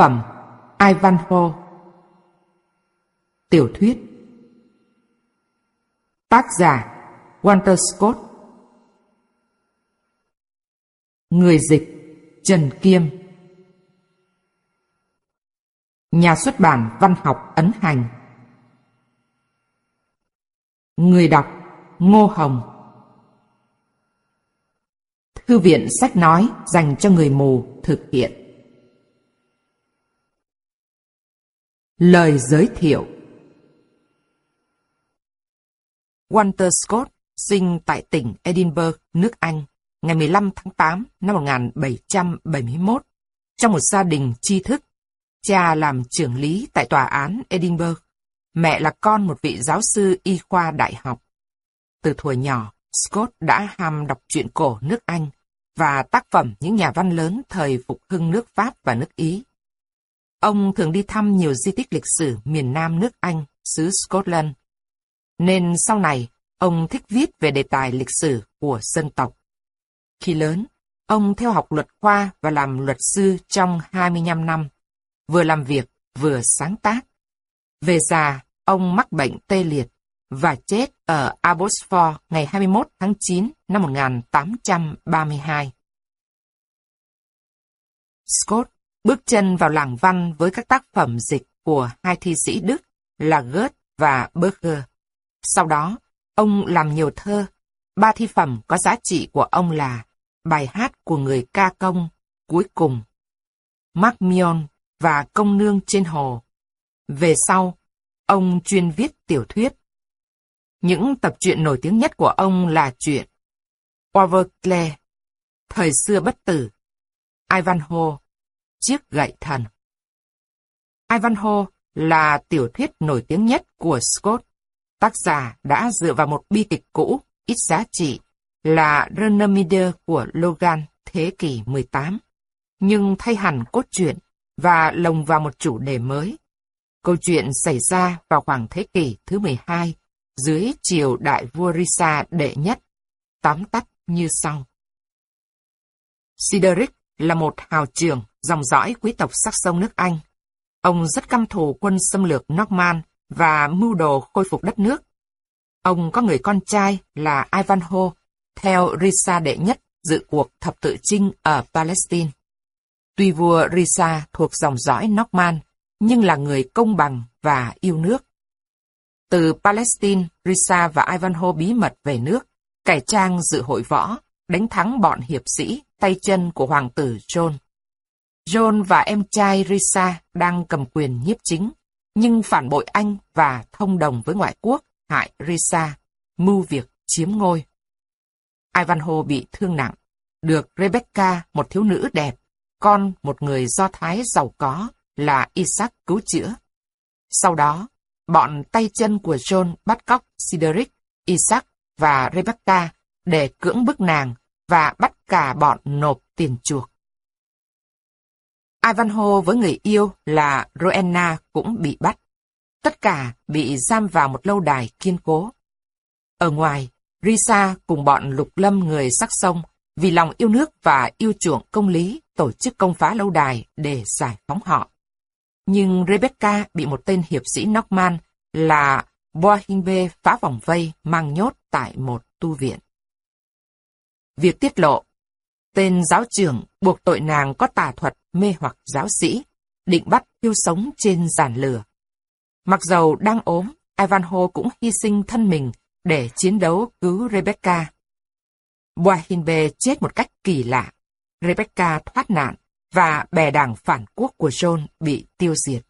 Phẩm Ivanhoe Tiểu thuyết. Tác giả Walter Scott. Người dịch Trần Kiêm. Nhà xuất bản Văn học Ấn Hành. Người đọc Ngô Hồng. Thư viện sách nói dành cho người mù thực hiện. Lời giới thiệu Walter Scott sinh tại tỉnh Edinburgh, nước Anh, ngày 15 tháng 8 năm 1771, trong một gia đình tri thức. Cha làm trưởng lý tại tòa án Edinburgh, mẹ là con một vị giáo sư y khoa đại học. Từ thuở nhỏ, Scott đã ham đọc truyện cổ nước Anh và tác phẩm những nhà văn lớn thời phục hưng nước Pháp và nước Ý. Ông thường đi thăm nhiều di tích lịch sử miền Nam nước Anh, xứ Scotland. Nên sau này, ông thích viết về đề tài lịch sử của dân tộc. Khi lớn, ông theo học luật khoa và làm luật sư trong 25 năm, vừa làm việc vừa sáng tác. Về già, ông mắc bệnh tê liệt và chết ở Abbotsford ngày 21 tháng 9 năm 1832. Scott bước chân vào làng văn với các tác phẩm dịch của hai thi sĩ Đức là Goethe và Berger. Sau đó, ông làm nhiều thơ. Ba thi phẩm có giá trị của ông là Bài hát của người ca công, cuối cùng, Mark Mion và Công nương trên hồ. Về sau, ông chuyên viết tiểu thuyết. Những tập truyện nổi tiếng nhất của ông là truyện Overclare, Thời xưa bất tử, Ivanhoe, Chiếc gậy thần. Ivanhoe là tiểu thuyết nổi tiếng nhất của Scott. Tác giả đã dựa vào một bi kịch cũ, ít giá trị, là Renamider của Logan thế kỷ 18, nhưng thay hẳn cốt truyện và lồng vào một chủ đề mới. Câu chuyện xảy ra vào khoảng thế kỷ thứ 12, dưới triều đại vua Risa đệ nhất, tóm tắt như sau. Sideric là một hào trưởng, dòng dõi quý tộc sắc sông nước Anh. Ông rất căm thù quân xâm lược Norman và mưu đồ khôi phục đất nước. Ông có người con trai là Ivanhoe, theo Risa đệ nhất dự cuộc thập tự chinh ở Palestine. Tuy vua Risa thuộc dòng dõi Norman, nhưng là người công bằng và yêu nước. Từ Palestine, Risa và Ivanhoe bí mật về nước, cải trang dự hội võ, đánh thắng bọn hiệp sĩ, tay chân của hoàng tử John. John và em trai Risa đang cầm quyền nhiếp chính, nhưng phản bội anh và thông đồng với ngoại quốc, hại Risa, mưu việc chiếm ngôi. Ivanhoe bị thương nặng, được Rebecca, một thiếu nữ đẹp, con một người Do Thái giàu có, là Isaac cứu chữa. Sau đó, bọn tay chân của John bắt cóc Sideric, Isaac và Rebecca để cưỡng bức nàng và bắt cả bọn nộp tiền chuộc. Ivanhoe với người yêu là Rowena cũng bị bắt. Tất cả bị giam vào một lâu đài kiên cố. Ở ngoài, Risa cùng bọn lục lâm người sắc sông vì lòng yêu nước và yêu chuộng công lý tổ chức công phá lâu đài để giải phóng họ. Nhưng Rebecca bị một tên hiệp sĩ Norman là Boahimbe phá vòng vây mang nhốt tại một tu viện. Việc tiết lộ Tên giáo trưởng buộc tội nàng có tà thuật mê hoặc giáo sĩ, định bắt thiêu sống trên giàn lửa. Mặc dầu đang ốm, Ivanhoe cũng hy sinh thân mình để chiến đấu cứu Rebecca. Boahinbe chết một cách kỳ lạ. Rebecca thoát nạn và bè đảng phản quốc của John bị tiêu diệt.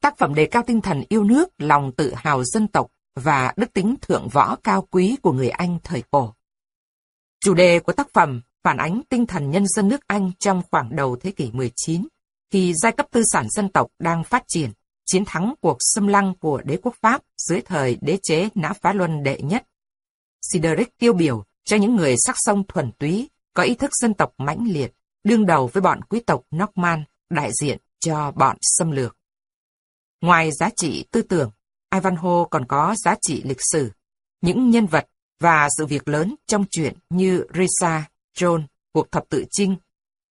Tác phẩm đề cao tinh thần yêu nước, lòng tự hào dân tộc và đức tính thượng võ cao quý của người Anh thời cổ. Chủ đề của tác phẩm phản ánh tinh thần nhân dân nước Anh trong khoảng đầu thế kỷ 19, khi giai cấp tư sản dân tộc đang phát triển, chiến thắng cuộc xâm lăng của đế quốc Pháp dưới thời đế chế Nã Phá Luân đệ nhất. Sideric tiêu biểu cho những người sắc sông thuần túy, có ý thức dân tộc mãnh liệt, đương đầu với bọn quý tộc Norman, đại diện cho bọn xâm lược. Ngoài giá trị tư tưởng, Ivanhoe còn có giá trị lịch sử. Những nhân vật và sự việc lớn trong chuyện như Risa, John, cuộc thập tự chinh,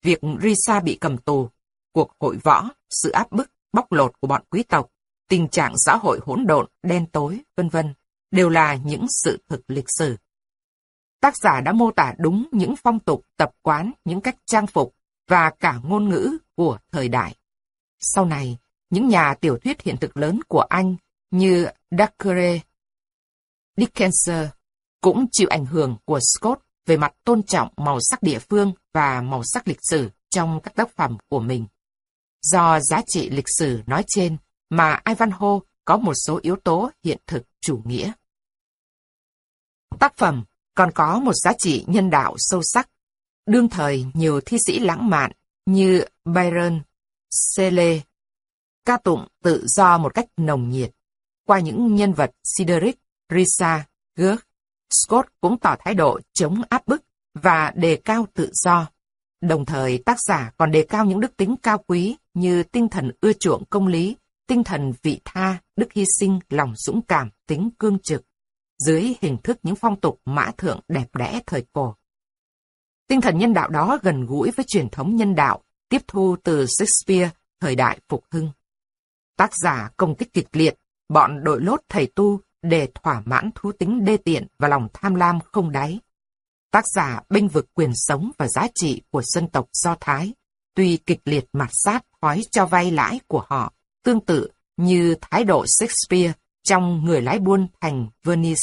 việc Risa bị cầm tù, cuộc hội võ, sự áp bức, bóc lột của bọn quý tộc, tình trạng xã hội hỗn độn, đen tối, vân vân, đều là những sự thực lịch sử. Tác giả đã mô tả đúng những phong tục, tập quán, những cách trang phục và cả ngôn ngữ của thời đại. Sau này, những nhà tiểu thuyết hiện thực lớn của Anh như Thackeray, Dickens cũng chịu ảnh hưởng của Scott về mặt tôn trọng màu sắc địa phương và màu sắc lịch sử trong các tác phẩm của mình. Do giá trị lịch sử nói trên mà Ivanhoe có một số yếu tố hiện thực chủ nghĩa. Tác phẩm còn có một giá trị nhân đạo sâu sắc. Đương thời nhiều thi sĩ lãng mạn như Byron, Shelley ca tụng tự do một cách nồng nhiệt. Qua những nhân vật Cedric, Risa, Goethe, Scott cũng tỏ thái độ chống áp bức và đề cao tự do. Đồng thời tác giả còn đề cao những đức tính cao quý như tinh thần ưa chuộng công lý, tinh thần vị tha, đức hy sinh, lòng dũng cảm, tính cương trực, dưới hình thức những phong tục mã thượng đẹp đẽ thời cổ. Tinh thần nhân đạo đó gần gũi với truyền thống nhân đạo, tiếp thu từ Shakespeare, thời đại phục hưng. Tác giả công kích kịch liệt, bọn đội lốt thầy tu để thỏa mãn thú tính đê tiện và lòng tham lam không đáy. Tác giả bênh vực quyền sống và giá trị của dân tộc Do Thái, tuy kịch liệt mặt sát thói cho vay lãi của họ, tương tự như thái độ Shakespeare trong Người lái buôn thành Venice.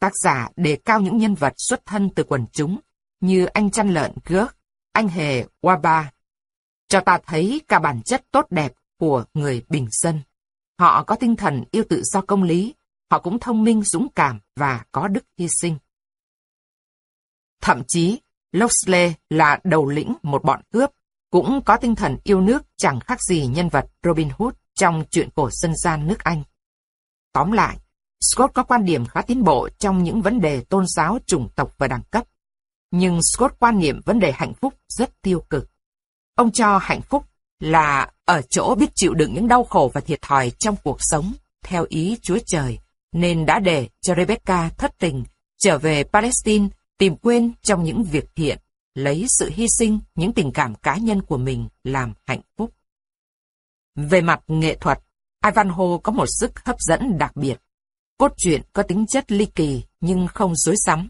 Tác giả đề cao những nhân vật xuất thân từ quần chúng, như anh chăn lợn Gớt, anh hề Waba, cho ta thấy cả bản chất tốt đẹp của người bình dân. Họ có tinh thần yêu tự do công lý, họ cũng thông minh dũng cảm và có đức hy sinh. Thậm chí, Loxley là đầu lĩnh một bọn cướp, cũng có tinh thần yêu nước chẳng khác gì nhân vật Robin Hood trong chuyện cổ dân gian nước Anh. Tóm lại, Scott có quan điểm khá tiến bộ trong những vấn đề tôn giáo, chủng tộc và đẳng cấp. Nhưng Scott quan niệm vấn đề hạnh phúc rất tiêu cực. Ông cho hạnh phúc là ở chỗ biết chịu đựng những đau khổ và thiệt thòi trong cuộc sống, theo ý Chúa Trời, nên đã để cho Rebecca thất tình, trở về Palestine, tìm quên trong những việc thiện, lấy sự hy sinh, những tình cảm cá nhân của mình làm hạnh phúc. Về mặt nghệ thuật, Ivanhoe có một sức hấp dẫn đặc biệt. Cốt truyện có tính chất ly kỳ nhưng không dối rắm.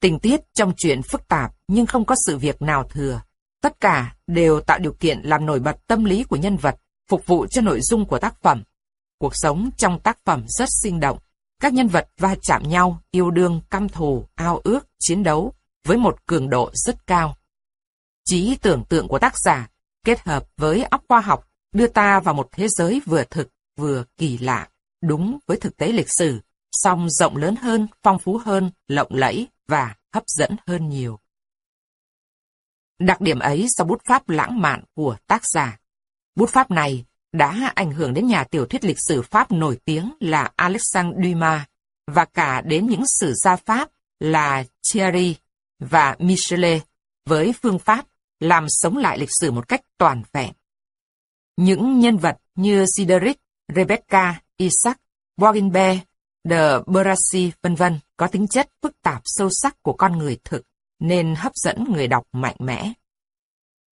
Tình tiết trong chuyện phức tạp nhưng không có sự việc nào thừa. Tất cả đều tạo điều kiện làm nổi bật tâm lý của nhân vật, phục vụ cho nội dung của tác phẩm. Cuộc sống trong tác phẩm rất sinh động. Các nhân vật va chạm nhau, yêu đương, căm thù, ao ước, chiến đấu với một cường độ rất cao. Trí tưởng tượng của tác giả kết hợp với óc khoa học đưa ta vào một thế giới vừa thực vừa kỳ lạ, đúng với thực tế lịch sử, song rộng lớn hơn, phong phú hơn, lộng lẫy và hấp dẫn hơn nhiều. Đặc điểm ấy do bút pháp lãng mạn của tác giả. Bút pháp này đã ảnh hưởng đến nhà tiểu thuyết lịch sử Pháp nổi tiếng là Alexandre Dumas và cả đến những sử gia Pháp là Thierry và Michelet với phương pháp làm sống lại lịch sử một cách toàn vẹn. Những nhân vật như Sideric, Rebecca, Isaac, Boginbe, de Berassi, vân vân có tính chất phức tạp sâu sắc của con người thực nên hấp dẫn người đọc mạnh mẽ.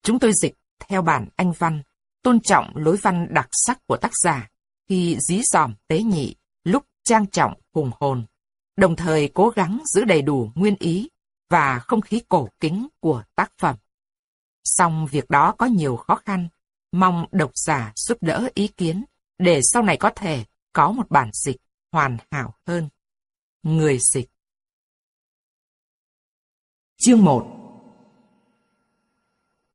Chúng tôi dịch theo bản Anh văn, tôn trọng lối văn đặc sắc của tác giả, khi dí dòm tế nhị, lúc trang trọng hùng hồn, đồng thời cố gắng giữ đầy đủ nguyên ý và không khí cổ kính của tác phẩm. Song việc đó có nhiều khó khăn, mong độc giả giúp đỡ ý kiến để sau này có thể có một bản dịch hoàn hảo hơn. Người dịch Chương 1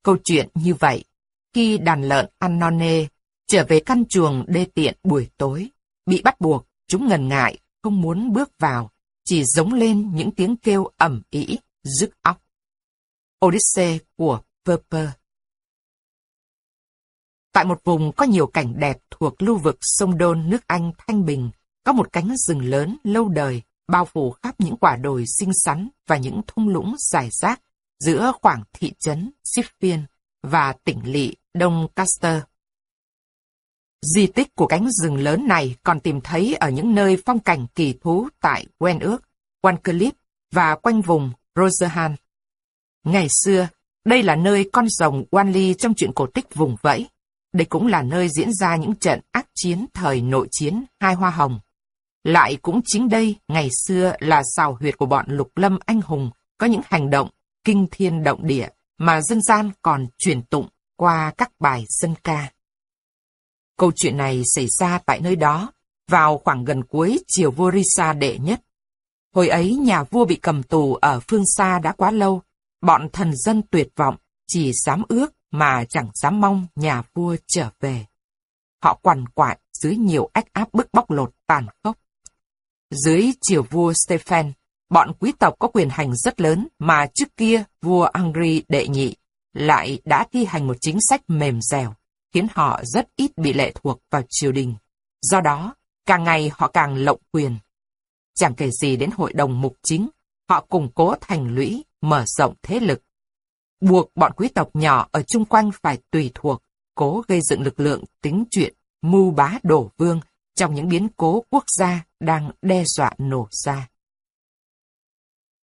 Câu chuyện như vậy, khi đàn lợn ăn non nê, trở về căn chuồng đê tiện buổi tối, bị bắt buộc, chúng ngần ngại, không muốn bước vào, chỉ giống lên những tiếng kêu ẩm ĩ, rức óc. Odyssey của Purper Tại một vùng có nhiều cảnh đẹp thuộc lưu vực sông Đôn nước Anh thanh bình, có một cánh rừng lớn lâu đời bao phủ khắp những quả đồi xinh xắn và những thung lũng dài rác giữa khoảng thị trấn Siphian và tỉnh lỵ Đông Caster. Di tích của cánh rừng lớn này còn tìm thấy ở những nơi phong cảnh kỳ thú tại Quen ước, Wancliffe và quanh vùng Roserhan. Ngày xưa, Đây là nơi con rồng Wanli trong chuyện cổ tích vùng vẫy. Đây cũng là nơi diễn ra những trận ác chiến thời nội chiến hai hoa hồng. Lại cũng chính đây, ngày xưa là xào huyệt của bọn lục lâm anh hùng, có những hành động kinh thiên động địa mà dân gian còn truyền tụng qua các bài dân ca. Câu chuyện này xảy ra tại nơi đó, vào khoảng gần cuối triều vua Risa đệ nhất. Hồi ấy nhà vua bị cầm tù ở phương xa đã quá lâu, bọn thần dân tuyệt vọng, chỉ dám ước mà chẳng dám mong nhà vua trở về. Họ quằn quại dưới nhiều ách áp bức bóc lột tàn khốc. Dưới triều vua Stephen, bọn quý tộc có quyền hành rất lớn mà trước kia vua Angry đệ nhị lại đã thi hành một chính sách mềm dẻo, khiến họ rất ít bị lệ thuộc vào triều đình. Do đó, càng ngày họ càng lộng quyền. Chẳng kể gì đến hội đồng mục chính, họ củng cố thành lũy, mở rộng thế lực. Buộc bọn quý tộc nhỏ ở chung quanh phải tùy thuộc, cố gây dựng lực lượng tính chuyện, mưu bá đổ vương trong những biến cố quốc gia đang đe dọa nổ ra.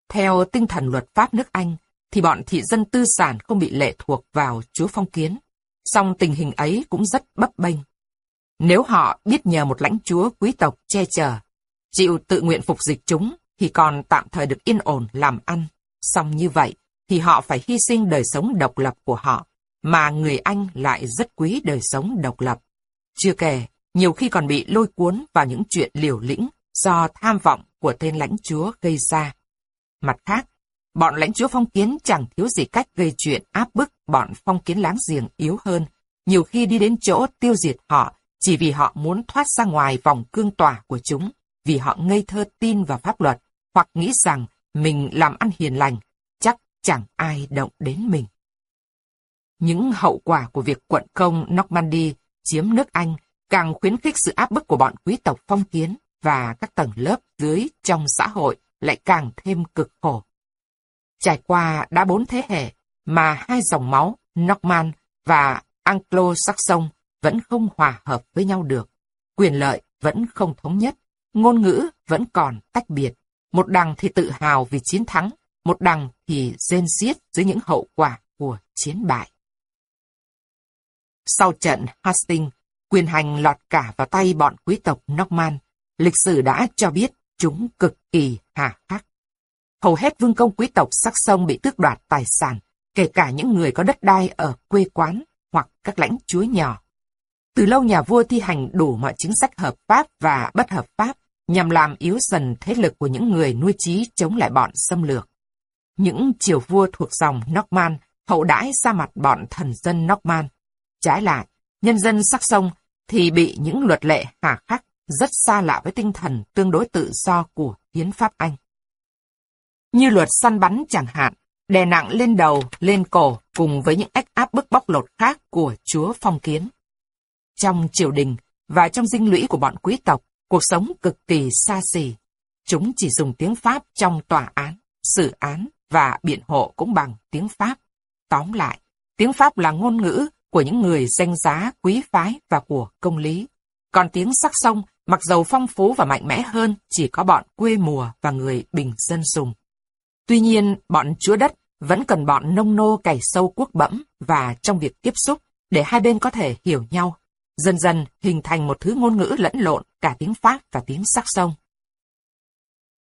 Theo tinh thần luật pháp nước Anh, thì bọn thị dân tư sản không bị lệ thuộc vào chúa phong kiến. Song tình hình ấy cũng rất bấp bênh. Nếu họ biết nhờ một lãnh chúa quý tộc che chở, chịu tự nguyện phục dịch chúng, thì còn tạm thời được yên ổn làm ăn. Song như vậy, thì họ phải hy sinh đời sống độc lập của họ, mà người Anh lại rất quý đời sống độc lập. Chưa kể, nhiều khi còn bị lôi cuốn vào những chuyện liều lĩnh do tham vọng của tên lãnh chúa gây ra. Mặt khác, bọn lãnh chúa phong kiến chẳng thiếu gì cách gây chuyện áp bức bọn phong kiến láng giềng yếu hơn, nhiều khi đi đến chỗ tiêu diệt họ chỉ vì họ muốn thoát ra ngoài vòng cương tỏa của chúng, vì họ ngây thơ tin vào pháp luật, hoặc nghĩ rằng mình làm ăn hiền lành, chắc chẳng ai động đến mình. Những hậu quả của việc quận công Normandy chiếm nước Anh càng khuyến khích sự áp bức của bọn quý tộc phong kiến và các tầng lớp dưới trong xã hội lại càng thêm cực khổ. Trải qua đã bốn thế hệ mà hai dòng máu Norman và Anglo-Saxon vẫn không hòa hợp với nhau được. Quyền lợi vẫn không thống nhất, ngôn ngữ vẫn còn tách biệt. Một đằng thì tự hào vì chiến thắng, một đằng thì rên xiết dưới những hậu quả của chiến bại. Sau trận Hastings, quyền hành lọt cả vào tay bọn quý tộc Norman. Lịch sử đã cho biết chúng cực kỳ hà khắc. Hầu hết vương công quý tộc sắc sông bị tước đoạt tài sản, kể cả những người có đất đai ở quê quán hoặc các lãnh chúa nhỏ. Từ lâu nhà vua thi hành đủ mọi chính sách hợp pháp và bất hợp pháp nhằm làm yếu dần thế lực của những người nuôi trí chống lại bọn xâm lược. Những triều vua thuộc dòng Norman hậu đãi ra mặt bọn thần dân Norman. Trái lại, nhân dân sắc sông thì bị những luật lệ hà khắc rất xa lạ với tinh thần tương đối tự do của hiến pháp Anh. Như luật săn bắn chẳng hạn, đè nặng lên đầu, lên cổ cùng với những ách áp bức bóc lột khác của chúa phong kiến. Trong triều đình và trong dinh lũy của bọn quý tộc, cuộc sống cực kỳ xa xỉ. Chúng chỉ dùng tiếng Pháp trong tòa án, xử án và biện hộ cũng bằng tiếng Pháp. Tóm lại, tiếng Pháp là ngôn ngữ của những người danh giá, quý phái và của công lý. Còn tiếng sắc sông, mặc dầu phong phú và mạnh mẽ hơn, chỉ có bọn quê mùa và người bình dân dùng. Tuy nhiên, bọn chúa đất vẫn cần bọn nông nô cày sâu quốc bẫm và trong việc tiếp xúc để hai bên có thể hiểu nhau. Dần dần hình thành một thứ ngôn ngữ lẫn lộn cả tiếng Pháp và tiếng sắc sông.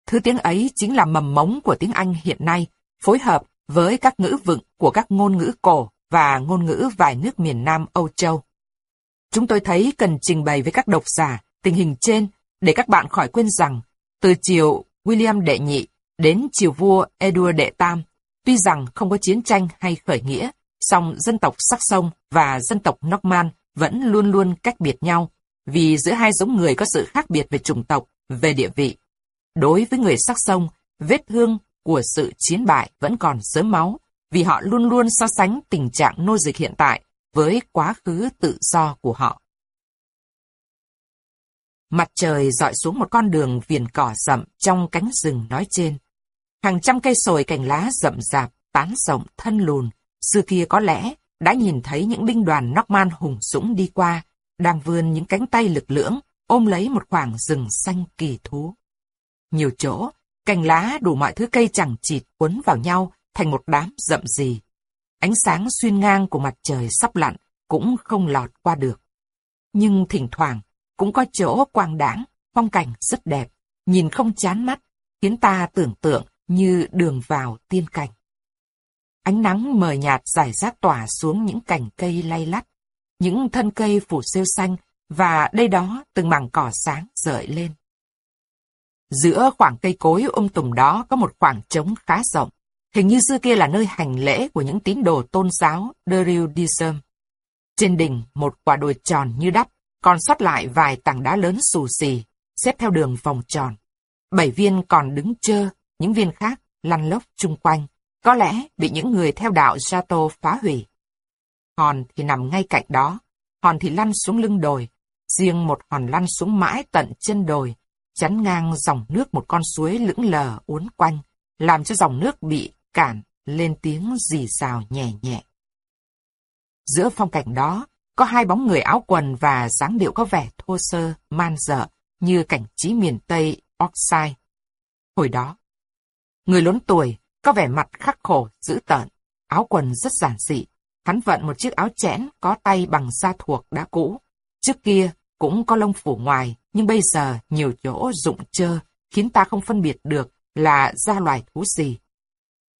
Thứ tiếng ấy chính là mầm mống của tiếng Anh hiện nay, phối hợp với các ngữ vựng của các ngôn ngữ cổ và ngôn ngữ vài nước miền Nam Âu Châu. Chúng tôi thấy cần trình bày với các độc giả tình hình trên để các bạn khỏi quên rằng từ chiều William đệ nhị đến triều vua Edward đệ tam, tuy rằng không có chiến tranh hay khởi nghĩa, song dân tộc sắc sông và dân tộc Norman vẫn luôn luôn cách biệt nhau, vì giữa hai giống người có sự khác biệt về chủng tộc, về địa vị. Đối với người sắc sông, vết thương của sự chiến bại vẫn còn sớm máu, vì họ luôn luôn so sánh tình trạng nô dịch hiện tại với quá khứ tự do của họ. Mặt trời dọi xuống một con đường viền cỏ rậm trong cánh rừng nói trên. Hàng trăm cây sồi cành lá rậm rạp, tán rộng, thân lùn, xưa kia có lẽ đã nhìn thấy những binh đoàn Norman hùng dũng đi qua, đang vươn những cánh tay lực lưỡng, ôm lấy một khoảng rừng xanh kỳ thú. Nhiều chỗ, cành lá đủ mọi thứ cây chẳng chịt quấn vào nhau thành một đám rậm rì Ánh sáng xuyên ngang của mặt trời sắp lặn cũng không lọt qua được. Nhưng thỉnh thoảng cũng có chỗ quang đãng, phong cảnh rất đẹp, nhìn không chán mắt, khiến ta tưởng tượng như đường vào tiên cảnh. Ánh nắng mờ nhạt rải rác tỏa xuống những cành cây lay lắt, những thân cây phủ siêu xanh và đây đó từng mảng cỏ sáng rợi lên. Giữa khoảng cây cối um tùm đó có một khoảng trống khá rộng, hình như xưa kia là nơi hành lễ của những tín đồ tôn giáo Derudism. Trên đỉnh một quả đồi tròn như đắp, còn sót lại vài tảng đá lớn xù xì, xếp theo đường vòng tròn. Bảy viên còn đứng chơ, những viên khác lăn lóc chung quanh, có lẽ bị những người theo đạo Sato phá hủy. Hòn thì nằm ngay cạnh đó, hòn thì lăn xuống lưng đồi, riêng một hòn lăn xuống mãi tận chân đồi, chắn ngang dòng nước một con suối lững lờ uốn quanh, làm cho dòng nước bị cản lên tiếng rì rào nhẹ nhẹ. Giữa phong cảnh đó, có hai bóng người áo quần và dáng điệu có vẻ thô sơ, man dợ, như cảnh trí miền Tây Oxide. Hồi đó, người lớn tuổi, có vẻ mặt khắc khổ, dữ tợn, áo quần rất giản dị. Hắn vận một chiếc áo chẽn có tay bằng da thuộc đã cũ. Trước kia cũng có lông phủ ngoài, nhưng bây giờ nhiều chỗ rụng trơ, khiến ta không phân biệt được là da loài thú gì.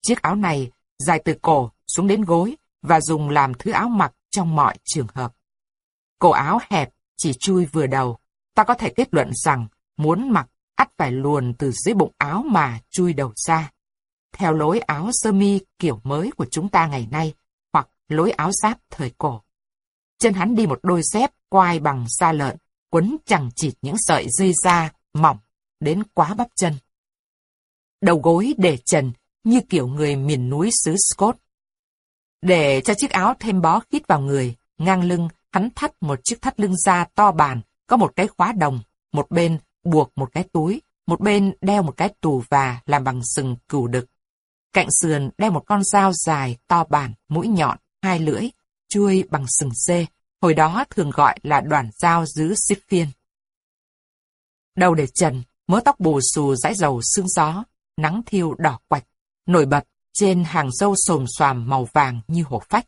Chiếc áo này dài từ cổ xuống đến gối và dùng làm thứ áo mặc trong mọi trường hợp. Cổ áo hẹp chỉ chui vừa đầu, ta có thể kết luận rằng muốn mặc ắt phải luồn từ dưới bụng áo mà chui đầu ra. Theo lối áo sơ mi kiểu mới của chúng ta ngày nay, hoặc lối áo giáp thời cổ. Chân hắn đi một đôi dép quai bằng da lợn, quấn chẳng chịt những sợi dây da mỏng đến quá bắp chân. Đầu gối để trần như kiểu người miền núi xứ Scott. Để cho chiếc áo thêm bó khít vào người, ngang lưng hắn thắt một chiếc thắt lưng da to bàn, có một cái khóa đồng, một bên buộc một cái túi, một bên đeo một cái tù và làm bằng sừng cừu đực. Cạnh sườn đeo một con dao dài, to bản, mũi nhọn, hai lưỡi, chuôi bằng sừng dê, hồi đó thường gọi là đoàn dao giữ xích phiên. Đầu để trần, mớ tóc bù xù dãi dầu sương gió, nắng thiêu đỏ quạch, nổi bật trên hàng râu xồm xoàm màu vàng như hổ phách.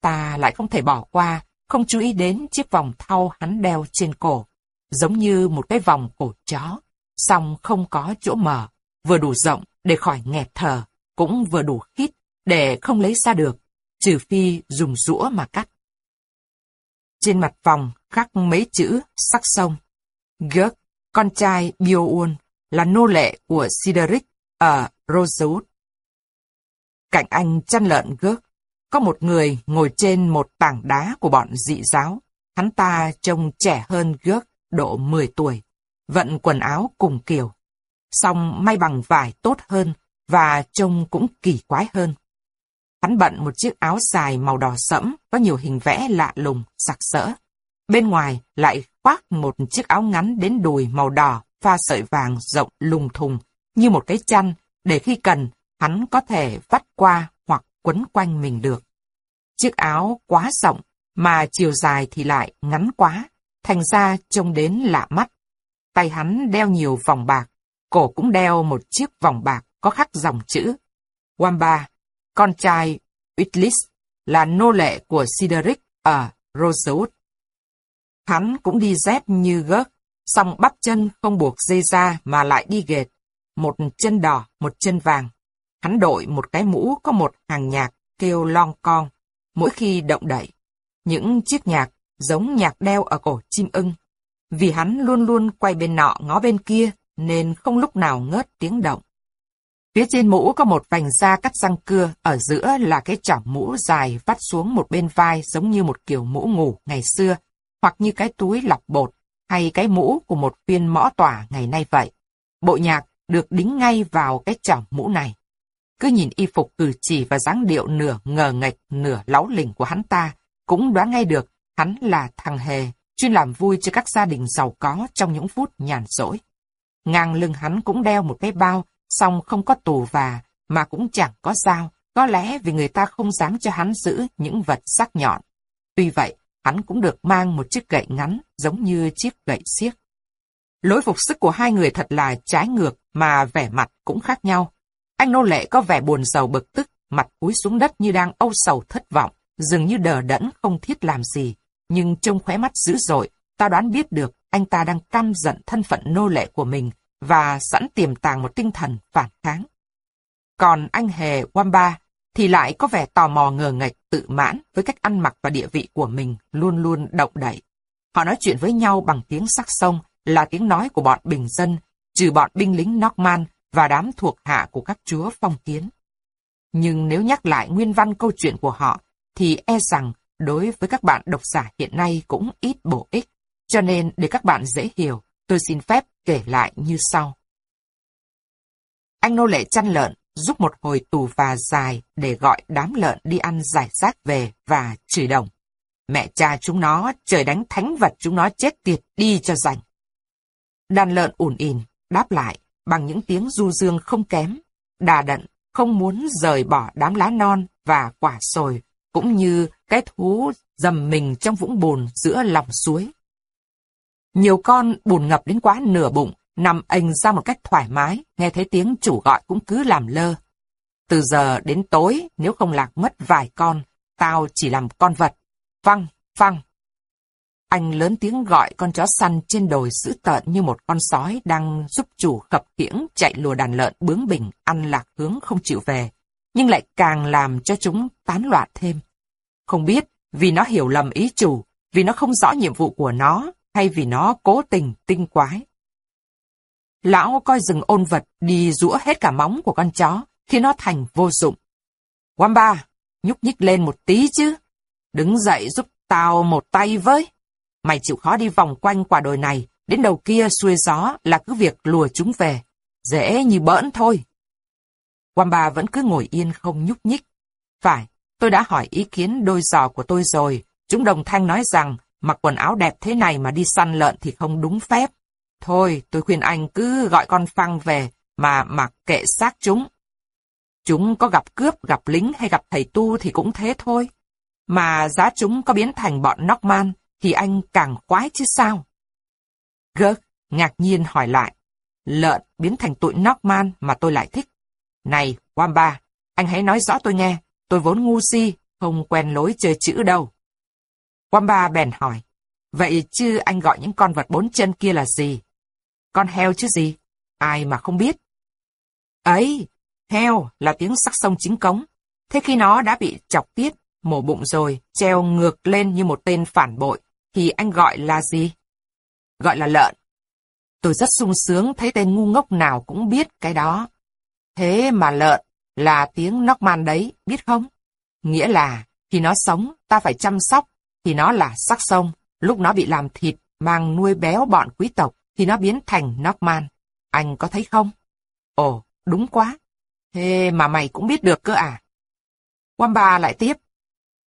Ta lại không thể bỏ qua, không chú ý đến chiếc vòng thau hắn đeo trên cổ, giống như một cái vòng cổ chó, song không có chỗ mở, vừa đủ rộng để khỏi nghẹt thở, cũng vừa đủ khít để không lấy ra được, trừ phi dùng rũa mà cắt. Trên mặt vòng khắc mấy chữ sắc sông. Gớt, con trai Bioun, là nô lệ của Sideric ở Rosewood. Cạnh anh chăn lợn gớt, có một người ngồi trên một tảng đá của bọn dị giáo. Hắn ta trông trẻ hơn gớt độ 10 tuổi, vận quần áo cùng kiểu. Song may bằng vải tốt hơn và trông cũng kỳ quái hơn. Hắn bận một chiếc áo dài màu đỏ sẫm, có nhiều hình vẽ lạ lùng, sặc sỡ. Bên ngoài lại khoác một chiếc áo ngắn đến đùi màu đỏ, pha sợi vàng rộng lùng thùng, như một cái chăn, để khi cần, hắn có thể vắt qua hoặc quấn quanh mình được. Chiếc áo quá rộng, mà chiều dài thì lại ngắn quá, thành ra trông đến lạ mắt. Tay hắn đeo nhiều vòng bạc, cổ cũng đeo một chiếc vòng bạc có khắc dòng chữ. Wamba, con trai Uitlis, là nô lệ của Sideric ở Rosewood. Hắn cũng đi dép như gớt, song bắp chân không buộc dây ra mà lại đi ghệt, một chân đỏ, một chân vàng. Hắn đội một cái mũ có một hàng nhạc kêu long con, mỗi khi động đậy. Những chiếc nhạc giống nhạc đeo ở cổ chim ưng. Vì hắn luôn luôn quay bên nọ ngó bên kia, nên không lúc nào ngớt tiếng động. Phía trên mũ có một vành da cắt răng cưa, ở giữa là cái chỏm mũ dài vắt xuống một bên vai giống như một kiểu mũ ngủ ngày xưa, hoặc như cái túi lọc bột, hay cái mũ của một viên mõ tỏa ngày nay vậy. Bộ nhạc được đính ngay vào cái chỏm mũ này. Cứ nhìn y phục cử chỉ và dáng điệu nửa ngờ nghệch, nửa láu lỉnh của hắn ta, cũng đoán ngay được hắn là thằng hề, chuyên làm vui cho các gia đình giàu có trong những phút nhàn rỗi. Ngang lưng hắn cũng đeo một cái bao, song không có tù và, mà cũng chẳng có dao, có lẽ vì người ta không dám cho hắn giữ những vật sắc nhọn. Tuy vậy, hắn cũng được mang một chiếc gậy ngắn, giống như chiếc gậy xiếc. Lối phục sức của hai người thật là trái ngược, mà vẻ mặt cũng khác nhau. Anh nô lệ có vẻ buồn giàu bực tức, mặt cúi xuống đất như đang âu sầu thất vọng, dường như đờ đẫn không thiết làm gì. Nhưng trông khóe mắt dữ dội, ta đoán biết được anh ta đang căm giận thân phận nô lệ của mình và sẵn tiềm tàng một tinh thần phản kháng. Còn anh hề Wamba thì lại có vẻ tò mò ngờ ngạch tự mãn với cách ăn mặc và địa vị của mình luôn luôn động đậy. Họ nói chuyện với nhau bằng tiếng sắc sông là tiếng nói của bọn bình dân, trừ bọn binh lính Norman và đám thuộc hạ của các chúa phong kiến. Nhưng nếu nhắc lại nguyên văn câu chuyện của họ, thì e rằng đối với các bạn độc giả hiện nay cũng ít bổ ích. Cho nên để các bạn dễ hiểu, tôi xin phép kể lại như sau. Anh nô lệ chăn lợn giúp một hồi tù và dài để gọi đám lợn đi ăn giải rác về và chửi đồng. Mẹ cha chúng nó, trời đánh thánh vật chúng nó chết tiệt đi cho rảnh. Đàn lợn ủn ỉn, đáp lại bằng những tiếng du dương không kém, đà đận, không muốn rời bỏ đám lá non và quả sồi, cũng như cái thú dầm mình trong vũng bùn giữa lòng suối. Nhiều con bùn ngập đến quá nửa bụng, nằm anh ra một cách thoải mái, nghe thấy tiếng chủ gọi cũng cứ làm lơ. Từ giờ đến tối, nếu không lạc mất vài con, tao chỉ làm con vật. Văng, văng. Anh lớn tiếng gọi con chó săn trên đồi dữ tợn như một con sói đang giúp chủ khập khiễng chạy lùa đàn lợn bướng bỉnh ăn lạc hướng không chịu về, nhưng lại càng làm cho chúng tán loạn thêm. Không biết vì nó hiểu lầm ý chủ, vì nó không rõ nhiệm vụ của nó, hay vì nó cố tình tinh quái. Lão coi rừng ôn vật đi rũa hết cả móng của con chó, khi nó thành vô dụng. Wamba, nhúc nhích lên một tí chứ. Đứng dậy giúp tao một tay với. Mày chịu khó đi vòng quanh quả đồi này, đến đầu kia xuôi gió là cứ việc lùa chúng về. Dễ như bỡn thôi. Wamba vẫn cứ ngồi yên không nhúc nhích. Phải, tôi đã hỏi ý kiến đôi giò của tôi rồi. Chúng đồng thanh nói rằng mặc quần áo đẹp thế này mà đi săn lợn thì không đúng phép. Thôi, tôi khuyên anh cứ gọi con phăng về mà mặc kệ xác chúng. Chúng có gặp cướp, gặp lính hay gặp thầy tu thì cũng thế thôi. Mà giá chúng có biến thành bọn Norman thì anh càng khoái chứ sao? Gớt ngạc nhiên hỏi lại. Lợn biến thành tụi Norman mà tôi lại thích. Này, Wamba, anh hãy nói rõ tôi nghe. Tôi vốn ngu si, không quen lối chơi chữ đâu. Wamba bèn hỏi. Vậy chứ anh gọi những con vật bốn chân kia là gì? Con heo chứ gì? Ai mà không biết? Ấy, heo là tiếng sắc sông chính cống. Thế khi nó đã bị chọc tiết, mổ bụng rồi, treo ngược lên như một tên phản bội, thì anh gọi là gì? Gọi là lợn. Tôi rất sung sướng thấy tên ngu ngốc nào cũng biết cái đó. Thế mà lợn là tiếng Norman đấy, biết không? Nghĩa là, khi nó sống, ta phải chăm sóc, thì nó là sắc sông. Lúc nó bị làm thịt, mang nuôi béo bọn quý tộc, thì nó biến thành Norman. Anh có thấy không? Ồ, đúng quá. Thế mà mày cũng biết được cơ à? Wamba lại tiếp.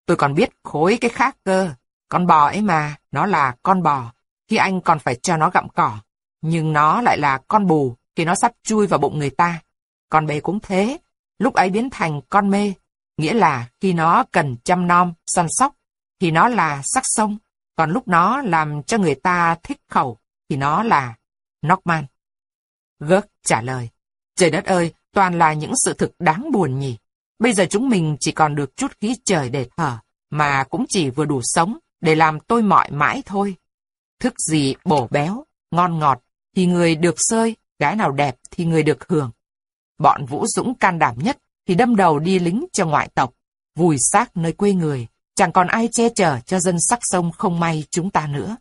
Tôi còn biết khối cái khác cơ. Con bò ấy mà, nó là con bò, khi anh còn phải cho nó gặm cỏ. Nhưng nó lại là con bù, khi nó sắp chui vào bụng người ta. Con bê cũng thế, lúc ấy biến thành con mê, nghĩa là khi nó cần chăm nom, săn sóc, thì nó là sắc sông, còn lúc nó làm cho người ta thích khẩu, thì nó là Norman. Gớt trả lời, trời đất ơi, toàn là những sự thực đáng buồn nhỉ. Bây giờ chúng mình chỉ còn được chút khí trời để thở, mà cũng chỉ vừa đủ sống, để làm tôi mỏi mãi thôi. Thức gì bổ béo, ngon ngọt, thì người được sơi, gái nào đẹp thì người được hưởng. Bọn Vũ Dũng can đảm nhất thì đâm đầu đi lính cho ngoại tộc, vùi xác nơi quê người, chẳng còn ai che chở cho dân sắc sông không may chúng ta nữa.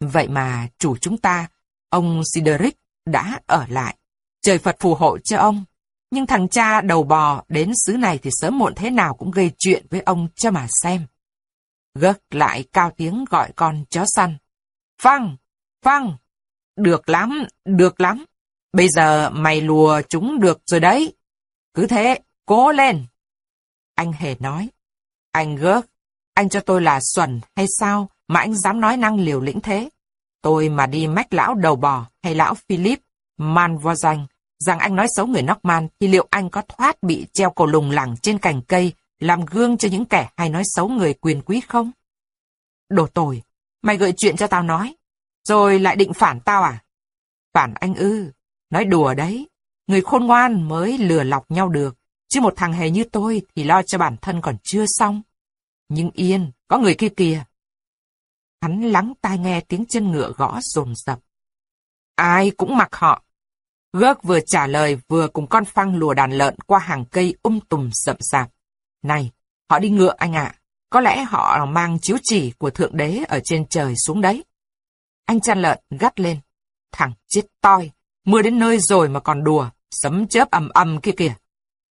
Vậy mà chủ chúng ta, ông Sideric, đã ở lại. Trời Phật phù hộ cho ông. Nhưng thằng cha đầu bò đến xứ này thì sớm muộn thế nào cũng gây chuyện với ông cho mà xem. Gớt lại cao tiếng gọi con chó săn. Phăng! Phăng! Được lắm, được lắm. Bây giờ mày lùa chúng được rồi đấy. Cứ thế, cố lên. Anh hề nói. Anh gớt, anh cho tôi là xuẩn hay sao mà anh dám nói năng liều lĩnh thế? Tôi mà đi mách lão đầu bò hay lão Philip Man vo danh rằng anh nói xấu người Norman thì liệu anh có thoát bị treo cổ lùng lẳng trên cành cây làm gương cho những kẻ hay nói xấu người quyền quý không? Đồ tồi, mày gợi chuyện cho tao nói, rồi lại định phản tao à? Phản anh ư, nói đùa đấy, người khôn ngoan mới lừa lọc nhau được, chứ một thằng hề như tôi thì lo cho bản thân còn chưa xong. Nhưng yên, có người kia kìa. Hắn lắng tai nghe tiếng chân ngựa gõ rồn rập. Ai cũng mặc họ. Gớt vừa trả lời vừa cùng con phăng lùa đàn lợn qua hàng cây um tùm sậm sạp. Này, họ đi ngựa anh ạ. Có lẽ họ mang chiếu chỉ của Thượng Đế ở trên trời xuống đấy. Anh chăn lợn gắt lên. Thằng chết toi, mưa đến nơi rồi mà còn đùa, sấm chớp ầm ầm kia kìa.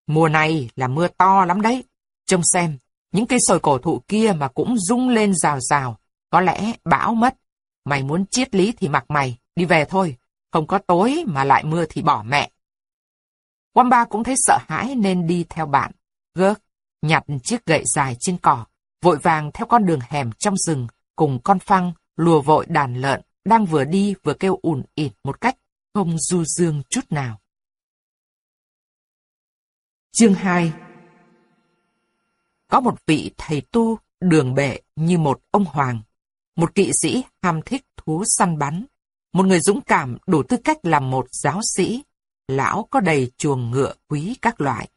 Mùa này là mưa to lắm đấy. Trông xem, những cây sồi cổ thụ kia mà cũng rung lên rào rào, có lẽ bão mất. Mày muốn triết lý thì mặc mày, đi về thôi. Không có tối mà lại mưa thì bỏ mẹ. Wamba cũng thấy sợ hãi nên đi theo bạn. Gớt, nhặt chiếc gậy dài trên cỏ, vội vàng theo con đường hẻm trong rừng, cùng con phăng, lùa vội đàn lợn, đang vừa đi vừa kêu ủn ịt một cách không du dương chút nào. Chương 2 Có một vị thầy tu đường bệ như một ông hoàng, một kỵ sĩ ham thích thú săn bắn, một người dũng cảm đủ tư cách làm một giáo sĩ. Lão có đầy chuồng ngựa quý các loại.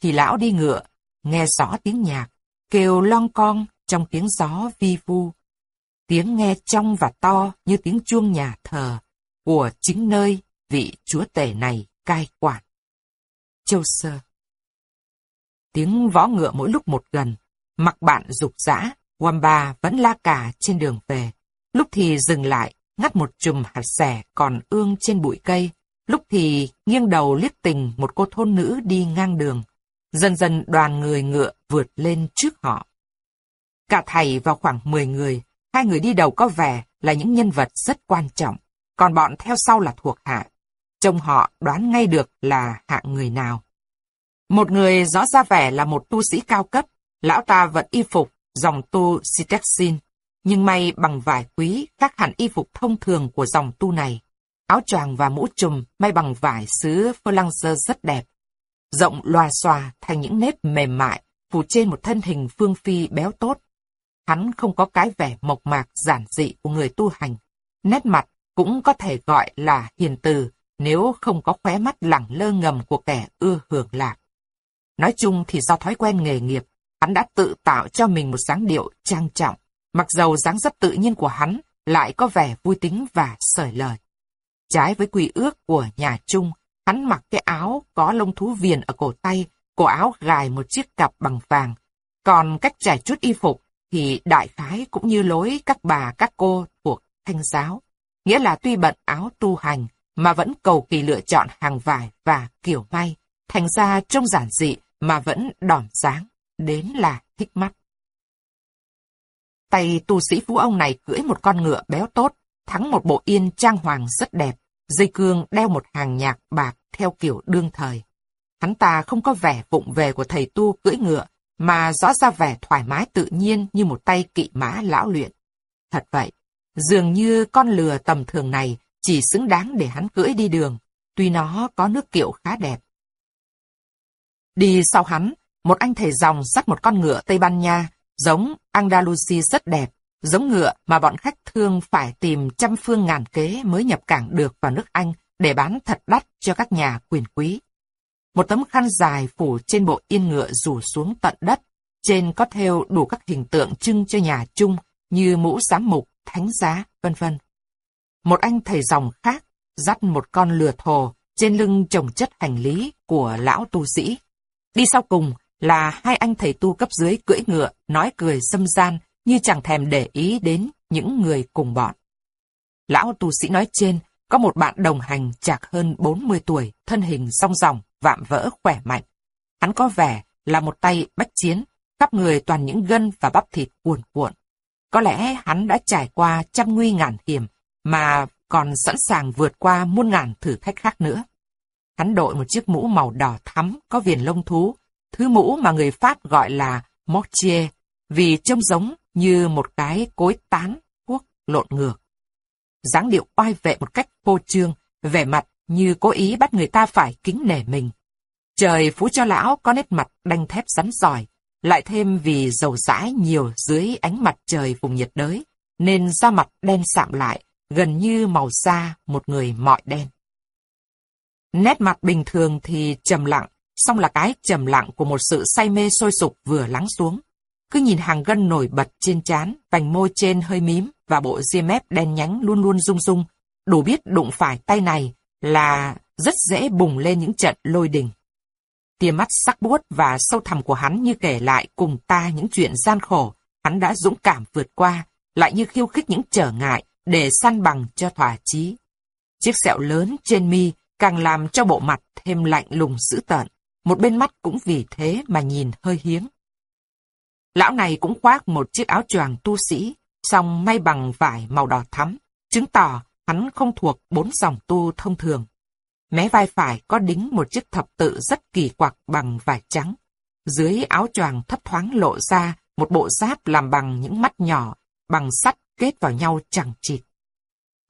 Thì lão đi ngựa, nghe rõ tiếng nhạc, kêu long con trong tiếng gió vi vu. Tiếng nghe trong và to như tiếng chuông nhà thờ của chính nơi vị chúa tể này cai quản. Châu Sơ Tiếng vó ngựa mỗi lúc một gần, mặc bạn rục rã, Wamba vẫn la cả trên đường về. Lúc thì dừng lại, ngắt một chùm hạt xẻ còn ương trên bụi cây, lúc thì nghiêng đầu liếc tình một cô thôn nữ đi ngang đường. Dần dần đoàn người ngựa vượt lên trước họ. Cả thầy vào khoảng 10 người, hai người đi đầu có vẻ là những nhân vật rất quan trọng, còn bọn theo sau là thuộc hạ. Trông họ đoán ngay được là hạng người nào. Một người rõ ra vẻ là một tu sĩ cao cấp, lão ta vẫn y phục, dòng tu Sitexin, nhưng may bằng vải quý khác hẳn y phục thông thường của dòng tu này. Áo choàng và mũ trùm may bằng vải xứ Flanger rất đẹp. Rộng loà xòa thành những nếp mềm mại, phủ trên một thân hình phương phi béo tốt. Hắn không có cái vẻ mộc mạc giản dị của người tu hành. Nét mặt cũng có thể gọi là hiền từ nếu không có khóe mắt lẳng lơ ngầm của kẻ ưa hưởng lạc. Nói chung thì do thói quen nghề nghiệp, hắn đã tự tạo cho mình một dáng điệu trang trọng, mặc dầu dáng dấp tự nhiên của hắn lại có vẻ vui tính và sởi lời. Trái với quy ước của nhà Trung, hắn mặc cái áo có lông thú viền ở cổ tay, cổ áo gài một chiếc cặp bằng vàng. Còn cách trải chút y phục thì đại khái cũng như lối các bà các cô thuộc thanh giáo. Nghĩa là tuy bận áo tu hành mà vẫn cầu kỳ lựa chọn hàng vải và kiểu may, thành ra trông giản dị mà vẫn đỏm dáng, đến là thích mắt. Tay tu sĩ phú ông này cưỡi một con ngựa béo tốt, thắng một bộ yên trang hoàng rất đẹp, dây cương đeo một hàng nhạc bạc theo kiểu đương thời. Hắn ta không có vẻ vụng về của thầy tu cưỡi ngựa, mà rõ ra vẻ thoải mái tự nhiên như một tay kỵ mã lão luyện. Thật vậy, dường như con lừa tầm thường này chỉ xứng đáng để hắn cưỡi đi đường, tuy nó có nước kiệu khá đẹp. Đi sau hắn, một anh thầy dòng dắt một con ngựa Tây Ban Nha, giống Andalusi rất đẹp, giống ngựa mà bọn khách thương phải tìm trăm phương ngàn kế mới nhập cảng được vào nước Anh để bán thật đắt cho các nhà quyền quý. Một tấm khăn dài phủ trên bộ yên ngựa rủ xuống tận đất, trên có theo đủ các hình tượng trưng cho nhà chung như mũ giám mục, thánh giá, vân vân. Một anh thầy dòng khác dắt một con lừa thồ trên lưng trồng chất hành lý của lão tu sĩ. Đi sau cùng là hai anh thầy tu cấp dưới cưỡi ngựa, nói cười xâm gian như chẳng thèm để ý đến những người cùng bọn. Lão tu sĩ nói trên có một bạn đồng hành chạc hơn 40 tuổi, thân hình song dòng, vạm vỡ khỏe mạnh. Hắn có vẻ là một tay bách chiến, khắp người toàn những gân và bắp thịt cuồn cuộn. Có lẽ hắn đã trải qua trăm nguy ngàn hiểm, mà còn sẵn sàng vượt qua muôn ngàn thử thách khác nữa. Hắn đội một chiếc mũ màu đỏ thắm có viền lông thú, thứ mũ mà người Pháp gọi là mortier, vì trông giống như một cái cối tán thuốc lộn ngược. dáng điệu oai vệ một cách phô trương, vẻ mặt như cố ý bắt người ta phải kính nể mình. Trời phú cho lão có nét mặt đanh thép rắn giỏi, lại thêm vì dầu dãi nhiều dưới ánh mặt trời vùng nhiệt đới, nên da mặt đen sạm lại, gần như màu da một người mọi đen. Nét mặt bình thường thì trầm lặng, song là cái trầm lặng của một sự say mê sôi sục vừa lắng xuống. Cứ nhìn hàng gân nổi bật trên trán, vành môi trên hơi mím và bộ ria mép đen nhánh luôn luôn rung rung, đủ biết đụng phải tay này là rất dễ bùng lên những trận lôi đình. Tia mắt sắc buốt và sâu thẳm của hắn như kể lại cùng ta những chuyện gian khổ, hắn đã dũng cảm vượt qua, lại như khiêu khích những trở ngại để săn bằng cho thỏa chí. Chiếc sẹo lớn trên mi càng làm cho bộ mặt thêm lạnh lùng dữ tợn, một bên mắt cũng vì thế mà nhìn hơi hiếm. Lão này cũng khoác một chiếc áo choàng tu sĩ, song may bằng vải màu đỏ thắm, chứng tỏ hắn không thuộc bốn dòng tu thông thường. Mé vai phải có đính một chiếc thập tự rất kỳ quặc bằng vải trắng. Dưới áo choàng thấp thoáng lộ ra một bộ giáp làm bằng những mắt nhỏ, bằng sắt kết vào nhau chẳng chịt.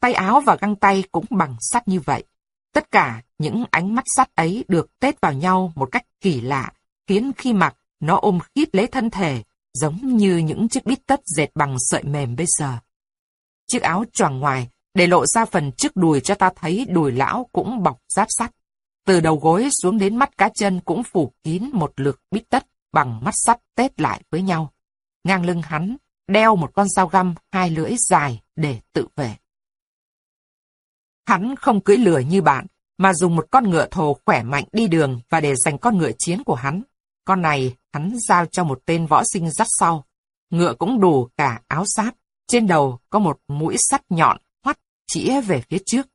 Tay áo và găng tay cũng bằng sắt như vậy. Tất cả những ánh mắt sắt ấy được tết vào nhau một cách kỳ lạ, khiến khi mặc nó ôm khít lấy thân thể, giống như những chiếc bít tất dệt bằng sợi mềm bây giờ. Chiếc áo choàng ngoài để lộ ra phần trước đùi cho ta thấy đùi lão cũng bọc giáp sắt. Từ đầu gối xuống đến mắt cá chân cũng phủ kín một lượt bít tất bằng mắt sắt tết lại với nhau. Ngang lưng hắn, đeo một con dao găm hai lưỡi dài để tự vệ. Hắn không cưỡi lừa như bạn, mà dùng một con ngựa thồ khỏe mạnh đi đường và để dành con ngựa chiến của hắn. Con này hắn giao cho một tên võ sinh dắt sau. Ngựa cũng đủ cả áo giáp. Trên đầu có một mũi sắt nhọn chĩa về phía trước.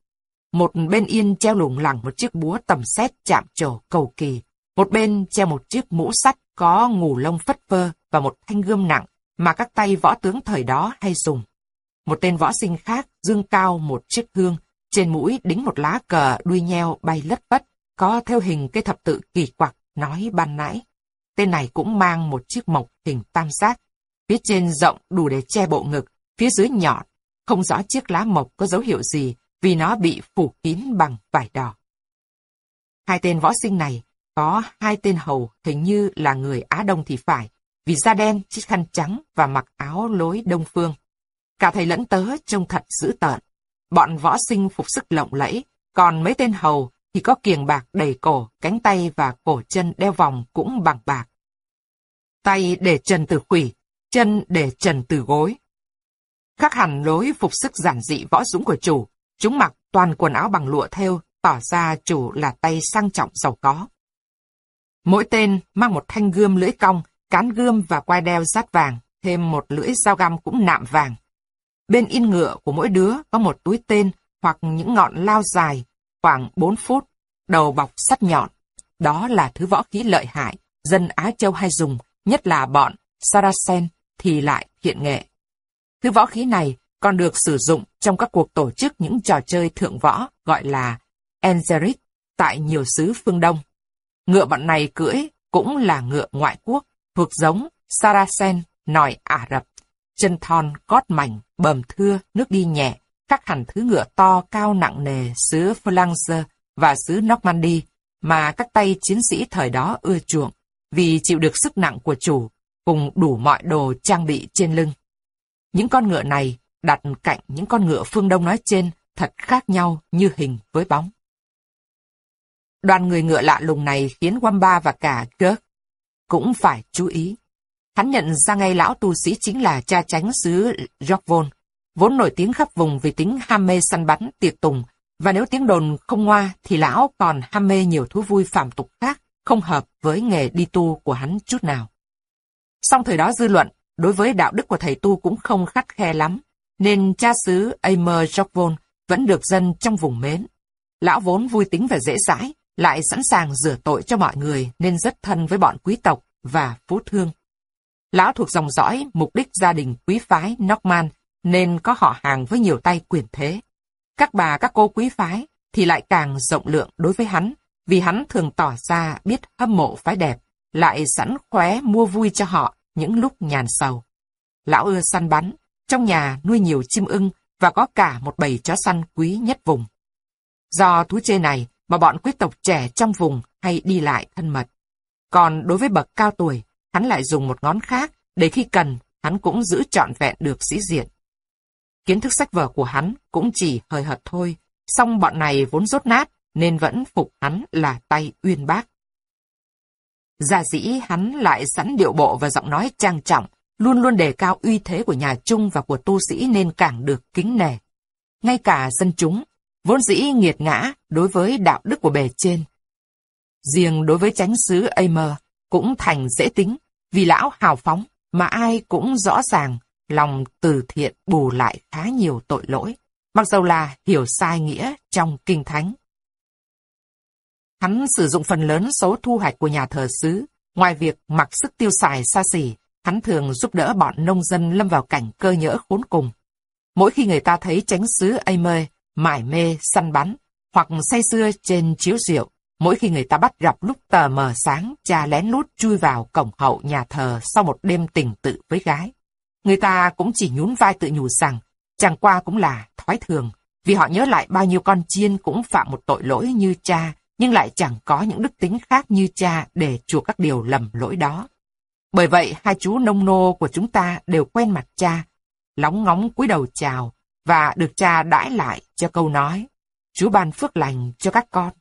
Một bên yên treo lủng lẳng một chiếc búa tầm xét chạm trổ cầu kỳ. Một bên treo một chiếc mũ sắt có ngủ lông phất phơ và một thanh gươm nặng mà các tay võ tướng thời đó hay dùng. Một tên võ sinh khác dương cao một chiếc hương trên mũi đính một lá cờ đuôi nheo bay lất vất, có theo hình cây thập tự kỳ quặc nói ban nãy. Tên này cũng mang một chiếc mộc hình tam giác, phía trên rộng đủ để che bộ ngực, phía dưới nhỏ không rõ chiếc lá mộc có dấu hiệu gì vì nó bị phủ kín bằng vải đỏ. Hai tên võ sinh này có hai tên hầu hình như là người Á Đông thì phải, vì da đen, chiếc khăn trắng và mặc áo lối đông phương. Cả thầy lẫn tớ trông thật dữ tợn. Bọn võ sinh phục sức lộng lẫy, còn mấy tên hầu thì có kiềng bạc đầy cổ, cánh tay và cổ chân đeo vòng cũng bằng bạc. Tay để trần từ khủy, chân để trần từ gối. Khác hẳn lối phục sức giản dị võ dũng của chủ, chúng mặc toàn quần áo bằng lụa thêu, tỏ ra chủ là tay sang trọng giàu có. Mỗi tên mang một thanh gươm lưỡi cong, cán gươm và quai đeo rát vàng, thêm một lưỡi dao găm cũng nạm vàng. Bên in ngựa của mỗi đứa có một túi tên hoặc những ngọn lao dài, khoảng 4 phút, đầu bọc sắt nhọn. Đó là thứ võ khí lợi hại, dân Á Châu hay dùng, nhất là bọn Saracen thì lại hiện nghệ. Thứ võ khí này còn được sử dụng trong các cuộc tổ chức những trò chơi thượng võ gọi là Enzeric tại nhiều xứ phương Đông. Ngựa bọn này cưỡi cũng là ngựa ngoại quốc, thuộc giống Saracen, nòi Ả Rập. Chân thon, cót mảnh, bầm thưa, nước đi nhẹ, khác hẳn thứ ngựa to cao nặng nề xứ Flanders và xứ Normandy mà các tay chiến sĩ thời đó ưa chuộng vì chịu được sức nặng của chủ cùng đủ mọi đồ trang bị trên lưng. Những con ngựa này đặt cạnh những con ngựa phương Đông nói trên thật khác nhau như hình với bóng. Đoàn người ngựa lạ lùng này khiến Wamba và cả Kirk cũng phải chú ý. Hắn nhận ra ngay lão tu sĩ chính là cha tránh xứ Yorkville, vốn nổi tiếng khắp vùng vì tính ham mê săn bắn, tiệc tùng, và nếu tiếng đồn không ngoa thì lão còn ham mê nhiều thú vui phạm tục khác, không hợp với nghề đi tu của hắn chút nào. Song thời đó dư luận, đối với đạo đức của thầy tu cũng không khắt khe lắm, nên cha xứ Aimer Yorkville vẫn được dân trong vùng mến. Lão vốn vui tính và dễ dãi, lại sẵn sàng rửa tội cho mọi người nên rất thân với bọn quý tộc và phú thương. Lão thuộc dòng dõi mục đích gia đình quý phái Norman nên có họ hàng với nhiều tay quyền thế. Các bà các cô quý phái thì lại càng rộng lượng đối với hắn vì hắn thường tỏ ra biết hâm mộ phái đẹp, lại sẵn khóe mua vui cho họ những lúc nhàn sầu. Lão ưa săn bắn, trong nhà nuôi nhiều chim ưng và có cả một bầy chó săn quý nhất vùng. Do thú chơi này, mà bọn quý tộc trẻ trong vùng hay đi lại thân mật. Còn đối với bậc cao tuổi, hắn lại dùng một ngón khác để khi cần, hắn cũng giữ trọn vẹn được sĩ diện. Kiến thức sách vở của hắn cũng chỉ hơi hợt thôi, song bọn này vốn rốt nát nên vẫn phục hắn là tay uyên bác. Giả dĩ hắn lại sẵn điệu bộ và giọng nói trang trọng, luôn luôn đề cao uy thế của nhà Trung và của tu sĩ nên càng được kính nể. Ngay cả dân chúng, vốn dĩ nghiệt ngã đối với đạo đức của bề trên. Riêng đối với chánh sứ Aimer cũng thành dễ tính, vì lão hào phóng mà ai cũng rõ ràng lòng từ thiện bù lại khá nhiều tội lỗi, mặc dầu là hiểu sai nghĩa trong kinh thánh. Hắn sử dụng phần lớn số thu hoạch của nhà thờ xứ, ngoài việc mặc sức tiêu xài xa xỉ, hắn thường giúp đỡ bọn nông dân lâm vào cảnh cơ nhỡ khốn cùng. Mỗi khi người ta thấy tránh xứ Ame, mải mê, săn bắn, hoặc say xưa trên chiếu rượu, mỗi khi người ta bắt gặp lúc tờ mờ sáng, cha lén lút chui vào cổng hậu nhà thờ sau một đêm tình tự với gái. Người ta cũng chỉ nhún vai tự nhủ rằng, chẳng qua cũng là thói thường, vì họ nhớ lại bao nhiêu con chiên cũng phạm một tội lỗi như cha, nhưng lại chẳng có những đức tính khác như cha để chuộc các điều lầm lỗi đó. Bởi vậy, hai chú nông nô của chúng ta đều quen mặt cha, lóng ngóng cúi đầu chào, và được cha đãi lại cho câu nói, chú ban phước lành cho các con.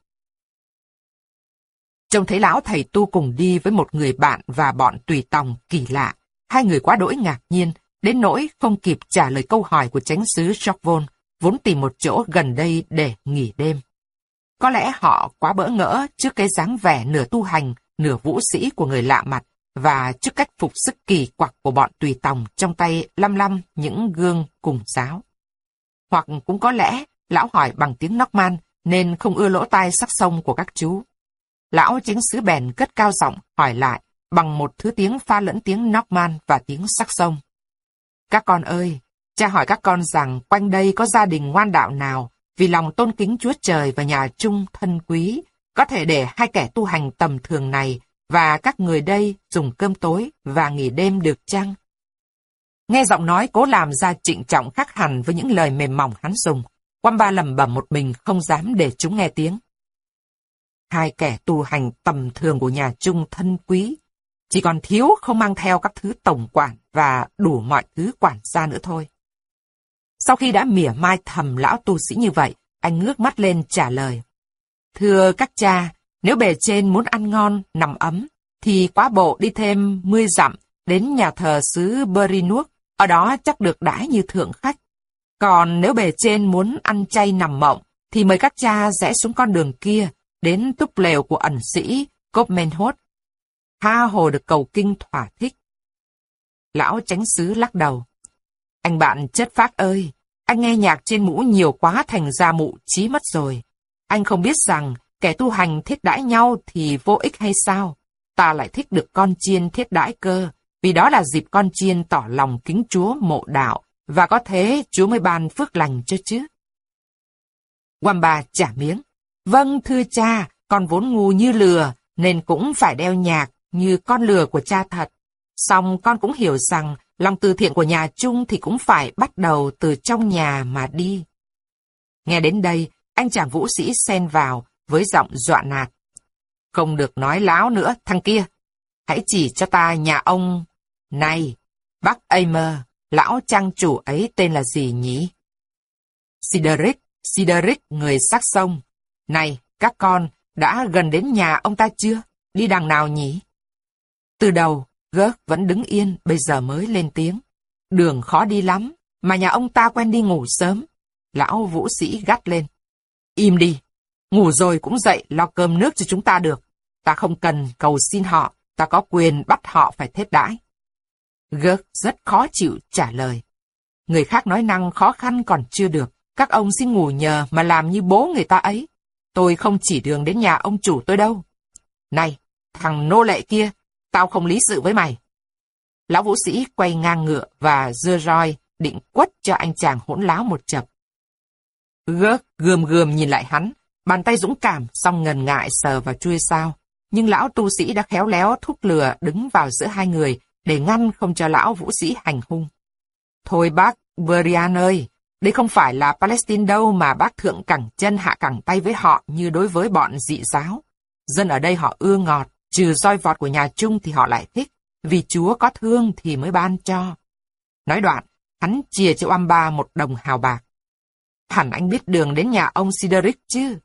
Trông thấy lão thầy tu cùng đi với một người bạn và bọn tùy tòng kỳ lạ, hai người quá đỗi ngạc nhiên, đến nỗi không kịp trả lời câu hỏi của chánh sứ Chokvon, vốn tìm một chỗ gần đây để nghỉ đêm. Có lẽ họ quá bỡ ngỡ trước cái dáng vẻ nửa tu hành, nửa vũ sĩ của người lạ mặt, và trước cách phục sức kỳ quặc của bọn tùy tòng trong tay lăm lăm những gương cùng giáo. Hoặc cũng có lẽ, lão hỏi bằng tiếng Norman nên không ưa lỗ tai sắc sông của các chú. Lão chính sứ bèn cất cao giọng hỏi lại bằng một thứ tiếng pha lẫn tiếng Norman và tiếng sắc sông. Các con ơi, cha hỏi các con rằng quanh đây có gia đình ngoan đạo nào vì lòng tôn kính Chúa Trời và nhà chung thân quý, có thể để hai kẻ tu hành tầm thường này và các người đây dùng cơm tối và nghỉ đêm được chăng? Nghe giọng nói cố làm ra trịnh trọng khác hẳn với những lời mềm mỏng hắn dùng. Quamba lầm bẩm một mình không dám để chúng nghe tiếng. Hai kẻ tu hành tầm thường của nhà chung thân quý, chỉ còn thiếu không mang theo các thứ tổng quản và đủ mọi thứ quản gia nữa thôi. Sau khi đã mỉa mai thầm lão tu sĩ như vậy, anh ngước mắt lên trả lời. Thưa các cha, nếu bề trên muốn ăn ngon, nằm ấm, thì quá bộ đi thêm 10 dặm đến nhà thờ xứ Berinuốc, ở đó chắc được đãi như thượng khách. Còn nếu bề trên muốn ăn chay nằm mộng, thì mời các cha rẽ xuống con đường kia, đến túp lều của ẩn sĩ Copmenhot. Tha hồ được cầu kinh thỏa thích. Lão tránh xứ lắc đầu. Anh bạn chất phác ơi, anh nghe nhạc trên mũ nhiều quá thành ra mụ trí mất rồi. Anh không biết rằng kẻ tu hành thiết đãi nhau thì vô ích hay sao? Ta lại thích được con chiên thiết đãi cơ, vì đó là dịp con chiên tỏ lòng kính Chúa mộ đạo, và có thế Chúa mới ban phước lành cho chứ. Wamba trả miếng. Vâng thưa cha, con vốn ngu như lừa, nên cũng phải đeo nhạc như con lừa của cha thật. Xong con cũng hiểu rằng lòng từ thiện của nhà chung thì cũng phải bắt đầu từ trong nhà mà đi. Nghe đến đây, anh chàng vũ sĩ xen vào với giọng dọa nạt. Không được nói láo nữa, thằng kia. Hãy chỉ cho ta nhà ông. Này, bác Aimer, lão trang chủ ấy tên là gì nhỉ? Sideric, Sideric người sắc sông. Này, các con, đã gần đến nhà ông ta chưa? Đi đằng nào nhỉ? Từ đầu, Gớt vẫn đứng yên, bây giờ mới lên tiếng. Đường khó đi lắm, mà nhà ông ta quen đi ngủ sớm. Lão vũ sĩ gắt lên. Im đi, ngủ rồi cũng dậy lo cơm nước cho chúng ta được. Ta không cần cầu xin họ, ta có quyền bắt họ phải thết đãi. Gớt rất khó chịu trả lời. Người khác nói năng khó khăn còn chưa được, các ông xin ngủ nhờ mà làm như bố người ta ấy. Tôi không chỉ đường đến nhà ông chủ tôi đâu. Này, thằng nô lệ kia, tao không lý sự với mày. Lão vũ sĩ quay ngang ngựa và dưa roi, định quất cho anh chàng hỗn láo một chập. Gớt gườm gườm nhìn lại hắn, bàn tay dũng cảm, xong ngần ngại sờ vào chui sao. Nhưng lão tu sĩ đã khéo léo thúc lừa đứng vào giữa hai người để ngăn không cho lão vũ sĩ hành hung. Thôi bác Brian ơi, đây không phải là Palestine đâu mà bác thượng cẳng chân hạ cẳng tay với họ như đối với bọn dị giáo. Dân ở đây họ ưa ngọt, Trừ roi vọt của nhà Trung thì họ lại thích, vì Chúa có thương thì mới ban cho. Nói đoạn, hắn chia cho Amba một đồng hào bạc. Hẳn anh biết đường đến nhà ông Sideric chứ.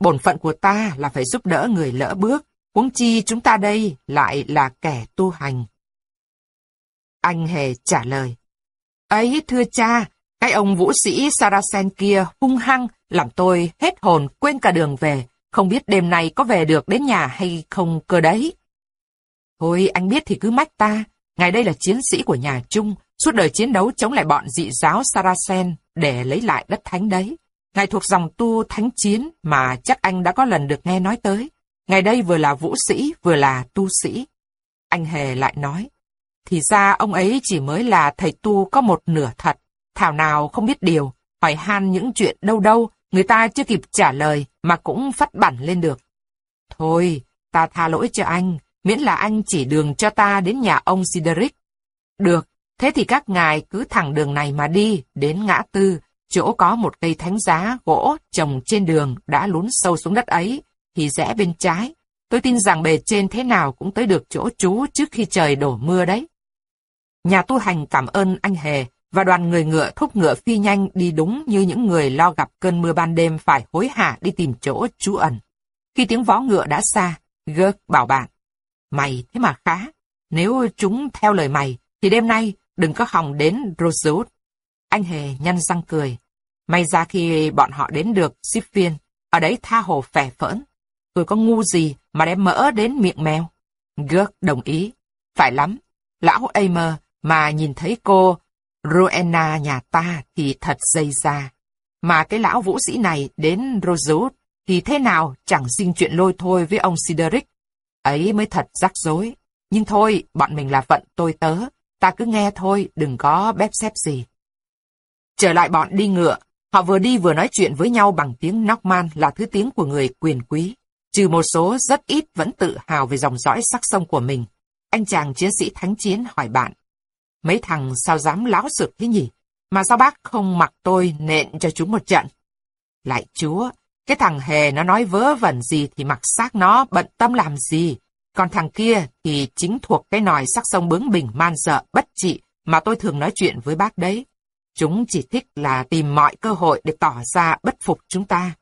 Bổn phận của ta là phải giúp đỡ người lỡ bước, Huống chi chúng ta đây lại là kẻ tu hành. Anh hề trả lời. Ấy thưa cha, cái ông vũ sĩ Saracen kia hung hăng, làm tôi hết hồn quên cả đường về, không biết đêm nay có về được đến nhà hay không cơ đấy. Thôi anh biết thì cứ mách ta, ngài đây là chiến sĩ của nhà Trung, suốt đời chiến đấu chống lại bọn dị giáo Saracen để lấy lại đất thánh đấy. Ngài thuộc dòng tu thánh chiến mà chắc anh đã có lần được nghe nói tới. Ngài đây vừa là vũ sĩ, vừa là tu sĩ. Anh Hề lại nói, thì ra ông ấy chỉ mới là thầy tu có một nửa thật. Thảo nào không biết điều, hỏi han những chuyện đâu đâu, người ta chưa kịp trả lời mà cũng phát bản lên được. Thôi, ta tha lỗi cho anh, miễn là anh chỉ đường cho ta đến nhà ông Sideric. Được, thế thì các ngài cứ thẳng đường này mà đi, đến ngã tư, chỗ có một cây thánh giá gỗ trồng trên đường đã lún sâu xuống đất ấy, thì rẽ bên trái. Tôi tin rằng bề trên thế nào cũng tới được chỗ chú trước khi trời đổ mưa đấy. Nhà tu hành cảm ơn anh Hề, và đoàn người ngựa thúc ngựa phi nhanh đi đúng như những người lo gặp cơn mưa ban đêm phải hối hả đi tìm chỗ trú ẩn. Khi tiếng vó ngựa đã xa, Gớt bảo bạn, mày thế mà khá, nếu chúng theo lời mày, thì đêm nay đừng có hòng đến Rosewood. Anh Hề nhăn răng cười, may ra khi bọn họ đến được Siphian, ở đấy tha hồ phè phỡn. Tôi có ngu gì mà đem mỡ đến miệng mèo? Gớt đồng ý, phải lắm, lão Aimer mà nhìn thấy cô Rowena nhà ta thì thật dây ra. Mà cái lão vũ sĩ này đến Rosewood thì thế nào chẳng xin chuyện lôi thôi với ông Sideric. Ấy mới thật rắc rối. Nhưng thôi, bọn mình là phận tôi tớ. Ta cứ nghe thôi, đừng có bép xếp gì. Trở lại bọn đi ngựa, họ vừa đi vừa nói chuyện với nhau bằng tiếng Norman là thứ tiếng của người quyền quý. Trừ một số rất ít vẫn tự hào về dòng dõi sắc sông của mình. Anh chàng chiến sĩ thánh chiến hỏi bạn. Mấy thằng sao dám láo sực thế nhỉ? Mà sao bác không mặc tôi nện cho chúng một trận? Lại chúa, cái thằng hề nó nói vớ vẩn gì thì mặc xác nó bận tâm làm gì. Còn thằng kia thì chính thuộc cái nòi sắc sông bướng bỉnh man dợ bất trị mà tôi thường nói chuyện với bác đấy. Chúng chỉ thích là tìm mọi cơ hội để tỏ ra bất phục chúng ta.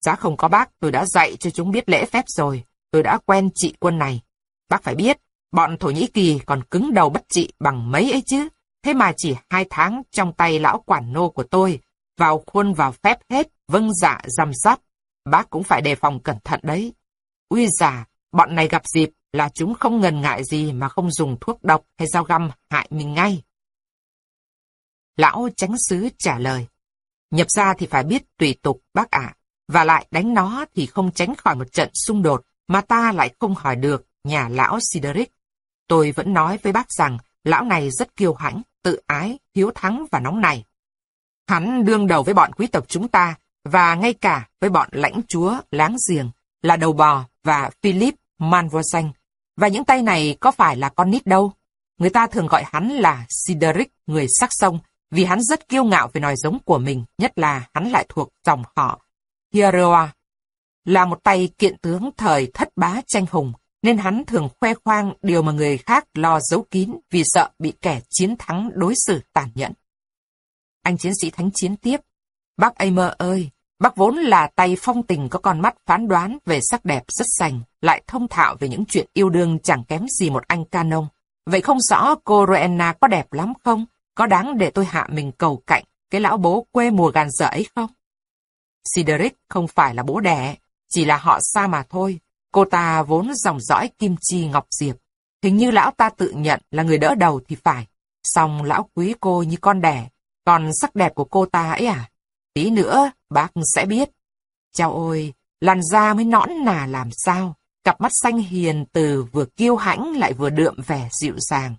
Giá không có bác, tôi đã dạy cho chúng biết lễ phép rồi. Tôi đã quen chị quân này. Bác phải biết, Bọn Thổ Nhĩ Kỳ còn cứng đầu bất trị bằng mấy ấy chứ. Thế mà chỉ hai tháng trong tay lão quản nô của tôi, vào khuôn vào phép hết, vâng dạ giam sát. Bác cũng phải đề phòng cẩn thận đấy. uy giả bọn này gặp dịp là chúng không ngần ngại gì mà không dùng thuốc độc hay dao găm hại mình ngay. Lão tránh sứ trả lời. Nhập ra thì phải biết tùy tục bác ạ. Và lại đánh nó thì không tránh khỏi một trận xung đột mà ta lại không hỏi được nhà lão Sideric. Tôi vẫn nói với bác rằng lão này rất kiêu hãnh, tự ái, hiếu thắng và nóng này. Hắn đương đầu với bọn quý tộc chúng ta và ngay cả với bọn lãnh chúa láng giềng là đầu bò và Philip Manvoisin. Và những tay này có phải là con nít đâu. Người ta thường gọi hắn là Sideric, người sắc sông, vì hắn rất kiêu ngạo về nòi giống của mình, nhất là hắn lại thuộc dòng họ Hieroa, là một tay kiện tướng thời thất bá tranh hùng, nên hắn thường khoe khoang điều mà người khác lo giấu kín vì sợ bị kẻ chiến thắng đối xử tàn nhẫn. Anh chiến sĩ thánh chiến tiếp, bác Aimer ơi, bác vốn là tay phong tình có con mắt phán đoán về sắc đẹp rất sành, lại thông thạo về những chuyện yêu đương chẳng kém gì một anh canon. Vậy không rõ cô Roena có đẹp lắm không? Có đáng để tôi hạ mình cầu cạnh cái lão bố quê mùa gàn dở ấy không? Sideric không phải là bố đẻ, chỉ là họ xa mà thôi, Cô ta vốn dòng dõi Kim Chi Ngọc Diệp. Hình như lão ta tự nhận là người đỡ đầu thì phải. Xong lão quý cô như con đẻ. Còn sắc đẹp của cô ta ấy à? Tí nữa, bác sẽ biết. Chào ôi, làn da mới nõn nà làm sao. Cặp mắt xanh hiền từ vừa kiêu hãnh lại vừa đượm vẻ dịu dàng.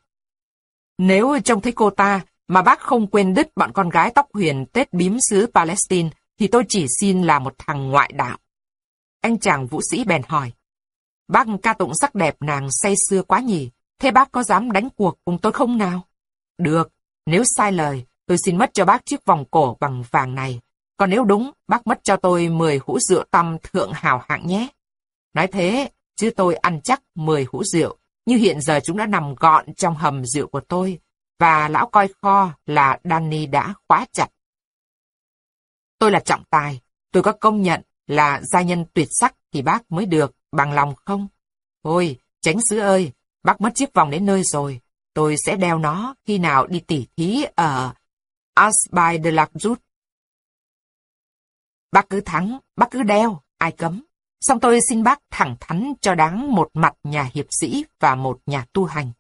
Nếu trông thấy cô ta mà bác không quên đứt bọn con gái tóc huyền Tết bím xứ Palestine, thì tôi chỉ xin là một thằng ngoại đạo. Anh chàng vũ sĩ bèn hỏi. Bác ca tụng sắc đẹp nàng say xưa quá nhỉ, thế bác có dám đánh cuộc cùng tôi không nào? Được, nếu sai lời, tôi xin mất cho bác chiếc vòng cổ bằng vàng này. Còn nếu đúng, bác mất cho tôi 10 hũ rượu tăm thượng hào hạng nhé. Nói thế, chứ tôi ăn chắc 10 hũ rượu, như hiện giờ chúng đã nằm gọn trong hầm rượu của tôi, và lão coi kho là Danny đã khóa chặt. Tôi là trọng tài, tôi có công nhận là gia nhân tuyệt sắc thì bác mới được, bằng lòng không? Ôi tránh sứ ơi, bác mất chiếc vòng đến nơi rồi. Tôi sẽ đeo nó khi nào đi tỉ thí ở Asby de la Rút. Bác cứ thắng, bác cứ đeo, ai cấm. Xong tôi xin bác thẳng thắn cho đáng một mặt nhà hiệp sĩ và một nhà tu hành.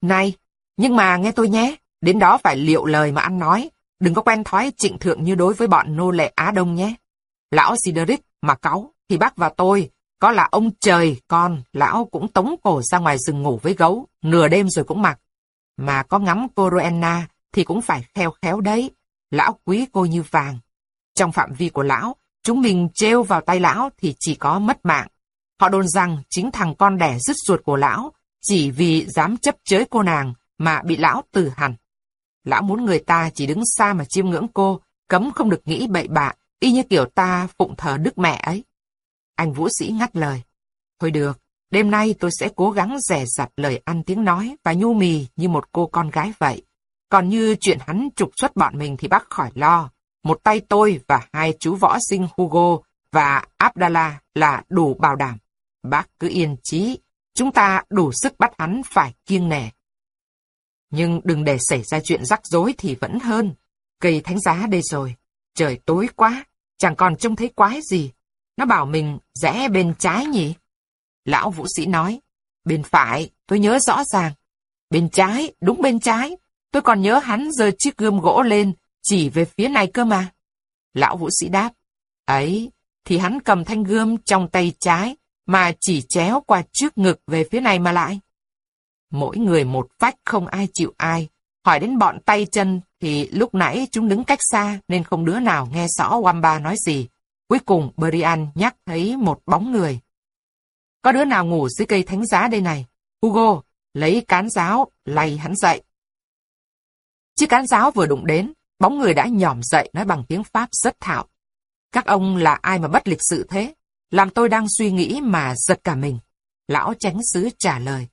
Này, nhưng mà nghe tôi nhé, đến đó phải liệu lời mà ăn nói, đừng có quen thói trịnh thượng như đối với bọn nô lệ Á Đông nhé. Lão Sideric mà cáu, thì bác và tôi, có là ông trời, con, lão cũng tống cổ ra ngoài rừng ngủ với gấu, nửa đêm rồi cũng mặc. Mà có ngắm cô Roenna thì cũng phải khéo khéo đấy, lão quý cô như vàng. Trong phạm vi của lão, chúng mình trêu vào tay lão thì chỉ có mất mạng. Họ đồn rằng chính thằng con đẻ rứt ruột của lão, chỉ vì dám chấp chới cô nàng mà bị lão từ hẳn. Lão muốn người ta chỉ đứng xa mà chiêm ngưỡng cô, cấm không được nghĩ bậy bạ, y như kiểu ta phụng thờ đức mẹ ấy. Anh vũ sĩ ngắt lời. Thôi được, đêm nay tôi sẽ cố gắng rẻ rặt lời ăn tiếng nói và nhu mì như một cô con gái vậy. Còn như chuyện hắn trục xuất bọn mình thì bác khỏi lo. Một tay tôi và hai chú võ sinh Hugo và Abdallah là đủ bảo đảm. Bác cứ yên chí, chúng ta đủ sức bắt hắn phải kiêng nể. Nhưng đừng để xảy ra chuyện rắc rối thì vẫn hơn. Cây thánh giá đây rồi. Trời tối quá, chẳng còn trông thấy quái gì. Nó bảo mình rẽ bên trái nhỉ? Lão vũ sĩ nói, bên phải, tôi nhớ rõ ràng. Bên trái, đúng bên trái. Tôi còn nhớ hắn giơ chiếc gươm gỗ lên, chỉ về phía này cơ mà. Lão vũ sĩ đáp, ấy, thì hắn cầm thanh gươm trong tay trái, mà chỉ chéo qua trước ngực về phía này mà lại. Mỗi người một phách không ai chịu ai. Hỏi đến bọn tay chân thì lúc nãy chúng đứng cách xa nên không đứa nào nghe rõ Wamba nói gì. Cuối cùng Brian nhắc thấy một bóng người. Có đứa nào ngủ dưới cây thánh giá đây này? Hugo, lấy cán giáo, lay hắn dậy. Chiếc cán giáo vừa đụng đến, bóng người đã nhỏm dậy nói bằng tiếng Pháp rất thạo. Các ông là ai mà bất lịch sự thế? Làm tôi đang suy nghĩ mà giật cả mình. Lão tránh sứ trả lời.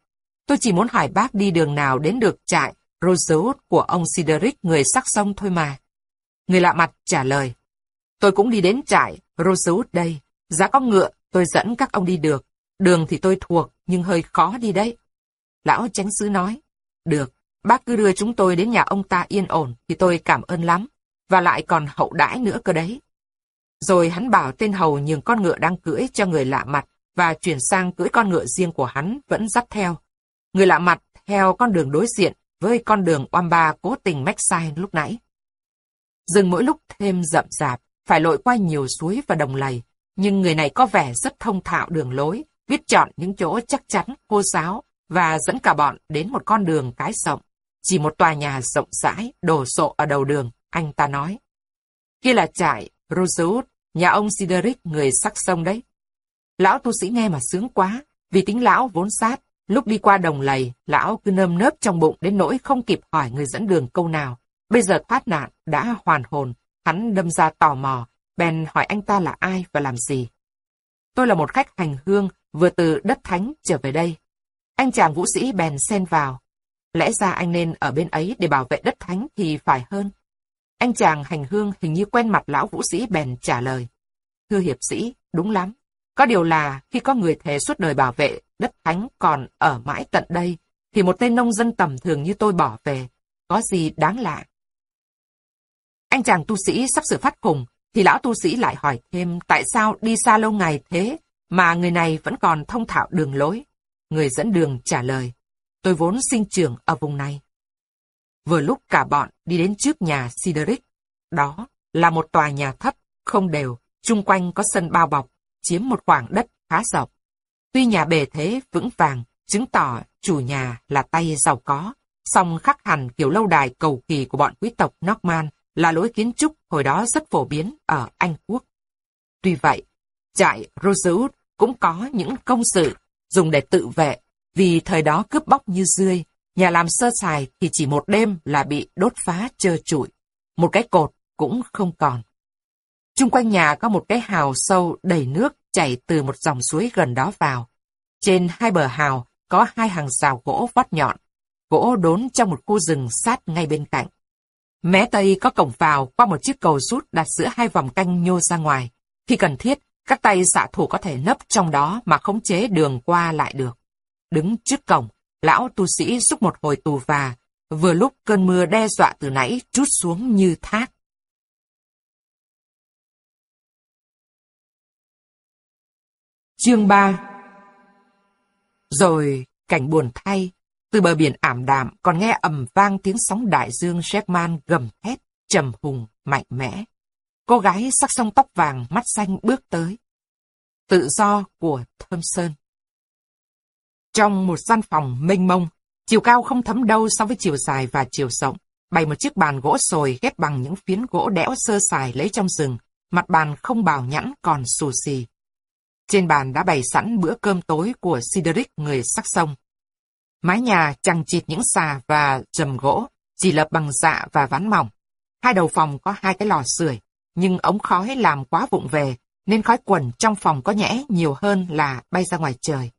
Tôi chỉ muốn hỏi bác đi đường nào đến được trại Rosewood của ông Sideric người sắc sông thôi mà. Người lạ mặt trả lời. Tôi cũng đi đến trại Rosewood đây. Giá có ngựa, tôi dẫn các ông đi được. Đường thì tôi thuộc, nhưng hơi khó đi đấy. Lão tránh sứ nói. Được, bác cứ đưa chúng tôi đến nhà ông ta yên ổn, thì tôi cảm ơn lắm. Và lại còn hậu đãi nữa cơ đấy. Rồi hắn bảo tên hầu nhường con ngựa đang cưỡi cho người lạ mặt, và chuyển sang cưỡi con ngựa riêng của hắn vẫn dắt theo. Người lạ mặt theo con đường đối diện với con đường Wamba cố tình mách sai lúc nãy. Rừng mỗi lúc thêm rậm rạp, phải lội qua nhiều suối và đồng lầy, nhưng người này có vẻ rất thông thạo đường lối, biết chọn những chỗ chắc chắn, khô sáo, và dẫn cả bọn đến một con đường cái rộng. Chỉ một tòa nhà rộng rãi, đổ sộ ở đầu đường, anh ta nói. Kia là trại Rosewood, nhà ông Sideric người sắc sông đấy. Lão tu sĩ nghe mà sướng quá, vì tính lão vốn sát, Lúc đi qua đồng lầy, lão cứ nơm nớp trong bụng đến nỗi không kịp hỏi người dẫn đường câu nào. Bây giờ thoát nạn, đã hoàn hồn, hắn đâm ra tò mò, bèn hỏi anh ta là ai và làm gì. Tôi là một khách hành hương, vừa từ đất thánh trở về đây. Anh chàng vũ sĩ bèn xen vào. Lẽ ra anh nên ở bên ấy để bảo vệ đất thánh thì phải hơn. Anh chàng hành hương hình như quen mặt lão vũ sĩ bèn trả lời. Thưa hiệp sĩ, đúng lắm. Có điều là khi có người thề suốt đời bảo vệ đất thánh còn ở mãi tận đây, thì một tên nông dân tầm thường như tôi bỏ về, có gì đáng lạ. Anh chàng tu sĩ sắp sửa phát cùng, thì lão tu sĩ lại hỏi thêm tại sao đi xa lâu ngày thế mà người này vẫn còn thông thạo đường lối. Người dẫn đường trả lời, tôi vốn sinh trưởng ở vùng này. Vừa lúc cả bọn đi đến trước nhà Sideric, đó là một tòa nhà thấp, không đều, chung quanh có sân bao bọc, chiếm một khoảng đất khá rộng. Tuy nhà bề thế vững vàng, chứng tỏ chủ nhà là tay giàu có, song khắc hẳn kiểu lâu đài cầu kỳ của bọn quý tộc Norman là lối kiến trúc hồi đó rất phổ biến ở Anh Quốc. Tuy vậy, trại Rosewood cũng có những công sự dùng để tự vệ, vì thời đó cướp bóc như rươi, nhà làm sơ sài thì chỉ một đêm là bị đốt phá trơ trụi, một cái cột cũng không còn. Trung quanh nhà có một cái hào sâu đầy nước chảy từ một dòng suối gần đó vào. Trên hai bờ hào có hai hàng rào gỗ vót nhọn, gỗ đốn trong một khu rừng sát ngay bên cạnh. Mé Tây có cổng vào qua một chiếc cầu rút đặt giữa hai vòng canh nhô ra ngoài. Khi cần thiết, Các tay xạ thủ có thể nấp trong đó mà khống chế đường qua lại được. Đứng trước cổng, lão tu sĩ xúc một hồi tù và, vừa lúc cơn mưa đe dọa từ nãy trút xuống như thác. Chương 3 Rồi, cảnh buồn thay, từ bờ biển ảm đạm còn nghe ầm vang tiếng sóng đại dương Shepman gầm thét, trầm hùng, mạnh mẽ. Cô gái sắc song tóc vàng, mắt xanh bước tới. Tự do của Thompson Trong một gian phòng mênh mông, chiều cao không thấm đâu so với chiều dài và chiều rộng, bày một chiếc bàn gỗ sồi ghép bằng những phiến gỗ đẽo sơ sài lấy trong rừng, mặt bàn không bào nhẵn còn xù xì. Trên bàn đã bày sẵn bữa cơm tối của Sideric người sắc sông. Mái nhà chằng chịt những xà và rầm gỗ, chỉ lập bằng dạ và ván mỏng. Hai đầu phòng có hai cái lò sưởi, nhưng ống khói làm quá vụng về, nên khói quẩn trong phòng có nhẽ nhiều hơn là bay ra ngoài trời.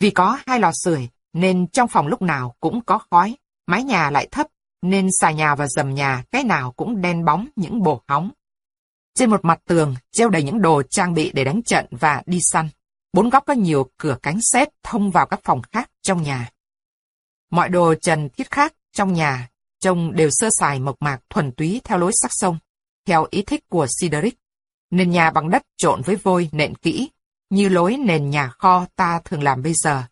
Vì có hai lò sưởi, nên trong phòng lúc nào cũng có khói, mái nhà lại thấp, nên xà nhà và dầm nhà cái nào cũng đen bóng những bổ hóng. Trên một mặt tường, treo đầy những đồ trang bị để đánh trận và đi săn. Bốn góc có nhiều cửa cánh xếp thông vào các phòng khác trong nhà. Mọi đồ trần thiết khác trong nhà trông đều sơ sài mộc mạc thuần túy theo lối sắc sông, theo ý thích của Sideric. Nền nhà bằng đất trộn với vôi nện kỹ, như lối nền nhà kho ta thường làm bây giờ.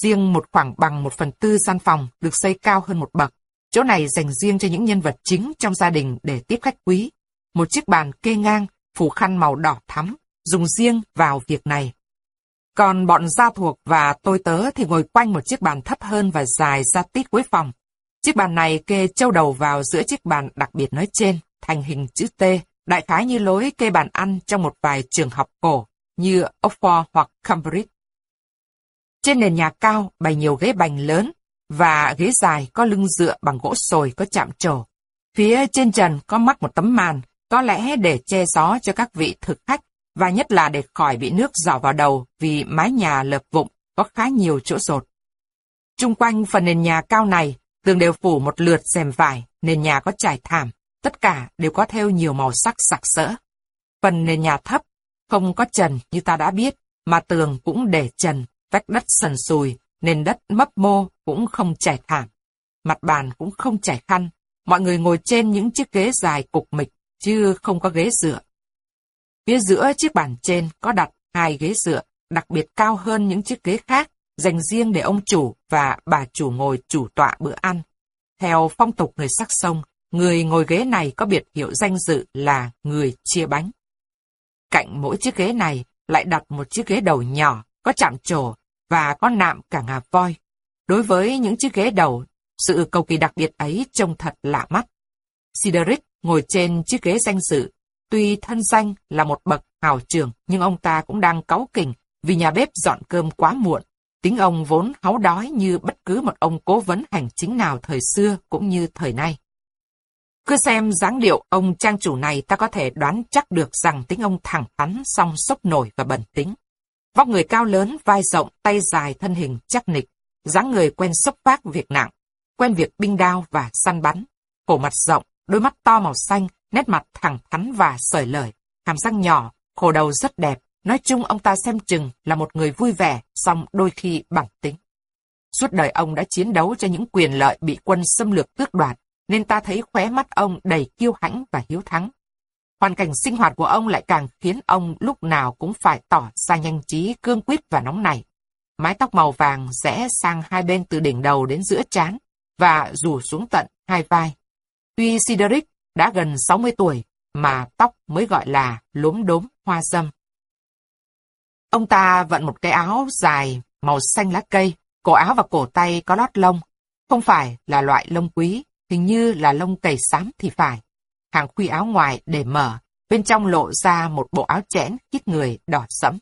Riêng một khoảng bằng một phần tư gian phòng được xây cao hơn một bậc. Chỗ này dành riêng cho những nhân vật chính trong gia đình để tiếp khách quý. Một chiếc bàn kê ngang, phủ khăn màu đỏ thắm, dùng riêng vào việc này. Còn bọn gia thuộc và tôi tớ thì ngồi quanh một chiếc bàn thấp hơn và dài ra tít cuối phòng. Chiếc bàn này kê châu đầu vào giữa chiếc bàn đặc biệt nói trên, thành hình chữ T, đại khái như lối kê bàn ăn trong một vài trường học cổ, như Oxford hoặc Cambridge. Trên nền nhà cao bày nhiều ghế bành lớn, và ghế dài có lưng dựa bằng gỗ sồi có chạm trổ. Phía trên trần có mắc một tấm màn, có lẽ để che gió cho các vị thực khách, và nhất là để khỏi bị nước dò vào đầu vì mái nhà lợp vụng có khá nhiều chỗ rột. Trung quanh phần nền nhà cao này, tường đều phủ một lượt rèm vải, nền nhà có trải thảm, tất cả đều có theo nhiều màu sắc sặc sỡ. Phần nền nhà thấp, không có trần như ta đã biết, mà tường cũng để trần, vách đất sần sùi, nền đất mấp mô cũng không trải thảm. Mặt bàn cũng không trải khăn, mọi người ngồi trên những chiếc ghế dài cục mịch, chứ không có ghế dựa. Phía giữa chiếc bàn trên có đặt hai ghế dựa, đặc biệt cao hơn những chiếc ghế khác, dành riêng để ông chủ và bà chủ ngồi chủ tọa bữa ăn. Theo phong tục người sắc sông, người ngồi ghế này có biệt hiệu danh dự là người chia bánh. Cạnh mỗi chiếc ghế này lại đặt một chiếc ghế đầu nhỏ, có chạm trổ và có nạm cả ngà voi. Đối với những chiếc ghế đầu, sự cầu kỳ đặc biệt ấy trông thật lạ mắt. Cedric ngồi trên chiếc ghế danh dự, tuy thân danh là một bậc hào trường, nhưng ông ta cũng đang cáu kỉnh vì nhà bếp dọn cơm quá muộn. Tính ông vốn háu đói như bất cứ một ông cố vấn hành chính nào thời xưa cũng như thời nay. Cứ xem dáng điệu ông trang chủ này ta có thể đoán chắc được rằng tính ông thẳng thắn, song sốc nổi và bẩn tính. Vóc người cao lớn, vai rộng, tay dài, thân hình chắc nịch, dáng người quen sốc vác việc nặng, quen việc binh đao và săn bắn, cổ mặt rộng, đôi mắt to màu xanh, nét mặt thẳng thắn và sởi lời, hàm răng nhỏ, khổ đầu rất đẹp. Nói chung ông ta xem chừng là một người vui vẻ, song đôi khi bản tính. Suốt đời ông đã chiến đấu cho những quyền lợi bị quân xâm lược tước đoạt, nên ta thấy khóe mắt ông đầy kiêu hãnh và hiếu thắng. Hoàn cảnh sinh hoạt của ông lại càng khiến ông lúc nào cũng phải tỏ ra nhanh trí, cương quyết và nóng nảy. Mái tóc màu vàng rẽ sang hai bên từ đỉnh đầu đến giữa trán và rủ xuống tận hai vai. Tuy Sideric đã gần 60 tuổi mà tóc mới gọi là lốm đốm hoa dâm. Ông ta vận một cái áo dài màu xanh lá cây, cổ áo và cổ tay có lót lông. Không phải là loại lông quý, hình như là lông cầy xám thì phải. Hàng khuy áo ngoài để mở, bên trong lộ ra một bộ áo chẽn kít người đỏ sẫm.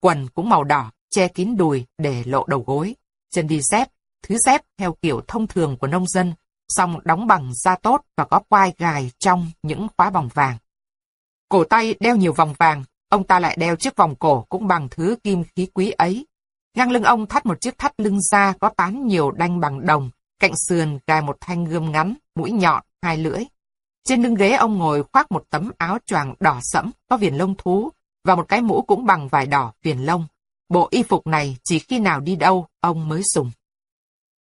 Quần cũng màu đỏ, che kín đùi để lộ đầu gối. Chân đi dép, thứ dép theo kiểu thông thường của nông dân, song đóng bằng da tốt và có quai gài trong những khóa vòng vàng. Cổ tay đeo nhiều vòng vàng, ông ta lại đeo chiếc vòng cổ cũng bằng thứ kim khí quý ấy. Ngang lưng ông thắt một chiếc thắt lưng da có tán nhiều đanh bằng đồng, cạnh sườn gài một thanh gươm ngắn, mũi nhọn, hai lưỡi. Trên lưng ghế ông ngồi khoác một tấm áo choàng đỏ sẫm, có viền lông thú, và một cái mũ cũng bằng vải đỏ viền lông. Bộ y phục này chỉ khi nào đi đâu ông mới dùng.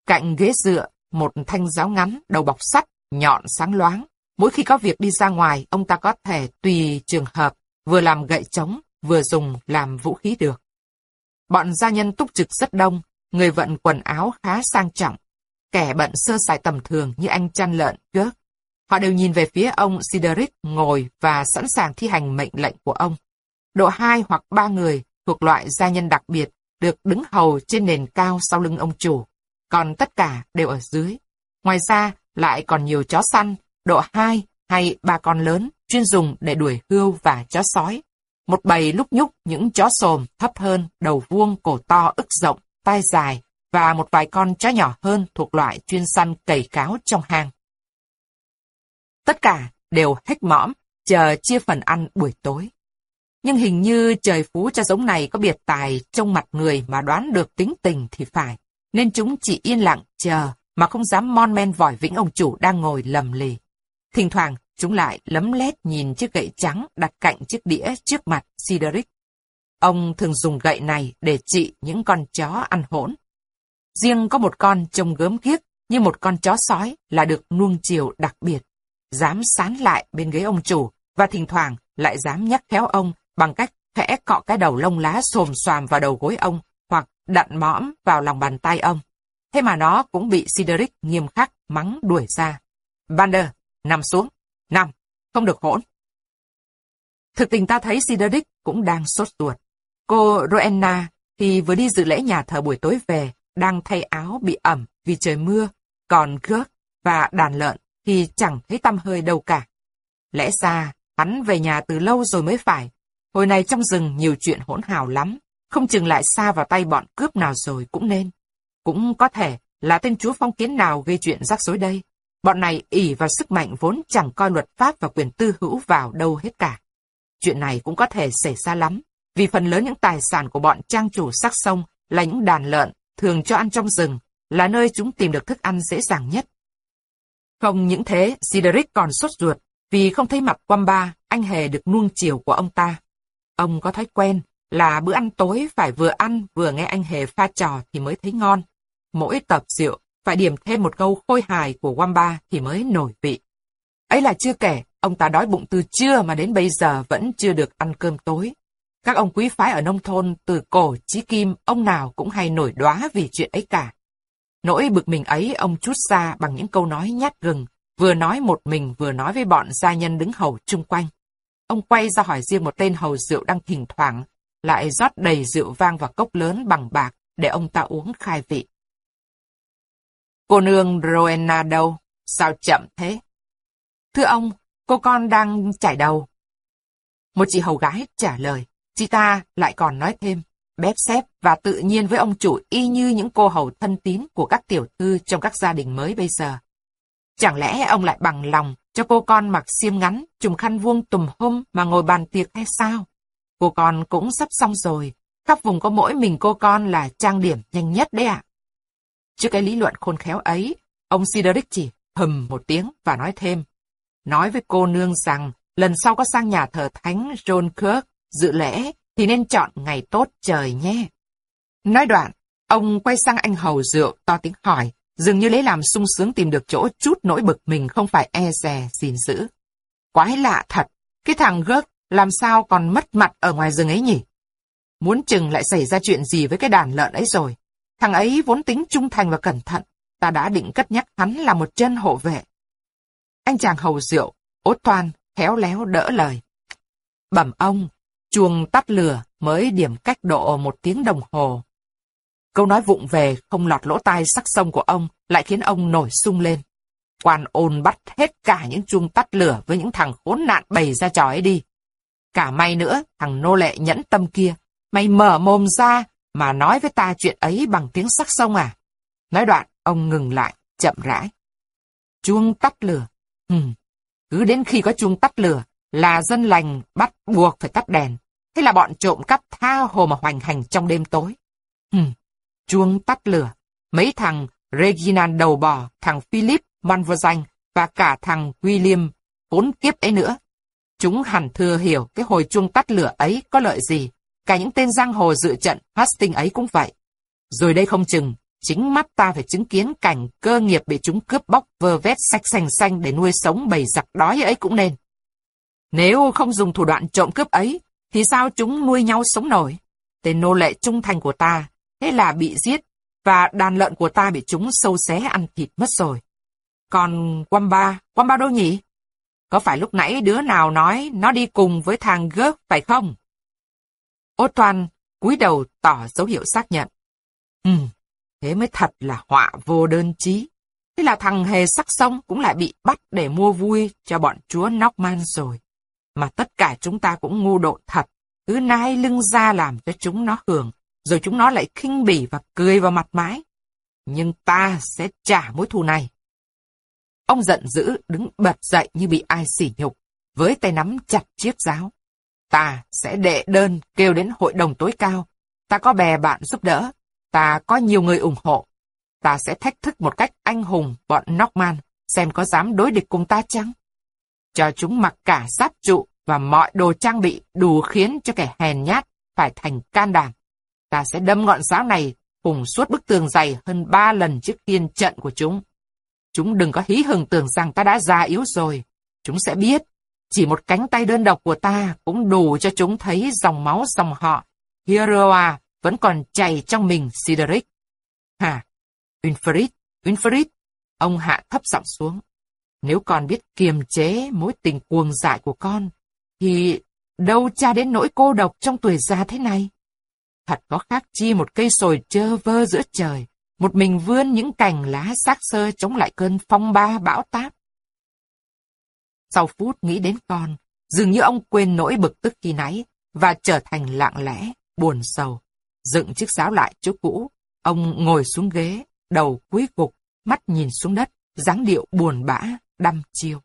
Cạnh ghế dựa, một thanh giáo ngắn, đầu bọc sắt, nhọn sáng loáng. Mỗi khi có việc đi ra ngoài, ông ta có thể tùy trường hợp, vừa làm gậy trống, vừa dùng làm vũ khí được. Bọn gia nhân túc trực rất đông, người vận quần áo khá sang trọng. Kẻ bận sơ sài tầm thường như anh chăn lợn, gớt. Họ đều nhìn về phía ông Sideric ngồi và sẵn sàng thi hành mệnh lệnh của ông. Độ hai hoặc ba người thuộc loại gia nhân đặc biệt được đứng hầu trên nền cao sau lưng ông chủ, còn tất cả đều ở dưới. Ngoài ra, lại còn nhiều chó săn, độ hai hay ba con lớn, chuyên dùng để đuổi hươu và chó sói. Một bầy lúc nhúc những chó sồm thấp hơn, đầu vuông, cổ to, ức rộng, tai dài, và một vài con chó nhỏ hơn thuộc loại chuyên săn cầy cáo trong hang. Tất cả đều hết mõm, chờ chia phần ăn buổi tối. Nhưng hình như trời phú cho giống này có biệt tài trong mặt người mà đoán được tính tình thì phải, nên chúng chỉ yên lặng chờ mà không dám mon men vòi vĩnh ông chủ đang ngồi lầm lì. Thỉnh thoảng, chúng lại lấm lét nhìn chiếc gậy trắng đặt cạnh chiếc đĩa trước mặt Sideric. Ông thường dùng gậy này để trị những con chó ăn hỗn. Riêng có một con trông gớm ghiếc như một con chó sói là được nuông chiều đặc biệt. Dám sán lại bên ghế ông chủ và thỉnh thoảng lại dám nhắc khéo ông bằng cách khẽ cọ cái đầu lông lá xồm xoàm vào đầu gối ông đặn mõm vào lòng bàn tay ông. Thế mà nó cũng bị Sideric nghiêm khắc mắng đuổi ra. Vander, nằm xuống. Nằm, không được hỗn. Thực tình ta thấy Sideric cũng đang sốt ruột. Cô Roenna thì vừa đi dự lễ nhà thờ buổi tối về, đang thay áo bị ẩm vì trời mưa, còn Gớt và đàn lợn thì chẳng thấy tâm hơi đâu cả. Lẽ ra, hắn về nhà từ lâu rồi mới phải. Hồi này trong rừng nhiều chuyện hỗn hào lắm, không chừng lại xa vào tay bọn cướp nào rồi cũng nên. Cũng có thể là tên chúa phong kiến nào gây chuyện rắc rối đây. Bọn này ỉ vào sức mạnh vốn chẳng coi luật pháp và quyền tư hữu vào đâu hết cả. Chuyện này cũng có thể xảy ra lắm, vì phần lớn những tài sản của bọn trang chủ sắc sông là những đàn lợn thường cho ăn trong rừng, là nơi chúng tìm được thức ăn dễ dàng nhất. Không những thế, Cedric còn sốt ruột, vì không thấy mặt Wamba, anh hề được nuông chiều của ông ta. Ông có thói quen là bữa ăn tối phải vừa ăn vừa nghe anh hề pha trò thì mới thấy ngon. Mỗi tập rượu phải điểm thêm một câu khôi hài của Wamba thì mới nổi vị. Ấy là chưa kể, ông ta đói bụng từ trưa mà đến bây giờ vẫn chưa được ăn cơm tối. Các ông quý phái ở nông thôn từ cổ chí kim, ông nào cũng hay nổi đóa vì chuyện ấy cả. Nỗi bực mình ấy ông chút ra bằng những câu nói nhát gừng, vừa nói một mình vừa nói với bọn gia nhân đứng hầu chung quanh. Ông quay ra hỏi riêng một tên hầu rượu đang thỉnh thoảng, lại rót đầy rượu vang vào cốc lớn bằng bạc để ông ta uống khai vị. Cô nương Rowena đâu? Sao chậm thế? Thưa ông, cô con đang chải đầu. Một chị hầu gái trả lời, chị ta lại còn nói thêm, bếp xếp và tự nhiên với ông chủ y như những cô hầu thân tín của các tiểu thư trong các gia đình mới bây giờ. Chẳng lẽ ông lại bằng lòng cho cô con mặc xiêm ngắn, trùm khăn vuông tùm hôm mà ngồi bàn tiệc hay sao? Cô con cũng sắp xong rồi, khắp vùng có mỗi mình cô con là trang điểm nhanh nhất đấy ạ. Trước cái lý luận khôn khéo ấy, ông Sideric chỉ hầm một tiếng và nói thêm. Nói với cô nương rằng, lần sau có sang nhà thờ thánh John Kirk dự lễ, thì nên chọn ngày tốt trời nhé. Nói đoạn, ông quay sang anh hầu rượu to tiếng hỏi, dường như lấy làm sung sướng tìm được chỗ chút nỗi bực mình không phải e dè, gìn giữ. Quái lạ thật, cái thằng gớt làm sao còn mất mặt ở ngoài rừng ấy nhỉ? Muốn chừng lại xảy ra chuyện gì với cái đàn lợn ấy rồi. Thằng ấy vốn tính trung thành và cẩn thận, ta đã định cất nhắc hắn là một chân hộ vệ. Anh chàng hầu rượu, ốt toan, khéo léo đỡ lời. Bẩm ông, chuông tắt lửa mới điểm cách độ một tiếng đồng hồ. Câu nói vụng về không lọt lỗ tai sắc sông của ông lại khiến ông nổi sung lên. Quan ôn bắt hết cả những chuông tắt lửa với những thằng khốn nạn bày ra trò ấy đi. Cả may nữa, thằng nô lệ nhẫn tâm kia, mày mở mồm ra mà nói với ta chuyện ấy bằng tiếng sắc sông à? Nói đoạn, ông ngừng lại, chậm rãi. Chuông tắt lửa. Ừ, cứ đến khi có chuông tắt lửa, là dân lành bắt buộc phải tắt đèn. Thế là bọn trộm cắp tha hồ mà hoành hành trong đêm tối. Ừ, chuông tắt lửa. Mấy thằng Reginald đầu bò, thằng Philip Manverzanh và cả thằng William vốn kiếp ấy nữa. Chúng hẳn thừa hiểu cái hồi chuông tắt lửa ấy có lợi gì. Cả những tên giang hồ dự trận Hastings ấy cũng vậy. Rồi đây không chừng, chính mắt ta phải chứng kiến cảnh cơ nghiệp bị chúng cướp bóc vơ vét sạch sành xanh để nuôi sống bầy giặc đói ấy cũng nên. Nếu không dùng thủ đoạn trộm cướp ấy, thì sao chúng nuôi nhau sống nổi? Tên nô lệ trung thành của ta, thế là bị giết, và đàn lợn của ta bị chúng sâu xé ăn thịt mất rồi. Còn Wamba, Wamba đâu nhỉ? Có phải lúc nãy đứa nào nói nó đi cùng với thằng gớp phải không? Ô toàn cúi đầu tỏ dấu hiệu xác nhận. Ừ, thế mới thật là họa vô đơn chí. Thế là thằng hề sắc sông cũng lại bị bắt để mua vui cho bọn chúa Norman rồi. Mà tất cả chúng ta cũng ngu độ thật, cứ nai lưng ra làm cho chúng nó hưởng, rồi chúng nó lại khinh bỉ và cười vào mặt mái. Nhưng ta sẽ trả mối thù này. Ông giận dữ đứng bật dậy như bị ai sỉ nhục, với tay nắm chặt chiếc giáo. Ta sẽ đệ đơn kêu đến hội đồng tối cao. Ta có bè bạn giúp đỡ. Ta có nhiều người ủng hộ. Ta sẽ thách thức một cách anh hùng bọn Norman, xem có dám đối địch cùng ta chăng? Cho chúng mặc cả giáp trụ và mọi đồ trang bị đủ khiến cho kẻ hèn nhát phải thành can đảm. Ta sẽ đâm ngọn giáo này cùng suốt bức tường dày hơn ba lần trước tiên trận của chúng. Chúng đừng có hí hừng tưởng rằng ta đã già yếu rồi. Chúng sẽ biết, chỉ một cánh tay đơn độc của ta cũng đủ cho chúng thấy dòng máu dòng họ. Hiroa vẫn còn chảy trong mình Sideric. Hả? Winfried, Winfried. Ông hạ thấp giọng xuống. Nếu con biết kiềm chế mối tình cuồng dại của con, thì đâu cha đến nỗi cô độc trong tuổi già thế này. Thật có khác chi một cây sồi trơ vơ giữa trời, một mình vươn những cành lá xác sơ chống lại cơn phong ba bão táp. Sau phút nghĩ đến con, dường như ông quên nỗi bực tức khi nãy và trở thành lặng lẽ, buồn sầu. Dựng chiếc giáo lại chỗ cũ, ông ngồi xuống ghế, đầu cúi gục, mắt nhìn xuống đất, dáng điệu buồn bã, đăm chiêu.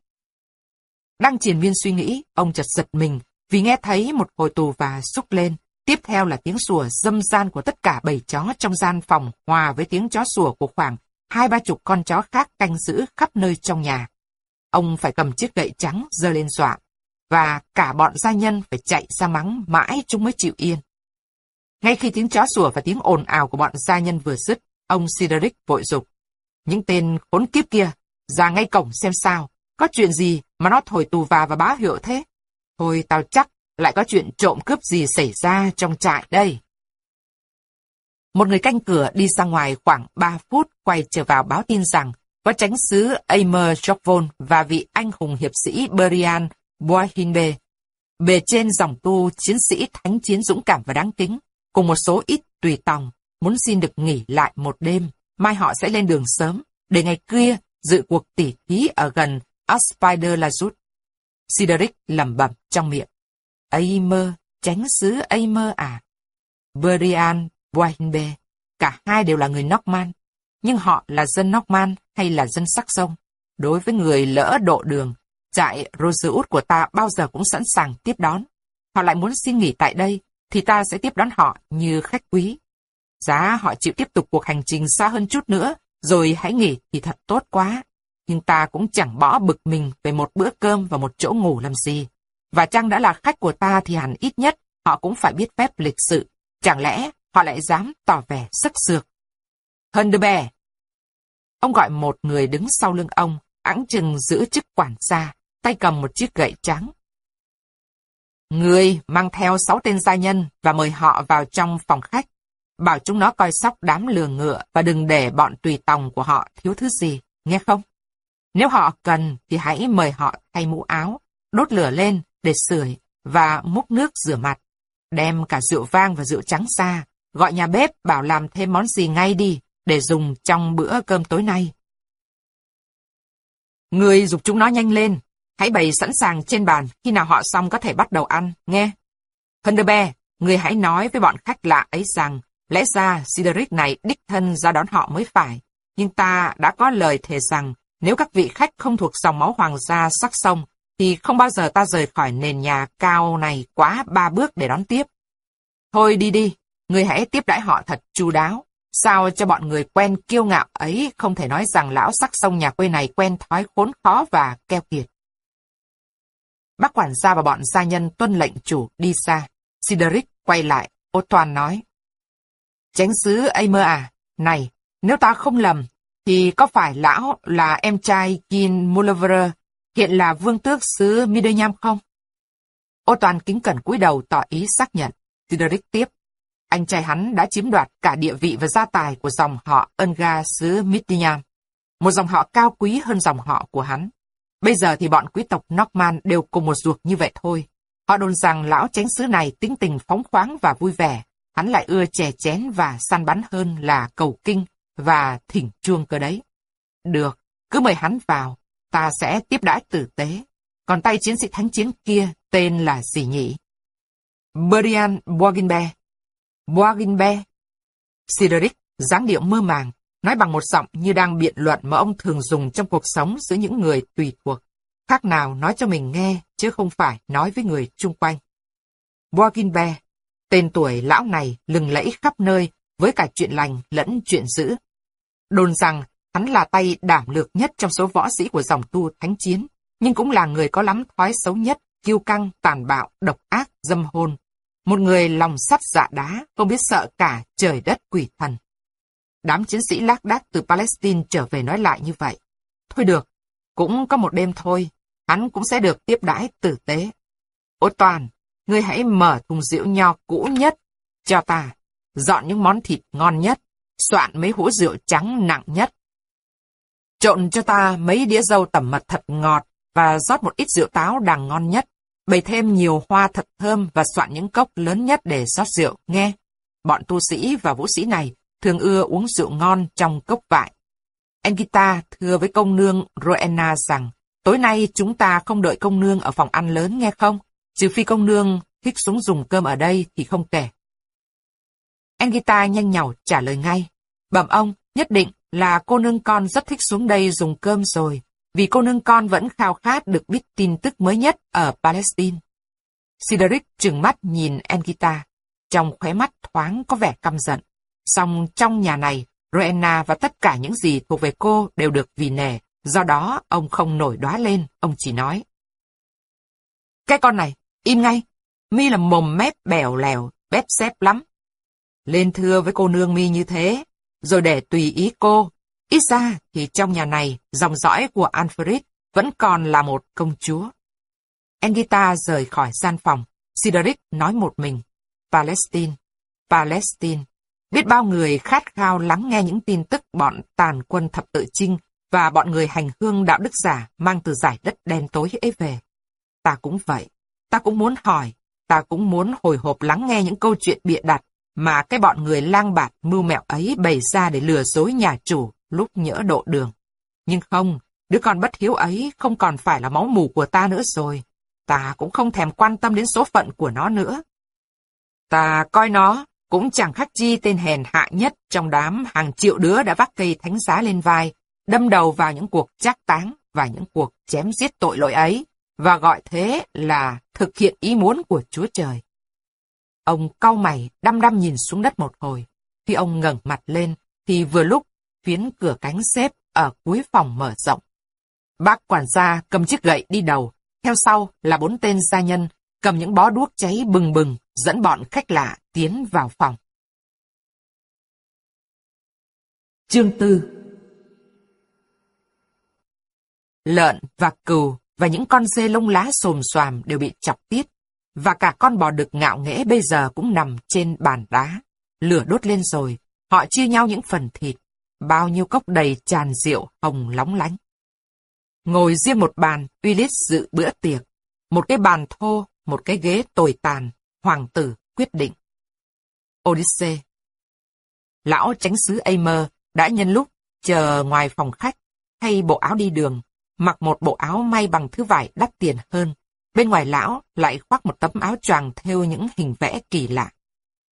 Đang triển miên suy nghĩ, ông chợt giật mình vì nghe thấy một hồi tù và xúc lên. Tiếp theo là tiếng sủa dâm gian của tất cả bầy chó trong gian phòng hòa với tiếng chó sủa của khoảng hai ba chục con chó khác canh giữ khắp nơi trong nhà. Ông phải cầm chiếc gậy trắng giơ lên dọa, và cả bọn gia nhân phải chạy ra mắng mãi chúng mới chịu yên. Ngay khi tiếng chó sủa và tiếng ồn ào của bọn gia nhân vừa dứt, ông Sideric vội dục. Những tên khốn kiếp kia, ra ngay cổng xem sao, có chuyện gì mà nó thổi tù và và báo hiệu thế? Thôi tao chắc lại có chuyện trộm cướp gì xảy ra trong trại đây. Một người canh cửa đi ra ngoài khoảng 3 phút quay trở vào báo tin rằng có tránh sứ Aimer Jokvon và vị anh hùng hiệp sĩ Berian Boahinbe. Bề trên dòng tu chiến sĩ thánh chiến dũng cảm và đáng kính, cùng một số ít tùy tòng, muốn xin được nghỉ lại một đêm, mai họ sẽ lên đường sớm, để ngày kia dự cuộc tỉ thí ở gần Aspider Lazut. Sideric lẩm bẩm trong miệng. Aimer, tránh xứ Aimer à? Berian Boahinbe, cả hai đều là người Norman, nhưng họ là dân Norman hay là dân sắc sông? Đối với người lỡ độ đường, trại Rosewood của ta bao giờ cũng sẵn sàng tiếp đón. Họ lại muốn xin nghỉ tại đây, thì ta sẽ tiếp đón họ như khách quý. Giá họ chịu tiếp tục cuộc hành trình xa hơn chút nữa, rồi hãy nghỉ thì thật tốt quá. Nhưng ta cũng chẳng bỏ bực mình về một bữa cơm và một chỗ ngủ làm gì. Và chăng đã là khách của ta thì hẳn ít nhất họ cũng phải biết phép lịch sự. Chẳng lẽ họ lại dám tỏ vẻ sức sược. Hơn bè. Ông gọi một người đứng sau lưng ông, ẵng chừng giữ chức quản gia, tay cầm một chiếc gậy trắng. Người mang theo sáu tên gia nhân và mời họ vào trong phòng khách. Bảo chúng nó coi sóc đám lừa ngựa và đừng để bọn tùy tòng của họ thiếu thứ gì, nghe không? Nếu họ cần thì hãy mời họ thay mũ áo, đốt lửa lên để sưởi và múc nước rửa mặt. Đem cả rượu vang và rượu trắng ra, gọi nhà bếp bảo làm thêm món gì ngay đi để dùng trong bữa cơm tối nay. Người dục chúng nó nhanh lên, hãy bày sẵn sàng trên bàn, khi nào họ xong có thể bắt đầu ăn, nghe. Thunderbear, người hãy nói với bọn khách lạ ấy rằng, lẽ ra Sideric này đích thân ra đón họ mới phải, nhưng ta đã có lời thề rằng, nếu các vị khách không thuộc dòng máu hoàng gia sắc sông, thì không bao giờ ta rời khỏi nền nhà cao này quá ba bước để đón tiếp. Thôi đi đi, người hãy tiếp đãi họ thật chu đáo. Sao cho bọn người quen kiêu ngạo ấy không thể nói rằng lão sắc sông nhà quê này quen thói khốn khó và keo kiệt. Bác quản gia và bọn gia nhân tuân lệnh chủ đi xa. Sideric quay lại, ô toàn nói. tránh sứ Aimer à, này, nếu ta không lầm, thì có phải lão là em trai Kin Mulliver hiện là vương tước xứ Midenyam không? Ô toàn kính cẩn cúi đầu tỏ ý xác nhận. Sideric tiếp. Anh trai hắn đã chiếm đoạt cả địa vị và gia tài của dòng họ Enga xứ Midenyam, một dòng họ cao quý hơn dòng họ của hắn. Bây giờ thì bọn quý tộc Norman đều cùng một ruột như vậy thôi. Họ đồn rằng lão chánh xứ này tính tình phóng khoáng và vui vẻ, hắn lại ưa chè chén và săn bắn hơn là cầu kinh và thỉnh chuông cơ đấy. Được, cứ mời hắn vào, ta sẽ tiếp đãi tử tế. Còn tay chiến sĩ thánh chiến kia tên là gì nhỉ? Brian Boaginbe. Boaginbe. Cedric, dáng điệu mơ màng, nói bằng một giọng như đang biện luận mà ông thường dùng trong cuộc sống giữa những người tùy thuộc. Khác nào nói cho mình nghe, chứ không phải nói với người chung quanh. Boaginbe, tên tuổi lão này lừng lẫy khắp nơi với cả chuyện lành lẫn chuyện dữ. Đồn rằng hắn là tay đảm lược nhất trong số võ sĩ của dòng tu thánh chiến, nhưng cũng là người có lắm thói xấu nhất, kiêu căng, tàn bạo, độc ác, dâm hôn. Một người lòng sắt dạ đá, không biết sợ cả trời đất quỷ thần. Đám chiến sĩ lác đác từ Palestine trở về nói lại như vậy. Thôi được, cũng có một đêm thôi, hắn cũng sẽ được tiếp đãi tử tế. Ô Toàn, ngươi hãy mở thùng rượu nho cũ nhất cho ta, dọn những món thịt ngon nhất, soạn mấy hũ rượu trắng nặng nhất. Trộn cho ta mấy đĩa dâu tẩm mật thật ngọt và rót một ít rượu táo đằng ngon nhất. Bày thêm nhiều hoa thật thơm và soạn những cốc lớn nhất để rót rượu, nghe. Bọn tu sĩ và vũ sĩ này thường ưa uống rượu ngon trong cốc vại. Engita thưa với công nương Roena rằng, tối nay chúng ta không đợi công nương ở phòng ăn lớn nghe không? Trừ phi công nương thích xuống dùng cơm ở đây thì không kể. Engita nhanh nhảu trả lời ngay. Bẩm ông, nhất định là cô nương con rất thích xuống đây dùng cơm rồi, vì cô nương con vẫn khao khát được biết tin tức mới nhất ở Palestine. Sideric trừng mắt nhìn Engita, trong khóe mắt thoáng có vẻ căm giận. Song trong nhà này, Rowena và tất cả những gì thuộc về cô đều được vì nề, do đó ông không nổi đóa lên, ông chỉ nói. Cái con này, im ngay, mi là mồm mép bèo lèo, bếp xếp lắm. Lên thưa với cô nương mi như thế, rồi để tùy ý cô. Ít ra thì trong nhà này, dòng dõi của Alfred vẫn còn là một công chúa. Engita rời khỏi gian phòng, Sideric nói một mình. Palestine, Palestine. Biết bao người khát khao lắng nghe những tin tức bọn tàn quân thập tự chinh và bọn người hành hương đạo đức giả mang từ giải đất đen tối ấy về. Ta cũng vậy. Ta cũng muốn hỏi, ta cũng muốn hồi hộp lắng nghe những câu chuyện bịa đặt mà cái bọn người lang bạt mưu mẹo ấy bày ra để lừa dối nhà chủ lúc nhỡ độ đường. Nhưng không, đứa con bất hiếu ấy không còn phải là máu mù của ta nữa rồi. Ta cũng không thèm quan tâm đến số phận của nó nữa. Ta coi nó cũng chẳng khác chi tên hèn hạ nhất trong đám hàng triệu đứa đã vác cây thánh giá lên vai, đâm đầu vào những cuộc trác táng và những cuộc chém giết tội lỗi ấy, và gọi thế là thực hiện ý muốn của Chúa Trời. Ông cau mày đăm đăm nhìn xuống đất một hồi. Khi ông ngẩng mặt lên, thì vừa lúc phiến cửa cánh xếp ở cuối phòng mở rộng. Bác quản gia cầm chiếc gậy đi đầu, theo sau là bốn tên gia nhân cầm những bó đuốc cháy bừng bừng, dẫn bọn khách lạ tiến vào phòng. Chương tư Lợn và cừu và những con dê lông lá xồm xoàm đều bị chọc tiết, và cả con bò đực ngạo nghễ bây giờ cũng nằm trên bàn đá. Lửa đốt lên rồi, họ chia nhau những phần thịt, bao nhiêu cốc đầy tràn rượu hồng lóng lánh. Ngồi riêng một bàn, Ulyss dự bữa tiệc. Một cái bàn thô, một cái ghế tồi tàn, hoàng tử quyết định. Odyssey Lão tránh sứ Aimer đã nhân lúc chờ ngoài phòng khách, thay bộ áo đi đường, mặc một bộ áo may bằng thứ vải đắt tiền hơn. Bên ngoài lão lại khoác một tấm áo choàng theo những hình vẽ kỳ lạ.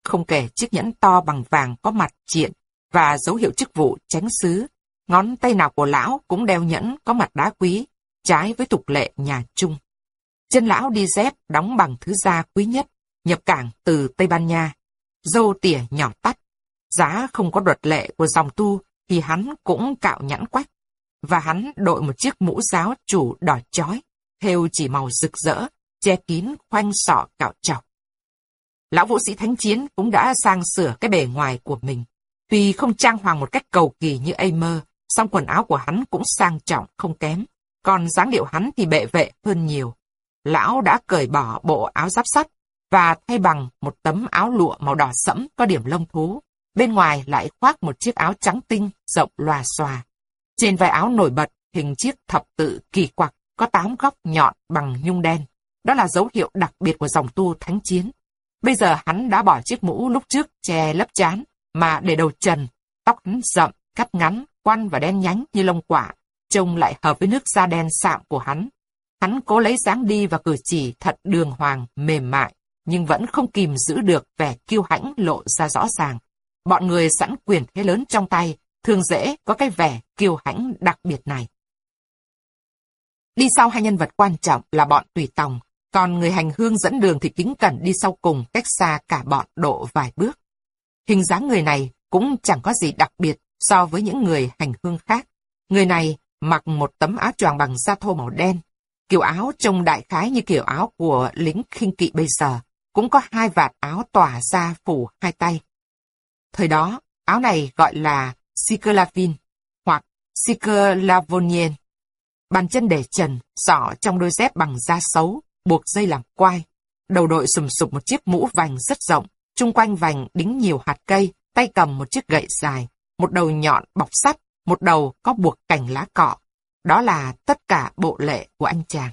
Không kể chiếc nhẫn to bằng vàng có mặt triện và dấu hiệu chức vụ tránh sứ. Ngón tay nào của lão cũng đeo nhẫn có mặt đá quý, trái với tục lệ nhà Trung. Chân lão đi dép đóng bằng thứ da quý nhất, nhập cảng từ Tây Ban Nha. Dâu tỉa nhỏ tắt. Giá không có luật lệ của dòng tu thì hắn cũng cạo nhẵn quách và hắn đội một chiếc mũ giáo chủ đỏ chói, thêu chỉ màu rực rỡ, che kín khoanh sọ cạo trọc. Lão vũ sĩ thánh chiến cũng đã sang sửa cái bề ngoài của mình. Tuy không trang hoàng một cách cầu kỳ như Aimer, song quần áo của hắn cũng sang trọng không kém. Còn dáng điệu hắn thì bệ vệ hơn nhiều. Lão đã cởi bỏ bộ áo giáp sắt và thay bằng một tấm áo lụa màu đỏ sẫm có điểm lông thú. Bên ngoài lại khoác một chiếc áo trắng tinh rộng lòa xòa. Trên vai áo nổi bật hình chiếc thập tự kỳ quặc có tám góc nhọn bằng nhung đen. Đó là dấu hiệu đặc biệt của dòng tu thánh chiến. Bây giờ hắn đã bỏ chiếc mũ lúc trước che lấp chán, mà để đầu trần, tóc hắn rậm, cắt ngắn, quăn và đen nhánh như lông quả, trông lại hợp với nước da đen sạm của hắn. Hắn cố lấy dáng đi và cử chỉ thật đường hoàng, mềm mại, nhưng vẫn không kìm giữ được vẻ kiêu hãnh lộ ra rõ ràng. Bọn người sẵn quyền thế lớn trong tay, thường dễ có cái vẻ kiêu hãnh đặc biệt này. Đi sau hai nhân vật quan trọng là bọn tùy tòng, còn người hành hương dẫn đường thì kính cẩn đi sau cùng cách xa cả bọn độ vài bước. Hình dáng người này cũng chẳng có gì đặc biệt so với những người hành hương khác. Người này mặc một tấm áo choàng bằng da thô màu đen. Kiểu áo trông đại khái như kiểu áo của lính khinh kỵ bây giờ, cũng có hai vạt áo tỏa ra phủ hai tay. Thời đó, áo này gọi là Siklavin hoặc Siklavonien. Bàn chân để trần, sọ trong đôi dép bằng da xấu, buộc dây làm quai. Đầu đội sùm sụp một chiếc mũ vành rất rộng, chung quanh vành đính nhiều hạt cây, tay cầm một chiếc gậy dài, một đầu nhọn bọc sắt, một đầu có buộc cành lá cọ. Đó là tất cả bộ lệ của anh chàng.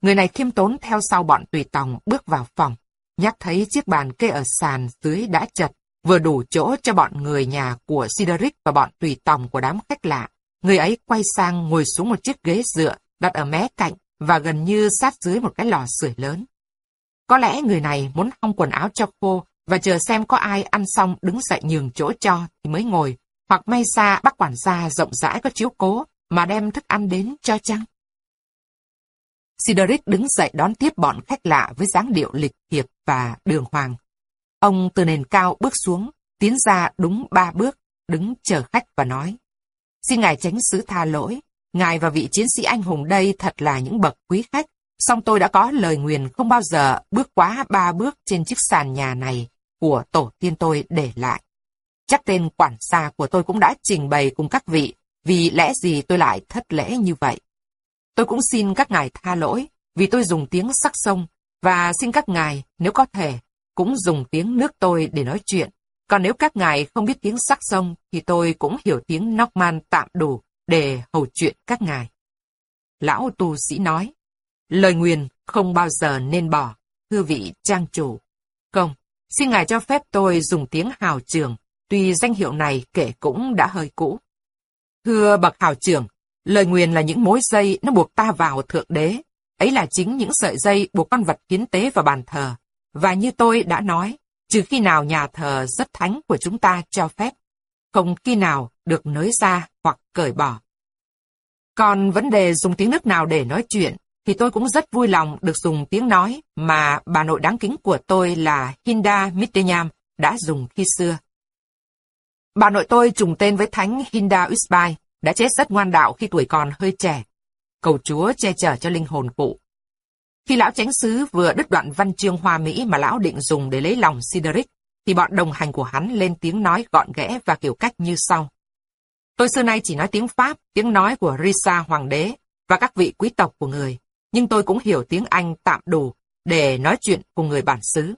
Người này khiêm tốn theo sau bọn tùy tòng bước vào phòng, nhắc thấy chiếc bàn kê ở sàn dưới đã chật, vừa đủ chỗ cho bọn người nhà của Sideric và bọn tùy tòng của đám khách lạ. Người ấy quay sang ngồi xuống một chiếc ghế dựa đặt ở mé cạnh và gần như sát dưới một cái lò sưởi lớn. Có lẽ người này muốn hong quần áo cho khô và chờ xem có ai ăn xong đứng dậy nhường chỗ cho thì mới ngồi, hoặc may ra bác quản gia rộng rãi có chiếu cố mà đem thức ăn đến cho chăng. Sideric đứng dậy đón tiếp bọn khách lạ với dáng điệu lịch thiệp và đường hoàng. Ông từ nền cao bước xuống, tiến ra đúng ba bước, đứng chờ khách và nói. Xin ngài tránh xứ tha lỗi, ngài và vị chiến sĩ anh hùng đây thật là những bậc quý khách, song tôi đã có lời nguyền không bao giờ bước quá ba bước trên chiếc sàn nhà này của tổ tiên tôi để lại. Chắc tên quản gia của tôi cũng đã trình bày cùng các vị, vì lẽ gì tôi lại thất lễ như vậy. Tôi cũng xin các ngài tha lỗi, vì tôi dùng tiếng sắc sông, và xin các ngài, nếu có thể, cũng dùng tiếng nước tôi để nói chuyện. Còn nếu các ngài không biết tiếng sắc sông, thì tôi cũng hiểu tiếng Norman tạm đủ để hầu chuyện các ngài. Lão tu sĩ nói, lời nguyền không bao giờ nên bỏ, thưa vị trang chủ. Không, xin ngài cho phép tôi dùng tiếng hào trường, tuy danh hiệu này kể cũng đã hơi cũ. Thưa bậc hào trưởng, lời nguyền là những mối dây nó buộc ta vào thượng đế. Ấy là chính những sợi dây buộc con vật kiến tế vào bàn thờ. Và như tôi đã nói, trừ khi nào nhà thờ rất thánh của chúng ta cho phép, không khi nào được nới ra hoặc cởi bỏ. Còn vấn đề dùng tiếng nước nào để nói chuyện, thì tôi cũng rất vui lòng được dùng tiếng nói mà bà nội đáng kính của tôi là Hinda Mittenyam đã dùng khi xưa. Bà nội tôi trùng tên với Thánh Hinda Usbai, đã chết rất ngoan đạo khi tuổi còn hơi trẻ. Cầu Chúa che chở cho linh hồn cụ. Khi lão chánh sứ vừa đứt đoạn văn chương hoa Mỹ mà lão định dùng để lấy lòng Sideric, thì bọn đồng hành của hắn lên tiếng nói gọn ghẽ và kiểu cách như sau. Tôi xưa nay chỉ nói tiếng Pháp, tiếng nói của Risa Hoàng đế và các vị quý tộc của người, nhưng tôi cũng hiểu tiếng Anh tạm đủ để nói chuyện cùng người bản xứ.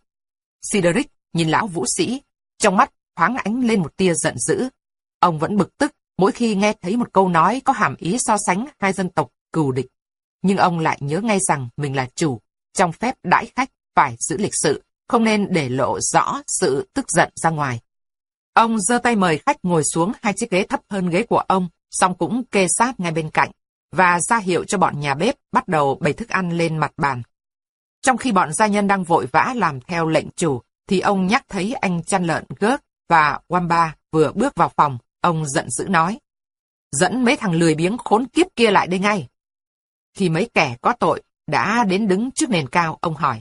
Sideric nhìn lão vũ sĩ, trong mắt thoáng ánh lên một tia giận dữ. Ông vẫn bực tức mỗi khi nghe thấy một câu nói có hàm ý so sánh hai dân tộc cừu địch. Nhưng ông lại nhớ ngay rằng mình là chủ, trong phép đãi khách phải giữ lịch sự, không nên để lộ rõ sự tức giận ra ngoài. Ông giơ tay mời khách ngồi xuống hai chiếc ghế thấp hơn ghế của ông, song cũng kê sát ngay bên cạnh, và ra hiệu cho bọn nhà bếp bắt đầu bày thức ăn lên mặt bàn. Trong khi bọn gia nhân đang vội vã làm theo lệnh chủ, thì ông nhắc thấy anh chăn lợn gớt và Wamba vừa bước vào phòng, ông giận dữ nói. Dẫn mấy thằng lười biếng khốn kiếp kia lại đây ngay. Khi mấy kẻ có tội đã đến đứng trước nền cao, ông hỏi.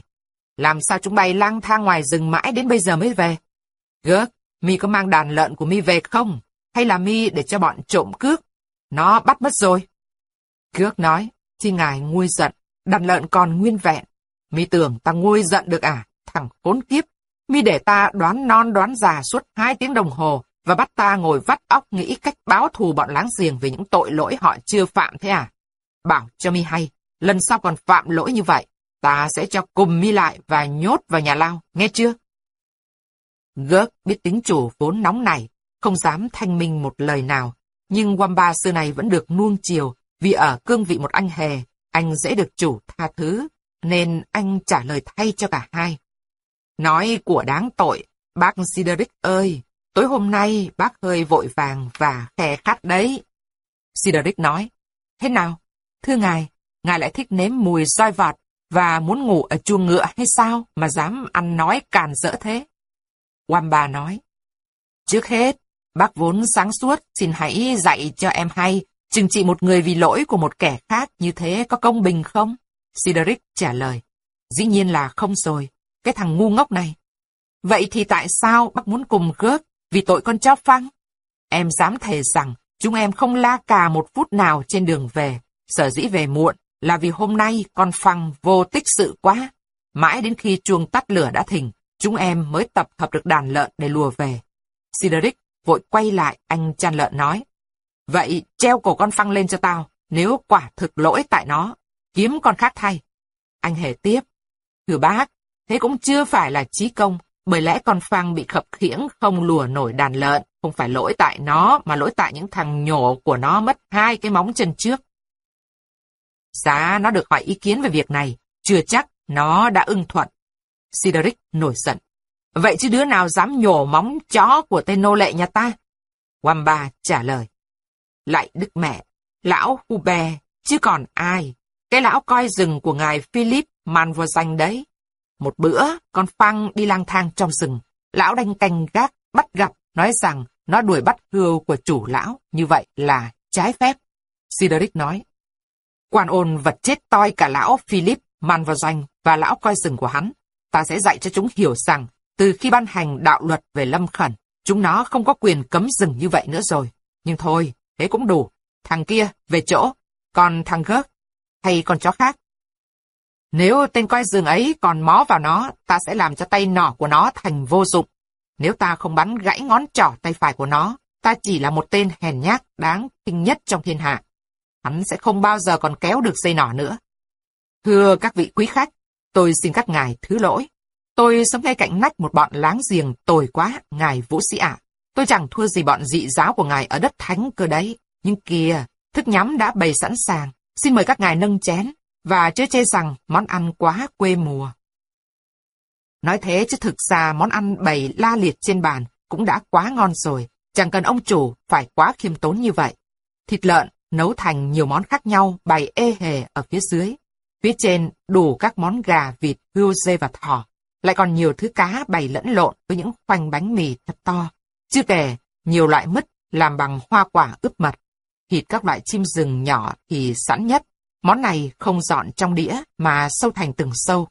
Làm sao chúng bay lang thang ngoài rừng mãi đến bây giờ mới về? Gớt, mi có mang đàn lợn của mi về không? Hay là mi để cho bọn trộm cướp? Nó bắt mất rồi. Gớt nói, thì ngài nguôi giận, đàn lợn còn nguyên vẹn, Mi tưởng ta nguôi giận được à, thằng khốn kiếp. Mi để ta đoán non đoán già suốt hai tiếng đồng hồ và bắt ta ngồi vắt óc nghĩ cách báo thù bọn láng giềng về những tội lỗi họ chưa phạm thế à? Bảo cho Mi hay, lần sau còn phạm lỗi như vậy, ta sẽ cho cùng Mi lại và nhốt vào nhà lao, nghe chưa? Gớt biết tính chủ vốn nóng này, không dám thanh minh một lời nào, nhưng Wamba xưa này vẫn được nuông chiều, vì ở cương vị một anh hề, anh dễ được chủ tha thứ, nên anh trả lời thay cho cả hai. Nói của đáng tội, bác Sideric ơi, tối hôm nay bác hơi vội vàng và khe khát đấy. Sideric nói, thế nào? Thưa ngài, ngài lại thích nếm mùi roi vọt và muốn ngủ ở chuồng ngựa hay sao mà dám ăn nói càn rỡ thế? Wamba nói, trước hết, bác vốn sáng suốt, xin hãy dạy cho em hay, chừng trị một người vì lỗi của một kẻ khác như thế có công bình không? Sideric trả lời, dĩ nhiên là không rồi, cái thằng ngu ngốc này. Vậy thì tại sao bác muốn cùng gớt vì tội con chó phăng? Em dám thề rằng chúng em không la cà một phút nào trên đường về. Sở dĩ về muộn là vì hôm nay con phăng vô tích sự quá. Mãi đến khi chuông tắt lửa đã thình, chúng em mới tập hợp được đàn lợn để lùa về. Sideric vội quay lại anh chăn lợn nói. Vậy treo cổ con phăng lên cho tao, nếu quả thực lỗi tại nó, kiếm con khác thay. Anh hề tiếp. Thưa bác, thế cũng chưa phải là trí công, bởi lẽ con phăng bị khập khiễng không lùa nổi đàn lợn, không phải lỗi tại nó, mà lỗi tại những thằng nhổ của nó mất hai cái móng chân trước. Giá nó được hỏi ý kiến về việc này, chưa chắc nó đã ưng thuận. Sideric nổi giận. Vậy chứ đứa nào dám nhổ móng chó của tên nô lệ nhà ta? Wamba trả lời. Lại đức mẹ, lão Hube, chứ còn ai. Cái lão coi rừng của ngài Philip Manvoisanh đấy. Một bữa, con Phăng đi lang thang trong rừng. Lão đanh canh gác, bắt gặp, nói rằng nó đuổi bắt hươu của chủ lão. Như vậy là trái phép. Sideric nói. Quan ôn vật chết toi cả lão Philip man vào danh và lão coi rừng của hắn. Ta sẽ dạy cho chúng hiểu rằng, từ khi ban hành đạo luật về lâm khẩn, chúng nó không có quyền cấm rừng như vậy nữa rồi. Nhưng thôi, thế cũng đủ. Thằng kia, về chỗ. Còn thằng gớt, hay con chó khác. Nếu tên coi rừng ấy còn mó vào nó, ta sẽ làm cho tay nỏ của nó thành vô dụng. Nếu ta không bắn gãy ngón trỏ tay phải của nó, ta chỉ là một tên hèn nhát đáng kinh nhất trong thiên hạ. Hắn sẽ không bao giờ còn kéo được dây nỏ nữa. Thưa các vị quý khách, tôi xin các ngài thứ lỗi. Tôi sống ngay cạnh nách một bọn láng giềng tồi quá, ngài vũ sĩ ạ. Tôi chẳng thua gì bọn dị giáo của ngài ở đất thánh cơ đấy. Nhưng kìa, thức nhắm đã bày sẵn sàng. Xin mời các ngài nâng chén, và chớ chê rằng món ăn quá quê mùa. Nói thế chứ thực ra món ăn bày la liệt trên bàn cũng đã quá ngon rồi, chẳng cần ông chủ phải quá khiêm tốn như vậy. Thịt lợn nấu thành nhiều món khác nhau bày ê hề ở phía dưới. Phía trên đủ các món gà, vịt, hươu, dê và thỏ. Lại còn nhiều thứ cá bày lẫn lộn với những khoanh bánh mì thật to. Chưa kể, nhiều loại mứt làm bằng hoa quả ướp mật. Thịt các loại chim rừng nhỏ thì sẵn nhất. Món này không dọn trong đĩa mà sâu thành từng sâu.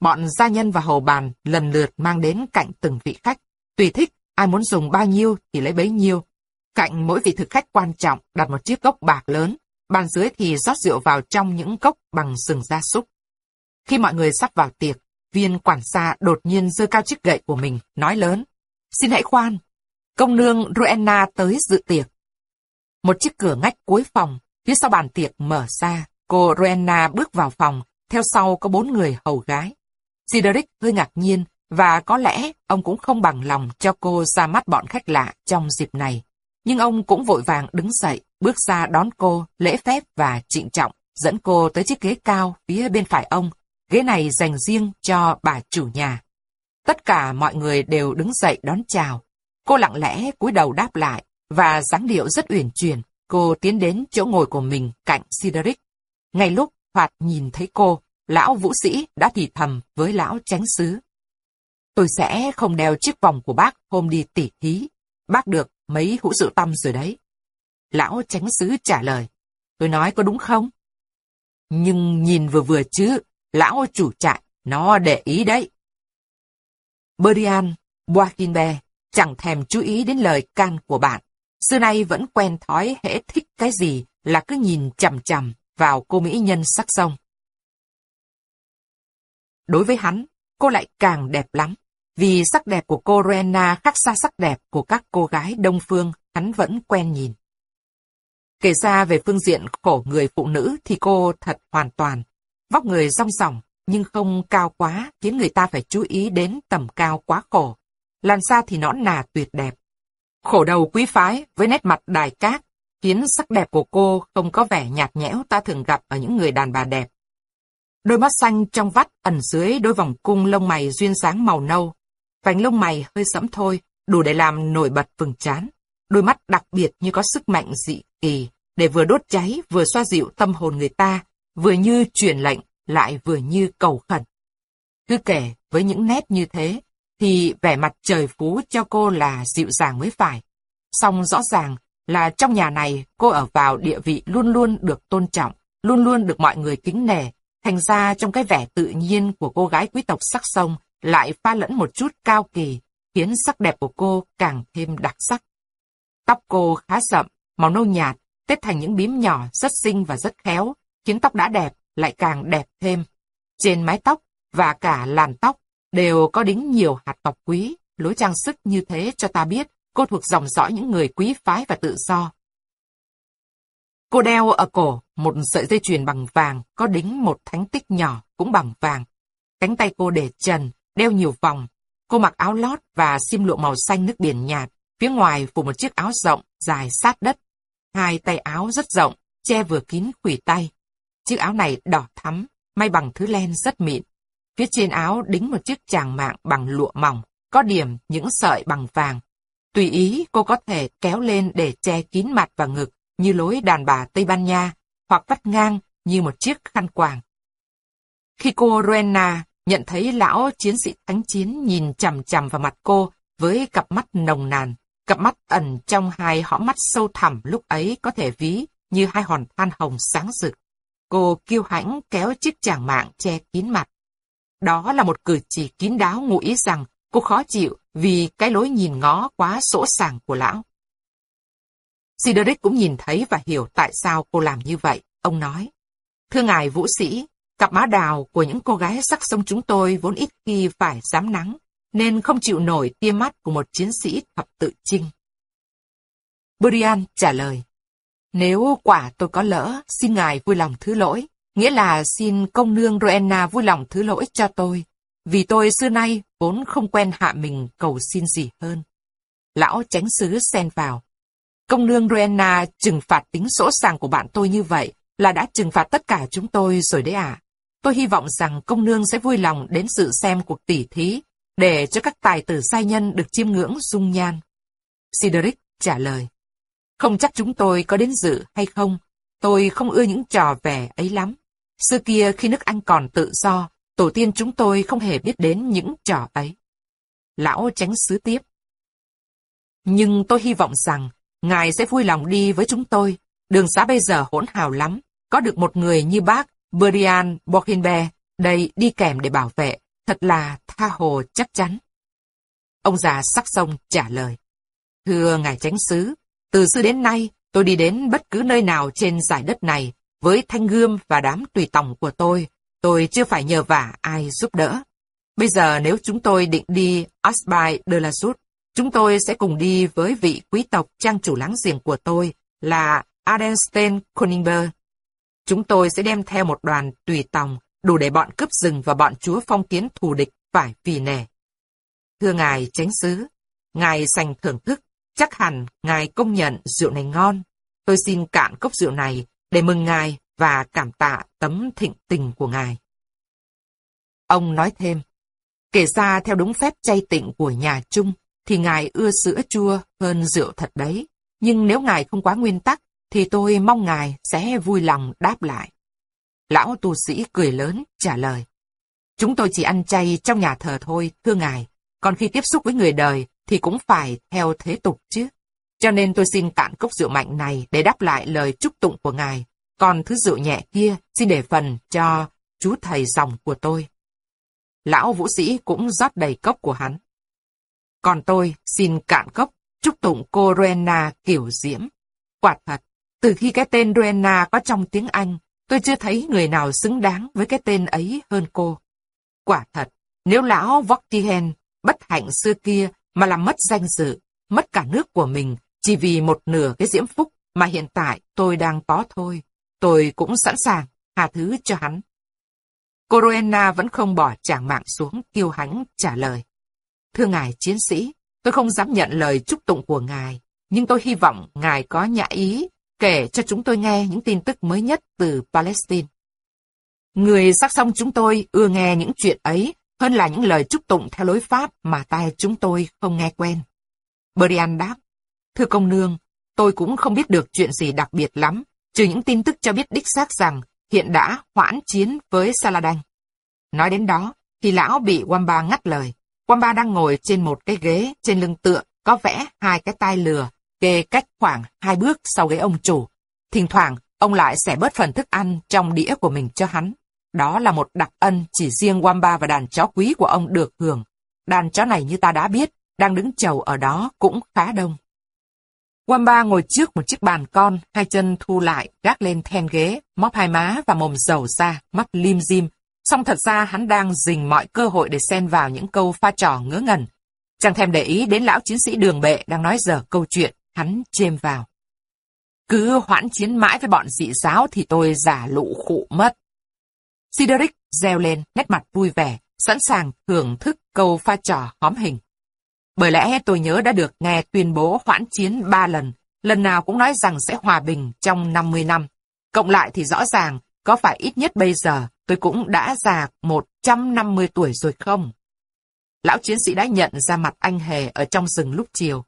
Bọn gia nhân và hầu bàn lần lượt mang đến cạnh từng vị khách. Tùy thích, ai muốn dùng bao nhiêu thì lấy bấy nhiêu. Cạnh mỗi vị thực khách quan trọng đặt một chiếc cốc bạc lớn, bàn dưới thì rót rượu vào trong những cốc bằng sừng gia súc. Khi mọi người sắp vào tiệc, viên quản gia đột nhiên giơ cao chiếc gậy của mình, nói lớn. Xin hãy khoan, công nương Ruenna tới dự tiệc. Một chiếc cửa ngách cuối phòng, phía sau bàn tiệc mở ra, cô Ruenna bước vào phòng, theo sau có bốn người hầu gái. Cedric hơi ngạc nhiên, và có lẽ ông cũng không bằng lòng cho cô ra mắt bọn khách lạ trong dịp này. Nhưng ông cũng vội vàng đứng dậy, bước ra đón cô, lễ phép và trịnh trọng, dẫn cô tới chiếc ghế cao phía bên phải ông. Ghế này dành riêng cho bà chủ nhà. Tất cả mọi người đều đứng dậy đón chào. Cô lặng lẽ cúi đầu đáp lại, và dáng điệu rất uyển chuyển, cô tiến đến chỗ ngồi của mình cạnh Sideric. Ngay lúc Hoạt nhìn thấy cô, lão vũ sĩ đã thì thầm với lão tránh xứ. Tôi sẽ không đeo chiếc vòng của bác hôm đi tỉ thí. Bác được mấy hũ rượu tâm rồi đấy. Lão tránh xứ trả lời. Tôi nói có đúng không? Nhưng nhìn vừa vừa chứ, lão chủ trại, nó để ý đấy. Berian, Boakinbe chẳng thèm chú ý đến lời can của bạn. Xưa nay vẫn quen thói hễ thích cái gì là cứ nhìn chằm chằm vào cô mỹ nhân sắc sông. đối với hắn, cô lại càng đẹp lắm. Vì sắc đẹp của cô Rena khác xa sắc đẹp của các cô gái đông phương, hắn vẫn quen nhìn. Kể ra về phương diện khổ người phụ nữ thì cô thật hoàn toàn. Vóc người rong ròng, nhưng không cao quá, khiến người ta phải chú ý đến tầm cao quá khổ. Làn da thì nõn nà tuyệt đẹp. Khổ đầu quý phái với nét mặt đài cát, khiến sắc đẹp của cô không có vẻ nhạt nhẽo ta thường gặp ở những người đàn bà đẹp. Đôi mắt xanh trong vắt ẩn dưới đôi vòng cung lông mày duyên dáng màu nâu. Vành lông mày hơi sẫm thôi, đủ để làm nổi bật vừng chán. Đôi mắt đặc biệt như có sức mạnh dị kỳ, để vừa đốt cháy vừa xoa dịu tâm hồn người ta, vừa như truyền lệnh, lại vừa như cầu khẩn. Cứ kể với những nét như thế, thì vẻ mặt trời phú cho cô là dịu dàng mới phải. Song rõ ràng là trong nhà này cô ở vào địa vị luôn luôn được tôn trọng, luôn luôn được mọi người kính nể, thành ra trong cái vẻ tự nhiên của cô gái quý tộc sắc sông lại pha lẫn một chút cao kỳ, khiến sắc đẹp của cô càng thêm đặc sắc. Tóc cô khá rậm, màu nâu nhạt, tết thành những bím nhỏ rất xinh và rất khéo, khiến tóc đã đẹp lại càng đẹp thêm. Trên mái tóc và cả làn tóc đều có đính nhiều hạt ngọc quý, lối trang sức như thế cho ta biết cô thuộc dòng dõi những người quý phái và tự do. Cô đeo ở cổ một sợi dây chuyền bằng vàng có đính một thánh tích nhỏ cũng bằng vàng. Cánh tay cô để trần, đeo nhiều vòng. Cô mặc áo lót và sim lụa màu xanh nước biển nhạt, phía ngoài phủ một chiếc áo rộng, dài sát đất. Hai tay áo rất rộng, che vừa kín khủy tay. Chiếc áo này đỏ thắm, may bằng thứ len rất mịn. Phía trên áo đính một chiếc tràng mạng bằng lụa mỏng, có điểm những sợi bằng vàng. Tùy ý cô có thể kéo lên để che kín mặt và ngực như lối đàn bà Tây Ban Nha, hoặc vắt ngang như một chiếc khăn quàng. Khi cô Rowena nhận thấy lão chiến sĩ thánh chiến nhìn chằm chằm vào mặt cô với cặp mắt nồng nàn, cặp mắt ẩn trong hai hõm mắt sâu thẳm lúc ấy có thể ví như hai hòn than hồng sáng rực. Cô kiêu hãnh kéo chiếc chàng mạng che kín mặt. Đó là một cử chỉ kín đáo ngụ ý rằng cô khó chịu vì cái lối nhìn ngó quá sỗ sàng của lão. Cedric cũng nhìn thấy và hiểu tại sao cô làm như vậy. Ông nói, Thưa ngài vũ sĩ, cặp má đào của những cô gái sắc sông chúng tôi vốn ít khi phải dám nắng, nên không chịu nổi tia mắt của một chiến sĩ thập tự chinh. Brian trả lời, Nếu quả tôi có lỡ, xin ngài vui lòng thứ lỗi, nghĩa là xin công nương Rowena vui lòng thứ lỗi cho tôi, vì tôi xưa nay vốn không quen hạ mình cầu xin gì hơn. Lão tránh sứ xen vào, Công nương Rowena trừng phạt tính sỗ sàng của bạn tôi như vậy là đã trừng phạt tất cả chúng tôi rồi đấy à. Tôi hy vọng rằng công nương sẽ vui lòng đến sự xem cuộc tỉ thí, để cho các tài tử sai nhân được chiêm ngưỡng dung nhan. Cedric trả lời. Không chắc chúng tôi có đến dự hay không, tôi không ưa những trò vẻ ấy lắm. Xưa kia khi nước Anh còn tự do, tổ tiên chúng tôi không hề biết đến những trò ấy. Lão tránh sứ tiếp. Nhưng tôi hy vọng rằng Ngài sẽ vui lòng đi với chúng tôi. Đường xá bây giờ hỗn hào lắm. Có được một người như bác Brian Bockenbe đây đi kèm để bảo vệ. Thật là tha hồ chắc chắn. Ông già sắc sông trả lời. Thưa Ngài Chánh Sứ, từ xưa đến nay tôi đi đến bất cứ nơi nào trên giải đất này với thanh gươm và đám tùy tòng của tôi. Tôi chưa phải nhờ vả ai giúp đỡ. Bây giờ nếu chúng tôi định đi Asbai de la Sud, Chúng tôi sẽ cùng đi với vị quý tộc trang chủ láng giềng của tôi là Adenstein Koningberg. Chúng tôi sẽ đem theo một đoàn tùy tòng đủ để bọn cướp rừng và bọn chúa phong kiến thù địch phải vì nể. Thưa ngài tránh sứ, ngài sành thưởng thức, chắc hẳn ngài công nhận rượu này ngon. Tôi xin cạn cốc rượu này để mừng ngài và cảm tạ tấm thịnh tình của ngài. Ông nói thêm, kể ra theo đúng phép chay tịnh của nhà Trung, thì ngài ưa sữa chua hơn rượu thật đấy. Nhưng nếu ngài không quá nguyên tắc, thì tôi mong ngài sẽ vui lòng đáp lại. Lão tu sĩ cười lớn, trả lời. Chúng tôi chỉ ăn chay trong nhà thờ thôi, thưa ngài. Còn khi tiếp xúc với người đời, thì cũng phải theo thế tục chứ. Cho nên tôi xin cạn cốc rượu mạnh này để đáp lại lời chúc tụng của ngài. Còn thứ rượu nhẹ kia xin để phần cho chú thầy dòng của tôi. Lão vũ sĩ cũng rót đầy cốc của hắn. Còn tôi xin cạn cốc, chúc tụng cô Rena kiểu diễm. Quả thật, từ khi cái tên Rowena có trong tiếng Anh, tôi chưa thấy người nào xứng đáng với cái tên ấy hơn cô. Quả thật, nếu lão Vortigen bất hạnh xưa kia mà làm mất danh dự, mất cả nước của mình chỉ vì một nửa cái diễm phúc mà hiện tại tôi đang có thôi, tôi cũng sẵn sàng tha thứ cho hắn. Coroena vẫn không bỏ tràng mạng xuống, kiêu hãnh trả lời. Thưa ngài chiến sĩ, tôi không dám nhận lời chúc tụng của ngài, nhưng tôi hy vọng ngài có nhã ý kể cho chúng tôi nghe những tin tức mới nhất từ Palestine. Người sắc song chúng tôi ưa nghe những chuyện ấy hơn là những lời chúc tụng theo lối Pháp mà tai chúng tôi không nghe quen. Brian đáp, Thưa công nương, tôi cũng không biết được chuyện gì đặc biệt lắm, trừ những tin tức cho biết đích xác rằng hiện đã hoãn chiến với Saladin. Nói đến đó, thì lão bị Wamba ngắt lời. Wamba đang ngồi trên một cái ghế trên lưng tựa, có vẽ hai cái tai lừa, kê cách khoảng hai bước sau ghế ông chủ. Thỉnh thoảng, ông lại sẽ bớt phần thức ăn trong đĩa của mình cho hắn. Đó là một đặc ân chỉ riêng Wamba và đàn chó quý của ông được hưởng. Đàn chó này như ta đã biết, đang đứng chầu ở đó cũng khá đông. Wamba ngồi trước một chiếc bàn con, hai chân thu lại, gác lên then ghế, móc hai má và mồm dầu ra, mắt lim dim. Song thật ra hắn đang dình mọi cơ hội để xen vào những câu pha trò ngớ ngẩn. Chẳng thèm để ý đến lão chiến sĩ đường bệ đang nói dở câu chuyện, hắn chêm vào. Cứ hoãn chiến mãi với bọn dị giáo thì tôi giả lụ khụ mất. Sideric reo lên, nét mặt vui vẻ, sẵn sàng thưởng thức câu pha trò hóm hình. Bởi lẽ tôi nhớ đã được nghe tuyên bố hoãn chiến ba lần, lần nào cũng nói rằng sẽ hòa bình trong 50 năm. Cộng lại thì rõ ràng, có phải ít nhất bây giờ tôi cũng đã già 150 tuổi rồi không? Lão chiến sĩ đã nhận ra mặt anh hề ở trong rừng lúc chiều.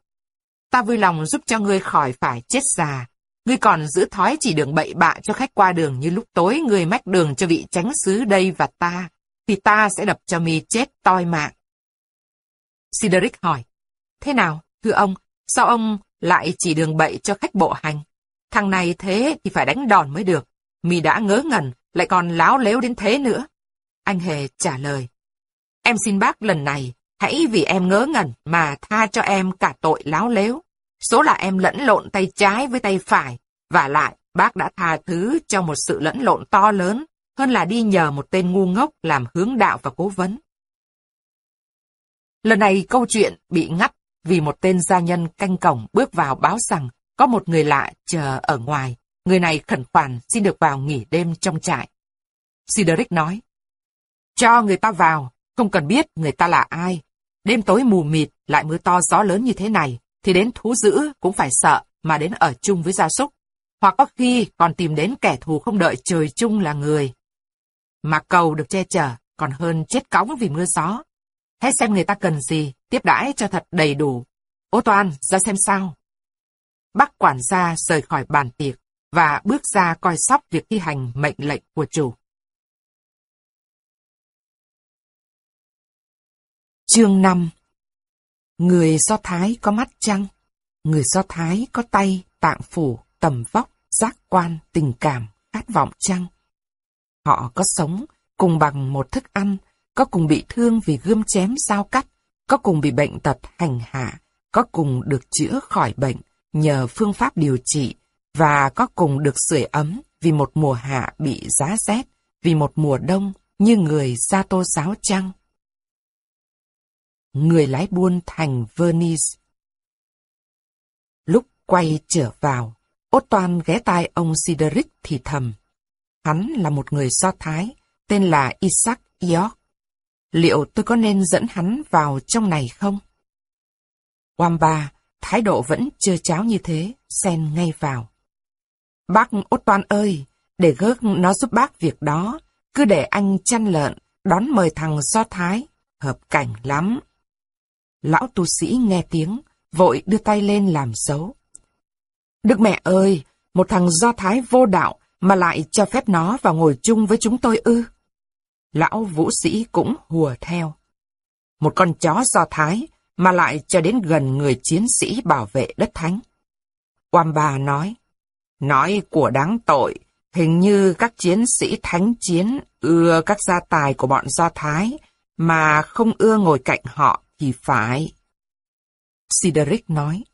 Ta vui lòng giúp cho ngươi khỏi phải chết già. Ngươi còn giữ thói chỉ đường bậy bạ cho khách qua đường như lúc tối ngươi mách đường cho vị tránh xứ đây và ta, thì ta sẽ đập cho mi chết toi mạng. Sideric hỏi. Thế nào, thưa ông, sao ông lại chỉ đường bậy cho khách bộ hành? Thằng này thế thì phải đánh đòn mới được. Mì đã ngớ ngẩn, lại còn láo lếu đến thế nữa. Anh Hề trả lời. Em xin bác lần này, hãy vì em ngớ ngẩn mà tha cho em cả tội láo lếu. Số là em lẫn lộn tay trái với tay phải, và lại bác đã tha thứ cho một sự lẫn lộn to lớn, hơn là đi nhờ một tên ngu ngốc làm hướng đạo và cố vấn. Lần này câu chuyện bị ngắt vì một tên gia nhân canh cổng bước vào báo rằng có một người lạ chờ ở ngoài. Người này khẩn khoản xin được vào nghỉ đêm trong trại. Sideric nói, cho người ta vào, không cần biết người ta là ai. Đêm tối mù mịt, lại mưa to gió lớn như thế này, thì đến thú dữ cũng phải sợ mà đến ở chung với gia súc. Hoặc có khi còn tìm đến kẻ thù không đợi trời chung là người. Mà cầu được che chở, còn hơn chết cóng vì mưa gió. Hãy xem người ta cần gì, tiếp đãi cho thật đầy đủ. Ô Toàn, ra xem sao. Bác quản gia rời khỏi bàn tiệc và bước ra coi sóc việc thi hành mệnh lệnh của chủ. Chương 5 Người Do Thái có mắt chăng? Người Do Thái có tay, tạng phủ, tầm vóc, giác quan, tình cảm, khát vọng chăng? Họ có sống cùng bằng một thức ăn, có cùng bị thương vì gươm chém dao cắt, có cùng bị bệnh tật hành hạ, có cùng được chữa khỏi bệnh nhờ phương pháp điều trị, và có cùng được sưởi ấm vì một mùa hạ bị giá rét, vì một mùa đông như người gia tô giáo trăng. Người lái buôn thành Venice Lúc quay trở vào, Ốt Toan ghé tai ông Sideric thì thầm. Hắn là một người Do Thái, tên là Isaac York liệu tôi có nên dẫn hắn vào trong này không? Wamba, thái độ vẫn chưa cháo như thế, xen ngay vào. Bác Ốt Toan ơi, để gớt nó giúp bác việc đó, cứ để anh chăn lợn, đón mời thằng Do Thái, hợp cảnh lắm. Lão tu sĩ nghe tiếng, vội đưa tay lên làm dấu. Đức mẹ ơi, một thằng Do Thái vô đạo mà lại cho phép nó vào ngồi chung với chúng tôi ư? lão vũ sĩ cũng hùa theo. Một con chó do Thái mà lại cho đến gần người chiến sĩ bảo vệ đất thánh. Wamba nói, nói của đáng tội, hình như các chiến sĩ thánh chiến ưa các gia tài của bọn Do Thái, mà không ưa ngồi cạnh họ thì phải. Sideric nói,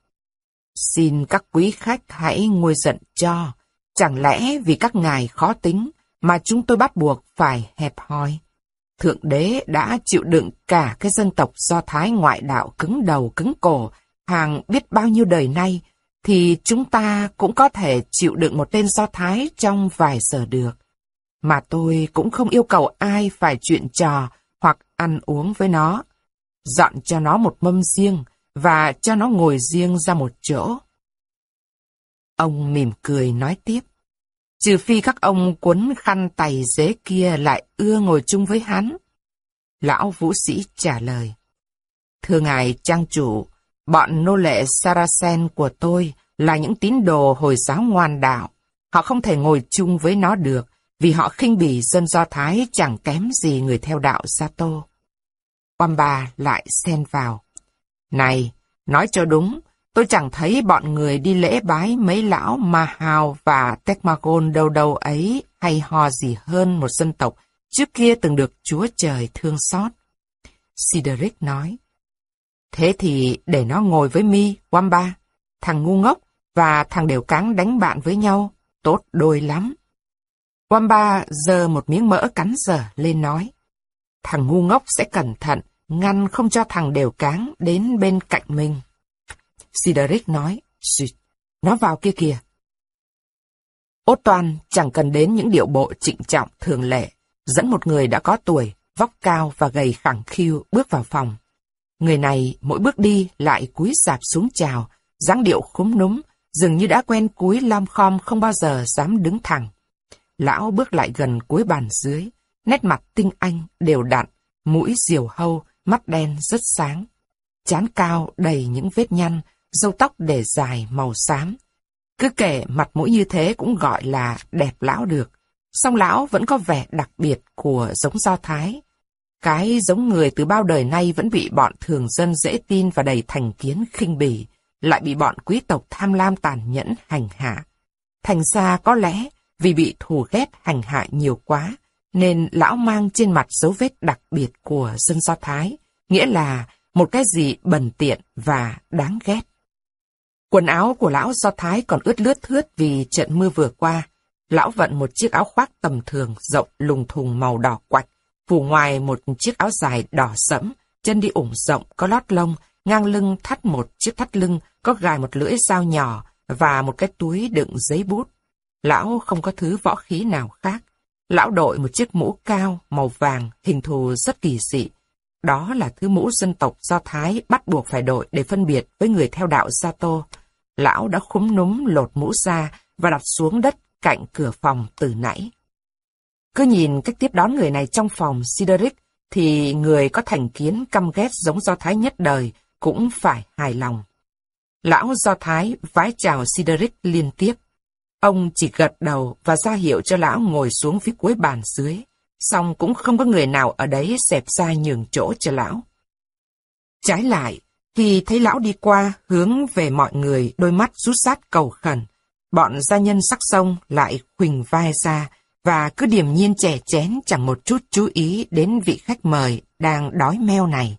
xin các quý khách hãy nguôi giận cho, chẳng lẽ vì các ngài khó tính, mà chúng tôi bắt buộc phải hẹp hòi. Thượng đế đã chịu đựng cả cái dân tộc Do Thái ngoại đạo cứng đầu cứng cổ hàng biết bao nhiêu đời nay, thì chúng ta cũng có thể chịu đựng một tên Do Thái trong vài giờ được. Mà tôi cũng không yêu cầu ai phải chuyện trò hoặc ăn uống với nó. Dọn cho nó một mâm riêng và cho nó ngồi riêng ra một chỗ. Ông mỉm cười nói tiếp. Trừ phi các ông quấn khăn tay dế kia lại ưa ngồi chung với hắn. Lão vũ sĩ trả lời. Thưa ngài trang chủ, bọn nô lệ Saracen của tôi là những tín đồ Hồi giáo ngoan đạo. Họ không thể ngồi chung với nó được vì họ khinh bỉ dân Do Thái chẳng kém gì người theo đạo Sato. Wamba lại xen vào. Này, nói cho đúng, tôi chẳng thấy bọn người đi lễ bái mấy lão Mahao và Tekmagon đâu đâu ấy hay ho gì hơn một dân tộc trước kia từng được Chúa Trời thương xót. Sideric nói, Thế thì để nó ngồi với mi, Wamba, thằng ngu ngốc và thằng đều cắn đánh bạn với nhau, tốt đôi lắm. Wamba giơ một miếng mỡ cắn dở lên nói. Thằng ngu ngốc sẽ cẩn thận, ngăn không cho thằng đều cáng đến bên cạnh mình. Sideric nói, Xuyệt, nó vào kia kìa. Ốt toàn chẳng cần đến những điệu bộ trịnh trọng thường lệ, dẫn một người đã có tuổi, vóc cao và gầy khẳng khiu bước vào phòng. Người này mỗi bước đi lại cúi sạp xuống chào, dáng điệu khúm núm, dường như đã quen cúi lom khom không bao giờ dám đứng thẳng. Lão bước lại gần cuối bàn dưới, nét mặt tinh anh, đều đặn, mũi diều hâu, mắt đen rất sáng. Chán cao đầy những vết nhăn, râu tóc để dài màu xám. Cứ kể mặt mũi như thế cũng gọi là đẹp lão được. Song lão vẫn có vẻ đặc biệt của giống do Thái. Cái giống người từ bao đời nay vẫn bị bọn thường dân dễ tin và đầy thành kiến khinh bỉ, lại bị bọn quý tộc tham lam tàn nhẫn hành hạ. Thành ra có lẽ vì bị thù ghét hành hạ nhiều quá, nên lão mang trên mặt dấu vết đặc biệt của dân Do Thái, nghĩa là một cái gì bần tiện và đáng ghét. Quần áo của lão Do Thái còn ướt lướt thướt vì trận mưa vừa qua. Lão vận một chiếc áo khoác tầm thường rộng lùng thùng màu đỏ quạch, phủ ngoài một chiếc áo dài đỏ sẫm, chân đi ủng rộng có lót lông, ngang lưng thắt một chiếc thắt lưng có gài một lưỡi dao nhỏ và một cái túi đựng giấy bút. Lão không có thứ võ khí nào khác. Lão đội một chiếc mũ cao, màu vàng, hình thù rất kỳ dị. Đó là thứ mũ dân tộc Do Thái bắt buộc phải đội để phân biệt với người theo đạo Sato. Lão đã khúm núm lột mũ ra và đặt xuống đất cạnh cửa phòng từ nãy. Cứ nhìn cách tiếp đón người này trong phòng Sideric, thì người có thành kiến căm ghét giống Do Thái nhất đời cũng phải hài lòng. Lão Do Thái vái chào Sideric liên tiếp. Ông chỉ gật đầu và ra hiệu cho lão ngồi xuống phía cuối bàn dưới, song cũng không có người nào ở đấy xẹp ra nhường chỗ cho lão. Trái lại, khi thấy lão đi qua hướng về mọi người đôi mắt rút sát cầu khẩn, bọn gia nhân sắc sông lại khuỳnh vai ra và cứ điềm nhiên trẻ chén chẳng một chút chú ý đến vị khách mời đang đói meo này.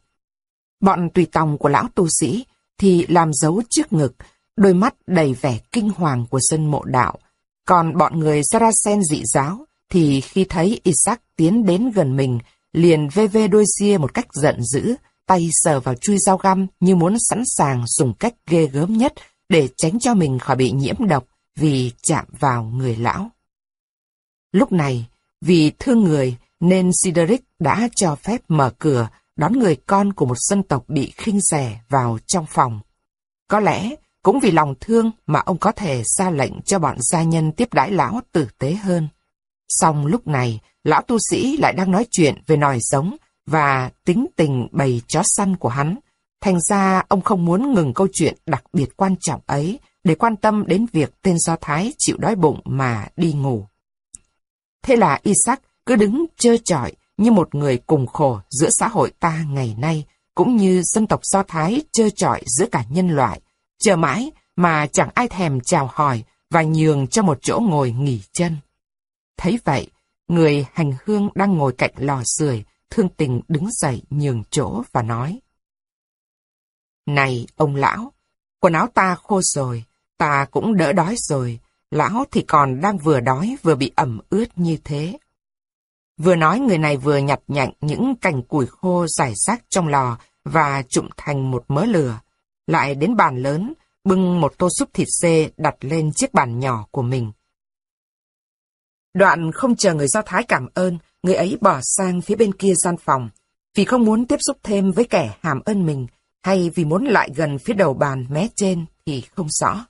Bọn tùy tòng của lão tu sĩ thì làm dấu trước ngực, đôi mắt đầy vẻ kinh hoàng của dân mộ đạo. Còn bọn người Saracen dị giáo thì khi thấy Isaac tiến đến gần mình, liền vê vê đôi ria một cách giận dữ, tay sờ vào chui dao găm như muốn sẵn sàng dùng cách ghê gớm nhất để tránh cho mình khỏi bị nhiễm độc vì chạm vào người lão. Lúc này, vì thương người nên Sideric đã cho phép mở cửa đón người con của một dân tộc bị khinh rẻ vào trong phòng. Có lẽ cũng vì lòng thương mà ông có thể ra lệnh cho bọn gia nhân tiếp đãi lão tử tế hơn. Song lúc này, lão tu sĩ lại đang nói chuyện về nòi giống và tính tình bầy chó săn của hắn. Thành ra ông không muốn ngừng câu chuyện đặc biệt quan trọng ấy để quan tâm đến việc tên Do Thái chịu đói bụng mà đi ngủ. Thế là Isaac cứ đứng trơ trọi như một người cùng khổ giữa xã hội ta ngày nay, cũng như dân tộc Do Thái trơ trọi giữa cả nhân loại, chờ mãi mà chẳng ai thèm chào hỏi và nhường cho một chỗ ngồi nghỉ chân. Thấy vậy, người hành hương đang ngồi cạnh lò sưởi thương tình đứng dậy nhường chỗ và nói. Này ông lão, quần áo ta khô rồi, ta cũng đỡ đói rồi, lão thì còn đang vừa đói vừa bị ẩm ướt như thế. Vừa nói người này vừa nhặt nhạnh những cành củi khô giải rác trong lò và trụm thành một mớ lửa. Lại đến bàn lớn, bưng một tô súp thịt xê đặt lên chiếc bàn nhỏ của mình. Đoạn không chờ người Do Thái cảm ơn, người ấy bỏ sang phía bên kia gian phòng, vì không muốn tiếp xúc thêm với kẻ hàm ơn mình, hay vì muốn lại gần phía đầu bàn mé trên thì không rõ.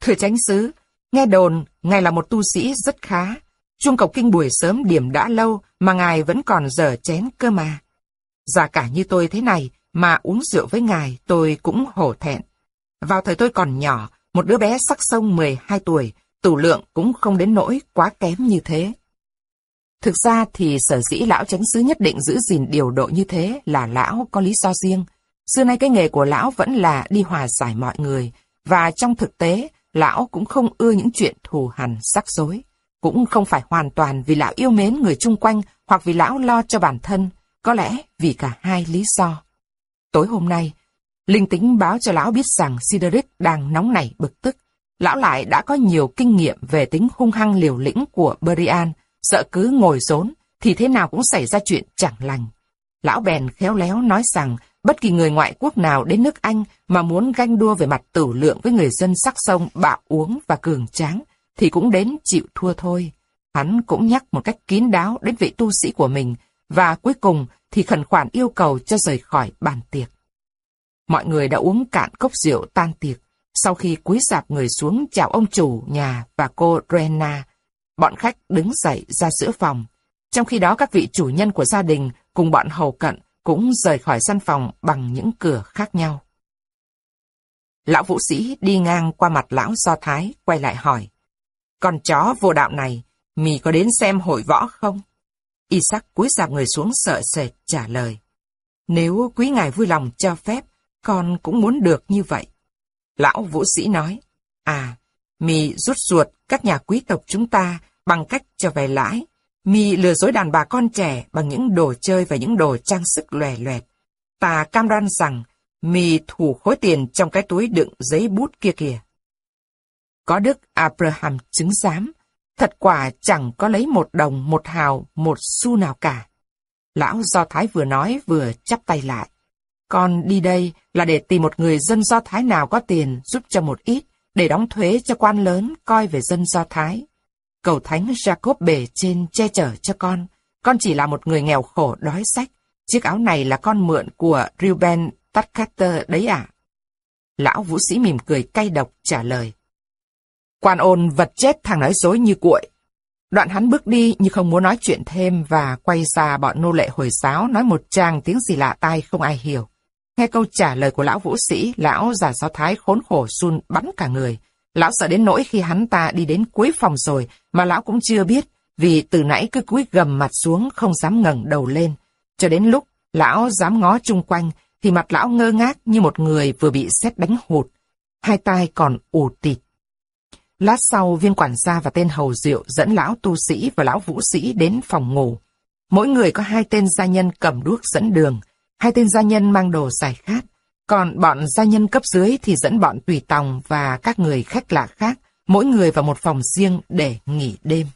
Thưa chánh sứ, nghe đồn, ngài là một tu sĩ rất khá. Chuông cầu kinh buổi sớm điểm đã lâu mà ngài vẫn còn dở chén cơ mà. Già cả như tôi thế này mà uống rượu với ngài tôi cũng hổ thẹn. Vào thời tôi còn nhỏ, một đứa bé sắc sông 12 tuổi, tù lượng cũng không đến nỗi quá kém như thế. Thực ra thì sở dĩ lão chánh xứ nhất định giữ gìn điều độ như thế là lão có lý do riêng. Xưa nay cái nghề của lão vẫn là đi hòa giải mọi người, và trong thực tế, lão cũng không ưa những chuyện thù hằn sắc rối. Cũng không phải hoàn toàn vì lão yêu mến người chung quanh hoặc vì lão lo cho bản thân, có lẽ vì cả hai lý do. Tối hôm nay, linh tính báo cho lão biết rằng Sideric đang nóng nảy bực tức. Lão lại đã có nhiều kinh nghiệm về tính hung hăng liều lĩnh của Berian, sợ cứ ngồi rốn, thì thế nào cũng xảy ra chuyện chẳng lành. Lão bèn khéo léo nói rằng bất kỳ người ngoại quốc nào đến nước Anh mà muốn ganh đua về mặt tử lượng với người dân sắc sông bạo uống và cường tráng, thì cũng đến chịu thua thôi. Hắn cũng nhắc một cách kín đáo đến vị tu sĩ của mình, và cuối cùng thì khẩn khoản yêu cầu cho rời khỏi bàn tiệc. Mọi người đã uống cạn cốc rượu tan tiệc, sau khi cúi sạp người xuống chào ông chủ nhà và cô Rena, Bọn khách đứng dậy ra giữa phòng. Trong khi đó các vị chủ nhân của gia đình cùng bọn hầu cận cũng rời khỏi sân phòng bằng những cửa khác nhau. Lão vũ sĩ đi ngang qua mặt lão Do Thái, quay lại hỏi. Con chó vô đạo này, mì có đến xem hội võ không? Isaac cúi sạp người xuống sợ sệt trả lời. Nếu quý ngài vui lòng cho phép, con cũng muốn được như vậy. Lão vũ sĩ nói, à, mì rút ruột các nhà quý tộc chúng ta bằng cách cho vay lãi. Mi lừa dối đàn bà con trẻ bằng những đồ chơi và những đồ trang sức lòe loẹt. Ta cam đoan rằng Mi thủ khối tiền trong cái túi đựng giấy bút kia kìa. Có đức Abraham chứng giám, thật quả chẳng có lấy một đồng, một hào, một xu nào cả. Lão Do Thái vừa nói vừa chắp tay lại. Con đi đây là để tìm một người dân Do Thái nào có tiền giúp cho một ít, để đóng thuế cho quan lớn coi về dân Do Thái. Cầu thánh Jacob bề trên che chở cho con. Con chỉ là một người nghèo khổ đói sách. Chiếc áo này là con mượn của Ruben Tatcater đấy à? Lão vũ sĩ mỉm cười cay độc trả lời. Quan ôn vật chết thằng nói dối như cuội. Đoạn hắn bước đi như không muốn nói chuyện thêm và quay ra bọn nô lệ hồi giáo nói một trang tiếng gì lạ tai không ai hiểu. Nghe câu trả lời của lão vũ sĩ, lão giả do thái khốn khổ run bắn cả người. Lão sợ đến nỗi khi hắn ta đi đến cuối phòng rồi mà lão cũng chưa biết, vì từ nãy cứ cúi gầm mặt xuống không dám ngẩng đầu lên. Cho đến lúc lão dám ngó chung quanh thì mặt lão ngơ ngác như một người vừa bị xét đánh hụt. Hai tai còn ù tịt. Lát sau viên quản gia và tên hầu rượu dẫn lão tu sĩ và lão vũ sĩ đến phòng ngủ. Mỗi người có hai tên gia nhân cầm đuốc dẫn đường, hai tên gia nhân mang đồ giải khát. Còn bọn gia nhân cấp dưới thì dẫn bọn tùy tòng và các người khách lạ khác, mỗi người vào một phòng riêng để nghỉ đêm.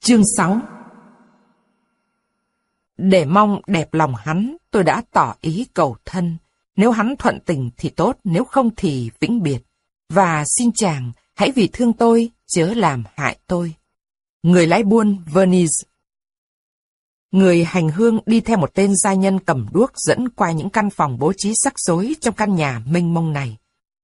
Chương 6 Để mong đẹp lòng hắn, tôi đã tỏ ý cầu thân. Nếu hắn thuận tình thì tốt, nếu không thì vĩnh biệt. Và xin chàng, hãy vì thương tôi, chớ làm hại tôi. Người lái buôn Venice Người hành hương đi theo một tên gia nhân cầm đuốc dẫn qua những căn phòng bố trí sắc rối trong căn nhà mênh mông này.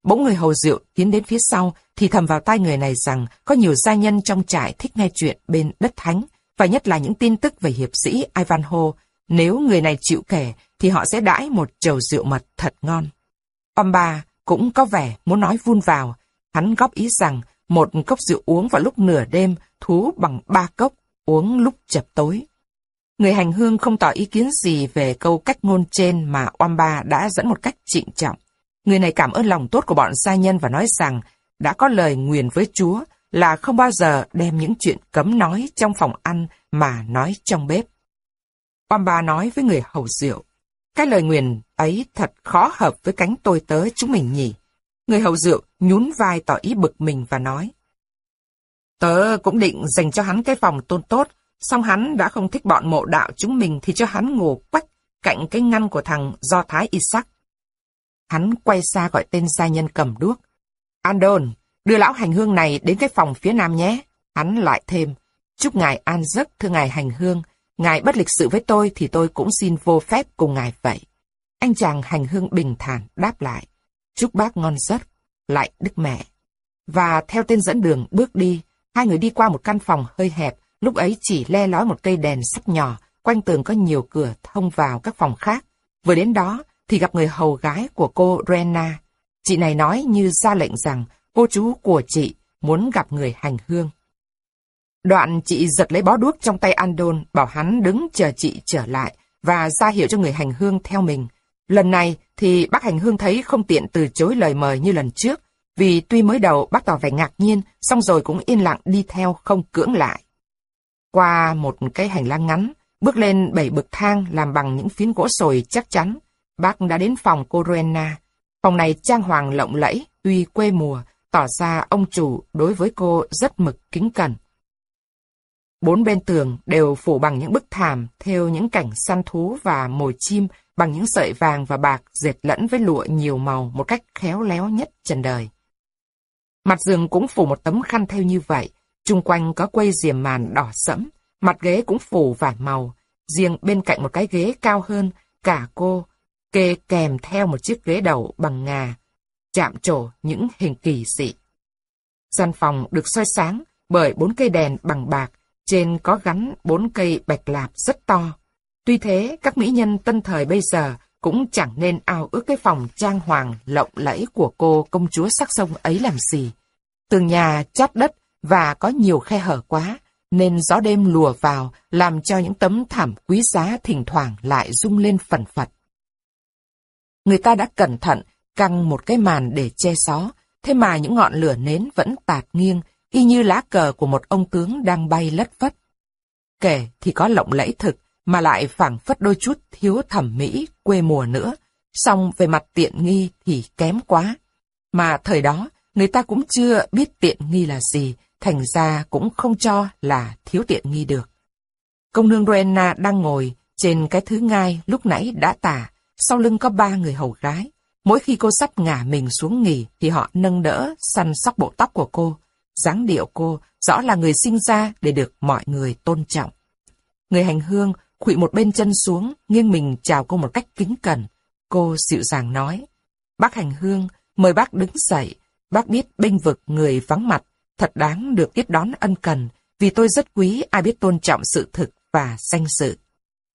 Bỗng người hầu rượu tiến đến phía sau thì thầm vào tai người này rằng có nhiều gia nhân trong trại thích nghe chuyện bên đất thánh, và nhất là những tin tức về hiệp sĩ Ivanhoe. Nếu người này chịu kể thì họ sẽ đãi một chầu rượu mật thật ngon. Ông bà cũng có vẻ muốn nói vun vào. Hắn góp ý rằng một cốc rượu uống vào lúc nửa đêm thú bằng ba cốc uống lúc chập tối. Người hành hương không tỏ ý kiến gì về câu cách ngôn trên mà Wamba đã dẫn một cách trịnh trọng. Người này cảm ơn lòng tốt của bọn gia nhân và nói rằng đã có lời nguyền với Chúa là không bao giờ đem những chuyện cấm nói trong phòng ăn mà nói trong bếp. Wamba nói với người hầu rượu, cái lời nguyền ấy thật khó hợp với cánh tôi tớ chúng mình nhỉ. Người hầu rượu nhún vai tỏ ý bực mình và nói, Tớ cũng định dành cho hắn cái phòng tôn tốt, song hắn đã không thích bọn mộ đạo chúng mình thì cho hắn ngủ quách cạnh cái ngăn của thằng Do Thái Isaac. Hắn quay xa gọi tên gia nhân cầm đuốc. Andon, đưa lão hành hương này đến cái phòng phía nam nhé. Hắn lại thêm. Chúc ngài an giấc thưa ngài hành hương. Ngài bất lịch sự với tôi thì tôi cũng xin vô phép cùng ngài vậy. Anh chàng hành hương bình thản đáp lại. Chúc bác ngon giấc. Lại đức mẹ. Và theo tên dẫn đường bước đi, hai người đi qua một căn phòng hơi hẹp, lúc ấy chỉ le lói một cây đèn sắt nhỏ, quanh tường có nhiều cửa thông vào các phòng khác. Vừa đến đó, thì gặp người hầu gái của cô Rena. Chị này nói như ra lệnh rằng cô chú của chị muốn gặp người hành hương. Đoạn chị giật lấy bó đuốc trong tay Andon, bảo hắn đứng chờ chị trở lại và ra hiệu cho người hành hương theo mình. Lần này thì bác hành hương thấy không tiện từ chối lời mời như lần trước, vì tuy mới đầu bác tỏ vẻ ngạc nhiên, xong rồi cũng yên lặng đi theo không cưỡng lại. Qua một cái hành lang ngắn, bước lên bảy bậc thang làm bằng những phiến gỗ sồi chắc chắn, bác đã đến phòng cô Rowena. Phòng này trang hoàng lộng lẫy, tuy quê mùa, tỏ ra ông chủ đối với cô rất mực kính cẩn. Bốn bên tường đều phủ bằng những bức thảm theo những cảnh săn thú và mồi chim bằng những sợi vàng và bạc dệt lẫn với lụa nhiều màu một cách khéo léo nhất trần đời. Mặt giường cũng phủ một tấm khăn theo như vậy, chung quanh có quây diềm màn đỏ sẫm, mặt ghế cũng phủ vải màu, riêng bên cạnh một cái ghế cao hơn, cả cô, kê kèm theo một chiếc ghế đầu bằng ngà, chạm trổ những hình kỳ dị. Gian phòng được soi sáng bởi bốn cây đèn bằng bạc, trên có gắn bốn cây bạch lạp rất to. Tuy thế, các mỹ nhân tân thời bây giờ cũng chẳng nên ao ước cái phòng trang hoàng lộng lẫy của cô công chúa sắc sông ấy làm gì. Tường nhà chát đất và có nhiều khe hở quá, nên gió đêm lùa vào làm cho những tấm thảm quý giá thỉnh thoảng lại rung lên phần phật. Người ta đã cẩn thận căng một cái màn để che gió, thế mà những ngọn lửa nến vẫn tạt nghiêng, y như lá cờ của một ông tướng đang bay lất vất. Kể thì có lộng lẫy thực, mà lại phảng phất đôi chút thiếu thẩm mỹ, quê mùa nữa. song về mặt tiện nghi thì kém quá. Mà thời đó, người ta cũng chưa biết tiện nghi là gì, thành ra cũng không cho là thiếu tiện nghi được. Công nương Rowena đang ngồi trên cái thứ ngai lúc nãy đã tả, sau lưng có ba người hầu gái. Mỗi khi cô sắp ngả mình xuống nghỉ thì họ nâng đỡ, săn sóc bộ tóc của cô. dáng điệu cô rõ là người sinh ra để được mọi người tôn trọng. Người hành hương khuỵu một bên chân xuống, nghiêng mình chào cô một cách kính cẩn. Cô dịu dàng nói, Bác hành hương, mời bác đứng dậy. Bác biết bênh vực người vắng mặt, thật đáng được tiếp đón ân cần, vì tôi rất quý ai biết tôn trọng sự thực và danh sự.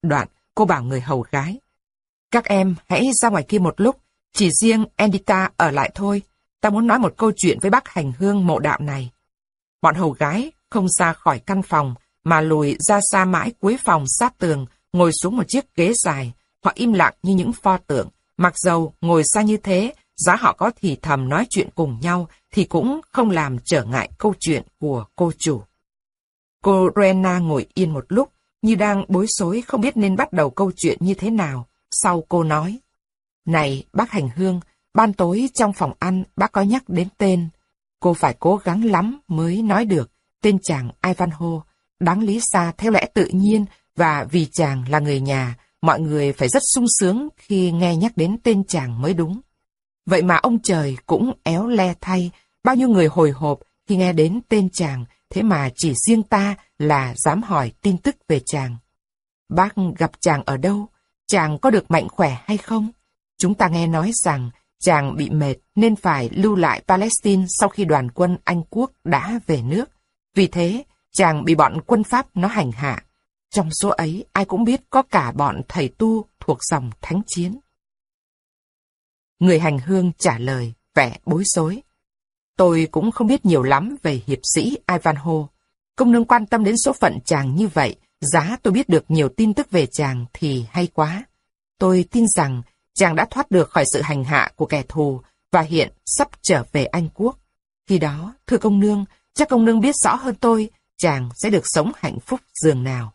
Đoạn, cô bảo người hầu gái, các em hãy ra ngoài kia một lúc, chỉ riêng Endita ở lại thôi. Ta muốn nói một câu chuyện với bác hành hương mộ đạo này. Bọn hầu gái không ra khỏi căn phòng, mà lùi ra xa mãi cuối phòng sát tường, ngồi xuống một chiếc ghế dài. Họ im lặng như những pho tượng. Mặc dầu ngồi xa như thế, giá họ có thì thầm nói chuyện cùng nhau, thì cũng không làm trở ngại câu chuyện của cô chủ. Cô Rena ngồi yên một lúc, như đang bối rối không biết nên bắt đầu câu chuyện như thế nào. Sau cô nói, Này, bác Hành Hương, ban tối trong phòng ăn bác có nhắc đến tên. Cô phải cố gắng lắm mới nói được tên chàng Ivanhoe. Đáng lý ra theo lẽ tự nhiên và vì chàng là người nhà, mọi người phải rất sung sướng khi nghe nhắc đến tên chàng mới đúng. Vậy mà ông trời cũng éo le thay, bao nhiêu người hồi hộp khi nghe đến tên chàng, thế mà chỉ riêng ta là dám hỏi tin tức về chàng. Bác gặp chàng ở đâu? Chàng có được mạnh khỏe hay không? Chúng ta nghe nói rằng chàng bị mệt nên phải lưu lại Palestine sau khi đoàn quân Anh Quốc đã về nước. Vì thế, chàng bị bọn quân Pháp nó hành hạ. Trong số ấy, ai cũng biết có cả bọn thầy tu thuộc dòng thánh chiến. Người hành hương trả lời, vẻ bối rối. Tôi cũng không biết nhiều lắm về hiệp sĩ Ivanhoe. Công nương quan tâm đến số phận chàng như vậy, giá tôi biết được nhiều tin tức về chàng thì hay quá. Tôi tin rằng chàng đã thoát được khỏi sự hành hạ của kẻ thù và hiện sắp trở về Anh Quốc. Khi đó, thưa công nương, chắc công nương biết rõ hơn tôi chàng sẽ được sống hạnh phúc dường nào.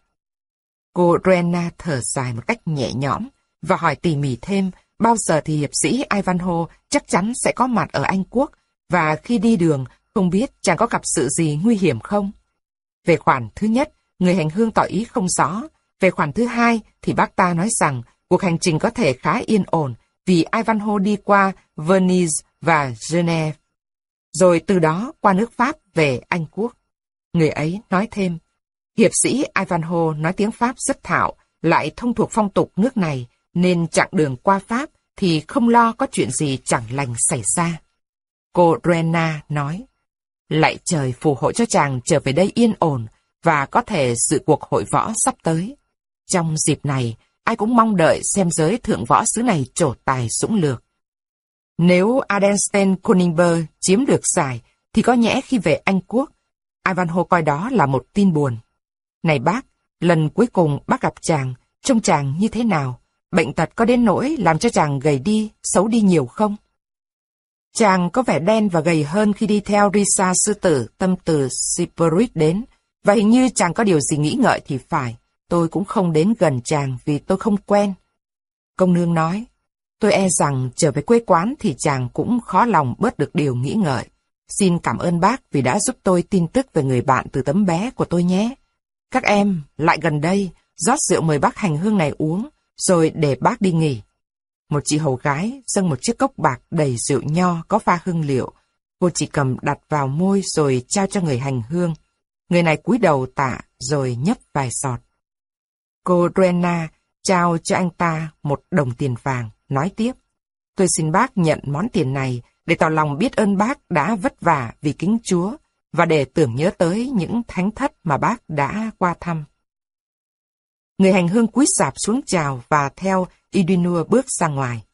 Cô Rena thở dài một cách nhẹ nhõm và hỏi tỉ mỉ thêm bao giờ thì hiệp sĩ Ivanhoe chắc chắn sẽ có mặt ở Anh Quốc và khi đi đường Không biết chàng có gặp sự gì nguy hiểm không? Về khoản thứ nhất, người hành hương tỏ ý không rõ. Về khoản thứ hai thì bác ta nói rằng cuộc hành trình có thể khá yên ổn vì Ivanhoe đi qua Venice và Geneva. Rồi từ đó qua nước Pháp về Anh Quốc. Người ấy nói thêm, hiệp sĩ Ivanhoe nói tiếng Pháp rất thạo, lại thông thuộc phong tục nước này, nên chặng đường qua Pháp thì không lo có chuyện gì chẳng lành xảy ra. Cô Rena nói, Lạy trời phù hộ cho chàng trở về đây yên ổn và có thể dự cuộc hội võ sắp tới. Trong dịp này, ai cũng mong đợi xem giới thượng võ xứ này trổ tài sũng lược. Nếu Adenstein Koningberg chiếm được giải, thì có nhẽ khi về Anh Quốc, Ivanhoe coi đó là một tin buồn. Này bác, lần cuối cùng bác gặp chàng, trông chàng như thế nào? Bệnh tật có đến nỗi làm cho chàng gầy đi, xấu đi nhiều không? Chàng có vẻ đen và gầy hơn khi đi theo Risa sư tử tâm từ Siperit đến, và hình như chàng có điều gì nghĩ ngợi thì phải. Tôi cũng không đến gần chàng vì tôi không quen. Công nương nói, tôi e rằng trở về quê quán thì chàng cũng khó lòng bớt được điều nghĩ ngợi. Xin cảm ơn bác vì đã giúp tôi tin tức về người bạn từ tấm bé của tôi nhé. Các em, lại gần đây, rót rượu mời bác hành hương này uống, rồi để bác đi nghỉ. Một chị hầu gái dâng một chiếc cốc bạc đầy rượu nho có pha hương liệu. Cô chỉ cầm đặt vào môi rồi trao cho người hành hương. Người này cúi đầu tạ rồi nhấp vài sọt. Cô Rena trao cho anh ta một đồng tiền vàng, nói tiếp. Tôi xin bác nhận món tiền này để tỏ lòng biết ơn bác đã vất vả vì kính Chúa và để tưởng nhớ tới những thánh thất mà bác đã qua thăm. Người hành hương cúi sạp xuống chào và theo Idinua bước ra ngoài.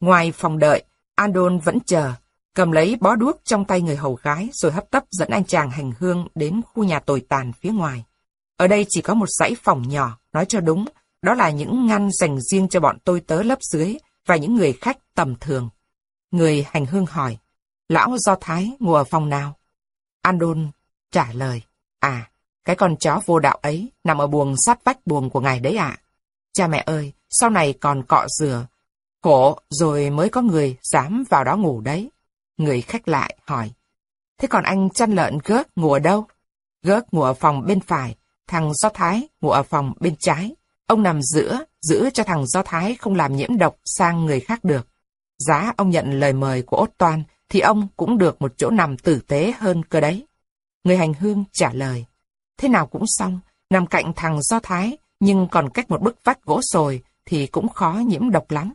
Ngoài phòng đợi, Andon vẫn chờ, cầm lấy bó đuốc trong tay người hầu gái rồi hấp tấp dẫn anh chàng hành hương đến khu nhà tồi tàn phía ngoài. Ở đây chỉ có một dãy phòng nhỏ, nói cho đúng, đó là những ngăn dành riêng cho bọn tôi tớ lớp dưới và những người khách tầm thường. Người hành hương hỏi, lão Do Thái ngủ ở phòng nào? Andon trả lời, à, cái con chó vô đạo ấy nằm ở buồng sát vách buồng của ngài đấy ạ. Cha mẹ ơi, sau này còn cọ rửa. Khổ rồi mới có người dám vào đó ngủ đấy. Người khách lại hỏi. Thế còn anh chăn lợn gớt ngủ ở đâu? Gớt ngủ ở phòng bên phải, thằng Do Thái ngủ ở phòng bên trái. Ông nằm giữa, giữ cho thằng Do Thái không làm nhiễm độc sang người khác được. Giá ông nhận lời mời của Ốt Toan, thì ông cũng được một chỗ nằm tử tế hơn cơ đấy. Người hành hương trả lời. Thế nào cũng xong, nằm cạnh thằng Do Thái, nhưng còn cách một bức vách gỗ sồi thì cũng khó nhiễm độc lắm.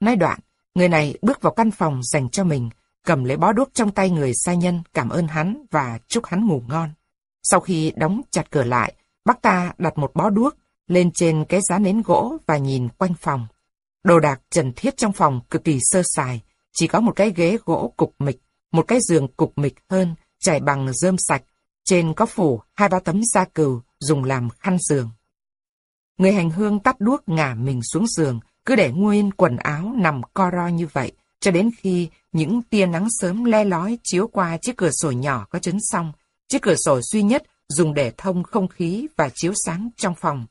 Nói đoạn, người này bước vào căn phòng dành cho mình, cầm lấy bó đuốc trong tay người sai nhân cảm ơn hắn và chúc hắn ngủ ngon. Sau khi đóng chặt cửa lại, bác ta đặt một bó đuốc lên trên cái giá nến gỗ và nhìn quanh phòng. Đồ đạc trần thiết trong phòng cực kỳ sơ sài, chỉ có một cái ghế gỗ cục mịch, một cái giường cục mịch hơn, trải bằng rơm sạch, trên có phủ hai ba tấm da cừu dùng làm khăn giường. Người hành hương tắt đuốc ngả mình xuống giường, cứ để nguyên quần áo nằm co ro như vậy, cho đến khi những tia nắng sớm le lói chiếu qua chiếc cửa sổ nhỏ có chấn xong, chiếc cửa sổ duy nhất dùng để thông không khí và chiếu sáng trong phòng.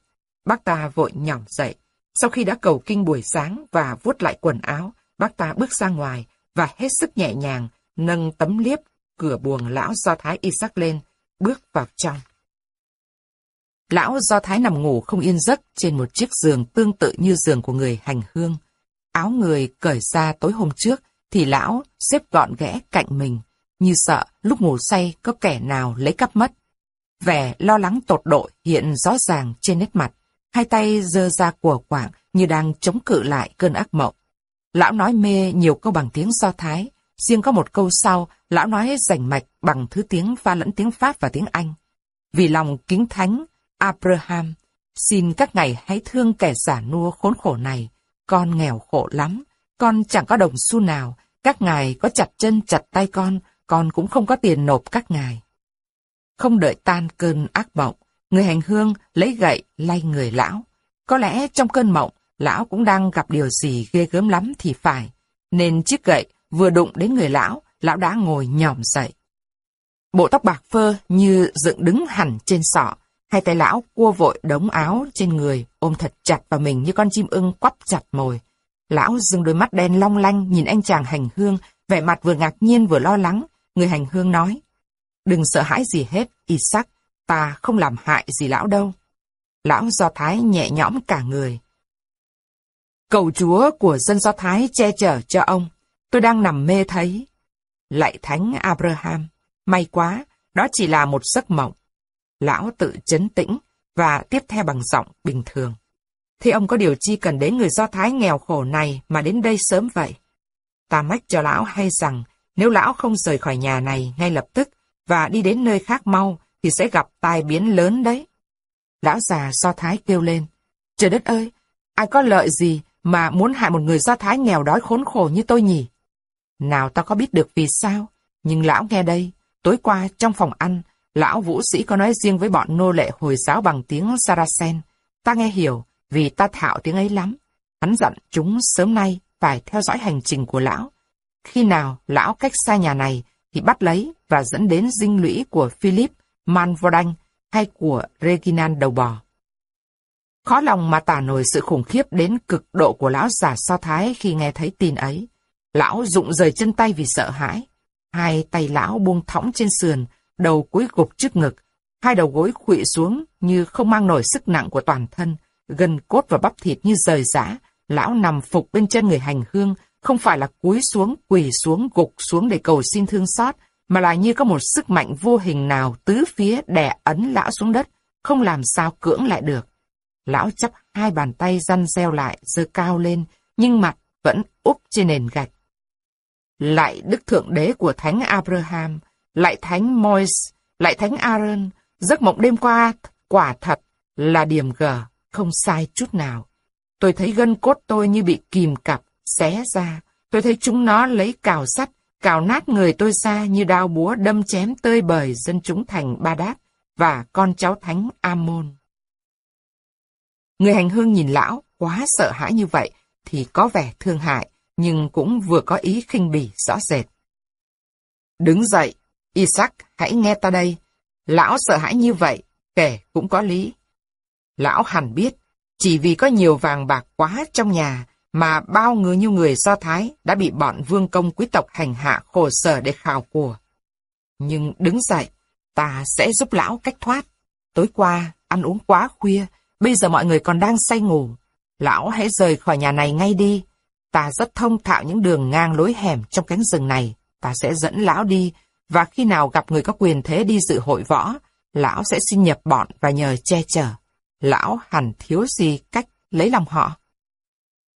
Bác ta vội nhỏm dậy. Sau khi đã cầu kinh buổi sáng và vuốt lại quần áo, bác ta bước ra ngoài và hết sức nhẹ nhàng nâng tấm liếp cửa buồng lão do thái Isaac lên, bước vào trong. Lão do thái nằm ngủ không yên giấc trên một chiếc giường tương tự như giường của người hành hương. Áo người cởi ra tối hôm trước thì lão xếp gọn ghẽ cạnh mình, như sợ lúc ngủ say có kẻ nào lấy cắp mất. Vẻ lo lắng tột độ hiện rõ ràng trên nét mặt, hai tay giơ ra của quảng như đang chống cự lại cơn ác mộng. Lão nói mê nhiều câu bằng tiếng do thái, riêng có một câu sau, lão nói rành mạch bằng thứ tiếng pha lẫn tiếng Pháp và tiếng Anh. Vì lòng kính thánh, Abraham, xin các ngài hãy thương kẻ giả nua khốn khổ này, con nghèo khổ lắm, con chẳng có đồng xu nào, các ngài có chặt chân chặt tay con, con cũng không có tiền nộp các ngài. Không đợi tan cơn ác mộng, người hành hương lấy gậy lay người lão. Có lẽ trong cơn mộng, lão cũng đang gặp điều gì ghê gớm lắm thì phải, nên chiếc gậy vừa đụng đến người lão, lão đã ngồi nhòm dậy. Bộ tóc bạc phơ như dựng đứng hẳn trên sọ, hai tay lão cua vội đống áo trên người, ôm thật chặt vào mình như con chim ưng quắp chặt mồi. Lão dừng đôi mắt đen long lanh nhìn anh chàng hành hương, vẻ mặt vừa ngạc nhiên vừa lo lắng, người hành hương nói, đừng sợ hãi gì hết, Isaac, ta không làm hại gì lão đâu. Lão Do Thái nhẹ nhõm cả người. Cầu chúa của dân Do Thái che chở cho ông, tôi đang nằm mê thấy. Lạy thánh Abraham, may quá, đó chỉ là một giấc mộng. Lão tự chấn tĩnh và tiếp theo bằng giọng bình thường. Thế ông có điều chi cần đến người Do Thái nghèo khổ này mà đến đây sớm vậy? Ta mách cho lão hay rằng nếu lão không rời khỏi nhà này ngay lập tức và đi đến nơi khác mau thì sẽ gặp tai biến lớn đấy. Lão già Do Thái kêu lên. Trời đất ơi, ai có lợi gì mà muốn hại một người Do Thái nghèo đói khốn khổ như tôi nhỉ? Nào ta có biết được vì sao, nhưng lão nghe đây, tối qua trong phòng ăn, lão vũ sĩ có nói riêng với bọn nô lệ Hồi giáo bằng tiếng Saracen. Ta nghe hiểu, vì ta thạo tiếng ấy lắm. Hắn dặn chúng sớm nay phải theo dõi hành trình của lão. Khi nào lão cách xa nhà này thì bắt lấy và dẫn đến dinh lũy của Philip Manvodanh hay của Reginald đầu bò. Khó lòng mà tả nổi sự khủng khiếp đến cực độ của lão già so thái khi nghe thấy tin ấy. Lão rụng rời chân tay vì sợ hãi. Hai tay lão buông thõng trên sườn, đầu cúi gục trước ngực. Hai đầu gối khuỵu xuống như không mang nổi sức nặng của toàn thân. gần cốt và bắp thịt như rời rã. Lão nằm phục bên chân người hành hương, không phải là cúi xuống, quỳ xuống, gục xuống để cầu xin thương xót, mà là như có một sức mạnh vô hình nào tứ phía đè ấn lão xuống đất, không làm sao cưỡng lại được. Lão chắp hai bàn tay răn reo lại, giơ cao lên, nhưng mặt vẫn úp trên nền gạch. Lại Đức Thượng Đế của Thánh Abraham, lại Thánh Mois, lại Thánh Aaron, giấc mộng đêm qua quả thật là điểm gở, không sai chút nào. Tôi thấy gân cốt tôi như bị kìm cặp, xé ra. Tôi thấy chúng nó lấy cào sắt, cào nát người tôi ra như đao búa đâm chém tơi bời dân chúng thành Ba Đát và con cháu thánh Amon. Người hành hương nhìn lão, quá sợ hãi như vậy, thì có vẻ thương hại, nhưng cũng vừa có ý khinh bỉ rõ rệt. Đứng dậy, Isaac, hãy nghe ta đây. Lão sợ hãi như vậy, kể cũng có lý. Lão hẳn biết, chỉ vì có nhiều vàng bạc quá trong nhà, mà bao người như người Do Thái đã bị bọn vương công quý tộc hành hạ khổ sở để khảo của. Nhưng đứng dậy, ta sẽ giúp lão cách thoát. Tối qua, ăn uống quá khuya, bây giờ mọi người còn đang say ngủ. Lão hãy rời khỏi nhà này ngay đi. Ta rất thông thạo những đường ngang lối hẻm trong cánh rừng này. Ta sẽ dẫn lão đi, và khi nào gặp người có quyền thế đi dự hội võ, lão sẽ xin nhập bọn và nhờ che chở. Lão hẳn thiếu gì cách lấy lòng họ.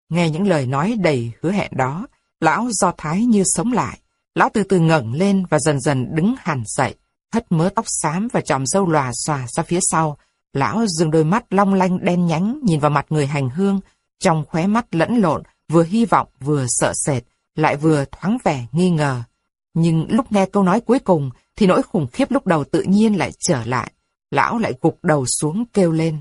Nghe những lời nói đầy hứa hẹn đó, lão do thái như sống lại. Lão từ từ ngẩng lên và dần dần đứng hẳn dậy, hất mớ tóc xám và chòm râu lòa xòa ra phía sau. Lão dừng đôi mắt long lanh đen nhánh nhìn vào mặt người hành hương, trong khóe mắt lẫn lộn, vừa hy vọng vừa sợ sệt, lại vừa thoáng vẻ nghi ngờ. Nhưng lúc nghe câu nói cuối cùng, thì nỗi khủng khiếp lúc đầu tự nhiên lại trở lại. Lão lại gục đầu xuống kêu lên.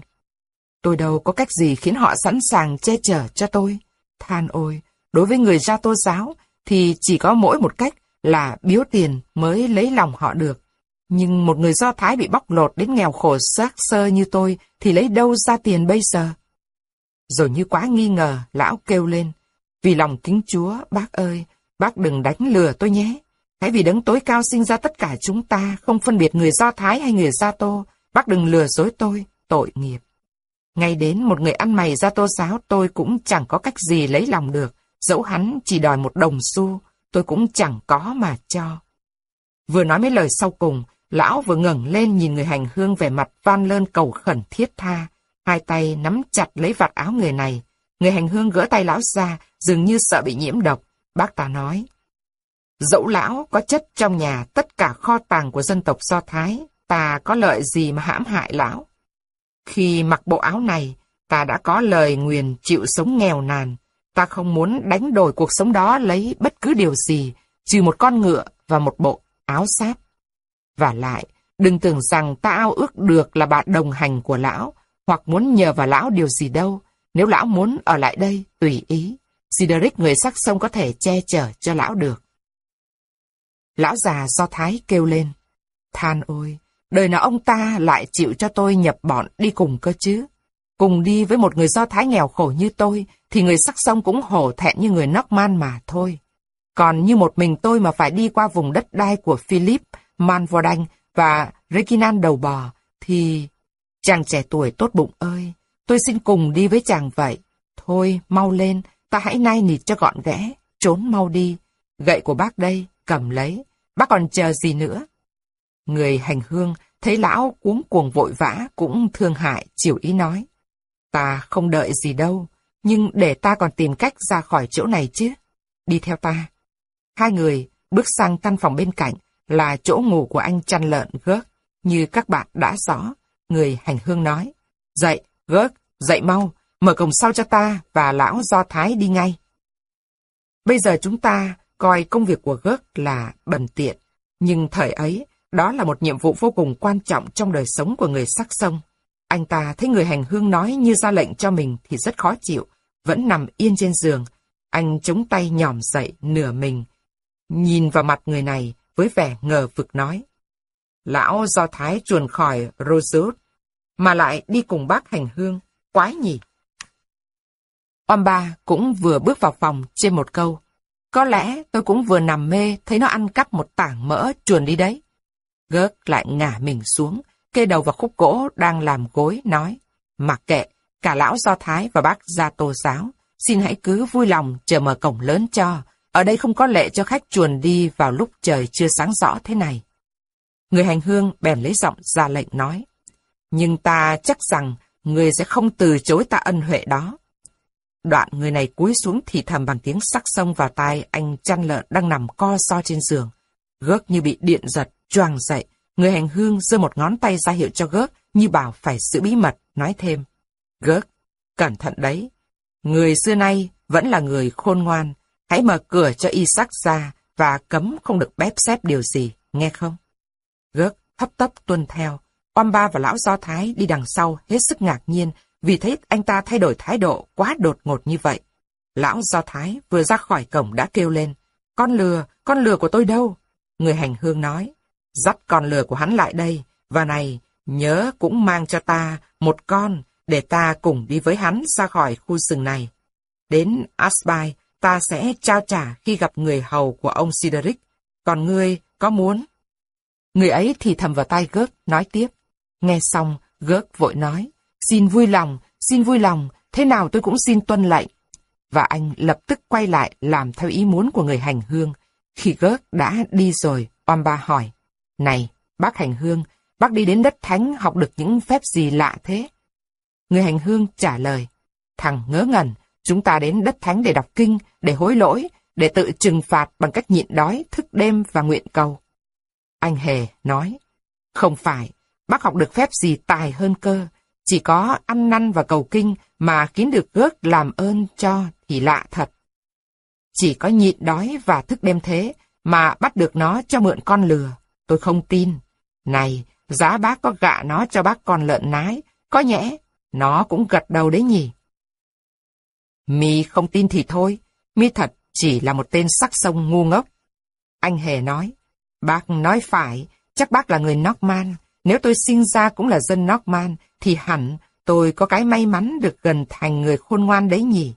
Tôi đâu có cách gì khiến họ sẵn sàng che chở cho tôi. Than ôi, đối với người gia tô giáo thì chỉ có mỗi một cách là biếu tiền mới lấy lòng họ được. Nhưng một người Do Thái bị bóc lột đến nghèo khổ xác sơ như tôi thì lấy đâu ra tiền bây giờ? Rồi như quá nghi ngờ, lão kêu lên. Vì lòng kính Chúa, bác ơi, bác đừng đánh lừa tôi nhé. Hãy vì đấng tối cao sinh ra tất cả chúng ta, không phân biệt người Do Thái hay người Gia Tô. Bác đừng lừa dối tôi, tội nghiệp. Ngay đến một người ăn mày gia tô giáo tôi cũng chẳng có cách gì lấy lòng được, dẫu hắn chỉ đòi một đồng xu, tôi cũng chẳng có mà cho. Vừa nói mấy lời sau cùng, lão vừa ngẩng lên nhìn người hành hương về mặt van lơn cầu khẩn thiết tha, hai tay nắm chặt lấy vạt áo người này. Người hành hương gỡ tay lão ra, dường như sợ bị nhiễm độc. Bác ta nói, dẫu lão có chất trong nhà tất cả kho tàng của dân tộc Do Thái, ta có lợi gì mà hãm hại lão? Khi mặc bộ áo này, ta đã có lời nguyền chịu sống nghèo nàn. Ta không muốn đánh đổi cuộc sống đó lấy bất cứ điều gì, trừ một con ngựa và một bộ áo sáp. Và lại, đừng tưởng rằng ta ao ước được là bạn đồng hành của lão, hoặc muốn nhờ vào lão điều gì đâu. Nếu lão muốn ở lại đây, tùy ý. Sideric người sắc sông có thể che chở cho lão được. Lão già do thái kêu lên. Than ôi, đời nào ông ta lại chịu cho tôi nhập bọn đi cùng cơ chứ? Cùng đi với một người Do Thái nghèo khổ như tôi, thì người sắc sông cũng hổ thẹn như người Norman mà thôi. Còn như một mình tôi mà phải đi qua vùng đất đai của Philip, Manvordan và Reginan đầu bò, thì... Chàng trẻ tuổi tốt bụng ơi, tôi xin cùng đi với chàng vậy. Thôi, mau lên, ta hãy nay nịt cho gọn ghẽ, trốn mau đi. Gậy của bác đây, cầm lấy, bác còn chờ gì nữa? Người hành hương thấy lão cuống cuồng vội vã cũng thương hại, chịu ý nói. Ta không đợi gì đâu, nhưng để ta còn tìm cách ra khỏi chỗ này chứ. Đi theo ta. Hai người bước sang căn phòng bên cạnh là chỗ ngủ của anh chăn lợn gớt. Như các bạn đã rõ, người hành hương nói. Dậy, gớt, dậy mau, mở cổng sau cho ta và lão do thái đi ngay. Bây giờ chúng ta coi công việc của gớt là bần tiện, nhưng thời ấy, đó là một nhiệm vụ vô cùng quan trọng trong đời sống của người sắc sông. Anh ta thấy người hành hương nói như ra lệnh cho mình thì rất khó chịu, vẫn nằm yên trên giường. Anh chống tay nhòm dậy nửa mình, nhìn vào mặt người này với vẻ ngờ vực nói. Lão do thái chuồn khỏi Rosewood, mà lại đi cùng bác hành hương, quái nhỉ. Ông ba cũng vừa bước vào phòng trên một câu. Có lẽ tôi cũng vừa nằm mê thấy nó ăn cắp một tảng mỡ chuồn đi đấy. Gớt lại ngả mình xuống, kê đầu vào khúc gỗ đang làm gối, nói. Mặc kệ, cả lão Do Thái và bác Gia Tô Giáo, xin hãy cứ vui lòng chờ mở cổng lớn cho. Ở đây không có lệ cho khách chuồn đi vào lúc trời chưa sáng rõ thế này. Người hành hương bèn lấy giọng ra lệnh nói. Nhưng ta chắc rằng người sẽ không từ chối ta ân huệ đó. Đoạn người này cúi xuống thì thầm bằng tiếng sắc sông vào tai anh chăn lợn đang nằm co so trên giường. Gớt như bị điện giật, choàng dậy. Người hành hương giơ một ngón tay ra hiệu cho gớt như bảo phải giữ bí mật, nói thêm. Gớt, cẩn thận đấy. Người xưa nay vẫn là người khôn ngoan. Hãy mở cửa cho Isaac ra và cấm không được bép xếp điều gì, nghe không? Gớt hấp tấp tuân theo. Oam ba và lão Do Thái đi đằng sau hết sức ngạc nhiên vì thấy anh ta thay đổi thái độ quá đột ngột như vậy. Lão Do Thái vừa ra khỏi cổng đã kêu lên, con lừa, con lừa của tôi đâu? Người hành hương nói, dắt con lừa của hắn lại đây, và này, nhớ cũng mang cho ta một con, để ta cùng đi với hắn ra khỏi khu rừng này. Đến Asbai, ta sẽ trao trả khi gặp người hầu của ông Sideric. Còn ngươi, có muốn? Người ấy thì thầm vào tai gớt, nói tiếp. Nghe xong, gớt vội nói. Xin vui lòng, xin vui lòng, thế nào tôi cũng xin tuân lệnh. Và anh lập tức quay lại làm theo ý muốn của người hành hương. Khi gớt đã đi rồi, omba hỏi. Này, bác hành hương, bác đi đến đất thánh học được những phép gì lạ thế? Người hành hương trả lời. Thằng ngớ ngẩn, chúng ta đến đất thánh để đọc kinh, để hối lỗi, để tự trừng phạt bằng cách nhịn đói, thức đêm và nguyện cầu. Anh Hề nói, không phải, bác học được phép gì tài hơn cơ, chỉ có ăn năn và cầu kinh mà kiếm được ước làm ơn cho thì lạ thật. Chỉ có nhịn đói và thức đêm thế mà bắt được nó cho mượn con lừa. Tôi không tin. Này, giá bác có gạ nó cho bác con lợn nái, có nhẽ nó cũng gật đầu đấy nhỉ. Mi không tin thì thôi, Mi thật chỉ là một tên sắc sông ngu ngốc. Anh Hề nói, bác nói phải, chắc bác là người Norman. Nếu tôi sinh ra cũng là dân Norman, thì hẳn tôi có cái may mắn được gần thành người khôn ngoan đấy nhỉ.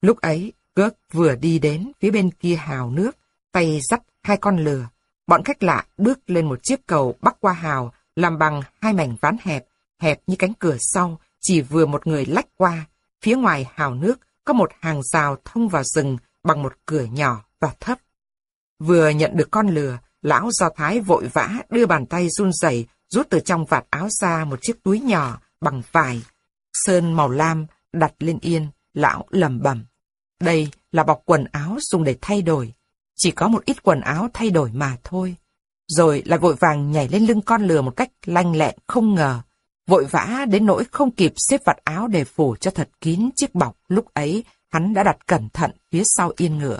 Lúc ấy, Gớt vừa đi đến phía bên kia hào nước, tay dắt hai con lừa. Bọn khách lạ bước lên một chiếc cầu bắc qua hào, làm bằng hai mảnh ván hẹp, hẹp như cánh cửa sau, chỉ vừa một người lách qua. Phía ngoài hào nước có một hàng rào thông vào rừng bằng một cửa nhỏ và thấp. Vừa nhận được con lừa, lão Do Thái vội vã đưa bàn tay run rẩy rút từ trong vạt áo ra một chiếc túi nhỏ bằng vải, sơn màu lam đặt lên yên, lão lầm bầm. Đây là bọc quần áo dùng để thay đổi, chỉ có một ít quần áo thay đổi mà thôi. Rồi lại vội vàng nhảy lên lưng con lừa một cách lanh lẹ không ngờ, vội vã đến nỗi không kịp xếp vạt áo để phủ cho thật kín chiếc bọc lúc ấy hắn đã đặt cẩn thận phía sau yên ngựa.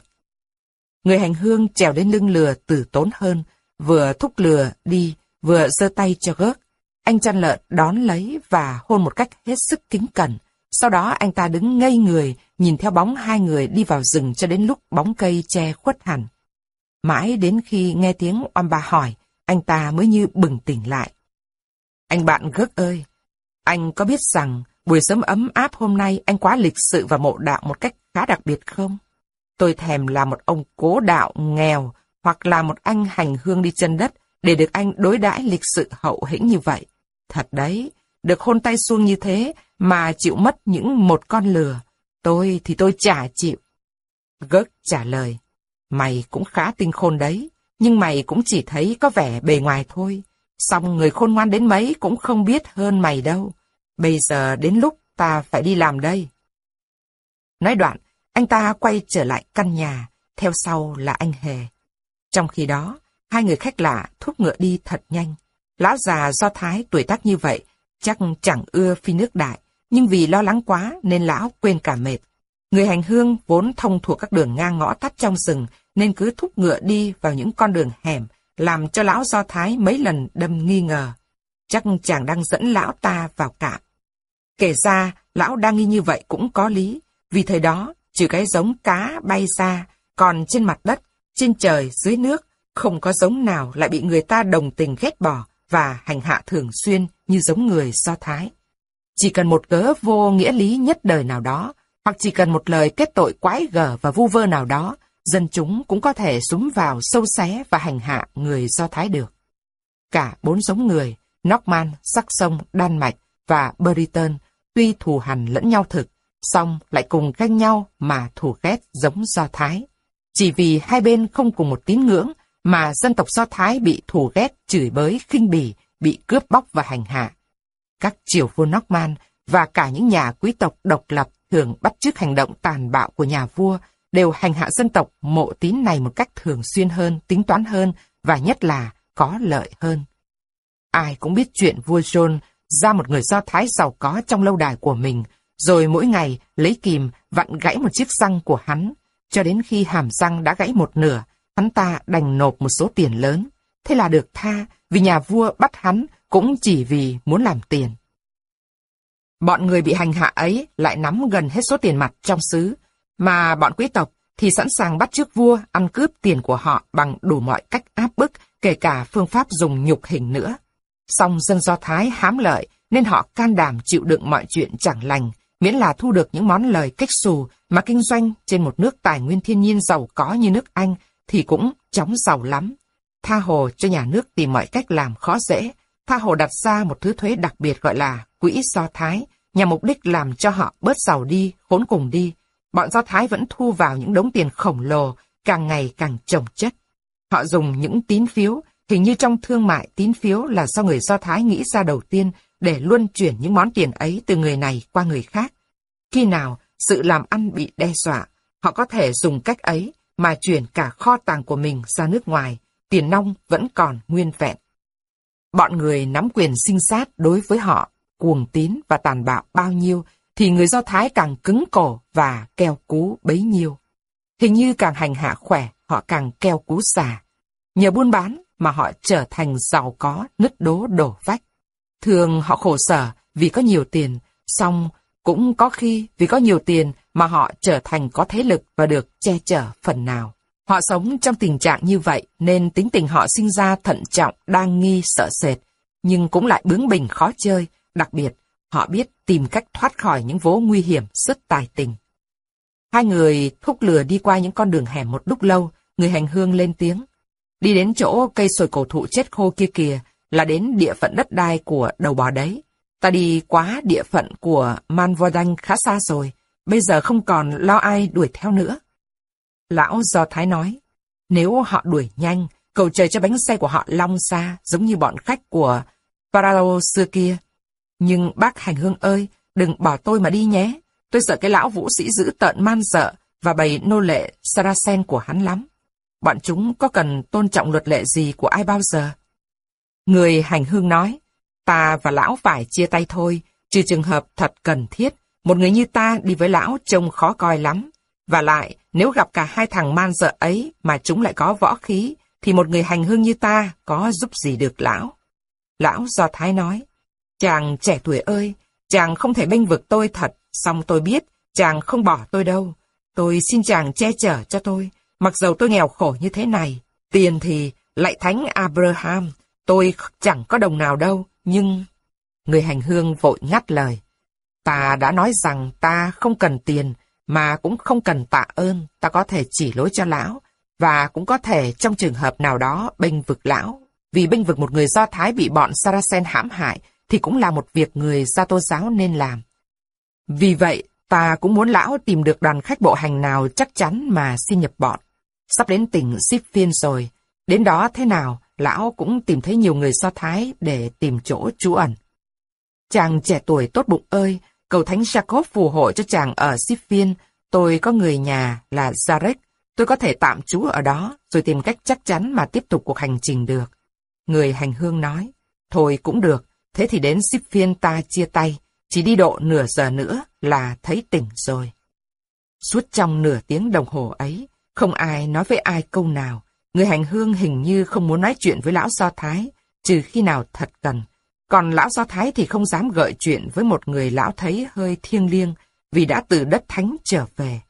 Người hành hương trèo lên lưng lừa tử tốn hơn, vừa thúc lừa đi, vừa giơ tay cho gớt. Anh chăn lợn đón lấy và hôn một cách hết sức kính cẩn. Sau đó anh ta đứng ngây người, nhìn theo bóng hai người đi vào rừng cho đến lúc bóng cây che khuất hẳn. Mãi đến khi nghe tiếng om bà hỏi, anh ta mới như bừng tỉnh lại. Anh bạn gớt ơi, anh có biết rằng buổi sớm ấm áp hôm nay anh quá lịch sự và mộ đạo một cách khá đặc biệt không? Tôi thèm là một ông cố đạo nghèo hoặc là một anh hành hương đi chân đất để được anh đối đãi lịch sự hậu hĩnh như vậy. Thật đấy, được hôn tay xuông như thế mà chịu mất những một con lừa. Tôi thì tôi chả chịu. Gớt trả lời, mày cũng khá tinh khôn đấy, nhưng mày cũng chỉ thấy có vẻ bề ngoài thôi. Xong người khôn ngoan đến mấy cũng không biết hơn mày đâu. Bây giờ đến lúc ta phải đi làm đây. Nói đoạn, anh ta quay trở lại căn nhà, theo sau là anh Hề. Trong khi đó, hai người khách lạ thúc ngựa đi thật nhanh. Lão già do thái tuổi tác như vậy, chắc chẳng ưa phi nước đại, nhưng vì lo lắng quá nên lão quên cả mệt. Người hành hương vốn thông thuộc các đường ngang ngõ tắt trong rừng, nên cứ thúc ngựa đi vào những con đường hẻm, làm cho lão do thái mấy lần đâm nghi ngờ. Chắc chàng đang dẫn lão ta vào cạm. Kể ra, lão đang nghi như vậy cũng có lý, vì thời đó, trừ cái giống cá bay ra, còn trên mặt đất, trên trời, dưới nước, không có giống nào lại bị người ta đồng tình ghét bỏ và hành hạ thường xuyên như giống người Do Thái. Chỉ cần một cớ vô nghĩa lý nhất đời nào đó, hoặc chỉ cần một lời kết tội quái gở và vu vơ nào đó, dân chúng cũng có thể súng vào sâu xé và hành hạ người Do Thái được. Cả bốn giống người, Norman, Saxon, Đan Mạch và Britain, tuy thù hằn lẫn nhau thực, song lại cùng ganh nhau mà thù ghét giống Do Thái. Chỉ vì hai bên không cùng một tín ngưỡng mà dân tộc Do Thái bị thù ghét, chửi bới, khinh bỉ, bị cướp bóc và hành hạ. Các triều vua Norman và cả những nhà quý tộc độc lập thường bắt chước hành động tàn bạo của nhà vua đều hành hạ dân tộc mộ tín này một cách thường xuyên hơn, tính toán hơn và nhất là có lợi hơn. Ai cũng biết chuyện vua John ra một người Do Thái giàu có trong lâu đài của mình, rồi mỗi ngày lấy kìm vặn gãy một chiếc răng của hắn, cho đến khi hàm răng đã gãy một nửa, hắn ta đành nộp một số tiền lớn. Thế là được tha, vì nhà vua bắt hắn cũng chỉ vì muốn làm tiền. Bọn người bị hành hạ ấy lại nắm gần hết số tiền mặt trong xứ, mà bọn quý tộc thì sẵn sàng bắt trước vua ăn cướp tiền của họ bằng đủ mọi cách áp bức, kể cả phương pháp dùng nhục hình nữa. Song dân Do Thái hám lợi nên họ can đảm chịu đựng mọi chuyện chẳng lành, miễn là thu được những món lời cách xù mà kinh doanh trên một nước tài nguyên thiên nhiên giàu có như nước Anh thì cũng chóng giàu lắm. Tha hồ cho nhà nước tìm mọi cách làm khó dễ, tha hồ đặt ra một thứ thuế đặc biệt gọi là quỹ Do Thái, nhằm mục đích làm cho họ bớt giàu đi, khốn cùng đi. Bọn Do Thái vẫn thu vào những đống tiền khổng lồ, càng ngày càng trồng chất. Họ dùng những tín phiếu, hình như trong thương mại tín phiếu là do người Do Thái nghĩ ra đầu tiên để luân chuyển những món tiền ấy từ người này qua người khác. Khi nào sự làm ăn bị đe dọa, họ có thể dùng cách ấy mà chuyển cả kho tàng của mình ra nước ngoài, tiền nong vẫn còn nguyên vẹn. Bọn người nắm quyền sinh sát đối với họ, cuồng tín và tàn bạo bao nhiêu, thì người Do Thái càng cứng cổ và keo cú bấy nhiêu. Hình như càng hành hạ khỏe, họ càng keo cú xà. Nhờ buôn bán mà họ trở thành giàu có, nứt đố đổ vách. Thường họ khổ sở vì có nhiều tiền, song cũng có khi vì có nhiều tiền mà họ trở thành có thế lực và được che chở phần nào. Họ sống trong tình trạng như vậy nên tính tình họ sinh ra thận trọng, đang nghi, sợ sệt, nhưng cũng lại bướng bỉnh khó chơi, đặc biệt họ biết tìm cách thoát khỏi những vố nguy hiểm rất tài tình. Hai người thúc lừa đi qua những con đường hẻm một lúc lâu, người hành hương lên tiếng. Đi đến chỗ cây sồi cổ thụ chết khô kia kìa, là đến địa phận đất đai của đầu bò đấy. Ta đi quá địa phận của Manvodanh khá xa rồi, bây giờ không còn lo ai đuổi theo nữa. Lão Do Thái nói, nếu họ đuổi nhanh, cầu trời cho bánh xe của họ long xa, giống như bọn khách của Paralo xưa kia. Nhưng bác hành hương ơi, đừng bỏ tôi mà đi nhé. Tôi sợ cái lão vũ sĩ giữ tợn man sợ và bày nô lệ Saracen của hắn lắm. Bọn chúng có cần tôn trọng luật lệ gì của ai bao giờ? Người hành hương nói, ta và lão phải chia tay thôi, trừ trường hợp thật cần thiết. Một người như ta đi với lão trông khó coi lắm. Và lại, nếu gặp cả hai thằng man dợ ấy mà chúng lại có võ khí, thì một người hành hương như ta có giúp gì được lão. Lão Do Thái nói, chàng trẻ tuổi ơi, chàng không thể bênh vực tôi thật, song tôi biết chàng không bỏ tôi đâu. Tôi xin chàng che chở cho tôi, mặc dầu tôi nghèo khổ như thế này. Tiền thì lại thánh Abraham, tôi chẳng có đồng nào đâu, nhưng... Người hành hương vội ngắt lời. Ta đã nói rằng ta không cần tiền, mà cũng không cần tạ ơn, ta có thể chỉ lối cho lão, và cũng có thể trong trường hợp nào đó bênh vực lão. Vì bênh vực một người Do Thái bị bọn Saracen hãm hại thì cũng là một việc người Gia Tô giáo nên làm. Vì vậy, ta cũng muốn lão tìm được đoàn khách bộ hành nào chắc chắn mà xin nhập bọn. Sắp đến tỉnh Siphian rồi, đến đó thế nào, lão cũng tìm thấy nhiều người Do Thái để tìm chỗ trú ẩn. Chàng trẻ tuổi tốt bụng ơi, cầu thánh Jacob phù hộ cho chàng ở Siphian, tôi có người nhà là Zarek, tôi có thể tạm trú ở đó, rồi tìm cách chắc chắn mà tiếp tục cuộc hành trình được. Người hành hương nói, thôi cũng được, thế thì đến Siphian ta chia tay, chỉ đi độ nửa giờ nữa là thấy tỉnh rồi. Suốt trong nửa tiếng đồng hồ ấy, không ai nói với ai câu nào. Người hành hương hình như không muốn nói chuyện với lão Do Thái, trừ khi nào thật cần. Còn lão Do Thái thì không dám gợi chuyện với một người lão thấy hơi thiêng liêng, vì đã từ đất thánh trở về.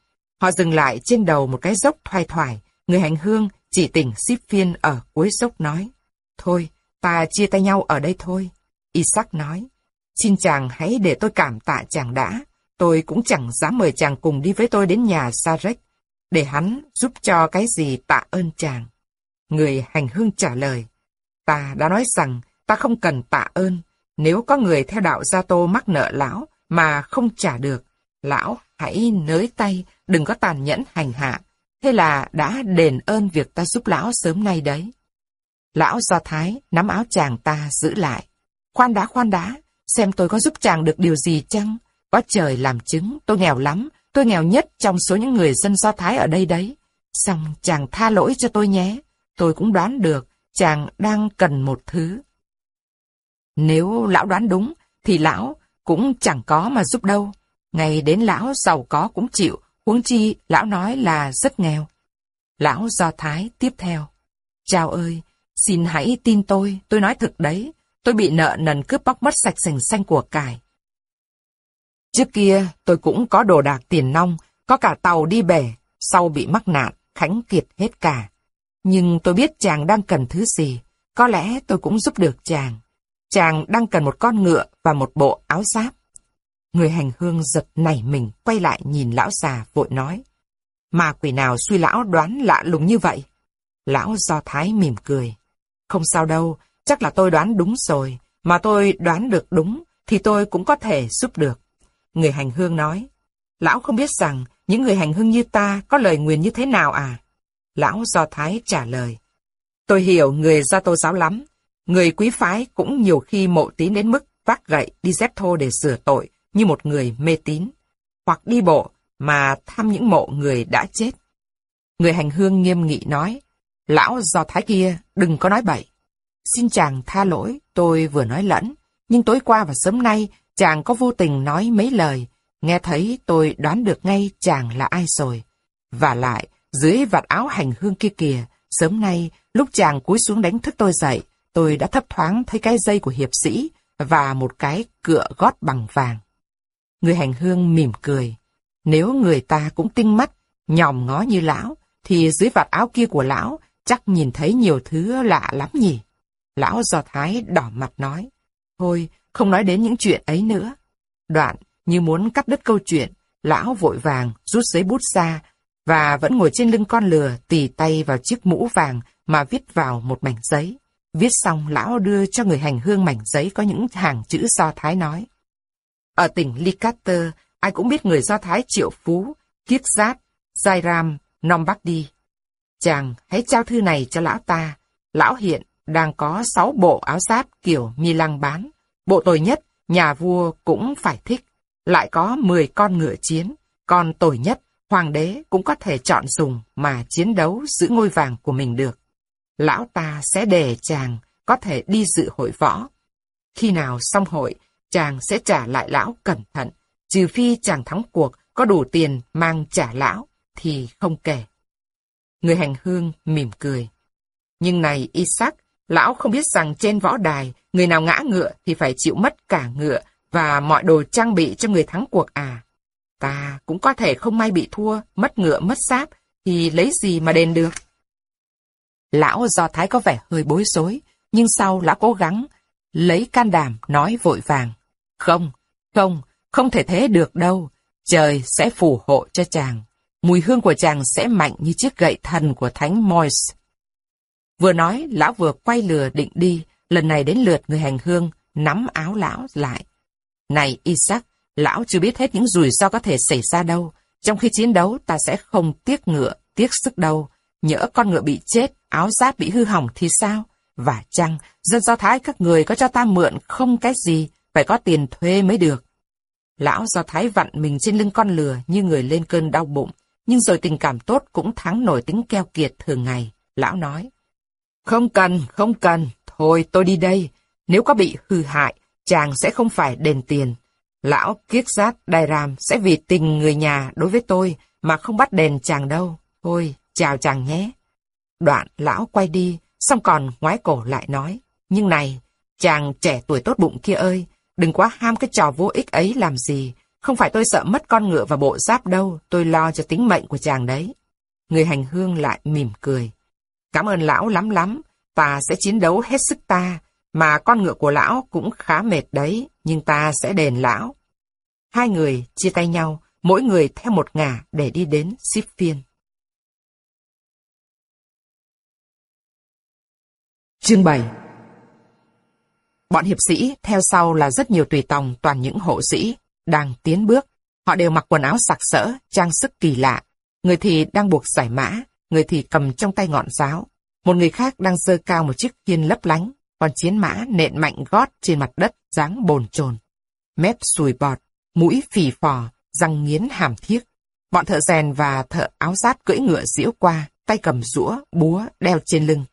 Họ dừng lại trên đầu một cái dốc thoai thoải. Người hành hương chỉ tỉnh xíp phiên ở cuối dốc nói. Thôi, ta chia tay nhau ở đây thôi. Isaac nói. Xin chàng hãy để tôi cảm tạ chàng đã. Tôi cũng chẳng dám mời chàng cùng đi với tôi đến nhà Sarek, để hắn giúp cho cái gì tạ ơn chàng. Người hành hương trả lời. Ta đã nói rằng ta không cần tạ ơn. Nếu có người theo đạo Gia Tô mắc nợ lão mà không trả được, lão hãy nới tay, đừng có tàn nhẫn hành hạ. Thế là đã đền ơn việc ta giúp lão sớm nay đấy. Lão Do Thái nắm áo chàng ta giữ lại. Khoan đã khoan đã, xem tôi có giúp chàng được điều gì chăng? Có trời làm chứng, tôi nghèo lắm, tôi nghèo nhất trong số những người dân Do Thái ở đây đấy. Xong chàng tha lỗi cho tôi nhé, tôi cũng đoán được chàng đang cần một thứ. Nếu lão đoán đúng, thì lão cũng chẳng có mà giúp đâu. Ngày đến lão giàu có cũng chịu, huống chi lão nói là rất nghèo. Lão Do Thái tiếp theo. Chào ơi, xin hãy tin tôi, tôi nói thực đấy, tôi bị nợ nần cướp bóc mất sạch sành xanh của cải. Trước kia tôi cũng có đồ đạc tiền nong, có cả tàu đi bể, sau bị mắc nạn, khánh kiệt hết cả. Nhưng tôi biết chàng đang cần thứ gì, có lẽ tôi cũng giúp được chàng. Chàng đang cần một con ngựa và một bộ áo giáp. Người hành hương giật nảy mình, quay lại nhìn lão già, vội nói. Mà quỷ nào suy lão đoán lạ lùng như vậy? Lão do thái mỉm cười. Không sao đâu, chắc là tôi đoán đúng rồi. Mà tôi đoán được đúng, thì tôi cũng có thể giúp được. Người hành hương nói. Lão không biết rằng, những người hành hương như ta có lời nguyền như thế nào à? Lão do thái trả lời. Tôi hiểu người gia tô giáo lắm. Người quý phái cũng nhiều khi mộ tín đến mức vác gậy đi dép thô để sửa tội, như một người mê tín, hoặc đi bộ mà thăm những mộ người đã chết. Người hành hương nghiêm nghị nói, lão do thái kia đừng có nói bậy. Xin chàng tha lỗi, tôi vừa nói lẫn, nhưng tối qua và sớm nay chàng có vô tình nói mấy lời, nghe thấy tôi đoán được ngay chàng là ai rồi. Và lại, dưới vạt áo hành hương kia kìa, sớm nay, lúc chàng cúi xuống đánh thức tôi dậy, tôi đã thấp thoáng thấy cái dây của hiệp sĩ và một cái cựa gót bằng vàng. Người hành hương mỉm cười. Nếu người ta cũng tinh mắt, nhòm ngó như lão, thì dưới vạt áo kia của lão chắc nhìn thấy nhiều thứ lạ lắm nhỉ. Lão Do Thái đỏ mặt nói. Thôi, không nói đến những chuyện ấy nữa. Đoạn, như muốn cắt đứt câu chuyện, lão vội vàng rút giấy bút ra và vẫn ngồi trên lưng con lừa tì tay vào chiếc mũ vàng mà viết vào một mảnh giấy. Viết xong lão đưa cho người hành hương mảnh giấy có những hàng chữ Do Thái nói. Ở tỉnh Likater, ai cũng biết người Do Thái triệu phú, kiết giát, bắc đi. Chàng hãy trao thư này cho lão ta. Lão hiện đang có sáu bộ áo giáp kiểu mi lăng bán. Bộ tồi nhất, nhà vua cũng phải thích. Lại có 10 con ngựa chiến. Còn tồi nhất, hoàng đế cũng có thể chọn dùng mà chiến đấu giữ ngôi vàng của mình được. Lão ta sẽ để chàng có thể đi dự hội võ. Khi nào xong hội, chàng sẽ trả lại lão cẩn thận, trừ phi chàng thắng cuộc, có đủ tiền mang trả lão, thì không kể. Người hành hương mỉm cười. Nhưng này Isaac, lão không biết rằng trên võ đài, người nào ngã ngựa thì phải chịu mất cả ngựa và mọi đồ trang bị cho người thắng cuộc à. Ta cũng có thể không may bị thua, mất ngựa mất sáp, thì lấy gì mà đền được. Lão do thái có vẻ hơi bối rối, nhưng sau lão cố gắng, lấy can đảm nói vội vàng. Không, không, không thể thế được đâu. Trời sẽ phù hộ cho chàng. Mùi hương của chàng sẽ mạnh như chiếc gậy thần của thánh Mois. Vừa nói, lão vừa quay lừa định đi, lần này đến lượt người hành hương, nắm áo lão lại. Này Isaac, lão chưa biết hết những rủi ro có thể xảy ra đâu. Trong khi chiến đấu, ta sẽ không tiếc ngựa, tiếc sức đâu. Nhỡ con ngựa bị chết, áo giáp bị hư hỏng thì sao? Và chăng, dân Do Thái các người có cho ta mượn không cái gì, phải có tiền thuê mới được. Lão Do Thái vặn mình trên lưng con lừa như người lên cơn đau bụng, nhưng rồi tình cảm tốt cũng thắng nổi tính keo kiệt thường ngày. Lão nói, không cần, không cần, thôi tôi đi đây. Nếu có bị hư hại, chàng sẽ không phải đền tiền. Lão kiết giác đài ram sẽ vì tình người nhà đối với tôi mà không bắt đền chàng đâu. Thôi, chào chàng nhé. Đoạn lão quay đi, xong còn ngoái cổ lại nói. Nhưng này, chàng trẻ tuổi tốt bụng kia ơi, đừng quá ham cái trò vô ích ấy làm gì. Không phải tôi sợ mất con ngựa và bộ giáp đâu, tôi lo cho tính mệnh của chàng đấy. Người hành hương lại mỉm cười. Cảm ơn lão lắm lắm, ta sẽ chiến đấu hết sức ta, mà con ngựa của lão cũng khá mệt đấy, nhưng ta sẽ đền lão. Hai người chia tay nhau, mỗi người theo một ngả để đi đến ship phiên. Chương 7 Bọn hiệp sĩ theo sau là rất nhiều tùy tòng toàn những hộ sĩ, đang tiến bước. Họ đều mặc quần áo sặc sỡ, trang sức kỳ lạ. Người thì đang buộc giải mã, người thì cầm trong tay ngọn giáo. Một người khác đang giơ cao một chiếc khiên lấp lánh, còn chiến mã nện mạnh gót trên mặt đất dáng bồn chồn. Mép sùi bọt, mũi phì phò, răng nghiến hàm thiếc. Bọn thợ rèn và thợ áo giáp cưỡi ngựa diễu qua, tay cầm rũa, búa, đeo trên lưng.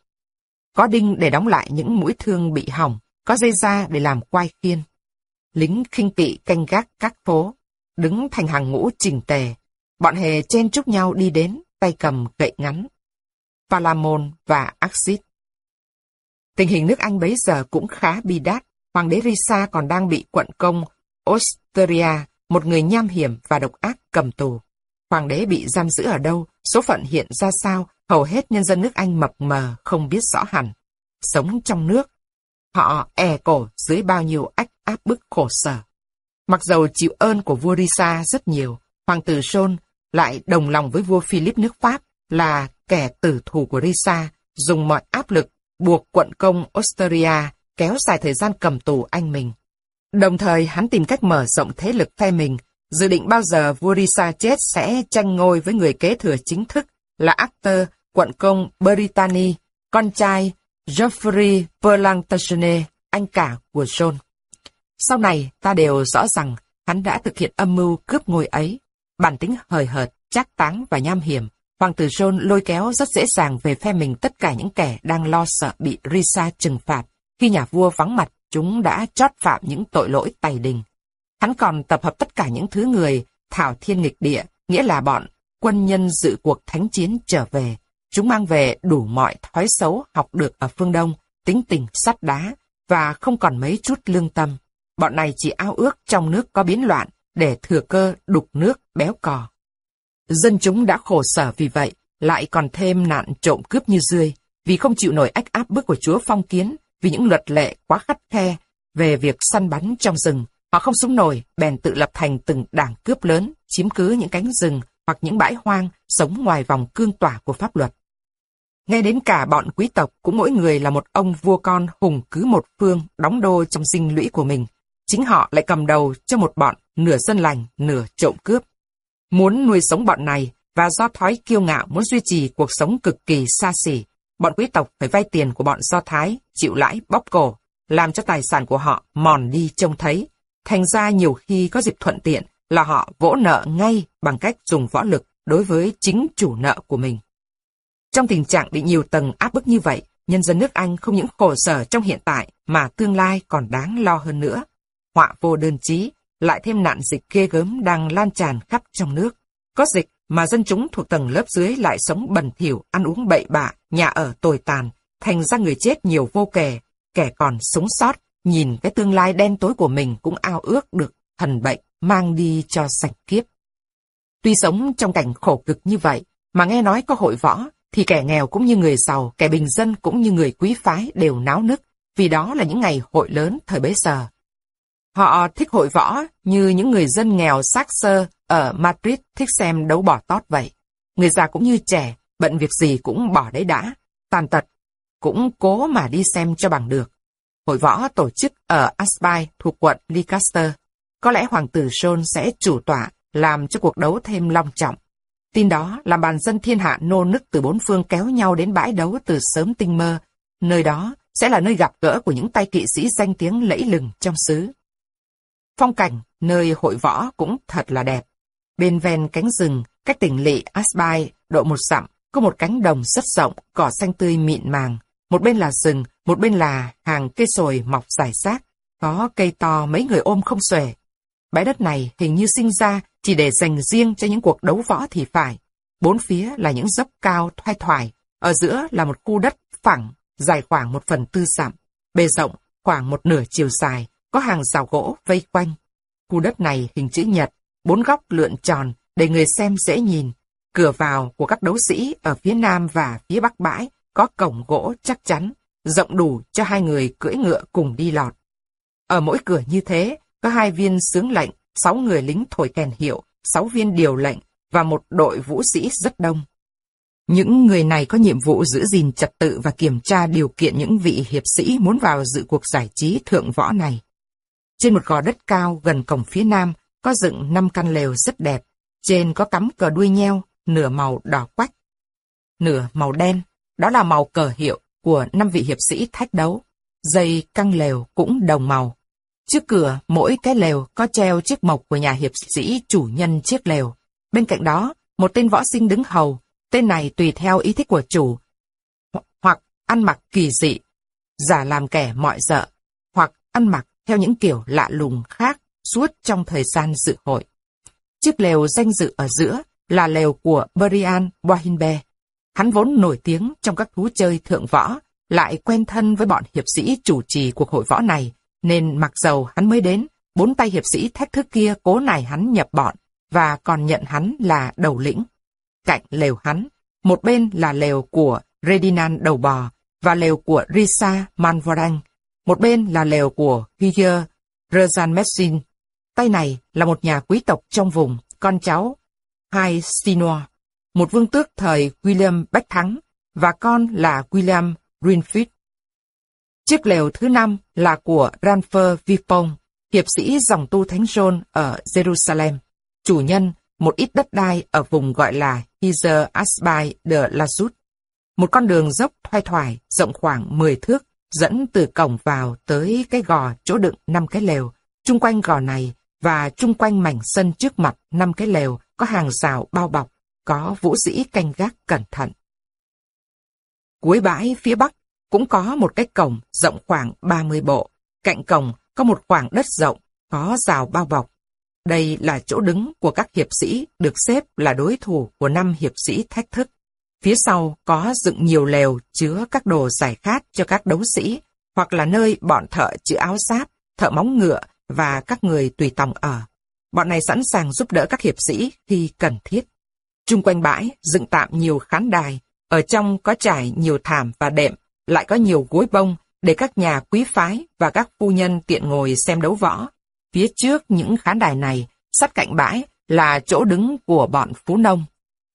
Có đinh để đóng lại những mũi thương bị hỏng, có dây da để làm quai khiên. Lính khinh kỵ canh gác các phố, đứng thành hàng ngũ chỉnh tề. Bọn hề chen chúc nhau đi đến, tay cầm gậy ngắn. Palamon và Axit. Tình hình nước Anh bấy giờ cũng khá bi đát. Hoàng đế Risa còn đang bị quận công Osteria, một người nham hiểm và độc ác cầm tù. Hoàng đế bị giam giữ ở đâu, số phận hiện ra sao, hầu hết nhân dân nước Anh mập mờ, không biết rõ hẳn. Sống trong nước, họ e cổ dưới bao nhiêu ách áp bức khổ sở. Mặc dầu chịu ơn của vua Risa rất nhiều, hoàng tử John lại đồng lòng với vua Philip nước Pháp là kẻ tử thù của Risa, dùng mọi áp lực buộc quận công Austria kéo dài thời gian cầm tù anh mình. Đồng thời hắn tìm cách mở rộng thế lực phe mình, dự định bao giờ vua Risa chết sẽ tranh ngôi với người kế thừa chính thức là Actor, quận công Brittany, con trai Geoffrey Plantagenet, anh cả của John. Sau này ta đều rõ rằng hắn đã thực hiện âm mưu cướp ngôi ấy, bản tính hời hợt, chắc táng và nham hiểm. Hoàng tử John lôi kéo rất dễ dàng về phe mình tất cả những kẻ đang lo sợ bị Risa trừng phạt. Khi nhà vua vắng mặt, chúng đã chót phạm những tội lỗi tày đình. Hắn còn tập hợp tất cả những thứ người thảo thiên nghịch địa, nghĩa là bọn quân nhân dự cuộc thánh chiến trở về. Chúng mang về đủ mọi thói xấu học được ở phương Đông, tính tình sắt đá, và không còn mấy chút lương tâm. Bọn này chỉ ao ước trong nước có biến loạn, để thừa cơ đục nước béo cò. Dân chúng đã khổ sở vì vậy, lại còn thêm nạn trộm cướp như rươi, vì không chịu nổi ách áp bức của chúa phong kiến, vì những luật lệ quá khắt khe về việc săn bắn trong rừng. Họ không sống nổi, bèn tự lập thành từng đảng cướp lớn, chiếm cứ những cánh rừng hoặc những bãi hoang sống ngoài vòng cương tỏa của pháp luật. Ngay đến cả bọn quý tộc cũng mỗi người là một ông vua con hùng cứ một phương đóng đô trong dinh lũy của mình. Chính họ lại cầm đầu cho một bọn nửa dân lành, nửa trộm cướp. Muốn nuôi sống bọn này và do thói kiêu ngạo muốn duy trì cuộc sống cực kỳ xa xỉ, bọn quý tộc phải vay tiền của bọn Do Thái, chịu lãi bóp cổ, làm cho tài sản của họ mòn đi trông thấy. Thành ra nhiều khi có dịp thuận tiện là họ vỗ nợ ngay bằng cách dùng võ lực đối với chính chủ nợ của mình. Trong tình trạng bị nhiều tầng áp bức như vậy, nhân dân nước Anh không những khổ sở trong hiện tại mà tương lai còn đáng lo hơn nữa. Họa vô đơn chí, lại thêm nạn dịch ghê gớm đang lan tràn khắp trong nước. Có dịch mà dân chúng thuộc tầng lớp dưới lại sống bẩn thỉu, ăn uống bậy bạ, nhà ở tồi tàn, thành ra người chết nhiều vô kể, kẻ còn sống sót, nhìn cái tương lai đen tối của mình cũng ao ước được thần bệnh mang đi cho sạch kiếp. Tuy sống trong cảnh khổ cực như vậy, mà nghe nói có hội võ, thì kẻ nghèo cũng như người giàu, kẻ bình dân cũng như người quý phái đều náo nức, vì đó là những ngày hội lớn thời bấy giờ. Họ thích hội võ như những người dân nghèo xác sơ ở Madrid thích xem đấu bò tót vậy. Người già cũng như trẻ, bận việc gì cũng bỏ đấy đã, tàn tật, cũng cố mà đi xem cho bằng được. Hội võ tổ chức ở Aspire thuộc quận Leicester. Có lẽ hoàng tử John sẽ chủ tọa, làm cho cuộc đấu thêm long trọng. Tin đó làm bàn dân thiên hạ nô nức từ bốn phương kéo nhau đến bãi đấu từ sớm tinh mơ. Nơi đó sẽ là nơi gặp gỡ của những tay kỵ sĩ danh tiếng lẫy lừng trong xứ. Phong cảnh nơi hội võ cũng thật là đẹp. Bên ven cánh rừng, cách tỉnh lỵ Asbai độ một dặm, có một cánh đồng rất rộng, cỏ xanh tươi mịn màng. Một bên là rừng, một bên là hàng cây sồi mọc dài rác. Có cây to mấy người ôm không xuể. Bãi đất này hình như sinh ra chỉ để dành riêng cho những cuộc đấu võ thì phải. Bốn phía là những dốc cao thoai thoải, ở giữa là một khu đất phẳng, dài khoảng một phần tư dặm, bề rộng khoảng một nửa chiều dài, có hàng rào gỗ vây quanh. Khu đất này hình chữ nhật, bốn góc lượn tròn để người xem dễ nhìn. Cửa vào của các đấu sĩ ở phía nam và phía bắc bãi có cổng gỗ chắc chắn, rộng đủ cho hai người cưỡi ngựa cùng đi lọt. Ở mỗi cửa như thế, có hai viên sướng lệnh, sáu người lính thổi kèn hiệu, sáu viên điều lệnh và một đội vũ sĩ rất đông. Những người này có nhiệm vụ giữ gìn trật tự và kiểm tra điều kiện những vị hiệp sĩ muốn vào dự cuộc giải trí thượng võ này. Trên một gò đất cao gần cổng phía nam có dựng năm căn lều rất đẹp, trên có cắm cờ đuôi nheo, nửa màu đỏ quách, nửa màu đen, đó là màu cờ hiệu của năm vị hiệp sĩ thách đấu. Dây căng lều cũng đồng màu. Trước cửa, mỗi cái lều có treo chiếc mộc của nhà hiệp sĩ chủ nhân chiếc lều. Bên cạnh đó, một tên võ sinh đứng hầu, tên này tùy theo ý thích của chủ, hoặc ăn mặc kỳ dị, giả làm kẻ mọi dợ, hoặc ăn mặc theo những kiểu lạ lùng khác suốt trong thời gian dự hội. Chiếc lều danh dự ở giữa là lều của Brian Bohinbe. Hắn vốn nổi tiếng trong các thú chơi thượng võ, lại quen thân với bọn hiệp sĩ chủ trì cuộc hội võ này, nên mặc dầu hắn mới đến, bốn tay hiệp sĩ thách thức kia cố nài hắn nhập bọn, và còn nhận hắn là đầu lĩnh. Cạnh lều hắn, một bên là lều của Redinan đầu bò, và lều của Risa Manvorang, một bên là lều của Hugh Rezanmessin. Tay này là một nhà quý tộc trong vùng, con cháu hai Sinoa, một vương tước thời William Bách Thắng, và con là William Greenfield. Chiếc lều thứ năm là của Ranfer Vipon, hiệp sĩ dòng tu Thánh John ở Jerusalem, chủ nhân một ít đất đai ở vùng gọi là Hizer Asbai de Lazut. Một con đường dốc thoai thoải, rộng khoảng 10 thước, dẫn từ cổng vào tới cái gò chỗ đựng năm cái lều. Trung quanh gò này và chung quanh mảnh sân trước mặt năm cái lều có hàng rào bao bọc, có vũ sĩ canh gác cẩn thận. Cuối bãi phía bắc cũng có một cái cổng rộng khoảng 30 bộ. Cạnh cổng có một khoảng đất rộng, có rào bao bọc. Đây là chỗ đứng của các hiệp sĩ được xếp là đối thủ của năm hiệp sĩ thách thức. Phía sau có dựng nhiều lều chứa các đồ giải khát cho các đấu sĩ, hoặc là nơi bọn thợ chữ áo giáp, thợ móng ngựa và các người tùy tòng ở. Bọn này sẵn sàng giúp đỡ các hiệp sĩ khi cần thiết. Trung quanh bãi dựng tạm nhiều khán đài, ở trong có trải nhiều thảm và đệm, lại có nhiều gối bông để các nhà quý phái và các phu nhân tiện ngồi xem đấu võ. Phía trước những khán đài này, sát cạnh bãi là chỗ đứng của bọn phú nông.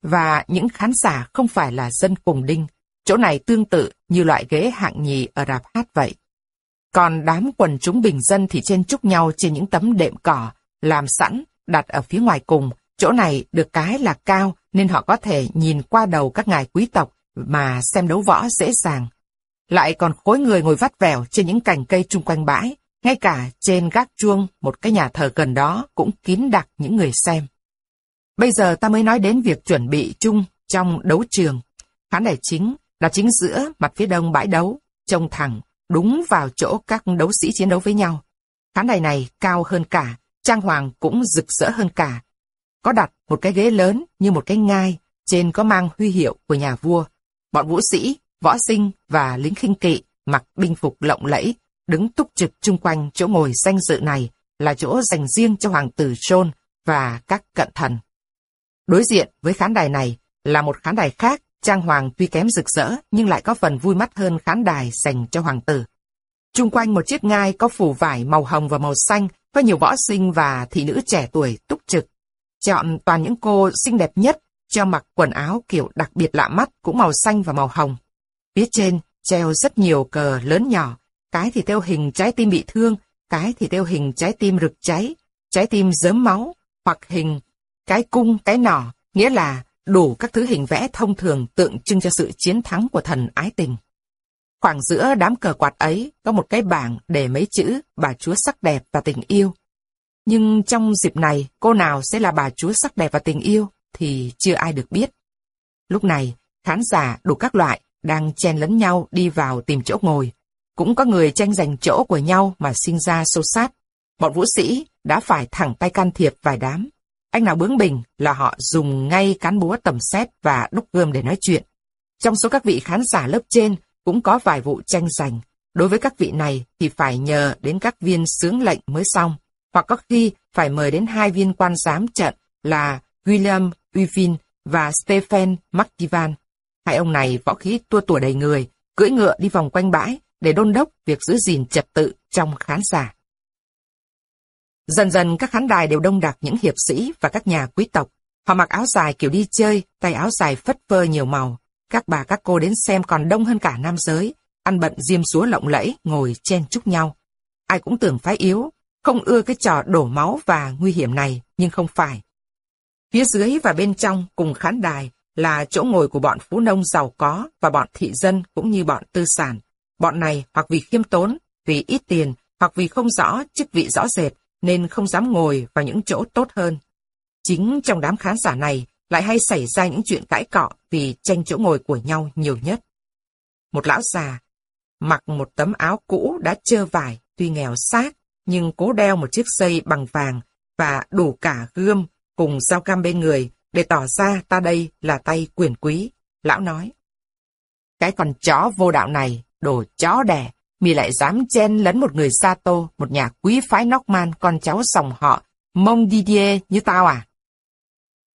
Và những khán giả không phải là dân cùng đinh. Chỗ này tương tự như loại ghế hạng nhì ở rạp hát vậy. Còn đám quần chúng bình dân thì chen chúc nhau trên những tấm đệm cỏ, làm sẵn, đặt ở phía ngoài cùng. Chỗ này được cái là cao nên họ có thể nhìn qua đầu các ngài quý tộc mà xem đấu võ dễ dàng. Lại còn khối người ngồi vắt vẻo trên những cành cây chung quanh bãi, ngay cả trên gác chuông một cái nhà thờ gần đó cũng kín đặc những người xem. Bây giờ ta mới nói đến việc chuẩn bị chung trong đấu trường. Khán đài chính là chính giữa mặt phía đông bãi đấu, trông thẳng, đúng vào chỗ các đấu sĩ chiến đấu với nhau. Khán đài này cao hơn cả, trang hoàng cũng rực rỡ hơn cả. Có đặt một cái ghế lớn như một cái ngai, trên có mang huy hiệu của nhà vua. Bọn vũ sĩ, võ sinh và lính khinh kỵ mặc binh phục lộng lẫy, đứng túc trực chung quanh chỗ ngồi danh dự này là chỗ dành riêng cho hoàng tử John và các cận thần. Đối diện với khán đài này là một khán đài khác, trang hoàng tuy kém rực rỡ nhưng lại có phần vui mắt hơn khán đài dành cho hoàng tử. Trung quanh một chiếc ngai có phủ vải màu hồng và màu xanh có nhiều võ sinh và thị nữ trẻ tuổi túc trực. Chọn toàn những cô xinh đẹp nhất, cho mặc quần áo kiểu đặc biệt lạ mắt cũng màu xanh và màu hồng. Phía trên treo rất nhiều cờ lớn nhỏ, cái thì theo hình trái tim bị thương, cái thì theo hình trái tim rực cháy, trái tim dớm máu, hoặc hình cái cung, cái nỏ, nghĩa là đủ các thứ hình vẽ thông thường tượng trưng cho sự chiến thắng của thần ái tình. Khoảng giữa đám cờ quạt ấy có một cái bảng để mấy chữ bà chúa sắc đẹp và tình yêu. Nhưng trong dịp này, cô nào sẽ là bà chúa sắc đẹp và tình yêu thì chưa ai được biết. Lúc này, khán giả đủ các loại đang chen lấn nhau đi vào tìm chỗ ngồi. Cũng có người tranh giành chỗ của nhau mà sinh ra xô sát. Bọn vũ sĩ đã phải thẳng tay can thiệp vài đám. Anh nào bướng bỉnh là họ dùng ngay cán búa tầm xét và đúc gươm để nói chuyện. Trong số các vị khán giả lớp trên cũng có vài vụ tranh giành. Đối với các vị này thì phải nhờ đến các viên sướng lệnh mới xong, hoặc có khi phải mời đến hai viên quan giám trận là William Uivin và Stephen McIvan. Hai ông này võ khí tua tủa đầy người, cưỡi ngựa đi vòng quanh bãi để đôn đốc việc giữ gìn trật tự trong khán giả. Dần dần các khán đài đều đông đặc những hiệp sĩ và các nhà quý tộc. Họ mặc áo dài kiểu đi chơi, tay áo dài phất phơ nhiều màu. Các bà các cô đến xem còn đông hơn cả nam giới, ăn bận diêm súa lộng lẫy, ngồi chen chúc nhau. Ai cũng tưởng phái yếu, không ưa cái trò đổ máu và nguy hiểm này, nhưng không phải. Phía dưới và bên trong cùng khán đài là chỗ ngồi của bọn phú nông giàu có và bọn thị dân cũng như bọn tư sản. Bọn này hoặc vì khiêm tốn, vì ít tiền, hoặc vì không rõ chức vị rõ rệt, nên không dám ngồi vào những chỗ tốt hơn. Chính trong đám khán giả này lại hay xảy ra những chuyện cãi cọ vì tranh chỗ ngồi của nhau nhiều nhất. Một lão già, mặc một tấm áo cũ đã trơ vải, tuy nghèo xác, nhưng cố đeo một chiếc dây bằng vàng và đủ cả gươm cùng dao cam bên người để tỏ ra ta đây là tay quyền quý. Lão nói, cái con chó vô đạo này, đồ chó đẻ, mi lại dám chen lấn một người Sato, một nhà quý phái Norman, con cháu dòng họ, Mông Didier như tao à?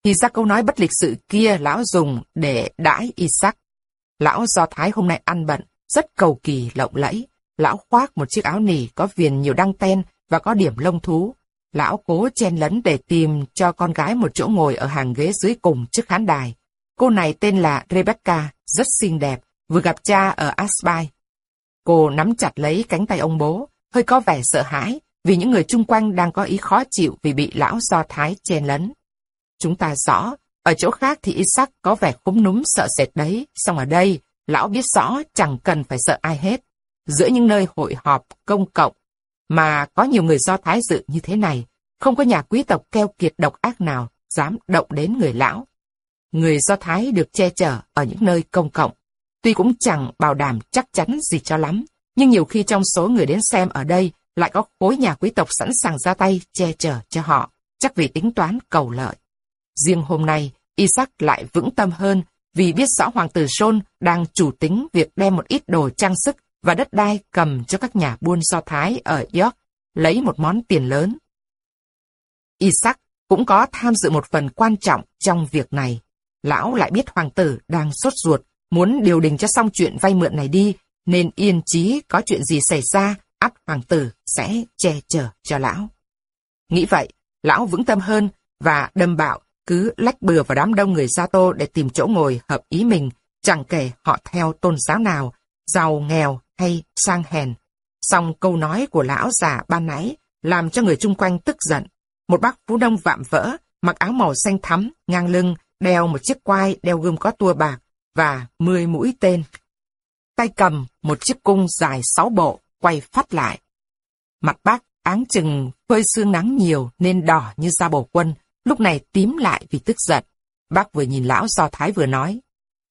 Thì ra câu nói bất lịch sự kia lão dùng để đãi Isaac. Lão do Thái hôm nay ăn bận, rất cầu kỳ lộng lẫy. Lão khoác một chiếc áo nỉ có viền nhiều đăng ten và có điểm lông thú. Lão cố chen lấn để tìm cho con gái một chỗ ngồi ở hàng ghế dưới cùng trước khán đài. Cô này tên là Rebecca, rất xinh đẹp, vừa gặp cha ở Asby. Cô nắm chặt lấy cánh tay ông bố, hơi có vẻ sợ hãi, vì những người chung quanh đang có ý khó chịu vì bị lão do thái chen lấn. Chúng ta rõ, ở chỗ khác thì Isaac có vẻ khúm núm sợ sệt đấy, xong ở đây, lão biết rõ chẳng cần phải sợ ai hết. Giữa những nơi hội họp công cộng, mà có nhiều người do thái dự như thế này, không có nhà quý tộc keo kiệt độc ác nào dám động đến người lão. Người do thái được che chở ở những nơi công cộng, tuy cũng chẳng bảo đảm chắc chắn gì cho lắm, nhưng nhiều khi trong số người đến xem ở đây lại có khối nhà quý tộc sẵn sàng ra tay che chở cho họ, chắc vì tính toán cầu lợi. Riêng hôm nay, Isaac lại vững tâm hơn vì biết rõ hoàng tử John đang chủ tính việc đem một ít đồ trang sức và đất đai cầm cho các nhà buôn do Thái ở York, lấy một món tiền lớn. Isaac cũng có tham dự một phần quan trọng trong việc này. Lão lại biết hoàng tử đang sốt ruột, muốn điều đình cho xong chuyện vay mượn này đi, nên yên chí có chuyện gì xảy ra, ắt hoàng tử sẽ che chở cho lão. Nghĩ vậy, lão vững tâm hơn và đâm bạo cứ lách bừa vào đám đông người Gia Tô để tìm chỗ ngồi hợp ý mình, chẳng kể họ theo tôn giáo nào, giàu nghèo hay sang hèn. Xong câu nói của lão già ban nãy làm cho người chung quanh tức giận. Một bác phú đông vạm vỡ, mặc áo màu xanh thắm, ngang lưng, đeo một chiếc quai đeo gươm có tua bạc và mười mũi tên. Tay cầm một chiếc cung dài sáu bộ, quay phát lại. Mặt bác áng chừng phơi sương nắng nhiều nên đỏ như da bổ quân, lúc này tím lại vì tức giận. Bác vừa nhìn lão do thái vừa nói,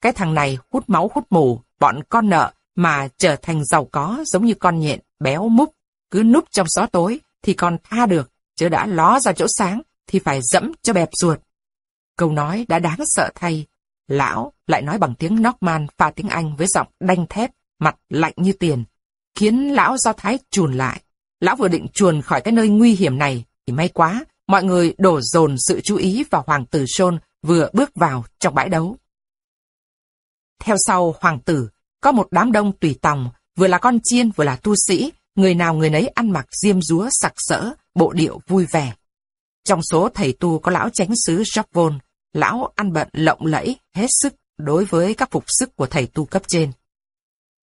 cái thằng này hút máu hút mù, bọn con nợ, mà trở thành giàu có giống như con nhện, béo múc, cứ núp trong gió tối thì còn tha được, chứ đã ló ra chỗ sáng thì phải dẫm cho bẹp ruột. Câu nói đã đáng sợ thay. Lão lại nói bằng tiếng Norman pha tiếng Anh với giọng đanh thép, mặt lạnh như tiền, khiến lão do thái chùn lại. Lão vừa định chuồn khỏi cái nơi nguy hiểm này, thì may quá, mọi người đổ dồn sự chú ý vào hoàng tử Son vừa bước vào trong bãi đấu. Theo sau hoàng tử, có một đám đông tùy tòng, vừa là con chiên vừa là tu sĩ, người nào người nấy ăn mặc diêm rúa sặc sỡ, bộ điệu vui vẻ. Trong số thầy tu có lão chánh sứ Jacques lão ăn bận lộng lẫy, hết sức đối với các phục sức của thầy tu cấp trên.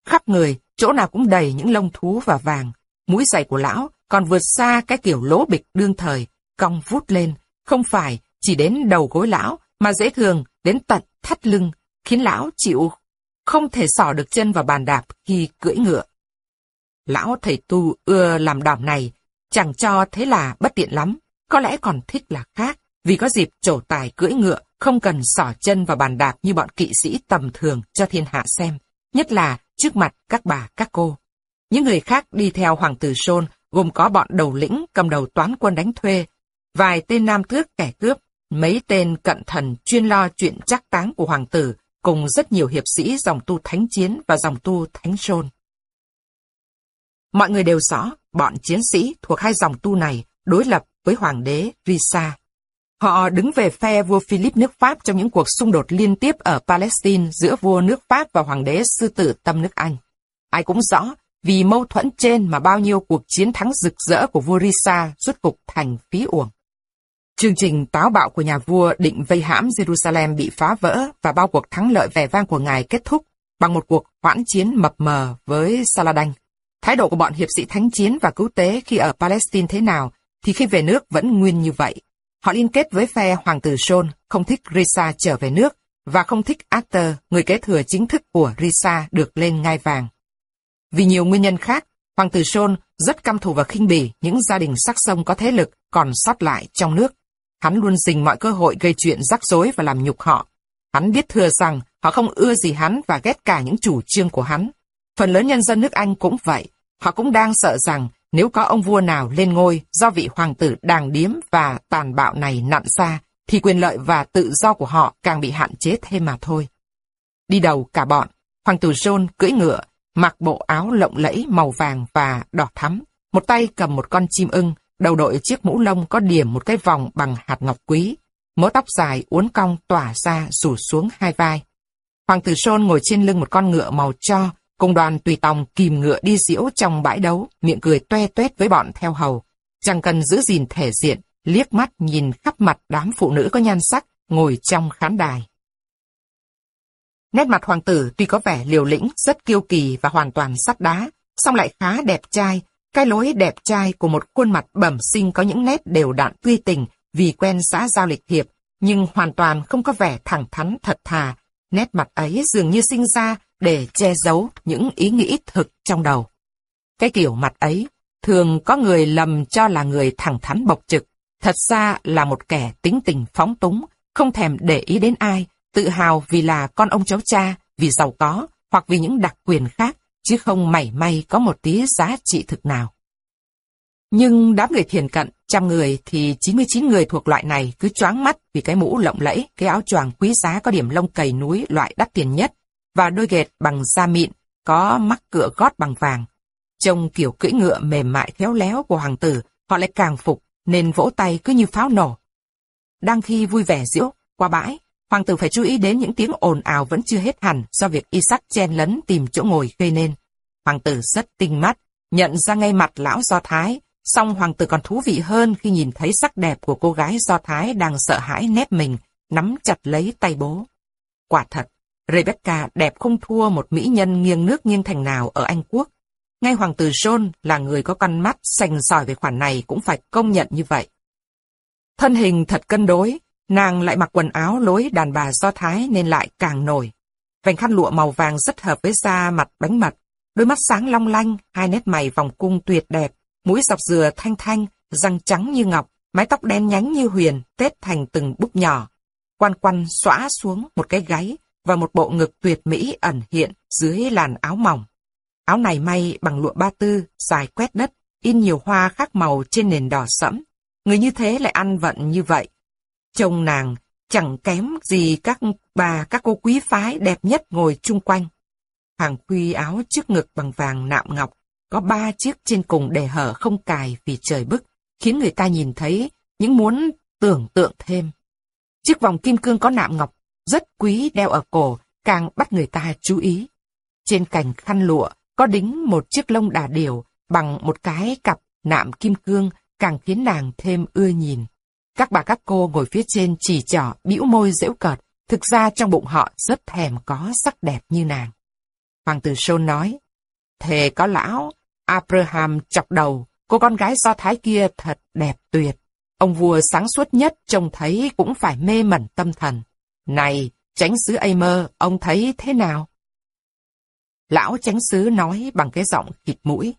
Khắp người, chỗ nào cũng đầy những lông thú và vàng. Mũi giày của lão còn vượt xa cái kiểu lỗ bịch đương thời, cong vút lên, không phải chỉ đến đầu gối lão, mà dễ thường đến tận thắt lưng, khiến lão chịu không thể sỏ được chân vào bàn đạp khi cưỡi ngựa. Lão thầy tu ưa làm đỏm này, chẳng cho thế là bất tiện lắm, có lẽ còn thích là khác, vì có dịp trổ tài cưỡi ngựa, không cần sỏ chân vào bàn đạp như bọn kỵ sĩ tầm thường cho thiên hạ xem, nhất là trước mặt các bà các cô. Những người khác đi theo hoàng tử Sôn gồm có bọn đầu lĩnh cầm đầu toán quân đánh thuê, vài tên nam tước kẻ cướp, mấy tên cận thần chuyên lo chuyện chắc táng của hoàng tử, cùng rất nhiều hiệp sĩ dòng tu thánh chiến và dòng tu thánh Sôn. Mọi người đều rõ, bọn chiến sĩ thuộc hai dòng tu này đối lập với hoàng đế Risa. Họ đứng về phe vua Philip nước Pháp trong những cuộc xung đột liên tiếp ở Palestine giữa vua nước Pháp và hoàng đế sư tử tâm nước Anh. Ai cũng rõ, vì mâu thuẫn trên mà bao nhiêu cuộc chiến thắng rực rỡ của vua Risa rút cục thành phí uổng. Chương trình táo bạo của nhà vua định vây hãm Jerusalem bị phá vỡ và bao cuộc thắng lợi vẻ vang của ngài kết thúc bằng một cuộc hoãn chiến mập mờ với Saladin. Thái độ của bọn hiệp sĩ thánh chiến và cứu tế khi ở Palestine thế nào thì khi về nước vẫn nguyên như vậy. Họ liên kết với phe hoàng tử Sean không thích Risa trở về nước, và không thích Arthur, người kế thừa chính thức của Risa được lên ngai vàng. Vì nhiều nguyên nhân khác, hoàng tử Sean rất căm thù và khinh bỉ những gia đình sắc sông có thế lực còn sót lại trong nước. Hắn luôn dình mọi cơ hội gây chuyện rắc rối và làm nhục họ. Hắn biết thừa rằng họ không ưa gì hắn và ghét cả những chủ trương của hắn. Phần lớn nhân dân nước Anh cũng vậy. Họ cũng đang sợ rằng nếu có ông vua nào lên ngôi do vị hoàng tử đàng điếm và tàn bạo này nặn ra, thì quyền lợi và tự do của họ càng bị hạn chế thêm mà thôi. Đi đầu cả bọn, hoàng tử John cưỡi ngựa, mặc bộ áo lộng lẫy màu vàng và đỏ thắm, một tay cầm một con chim ưng, đầu đội chiếc mũ lông có điểm một cái vòng bằng hạt ngọc quý, mớ tóc dài uốn cong tỏa ra rủ xuống hai vai. Hoàng tử John ngồi trên lưng một con ngựa màu cho, công đoàn tùy tòng kìm ngựa đi diễu trong bãi đấu, miệng cười toe toét với bọn theo hầu. Chẳng cần giữ gìn thể diện, liếc mắt nhìn khắp mặt đám phụ nữ có nhan sắc, ngồi trong khán đài. Nét mặt hoàng tử tuy có vẻ liều lĩnh, rất kiêu kỳ và hoàn toàn sắt đá, song lại khá đẹp trai. Cái lối đẹp trai của một khuôn mặt bẩm sinh có những nét đều đặn tươi tình vì quen xã giao lịch thiệp, nhưng hoàn toàn không có vẻ thẳng thắn thật thà. Nét mặt ấy dường như sinh ra để che giấu những ý nghĩ thực trong đầu. Cái kiểu mặt ấy, thường có người lầm cho là người thẳng thắn bộc trực, thật ra là một kẻ tính tình phóng túng, không thèm để ý đến ai, tự hào vì là con ông cháu cha, vì giàu có, hoặc vì những đặc quyền khác, chứ không mảy may có một tí giá trị thực nào. Nhưng đám người thiền cận, trăm người thì 99 người thuộc loại này cứ choáng mắt vì cái mũ lộng lẫy, cái áo choàng quý giá có điểm lông cầy núi loại đắt tiền nhất, và đôi ghẹt bằng da mịn, có mắc cựa gót bằng vàng. Trông kiểu cưỡi ngựa mềm mại khéo léo của hoàng tử, họ lại càng phục, nên vỗ tay cứ như pháo nổ. Đang khi vui vẻ diễu, qua bãi, hoàng tử phải chú ý đến những tiếng ồn ào vẫn chưa hết hẳn do việc Isaac chen lấn tìm chỗ ngồi gây nên. Hoàng tử rất tinh mắt, nhận ra ngay mặt lão Do Thái, song hoàng tử còn thú vị hơn khi nhìn thấy sắc đẹp của cô gái Do Thái đang sợ hãi nép mình, nắm chặt lấy tay bố. Quả thật, Rebecca đẹp không thua một mỹ nhân nghiêng nước nghiêng thành nào ở Anh Quốc. Ngay hoàng tử John là người có con mắt sành sỏi về khoản này cũng phải công nhận như vậy. Thân hình thật cân đối, nàng lại mặc quần áo lối đàn bà do Thái nên lại càng nổi. Vành khăn lụa màu vàng rất hợp với da mặt bánh mật, đôi mắt sáng long lanh, hai nét mày vòng cung tuyệt đẹp, mũi dọc dừa thanh thanh, răng trắng như ngọc, mái tóc đen nhánh như huyền, tết thành từng búp nhỏ. Quan quan xõa xuống một cái gáy, và một bộ ngực tuyệt mỹ ẩn hiện dưới làn áo mỏng. Áo này may bằng lụa ba tư, dài quét đất, in nhiều hoa khác màu trên nền đỏ sẫm. Người như thế lại ăn vận như vậy. Chồng nàng chẳng kém gì các bà, các cô quý phái đẹp nhất ngồi chung quanh. Hàng khuy áo trước ngực bằng vàng nạm ngọc, có ba chiếc trên cùng để hở không cài vì trời bức, khiến người ta nhìn thấy những muốn tưởng tượng thêm. Chiếc vòng kim cương có nạm ngọc rất quý đeo ở cổ, càng bắt người ta chú ý. Trên cành khăn lụa có đính một chiếc lông đà điểu bằng một cái cặp nạm kim cương càng khiến nàng thêm ưa nhìn. Các bà các cô ngồi phía trên chỉ trỏ, bĩu môi dễu cợt, thực ra trong bụng họ rất thèm có sắc đẹp như nàng. Hoàng tử Sôn nói, Thề có lão, Abraham chọc đầu, cô con gái do thái kia thật đẹp tuyệt. Ông vua sáng suốt nhất trông thấy cũng phải mê mẩn tâm thần. Này, tránh sứ Aimer, ông thấy thế nào? Lão tránh sứ nói bằng cái giọng khịt mũi.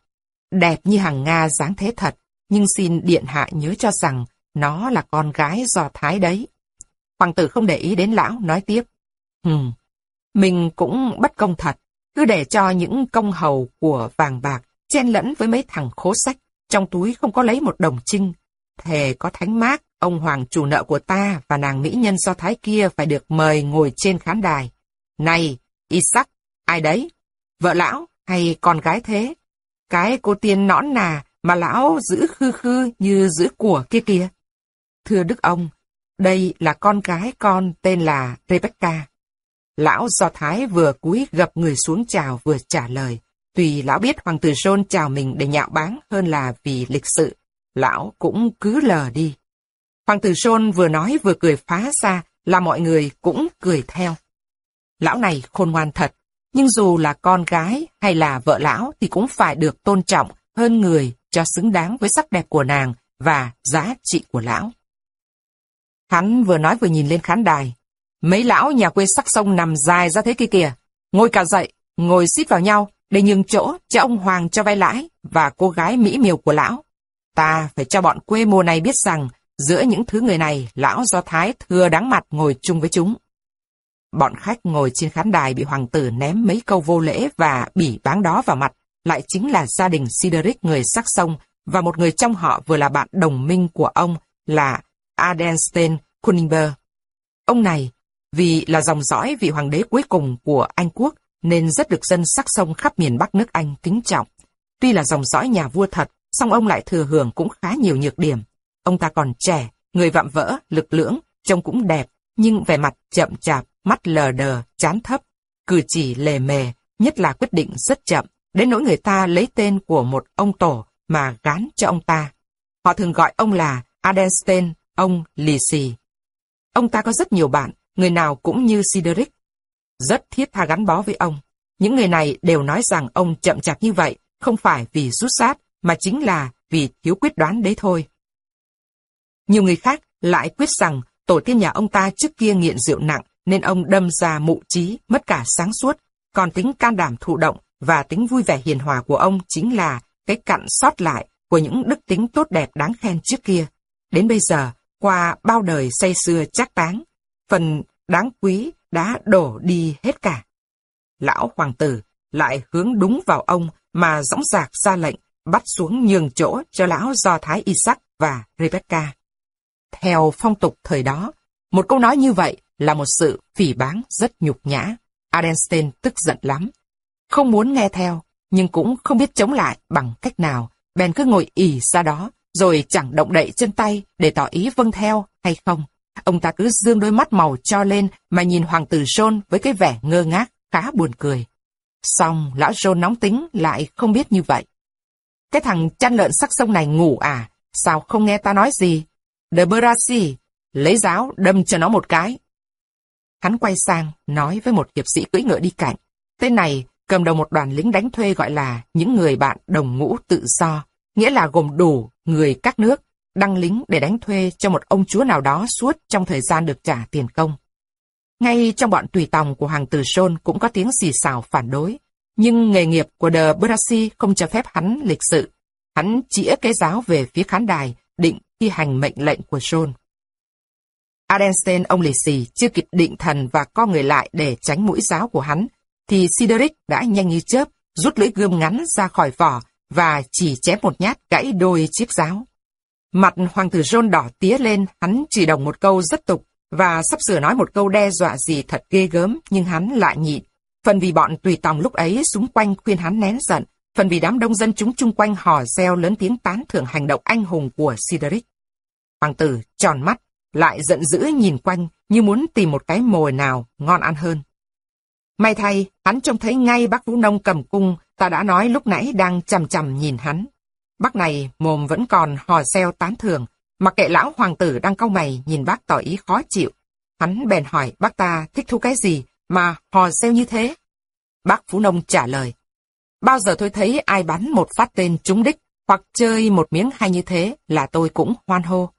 Đẹp như hàng Nga dáng thế thật, nhưng xin điện hạ nhớ cho rằng nó là con gái do thái đấy. Hoàng tử không để ý đến lão, nói tiếp. Hừm, mình cũng bất công thật, cứ để cho những công hầu của vàng bạc chen lẫn với mấy thằng khố sách, trong túi không có lấy một đồng trinh. Thề có thánh mát, ông hoàng chủ nợ của ta và nàng mỹ nhân do thái kia phải được mời ngồi trên khán đài. Này, Isaac, ai đấy? Vợ lão hay con gái thế? Cái cô tiên nõn nà mà lão giữ khư khư như giữ của kia kìa. Thưa đức ông, đây là con gái con tên là Rebecca. Lão Do Thái vừa cúi gập người xuống chào vừa trả lời. Tùy lão biết hoàng tử John chào mình để nhạo báng hơn là vì lịch sự, lão cũng cứ lờ đi. Hoàng tử Sôn vừa nói vừa cười phá ra, là mọi người cũng cười theo. Lão này khôn ngoan thật, nhưng dù là con gái hay là vợ lão thì cũng phải được tôn trọng hơn người cho xứng đáng với sắc đẹp của nàng và giá trị của lão. Hắn vừa nói vừa nhìn lên khán đài. Mấy lão nhà quê sắc sông nằm dài ra thế kia kìa. Ngồi cả dậy, ngồi xít vào nhau, để nhường chỗ cho ông Hoàng cho vay lãi và cô gái mỹ miều của lão. Ta phải cho bọn quê mùa này biết rằng giữa những thứ người này, lão do Thái thừa đáng mặt ngồi chung với chúng. Bọn khách ngồi trên khán đài bị hoàng tử ném mấy câu vô lễ và bỉ báng đó vào mặt, lại chính là gia đình Sideric người sắc sông và một người trong họ vừa là bạn đồng minh của ông là Adenstein Kuningberg. Ông này, vì là dòng dõi vị hoàng đế cuối cùng của Anh quốc, nên rất được dân sắc sông khắp miền Bắc nước Anh kính trọng. Tuy là dòng dõi nhà vua thật, song ông lại thừa hưởng cũng khá nhiều nhược điểm. Ông ta còn trẻ, người vạm vỡ, lực lưỡng, trông cũng đẹp, nhưng vẻ mặt chậm chạp, mắt lờ đờ, chán thấp, cử chỉ lề mề, nhất là quyết định rất chậm, đến nỗi người ta lấy tên của một ông tổ mà gán cho ông ta. Họ thường gọi ông là Adenstein, ông lì xì. Ông ta có rất nhiều bạn, người nào cũng như Sideric. Rất thiết tha gắn bó với ông. Những người này đều nói rằng ông chậm chạp như vậy, không phải vì rút sát, mà chính là vì thiếu quyết đoán đấy thôi. Nhiều người khác lại quyết rằng tổ tiên nhà ông ta trước kia nghiện rượu nặng, nên ông đâm ra mụ trí, mất cả sáng suốt, còn tính can đảm thụ động và tính vui vẻ hiền hòa của ông chính là cái cặn sót lại của những đức tính tốt đẹp đáng khen trước kia. Đến bây giờ, qua bao đời say xưa chắc táng, phần đáng quý đã đổ đi hết cả. Lão hoàng tử lại hướng đúng vào ông mà dõng dạc ra lệnh bắt xuống nhường chỗ cho lão Do Thái Isaac và Rebecca. Theo phong tục thời đó, một câu nói như vậy là một sự phỉ báng rất nhục nhã. Adenstein tức giận lắm. Không muốn nghe theo, nhưng cũng không biết chống lại bằng cách nào. Bèn cứ ngồi ỉ ra đó, rồi chẳng động đậy chân tay để tỏ ý vâng theo hay không. Ông ta cứ dương đôi mắt màu cho lên mà nhìn hoàng tử John với cái vẻ ngơ ngác, khá buồn cười. Xong, lão John nóng tính lại không biết như vậy. Cái thằng chăn lợn sắc sông này ngủ à? Sao không nghe ta nói gì? De Brassi, lấy giáo đâm cho nó một cái. Hắn quay sang, nói với một hiệp sĩ cưỡi ngựa đi cạnh. Tên này cầm đầu một đoàn lính đánh thuê gọi là những người bạn đồng ngũ tự do, nghĩa là gồm đủ người các nước, đăng lính để đánh thuê cho một ông chúa nào đó suốt trong thời gian được trả tiền công. Ngay trong bọn tùy tòng của hoàng tử Sôn cũng có tiếng xì xào phản đối, nhưng nghề nghiệp của De Brassi không cho phép hắn lịch sự. Hắn chĩa cái giáo về phía khán đài, định thi hành mệnh lệnh của John. Adenstein ông lì xì chưa kịp định thần và co người lại để tránh mũi giáo của hắn, thì Sideric đã nhanh như chớp, rút lưỡi gươm ngắn ra khỏi vỏ và chỉ chém một nhát gãy đôi chiếc giáo. Mặt hoàng tử John đỏ tía lên, hắn chỉ đồng một câu rất tục và sắp sửa nói một câu đe dọa gì thật ghê gớm, nhưng hắn lại nhịn. Phần vì bọn tùy tòng lúc ấy xung quanh khuyên hắn nén giận, phần vì đám đông dân chúng chung quanh hò reo lớn tiếng tán thưởng hành động anh hùng của Sideric. Hoàng tử tròn mắt, lại giận dữ nhìn quanh như muốn tìm một cái mồi nào ngon ăn hơn. May thay, hắn trông thấy ngay bác Vũ Nông cầm cung, ta đã nói lúc nãy đang chầm chầm nhìn hắn. Bác này mồm vẫn còn hò reo tán thưởng mặc kệ lão hoàng tử đang cau mày nhìn bác tỏ ý khó chịu. Hắn bèn hỏi bác ta thích thú cái gì mà hò reo như thế? Bác Phú Nông trả lời. Bao giờ tôi thấy ai bắn một phát tên trúng đích hoặc chơi một miếng hay như thế là tôi cũng hoan hô.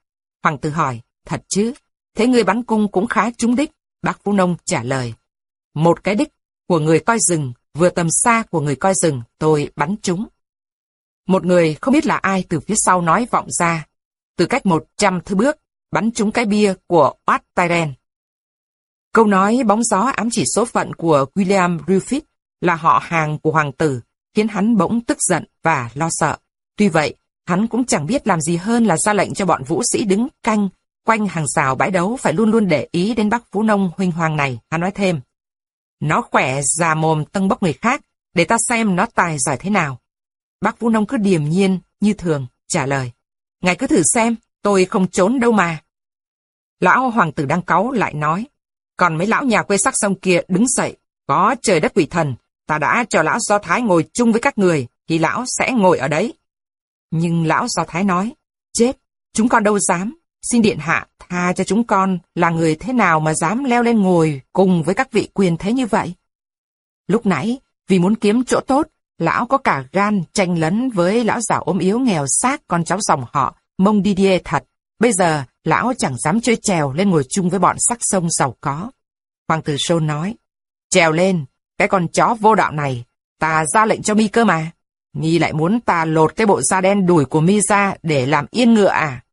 Hoàng tử hỏi, thật chứ? Thế người bắn cung cũng khá trúng đích. Bác Phú Nông trả lời. Một cái đích của người coi rừng, vừa tầm xa của người coi rừng, tôi bắn trúng. Một người không biết là ai từ phía sau nói vọng ra. Từ cách một trăm thứ bước, bắn trúng cái bia của Watt Tyren. Câu nói bóng gió ám chỉ số phận của William Rufus là họ hàng của hoàng tử, khiến hắn bỗng tức giận và lo sợ. Tuy vậy, hắn cũng chẳng biết làm gì hơn là ra lệnh cho bọn vũ sĩ đứng canh quanh hàng rào bãi đấu phải luôn luôn để ý đến bác vũ Nông huynh hoàng này, hắn nói thêm. Nó khỏe, già mồm tâng bốc người khác, để ta xem nó tài giỏi thế nào. Bác vũ Nông cứ điềm nhiên, như thường, trả lời. Ngài cứ thử xem, tôi không trốn đâu mà. Lão hoàng tử đang cáu lại nói. Còn mấy lão nhà quê sắc sông kia đứng dậy, có trời đất quỷ thần, ta đã cho lão Do Thái ngồi chung với các người, thì lão sẽ ngồi ở đấy. Nhưng lão Do Thái nói, chết, chúng con đâu dám, xin điện hạ tha cho chúng con là người thế nào mà dám leo lên ngồi cùng với các vị quyền thế như vậy. Lúc nãy, vì muốn kiếm chỗ tốt, lão có cả gan tranh lấn với lão già ốm yếu nghèo xác con cháu dòng họ, mông đi điê thật. Bây giờ, lão chẳng dám chơi trèo lên ngồi chung với bọn sắc sông giàu có. Hoàng tử Sôn nói, trèo lên, cái con chó vô đạo này, ta ra lệnh cho mi cơ mà. Mi lại muốn ta lột cái bộ da đen đùi của mi ra để làm yên ngựa à?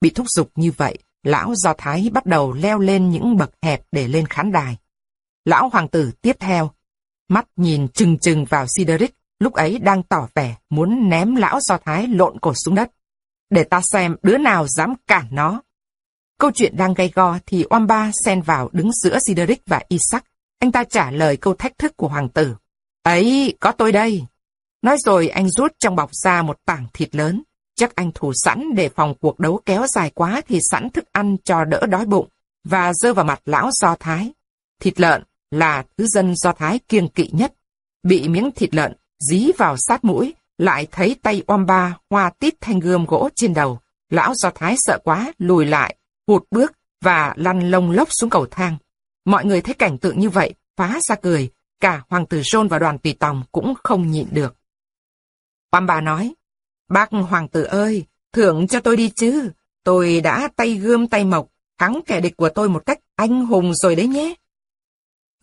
Bị thúc giục như vậy, lão Do Thái bắt đầu leo lên những bậc hẹp để lên khán đài. Lão hoàng tử tiếp theo, mắt nhìn chừng chừng vào Sideric, lúc ấy đang tỏ vẻ muốn ném lão Do Thái lộn cổ xuống đất. Để ta xem đứa nào dám cản nó. Câu chuyện đang gay go thì Oamba xen vào đứng giữa Sideric và Isaac. Anh ta trả lời câu thách thức của hoàng tử. Ấy, có tôi đây. Nói rồi anh rút trong bọc ra một tảng thịt lớn. Chắc anh thủ sẵn để phòng cuộc đấu kéo dài quá thì sẵn thức ăn cho đỡ đói bụng, và dơ vào mặt lão Do Thái. Thịt lợn là thứ dân Do Thái kiêng kỵ nhất. Bị miếng thịt lợn dí vào sát mũi, lại thấy tay oam ba hoa tít thanh gươm gỗ trên đầu. Lão Do Thái sợ quá, lùi lại, hụt bước và lăn lông lốc xuống cầu thang. Mọi người thấy cảnh tượng như vậy, phá ra cười, cả Hoàng tử John và đoàn tùy tòng cũng không nhịn được. Pamba nói, Bác hoàng tử ơi, thưởng cho tôi đi chứ. Tôi đã tay gươm tay mộc, thắng kẻ địch của tôi một cách anh hùng rồi đấy nhé.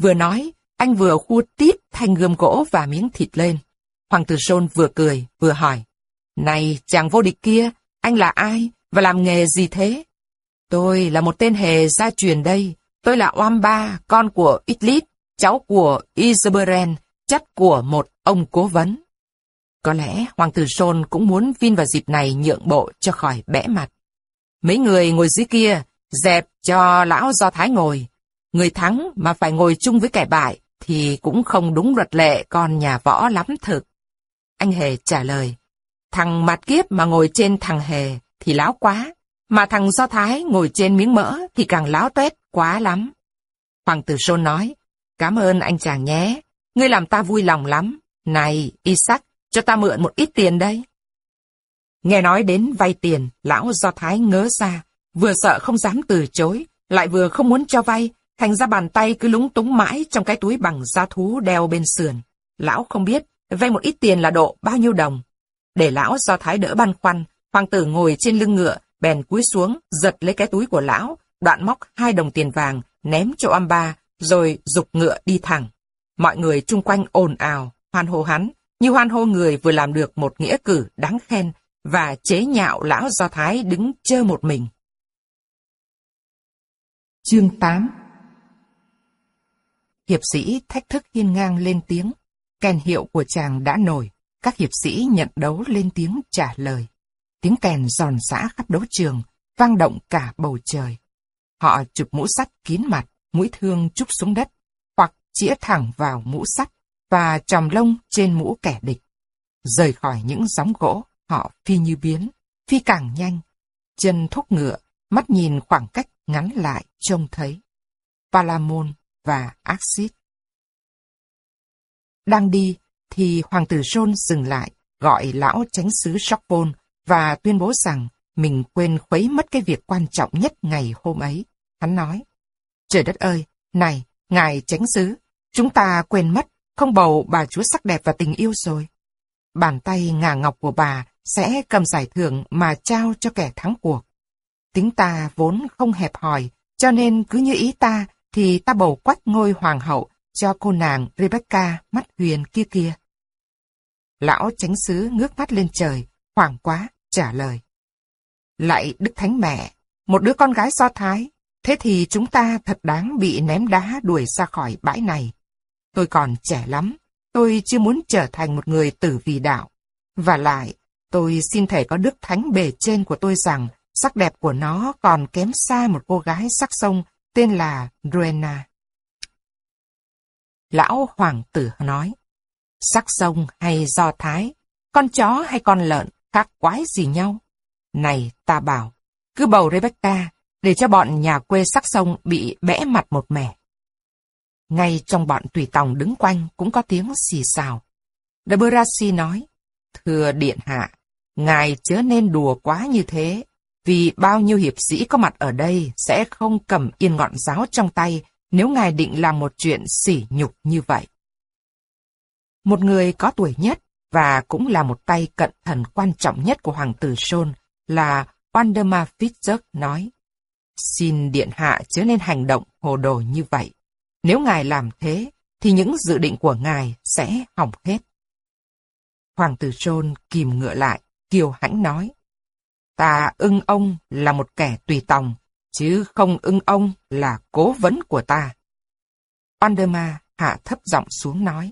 Vừa nói, anh vừa khu tít thanh gươm gỗ và miếng thịt lên. Hoàng tử John vừa cười, vừa hỏi. Này, chàng vô địch kia, anh là ai và làm nghề gì thế? Tôi là một tên hề gia truyền đây. Tôi là Oam Ba, con của Itlit, cháu của Isaberen, chất của một ông cố vấn. Có lẽ Hoàng tử Sôn cũng muốn Vin vào dịp này nhượng bộ cho khỏi bẽ mặt. Mấy người ngồi dưới kia, dẹp cho lão Do Thái ngồi. Người thắng mà phải ngồi chung với kẻ bại thì cũng không đúng luật lệ con nhà võ lắm thực. Anh Hề trả lời, thằng mặt kiếp mà ngồi trên thằng Hề thì láo quá, mà thằng Do Thái ngồi trên miếng mỡ thì càng láo tuét quá lắm. Hoàng tử John nói, cảm ơn anh chàng nhé, ngươi làm ta vui lòng lắm. Này, Isaac, cho ta mượn một ít tiền đây. Nghe nói đến vay tiền, lão Do Thái ngớ ra, vừa sợ không dám từ chối, lại vừa không muốn cho vay, thành ra bàn tay cứ lúng túng mãi trong cái túi bằng da thú đeo bên sườn. Lão không biết, vay một ít tiền là độ bao nhiêu đồng. Để lão Do Thái đỡ băn khoăn, hoàng tử ngồi trên lưng ngựa, bèn cúi xuống, giật lấy cái túi của lão, đoạn móc hai đồng tiền vàng, ném cho âm ba, rồi dục ngựa đi thẳng. Mọi người chung quanh ồn ào, hoan hô hắn, như hoan hô người vừa làm được một nghĩa cử đáng khen và chế nhạo lão Do Thái đứng chơ một mình. Chương 8 Hiệp sĩ thách thức hiên ngang lên tiếng, kèn hiệu của chàng đã nổi, các hiệp sĩ nhận đấu lên tiếng trả lời. Tiếng kèn giòn giã khắp đấu trường, vang động cả bầu trời. Họ chụp mũ sắt kín mặt, mũi thương chúc xuống đất, hoặc chĩa thẳng vào mũ sắt, và tròm lông trên mũ kẻ địch. Rời khỏi những gióng gỗ, họ phi như biến, phi càng nhanh. Chân thúc ngựa, mắt nhìn khoảng cách ngắn lại trông thấy. Palamon và Axis. Đang đi, thì hoàng tử John dừng lại, gọi lão tránh xứ Shockpole và tuyên bố rằng mình quên khuấy mất cái việc quan trọng nhất ngày hôm ấy. Hắn nói, trời đất ơi, này, ngài tránh xứ, chúng ta quên mất, không bầu bà chúa sắc đẹp và tình yêu rồi. Bàn tay ngà ngọc của bà sẽ cầm giải thưởng mà trao cho kẻ thắng cuộc. Tính ta vốn không hẹp hòi, cho nên cứ như ý ta thì ta bầu quách ngôi hoàng hậu cho cô nàng Rebecca mắt huyền kia kia. Lão tránh sứ ngước mắt lên trời, hoảng quá, trả lời. Lại Đức Thánh Mẹ, một đứa con gái do thái, thế thì chúng ta thật đáng bị ném đá đuổi ra khỏi bãi này. Tôi còn trẻ lắm, tôi chưa muốn trở thành một người tử vì đạo. Và lại, tôi xin thể có Đức Thánh bề trên của tôi rằng sắc đẹp của nó còn kém xa một cô gái sắc sông tên là Rowena. Lão Hoàng tử nói, sắc sông hay do thái, con chó hay con lợn khác quái gì nhau. Này ta bảo, cứ bầu Rebecca để cho bọn nhà quê sắc sông bị bẽ mặt một mẻ. Ngay trong bọn tùy tòng đứng quanh cũng có tiếng xì xào. Deborah nói, Thưa Điện Hạ, Ngài chớ nên đùa quá như thế, vì bao nhiêu hiệp sĩ có mặt ở đây sẽ không cầm yên ngọn giáo trong tay nếu Ngài định làm một chuyện sỉ nhục như vậy. Một người có tuổi nhất và cũng là một tay cận thần quan trọng nhất của Hoàng tử Sôn, là Waldemar Fitzgerald nói, Xin Điện Hạ chớ nên hành động hồ đồ như vậy. Nếu Ngài làm thế, thì những dự định của Ngài sẽ hỏng hết. Hoàng tử Trôn kìm ngựa lại, kiều hãnh nói, Ta ưng ông là một kẻ tùy tòng, chứ không ưng ông là cố vấn của ta. Anderma hạ thấp giọng xuống nói.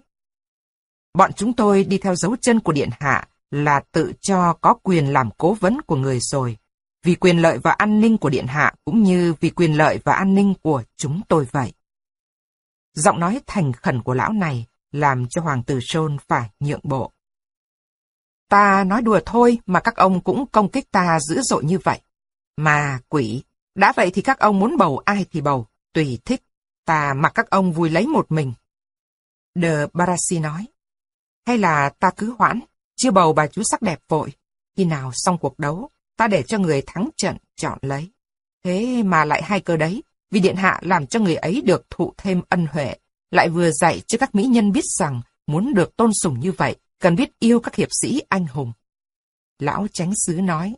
Bọn chúng tôi đi theo dấu chân của Điện Hạ là tự cho có quyền làm cố vấn của người rồi, vì quyền lợi và an ninh của Điện Hạ cũng như vì quyền lợi và an ninh của chúng tôi vậy. Giọng nói thành khẩn của lão này làm cho Hoàng tử Sôn phải nhượng bộ. Ta nói đùa thôi mà các ông cũng công kích ta dữ dội như vậy. Mà quỷ, đã vậy thì các ông muốn bầu ai thì bầu, tùy thích. Ta mặc các ông vui lấy một mình. De Barassi nói. Hay là ta cứ hoãn, chưa bầu bà chú sắc đẹp vội. Khi nào xong cuộc đấu, ta để cho người thắng trận chọn lấy. Thế mà lại hai cơ đấy, vì điện hạ làm cho người ấy được thụ thêm ân huệ, lại vừa dạy cho các mỹ nhân biết rằng muốn được tôn sùng như vậy, cần biết yêu các hiệp sĩ anh hùng. Lão tránh sứ nói,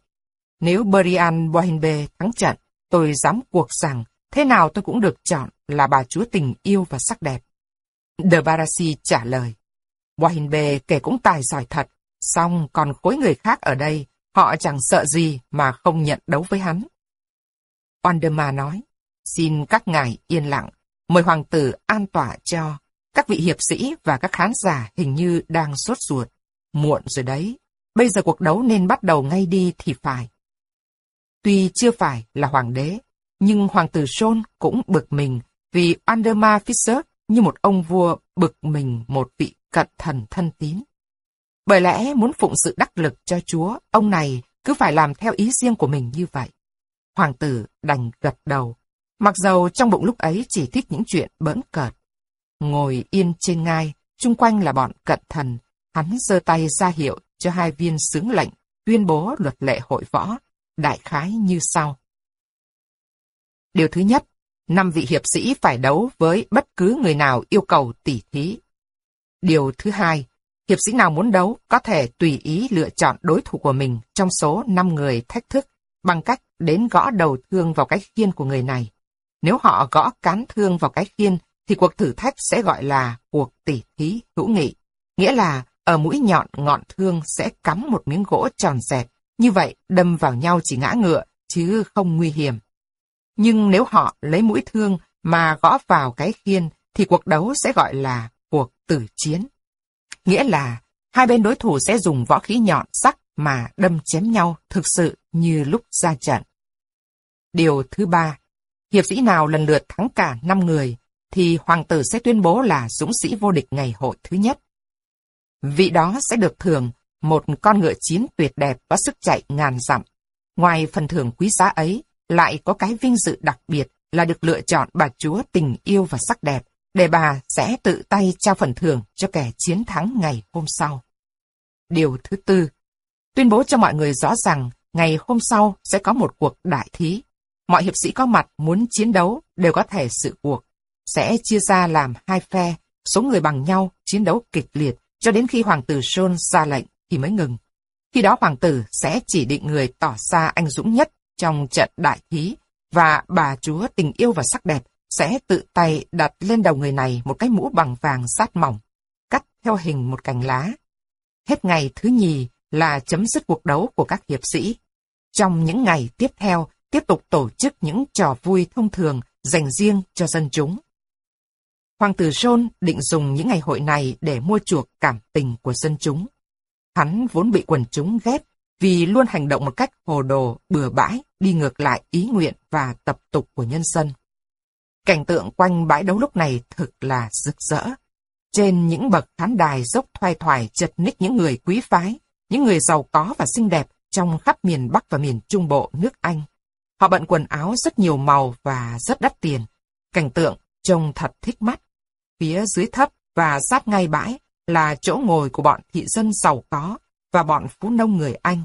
nếu Brian Bohinbe thắng trận, tôi dám cuộc rằng thế nào tôi cũng được chọn là bà chúa tình yêu và sắc đẹp. De Barassi trả lời, Bohinbe kể cũng tài giỏi thật, xong còn khối người khác ở đây, họ chẳng sợ gì mà không nhận đấu với hắn. Wandema nói, xin các ngài yên lặng, mời hoàng tử an tỏa cho, các vị hiệp sĩ và các khán giả hình như đang sốt ruột. Muộn rồi đấy. Bây giờ cuộc đấu nên bắt đầu ngay đi thì phải. Tuy chưa phải là hoàng đế, nhưng hoàng tử John cũng bực mình vì Anderma Fisher như một ông vua bực mình một vị cận thần thân tín. Bởi lẽ muốn phụng sự đắc lực cho Chúa, ông này cứ phải làm theo ý riêng của mình như vậy. Hoàng tử đành gật đầu, mặc dầu trong bụng lúc ấy chỉ thích những chuyện bỡn cợt. Ngồi yên trên ngai, chung quanh là bọn cận thần, hắn giơ tay ra hiệu cho hai viên sướng lệnh, tuyên bố luật lệ hội võ, đại khái như sau. Điều thứ nhất, năm vị hiệp sĩ phải đấu với bất cứ người nào yêu cầu tỉ thí. Điều thứ hai, hiệp sĩ nào muốn đấu có thể tùy ý lựa chọn đối thủ của mình trong số 5 người thách thức bằng cách đến gõ đầu thương vào cái khiên của người này. Nếu họ gõ cán thương vào cái khiên thì cuộc thử thách sẽ gọi là cuộc tỉ thí hữu nghị. Nghĩa là ở mũi nhọn ngọn thương sẽ cắm một miếng gỗ tròn dẹt, như vậy đâm vào nhau chỉ ngã ngựa, chứ không nguy hiểm. Nhưng nếu họ lấy mũi thương mà gõ vào cái khiên, thì cuộc đấu sẽ gọi là cuộc tử chiến. Nghĩa là hai bên đối thủ sẽ dùng võ khí nhọn sắc mà đâm chém nhau thực sự như lúc ra trận. Điều thứ ba, hiệp sĩ nào lần lượt thắng cả năm người thì hoàng tử sẽ tuyên bố là dũng sĩ vô địch ngày hội thứ nhất. Vị đó sẽ được thưởng một con ngựa chiến tuyệt đẹp có sức chạy ngàn dặm. Ngoài phần thưởng quý giá ấy, lại có cái vinh dự đặc biệt là được lựa chọn bà chúa tình yêu và sắc đẹp, để bà sẽ tự tay trao phần thưởng cho kẻ chiến thắng ngày hôm sau. điều thứ tư. Tuyên bố cho mọi người rõ rằng ngày hôm sau sẽ có một cuộc đại thí. Mọi hiệp sĩ có mặt muốn chiến đấu đều có thể sự cuộc. Sẽ chia ra làm hai phe, số người bằng nhau, chiến đấu kịch liệt, cho đến khi hoàng tử John ra lệnh thì mới ngừng. Khi đó hoàng tử sẽ chỉ định người tỏ ra anh dũng nhất trong trận đại thí, và bà chúa tình yêu và sắc đẹp sẽ tự tay đặt lên đầu người này một cái mũ bằng vàng sát mỏng, cắt theo hình một cành lá. Hết ngày thứ nhì là chấm dứt cuộc đấu của các hiệp sĩ. Trong những ngày tiếp theo, tiếp tục tổ chức những trò vui thông thường dành riêng cho dân chúng. Hoàng tử John định dùng những ngày hội này để mua chuộc cảm tình của dân chúng. Hắn vốn bị quần chúng ghét vì luôn hành động một cách hồ đồ, bừa bãi, đi ngược lại ý nguyện và tập tục của nhân dân. Cảnh tượng quanh bãi đấu lúc này thực là rực rỡ. Trên những bậc khán đài dốc thoai thoải chật ních những người quý phái, những người giàu có và xinh đẹp trong khắp miền Bắc và miền Trung Bộ nước Anh. Họ bận quần áo rất nhiều màu và rất đắt tiền. Cảnh tượng trông thật thích mắt. Phía dưới thấp và sát ngay bãi là chỗ ngồi của bọn thị dân giàu có và bọn phú nông người Anh.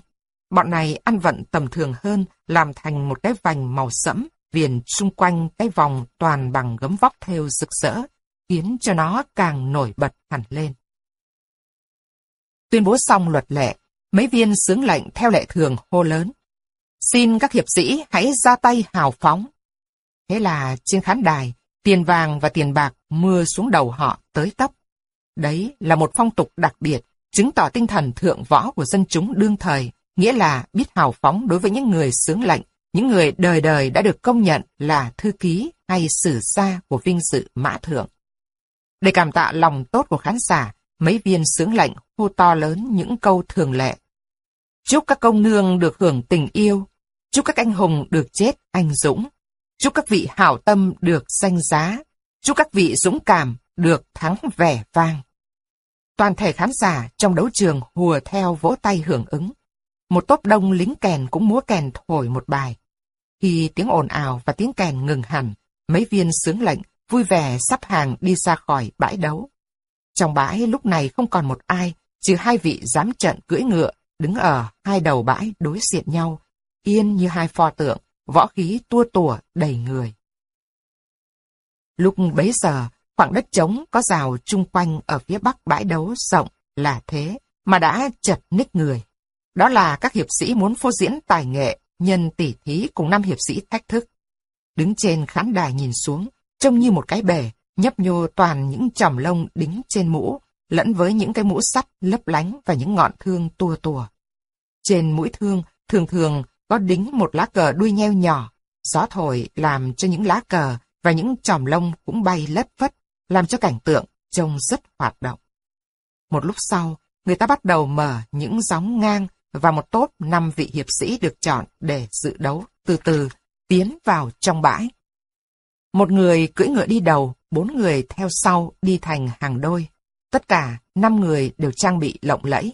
Bọn này ăn vận tầm thường hơn, làm thành một cái vành màu sẫm, viền xung quanh cái vòng toàn bằng gấm vóc theo rực rỡ, khiến cho nó càng nổi bật hẳn lên. Tuyên bố xong luật lệ, mấy viên sướng lệnh theo lệ thường hô lớn. Xin các hiệp sĩ hãy ra tay hào phóng. Thế là trên khán đài, tiền vàng và tiền bạc mưa xuống đầu họ tới tấp. Đấy là một phong tục đặc biệt, chứng tỏ tinh thần thượng võ của dân chúng đương thời, nghĩa là biết hào phóng đối với những người sướng lệnh, những người đời đời đã được công nhận là thư ký hay sử gia của vinh dự mã thượng. Để cảm tạ lòng tốt của khán giả, mấy viên sướng lệnh hô to lớn những câu thường lệ. Chúc các công nương được hưởng tình yêu, chúc các anh hùng được chết anh dũng, chúc các vị hảo tâm được danh giá, chúc các vị dũng cảm được thắng vẻ vang. Toàn thể khán giả trong đấu trường hùa theo vỗ tay hưởng ứng. Một tốp đông lính kèn cũng múa kèn thổi một bài. Khi tiếng ồn ào và tiếng kèn ngừng hẳn, mấy viên sướng lệnh vui vẻ sắp hàng đi ra khỏi bãi đấu. Trong bãi lúc này không còn một ai, trừ hai vị dám trận cưỡi ngựa, đứng ở hai đầu bãi đối diện nhau, yên như hai pho tượng, võ khí tua tủa đầy người. Lúc bấy giờ, khoảng đất trống có rào chung quanh ở phía bắc bãi đấu rộng là thế, mà đã chật ních người. Đó là các hiệp sĩ muốn phô diễn tài nghệ, nhân tỉ thí cùng năm hiệp sĩ thách thức. Đứng trên khán đài nhìn xuống, trông như một cái bể, nhấp nhô toàn những chòm lông đính trên mũ, lẫn với những cái mũ sắt lấp lánh và những ngọn thương tua tùa. Trên mũi thương, thường thường có đính một lá cờ đuôi nheo nhỏ, gió thổi làm cho những lá cờ và những chòm lông cũng bay lất phất, làm cho cảnh tượng trông rất hoạt động. Một lúc sau, người ta bắt đầu mở những gióng ngang và một tốp năm vị hiệp sĩ được chọn để dự đấu từ từ tiến vào trong bãi. Một người cưỡi ngựa đi đầu, bốn người theo sau đi thành hàng đôi. Tất cả năm người đều trang bị lộng lẫy.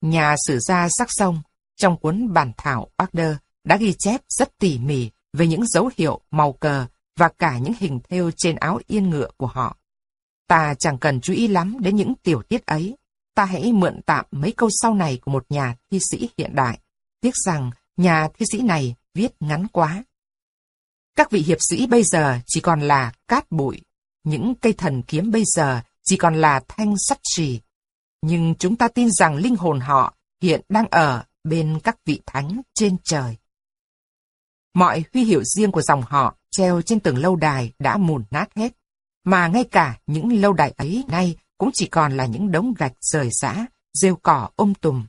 Nhà sử gia sắc sông, trong cuốn bản thảo Order, đã ghi chép rất tỉ mỉ về những dấu hiệu màu cờ và cả những hình thêu trên áo yên ngựa của họ. Ta chẳng cần chú ý lắm đến những tiểu tiết ấy, ta hãy mượn tạm mấy câu sau này của một nhà thi sĩ hiện đại. Tiếc rằng nhà thi sĩ này viết ngắn quá. Các vị hiệp sĩ bây giờ chỉ còn là cát bụi, những cây thần kiếm bây giờ chỉ còn là thanh sắt trì. Nhưng chúng ta tin rằng linh hồn họ hiện đang ở bên các vị thánh trên trời. Mọi huy hiệu riêng của dòng họ treo trên từng lâu đài đã mùn nát hết, mà ngay cả những lâu đài ấy nay cũng chỉ còn là những đống gạch rời rã, rêu cỏ ôm tùm.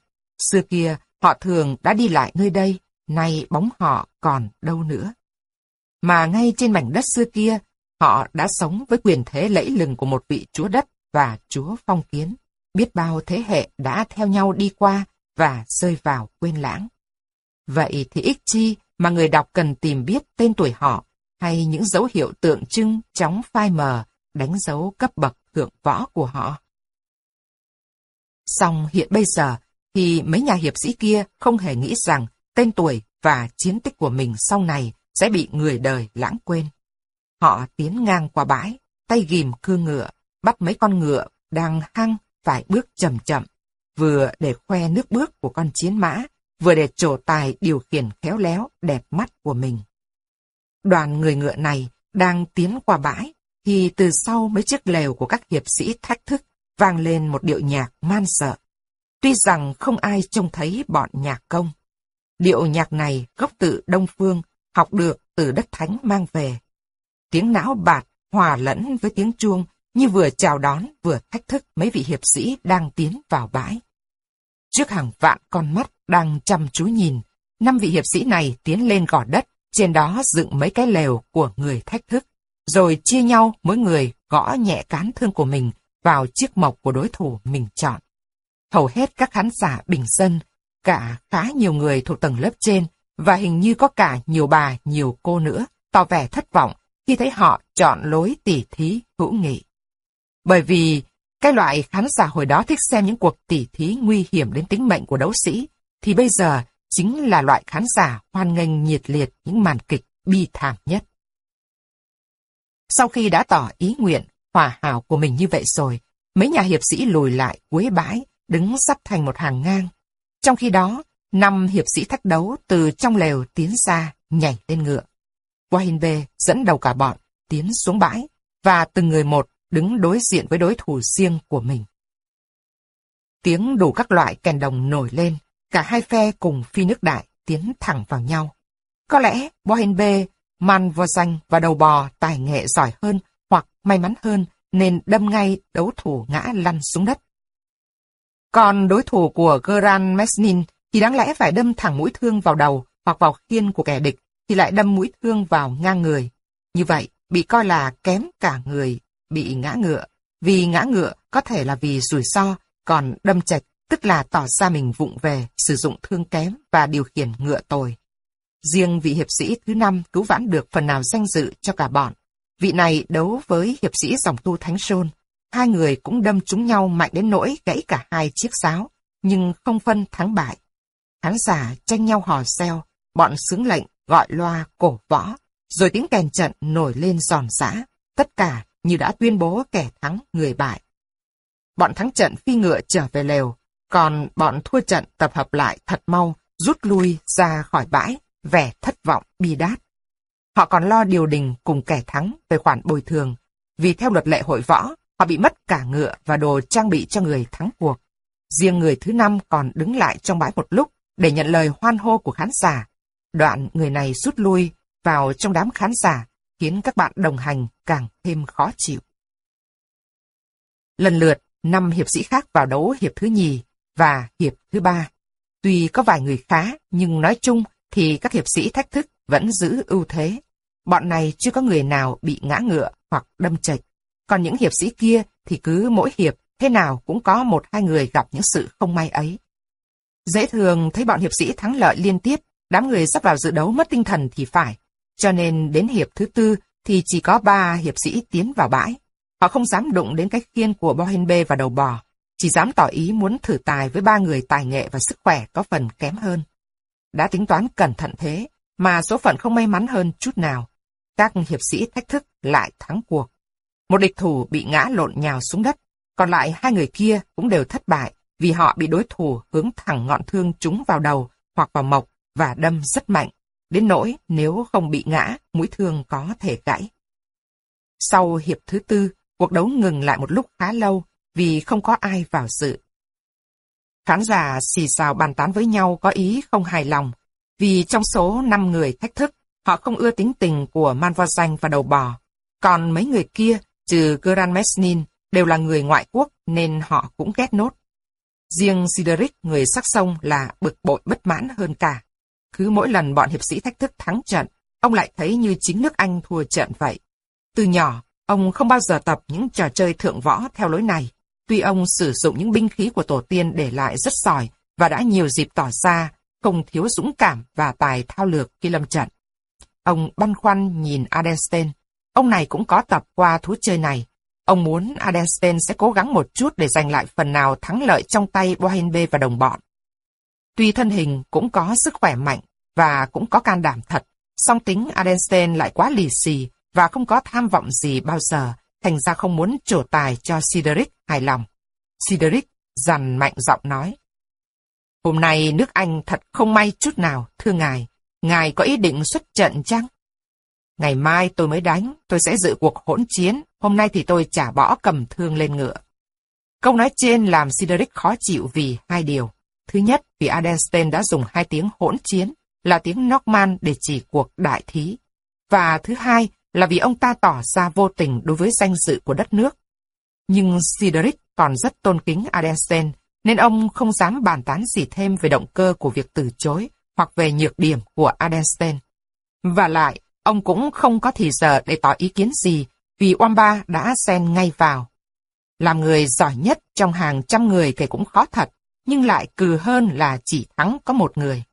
Xưa kia, họ thường đã đi lại nơi đây, nay bóng họ còn đâu nữa. Mà ngay trên mảnh đất xưa kia, họ đã sống với quyền thế lẫy lừng của một vị chúa đất và chúa phong kiến. Biết bao thế hệ đã theo nhau đi qua và rơi vào quên lãng. Vậy thì ích chi mà người đọc cần tìm biết tên tuổi họ hay những dấu hiệu tượng trưng chóng phai mờ, đánh dấu cấp bậc thượng võ của họ. Song hiện bây giờ, thì mấy nhà hiệp sĩ kia không hề nghĩ rằng tên tuổi và chiến tích của mình sau này sẽ bị người đời lãng quên. Họ tiến ngang qua bãi, tay ghim cương ngựa, bắt mấy con ngựa đang hăng phải bước chậm chậm. vừa để khoe nước bước của con chiến mã, vừa để trổ tài điều khiển khéo léo, đẹp mắt của mình. Đoàn người ngựa này đang tiến qua bãi, thì từ sau mấy chiếc lều của các hiệp sĩ thách thức vang lên một điệu nhạc man sợ. Tuy rằng không ai trông thấy bọn nhạc công. Điệu nhạc này gốc tự Đông Phương, học được từ đất thánh mang về. Tiếng não bạt hòa lẫn với tiếng chuông như vừa chào đón vừa thách thức mấy vị hiệp sĩ đang tiến vào bãi. Trước hàng vạn con mắt đang chăm chú nhìn, năm vị hiệp sĩ này tiến lên gò đất, trên đó dựng mấy cái lều của người thách thức, rồi chia nhau mỗi người gõ nhẹ cán thương của mình vào chiếc mộc của đối thủ mình chọn. Hầu hết các khán giả bình dân, cả khá nhiều người thuộc tầng lớp trên, và hình như có cả nhiều bà, nhiều cô nữa, tỏ vẻ thất vọng khi thấy họ chọn lối tỉ thí hữu nghị. Bởi vì cái loại khán giả hồi đó thích xem những cuộc tỉ thí nguy hiểm đến tính mệnh của đấu sĩ, thì bây giờ chính là loại khán giả hoan nghênh nhiệt liệt những màn kịch bi thảm nhất. Sau khi đã tỏ ý nguyện, hòa hảo của mình như vậy rồi, mấy nhà hiệp sĩ lùi lại cuối bãi, đứng sắp thành một hàng ngang. Trong khi đó, năm hiệp sĩ thách đấu từ trong lều tiến ra, nhảy lên ngựa. Wahinbe dẫn đầu cả bọn, tiến xuống bãi, và từng người một đứng đối diện với đối thủ riêng của mình. Tiếng đủ các loại kèn đồng nổi lên, cả hai phe cùng phi nước đại tiến thẳng vào nhau. Có lẽ Bohenbe, Man Vô Danh và đầu bò tài nghệ giỏi hơn hoặc may mắn hơn nên đâm ngay đấu thủ ngã lăn xuống đất. Còn đối thủ của Geran Mesnin thì đáng lẽ phải đâm thẳng mũi thương vào đầu hoặc vào khiên của kẻ địch thì lại đâm mũi thương vào ngang người. Như vậy, bị coi là kém cả người bị ngã ngựa. Vì ngã ngựa có thể là vì rủi ro, còn đâm chạch tức là tỏ ra mình vụng về, sử dụng thương kém và điều khiển ngựa tồi. Riêng vị hiệp sĩ thứ năm cứu vãn được phần nào danh dự cho cả bọn. Vị này đấu với hiệp sĩ dòng tu Thánh Sôn. Hai người cũng đâm trúng nhau mạnh đến nỗi gãy cả hai chiếc sáo, nhưng không phân thắng bại. Khán giả tranh nhau hò reo, bọn sướng lệnh gọi loa cổ võ, rồi tiếng kèn trận nổi lên giòn giã, tất cả như đã tuyên bố kẻ thắng người bại. Bọn thắng trận phi ngựa trở về lều, còn bọn thua trận tập hợp lại thật mau, rút lui ra khỏi bãi, vẻ thất vọng bi đát. Họ còn lo điều đình cùng kẻ thắng về khoản bồi thường, vì theo luật lệ hội võ, họ bị mất cả ngựa và đồ trang bị cho người thắng cuộc. Riêng người thứ năm còn đứng lại trong bãi một lúc để nhận lời hoan hô của khán giả. Đoạn người này rút lui vào trong đám khán giả, khiến các bạn đồng hành càng thêm khó chịu. Lần lượt, năm hiệp sĩ khác vào đấu hiệp thứ nhì và hiệp thứ ba. Tuy có vài người khá, nhưng nói chung thì các hiệp sĩ thách thức vẫn giữ ưu thế. Bọn này chưa có người nào bị ngã ngựa hoặc đâm chệch. Còn những hiệp sĩ kia thì cứ mỗi hiệp thế nào cũng có một hai người gặp những sự không may ấy. Dễ thường thấy bọn hiệp sĩ thắng lợi liên tiếp, đám người sắp vào dự đấu mất tinh thần thì phải. Cho nên đến hiệp thứ tư thì chỉ có ba hiệp sĩ tiến vào bãi. Họ không dám đụng đến cái khiên của Bohenbe và đầu bò, chỉ dám tỏ ý muốn thử tài với ba người tài nghệ và sức khỏe có phần kém hơn. Đã tính toán cẩn thận thế, mà số phận không may mắn hơn chút nào. Các hiệp sĩ thách thức lại thắng cuộc. Một địch thủ bị ngã lộn nhào xuống đất, còn lại hai người kia cũng đều thất bại vì họ bị đối thủ hướng thẳng ngọn thương trúng vào đầu hoặc vào mộc và đâm rất mạnh, đến nỗi nếu không bị ngã, mũi thương có thể gãy. Sau hiệp thứ tư, cuộc đấu ngừng lại một lúc khá lâu vì không có ai vào sự. Khán giả xì xào bàn tán với nhau có ý không hài lòng, vì trong số 5 người thách thức, họ không ưa tính tình của Man Vo Danh và đầu bò. Còn mấy người kia, trừ Göran Mesnin, đều là người ngoại quốc nên họ cũng ghét nốt. Riêng Sideric, người sắc sông là bực bội bất mãn hơn cả. Cứ mỗi lần bọn hiệp sĩ thách thức thắng trận, ông lại thấy như chính nước Anh thua trận vậy. Từ nhỏ, ông không bao giờ tập những trò chơi thượng võ theo lối này. Tuy ông sử dụng những binh khí của tổ tiên để lại rất giỏi và đã nhiều dịp tỏ ra không thiếu dũng cảm và tài thao lược khi lâm trận. Ông băn khoăn nhìn Adenstein. Ông này cũng có tập qua thú chơi này. Ông muốn Adenstein sẽ cố gắng một chút để giành lại phần nào thắng lợi trong tay Bohenbe và đồng bọn. Tuy thân hình cũng có sức khỏe mạnh và cũng có can đảm thật, song tính Adenstein lại quá lì xì và không có tham vọng gì bao giờ, thành ra không muốn trổ tài cho Sideric hài lòng. Sideric dằn mạnh giọng nói. Hôm nay nước Anh thật không may chút nào, thưa ngài. Ngài có ý định xuất trận chăng? Ngày mai tôi mới đánh, tôi sẽ dự cuộc hỗn chiến, hôm nay thì tôi trả bỏ cầm thương lên ngựa. Câu nói trên làm Sideric khó chịu vì hai điều. Thứ nhất, vì Adenstein đã dùng hai tiếng hỗn chiến, là tiếng Norman để chỉ cuộc đại thí. Và thứ hai là vì ông ta tỏ ra vô tình đối với danh dự của đất nước. Nhưng Sideric còn rất tôn kính Adelsen, nên ông không dám bàn tán gì thêm về động cơ của việc từ chối hoặc về nhược điểm của Adelsen. Và lại, ông cũng không có thì giờ để tỏ ý kiến gì vì Wamba đã xen ngay vào. Làm người giỏi nhất trong hàng trăm người kể cũng khó thật, nhưng lại cừ hơn là chỉ thắng có một người.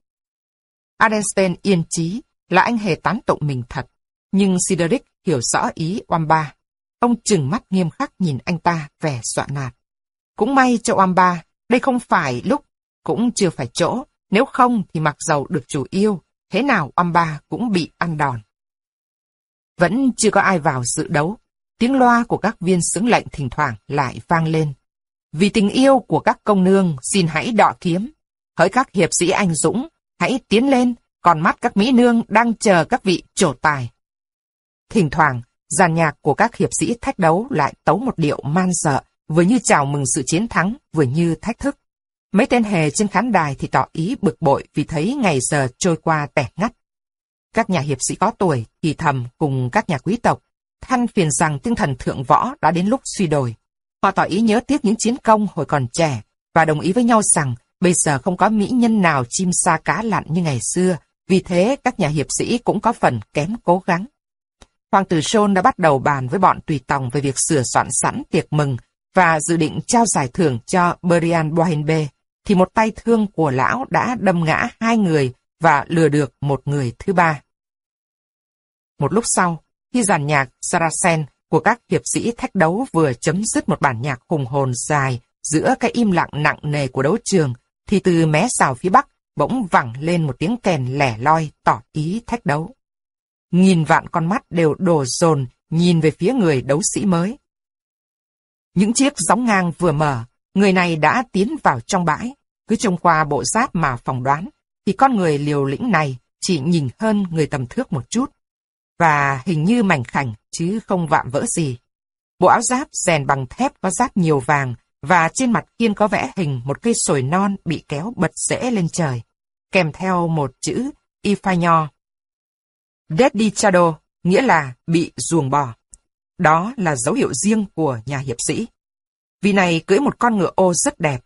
Adelsten yên chí là anh hề tán tụng mình thật, nhưng Sideric hiểu rõ ý Wamba. Ông trừng mắt nghiêm khắc nhìn anh ta vẻ dọa nạt. Cũng may cho Wamba, đây không phải lúc, cũng chưa phải chỗ, nếu không thì mặc dầu được chủ yêu, thế nào Wamba cũng bị ăn đòn. Vẫn chưa có ai vào dự đấu, tiếng loa của các viên xứng lệnh thỉnh thoảng lại vang lên. Vì tình yêu của các công nương, xin hãy đọ kiếm. Hỡi các hiệp sĩ anh dũng, hãy tiến lên, còn mắt các mỹ nương đang chờ các vị trổ tài. Thỉnh thoảng, dàn nhạc của các hiệp sĩ thách đấu lại tấu một điệu man sợ, vừa như chào mừng sự chiến thắng, vừa như thách thức. Mấy tên hề trên khán đài thì tỏ ý bực bội vì thấy ngày giờ trôi qua tẻ ngắt. Các nhà hiệp sĩ có tuổi thì thầm cùng các nhà quý tộc, than phiền rằng tinh thần thượng võ đã đến lúc suy đồi. Họ tỏ ý nhớ tiếc những chiến công hồi còn trẻ và đồng ý với nhau rằng bây giờ không có mỹ nhân nào chim sa cá lặn như ngày xưa, vì thế các nhà hiệp sĩ cũng có phần kém cố gắng. Hoàng tử Sơn đã bắt đầu bàn với bọn tùy tòng về việc sửa soạn sẵn tiệc mừng và dự định trao giải thưởng cho Brian Bohenbe, thì một tay thương của lão đã đâm ngã hai người và lừa được một người thứ ba. Một lúc sau, khi giàn nhạc Saracen của các hiệp sĩ thách đấu vừa chấm dứt một bản nhạc hùng hồn dài giữa cái im lặng nặng nề của đấu trường, thì từ mé xào phía bắc bỗng vẳng lên một tiếng kèn lẻ loi tỏ ý thách đấu. Nghìn vạn con mắt đều đổ dồn nhìn về phía người đấu sĩ mới. Những chiếc gióng ngang vừa mở, người này đã tiến vào trong bãi, cứ trông qua bộ giáp mà phỏng đoán, thì con người liều lĩnh này chỉ nhìn hơn người tầm thước một chút, và hình như mảnh khảnh chứ không vạm vỡ gì. Bộ áo giáp rèn bằng thép có giáp nhiều vàng, và trên mặt kiên có vẽ hình một cây sồi non bị kéo bật rễ lên trời, kèm theo một chữ Ifanyo. Dedichado, nghĩa là bị ruồng bỏ. Đó là dấu hiệu riêng của nhà hiệp sĩ. Vì này cưỡi một con ngựa ô rất đẹp.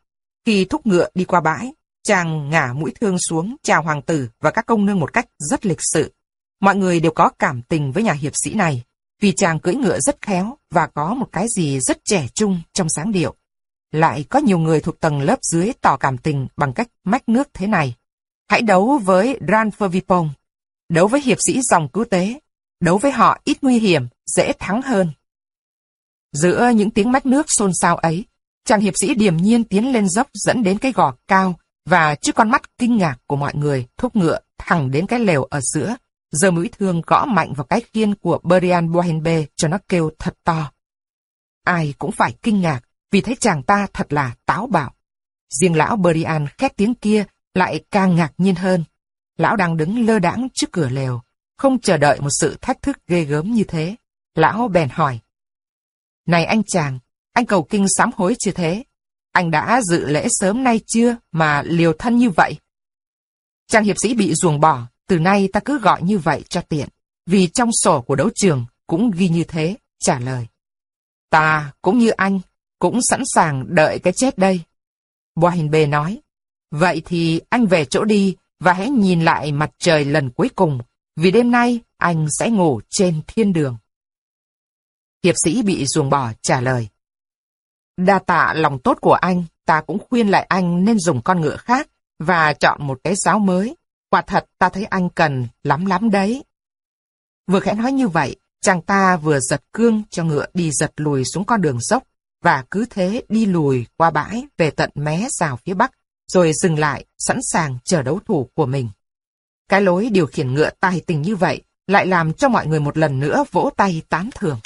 Khi thúc ngựa đi qua bãi, chàng ngả mũi thương xuống chào hoàng tử và các công nương một cách rất lịch sự. Mọi người đều có cảm tình với nhà hiệp sĩ này, vì chàng cưỡi ngựa rất khéo và có một cái gì rất trẻ trung trong sáng điệu. Lại có nhiều người thuộc tầng lớp dưới tỏ cảm tình bằng cách mách nước thế này. Hãy đấu với Ranfer Vipong, đấu với hiệp sĩ dòng cứu tế, đấu với họ ít nguy hiểm, dễ thắng hơn. Giữa những tiếng mách nước xôn xao ấy, chàng hiệp sĩ điềm nhiên tiến lên dốc dẫn đến cái gò cao và trước con mắt kinh ngạc của mọi người thúc ngựa thẳng đến cái lều ở giữa, giờ mũi thương gõ mạnh vào cái khiên của Berian Bohenbe cho nó kêu thật to. Ai cũng phải kinh ngạc vì thấy chàng ta thật là táo bạo. Riêng lão Berian khét tiếng kia lại càng ngạc nhiên hơn. Lão đang đứng lơ đãng trước cửa lều, không chờ đợi một sự thách thức ghê gớm như thế. Lão bèn hỏi. Này anh chàng, anh cầu kinh sám hối chưa thế? Anh đã dự lễ sớm nay chưa mà liều thân như vậy? Chàng hiệp sĩ bị ruồng bỏ, từ nay ta cứ gọi như vậy cho tiện, vì trong sổ của đấu trường cũng ghi như thế, trả lời. Ta, cũng như anh, cũng sẵn sàng đợi cái chết đây. Boành Bê nói, vậy thì anh về chỗ đi và hãy nhìn lại mặt trời lần cuối cùng, vì đêm nay anh sẽ ngủ trên thiên đường. Hiệp sĩ bị ruồng bỏ trả lời. Đa tạ lòng tốt của anh, ta cũng khuyên lại anh nên dùng con ngựa khác và chọn một cái giáo mới. Quả thật ta thấy anh cần lắm lắm đấy. Vừa khẽ nói như vậy, chàng ta vừa giật cương cho ngựa đi giật lùi xuống con đường dốc và cứ thế đi lùi qua bãi về tận mé rào phía bắc, rồi dừng lại, sẵn sàng chờ đấu thủ của mình. Cái lối điều khiển ngựa tài tình như vậy lại làm cho mọi người một lần nữa vỗ tay tán thưởng.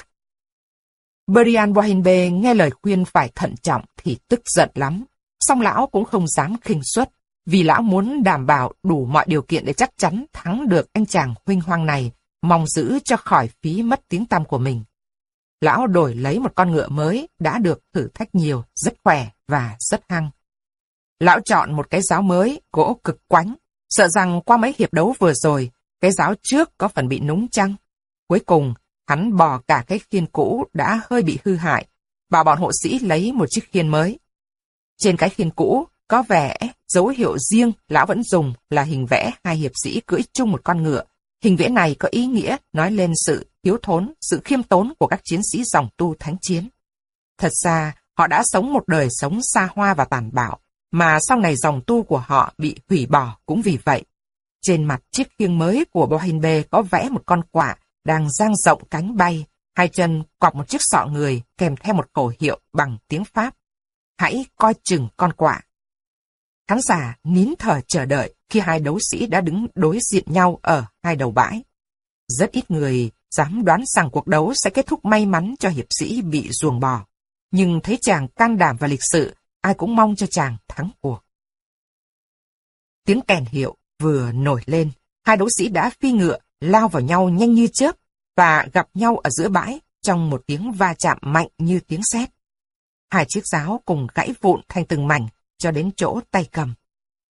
Brian Wahinbe nghe lời khuyên phải thận trọng thì tức giận lắm, Song lão cũng không dám khinh suất, vì lão muốn đảm bảo đủ mọi điều kiện để chắc chắn thắng được anh chàng huynh hoang này, mong giữ cho khỏi phí mất tiếng tăm của mình. Lão đổi lấy một con ngựa mới đã được thử thách nhiều, rất khỏe và rất hăng. Lão chọn một cái giáo mới, gỗ cực quánh, sợ rằng qua mấy hiệp đấu vừa rồi, cái giáo trước có phần bị núng chăng. Cuối cùng, hắn bỏ cả cái khiên cũ đã hơi bị hư hại, bảo bọn hộ sĩ lấy một chiếc khiên mới. Trên cái khiên cũ, có vẻ dấu hiệu riêng lão vẫn dùng là hình vẽ hai hiệp sĩ cưỡi chung một con ngựa. Hình vẽ này có ý nghĩa nói lên sự thiếu thốn, sự khiêm tốn của các chiến sĩ dòng tu thánh chiến. Thật ra, họ đã sống một đời sống xa hoa và tàn bạo, mà sau này dòng tu của họ bị hủy bỏ cũng vì vậy. Trên mặt chiếc khiêng mới của Bohinbe có vẽ một con quạ đang dang rộng cánh bay, hai chân quặp một chiếc sọ người kèm theo một khẩu hiệu bằng tiếng Pháp. Hãy coi chừng con quạ. Khán giả nín thở chờ đợi khi hai đấu sĩ đã đứng đối diện nhau ở hai đầu bãi. Rất ít người dám đoán rằng cuộc đấu sẽ kết thúc may mắn cho hiệp sĩ bị ruồng bò. Nhưng thấy chàng can đảm và lịch sự, ai cũng mong cho chàng thắng cuộc. Tiếng kèn hiệu vừa nổi lên, hai đấu sĩ đã phi ngựa, lao vào nhau nhanh như chớp và gặp nhau ở giữa bãi trong một tiếng va chạm mạnh như tiếng sét. Hai chiếc giáo cùng gãy vụn thành từng mảnh cho đến chỗ tay cầm.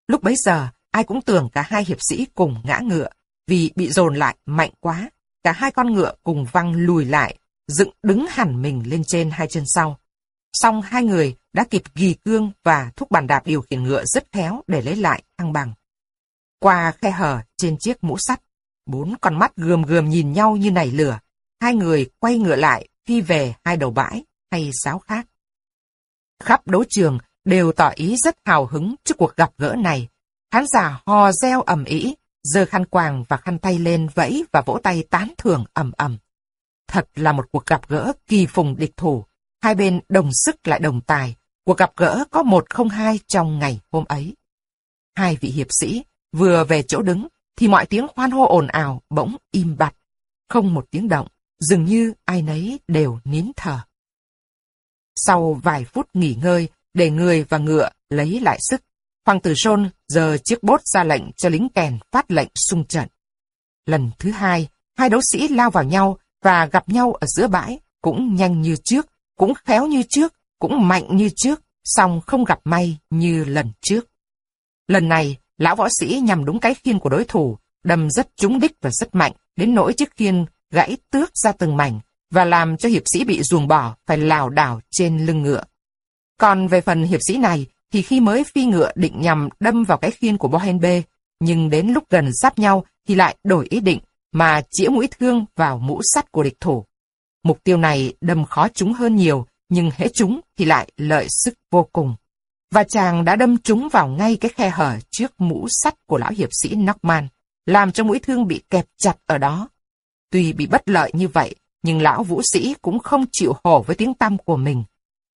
Lúc bấy giờ, ai cũng tưởng cả hai hiệp sĩ cùng ngã ngựa, vì bị dồn lại mạnh quá, cả hai con ngựa cùng văng lùi lại, dựng đứng hẳn mình lên trên hai chân sau. Xong hai người đã kịp ghi cương và thúc bàn đạp điều khiển ngựa rất khéo để lấy lại thăng bằng. Qua khe hở trên chiếc mũ sắt, bốn con mắt gườm gườm nhìn nhau như nảy lửa, hai người quay ngựa lại phi về hai đầu bãi hay giáo khác. Khắp đấu trường đều tỏ ý rất hào hứng trước cuộc gặp gỡ này. Khán giả hò reo ầm ĩ, giơ khăn quàng và khăn tay lên vẫy và vỗ tay tán thưởng ầm ầm. Thật là một cuộc gặp gỡ kỳ phùng địch thủ, hai bên đồng sức lại đồng tài, cuộc gặp gỡ có một không hai trong ngày hôm ấy. Hai vị hiệp sĩ vừa về chỗ đứng thì mọi tiếng hoan hô ồn ào bỗng im bặt, không một tiếng động, dường như ai nấy đều nín thở. Sau vài phút nghỉ ngơi, để người và ngựa lấy lại sức, Hoàng tử John giờ chiếc bốt ra lệnh cho lính kèn phát lệnh xung trận. Lần thứ hai, hai đấu sĩ lao vào nhau và gặp nhau ở giữa bãi, cũng nhanh như trước, cũng khéo như trước, cũng mạnh như trước, song không gặp may như lần trước. Lần này, lão võ sĩ nhằm đúng cái khiên của đối thủ, đâm rất trúng đích và rất mạnh, đến nỗi chiếc khiên gãy tước ra từng mảnh, và làm cho hiệp sĩ bị ruồng bỏ phải lảo đảo trên lưng ngựa. Còn về phần hiệp sĩ này, thì khi mới phi ngựa định nhằm đâm vào cái khiên của Bohenbe, nhưng đến lúc gần sát nhau thì lại đổi ý định mà chĩa mũi thương vào mũ sắt của địch thủ. Mục tiêu này đâm khó trúng hơn nhiều, nhưng hễ trúng thì lại lợi sức vô cùng. Và chàng đã đâm trúng vào ngay cái khe hở trước mũ sắt của lão hiệp sĩ Norman, làm cho mũi thương bị kẹp chặt ở đó. Tuy bị bất lợi như vậy, nhưng lão vũ sĩ cũng không chịu hổ với tiếng tăm của mình.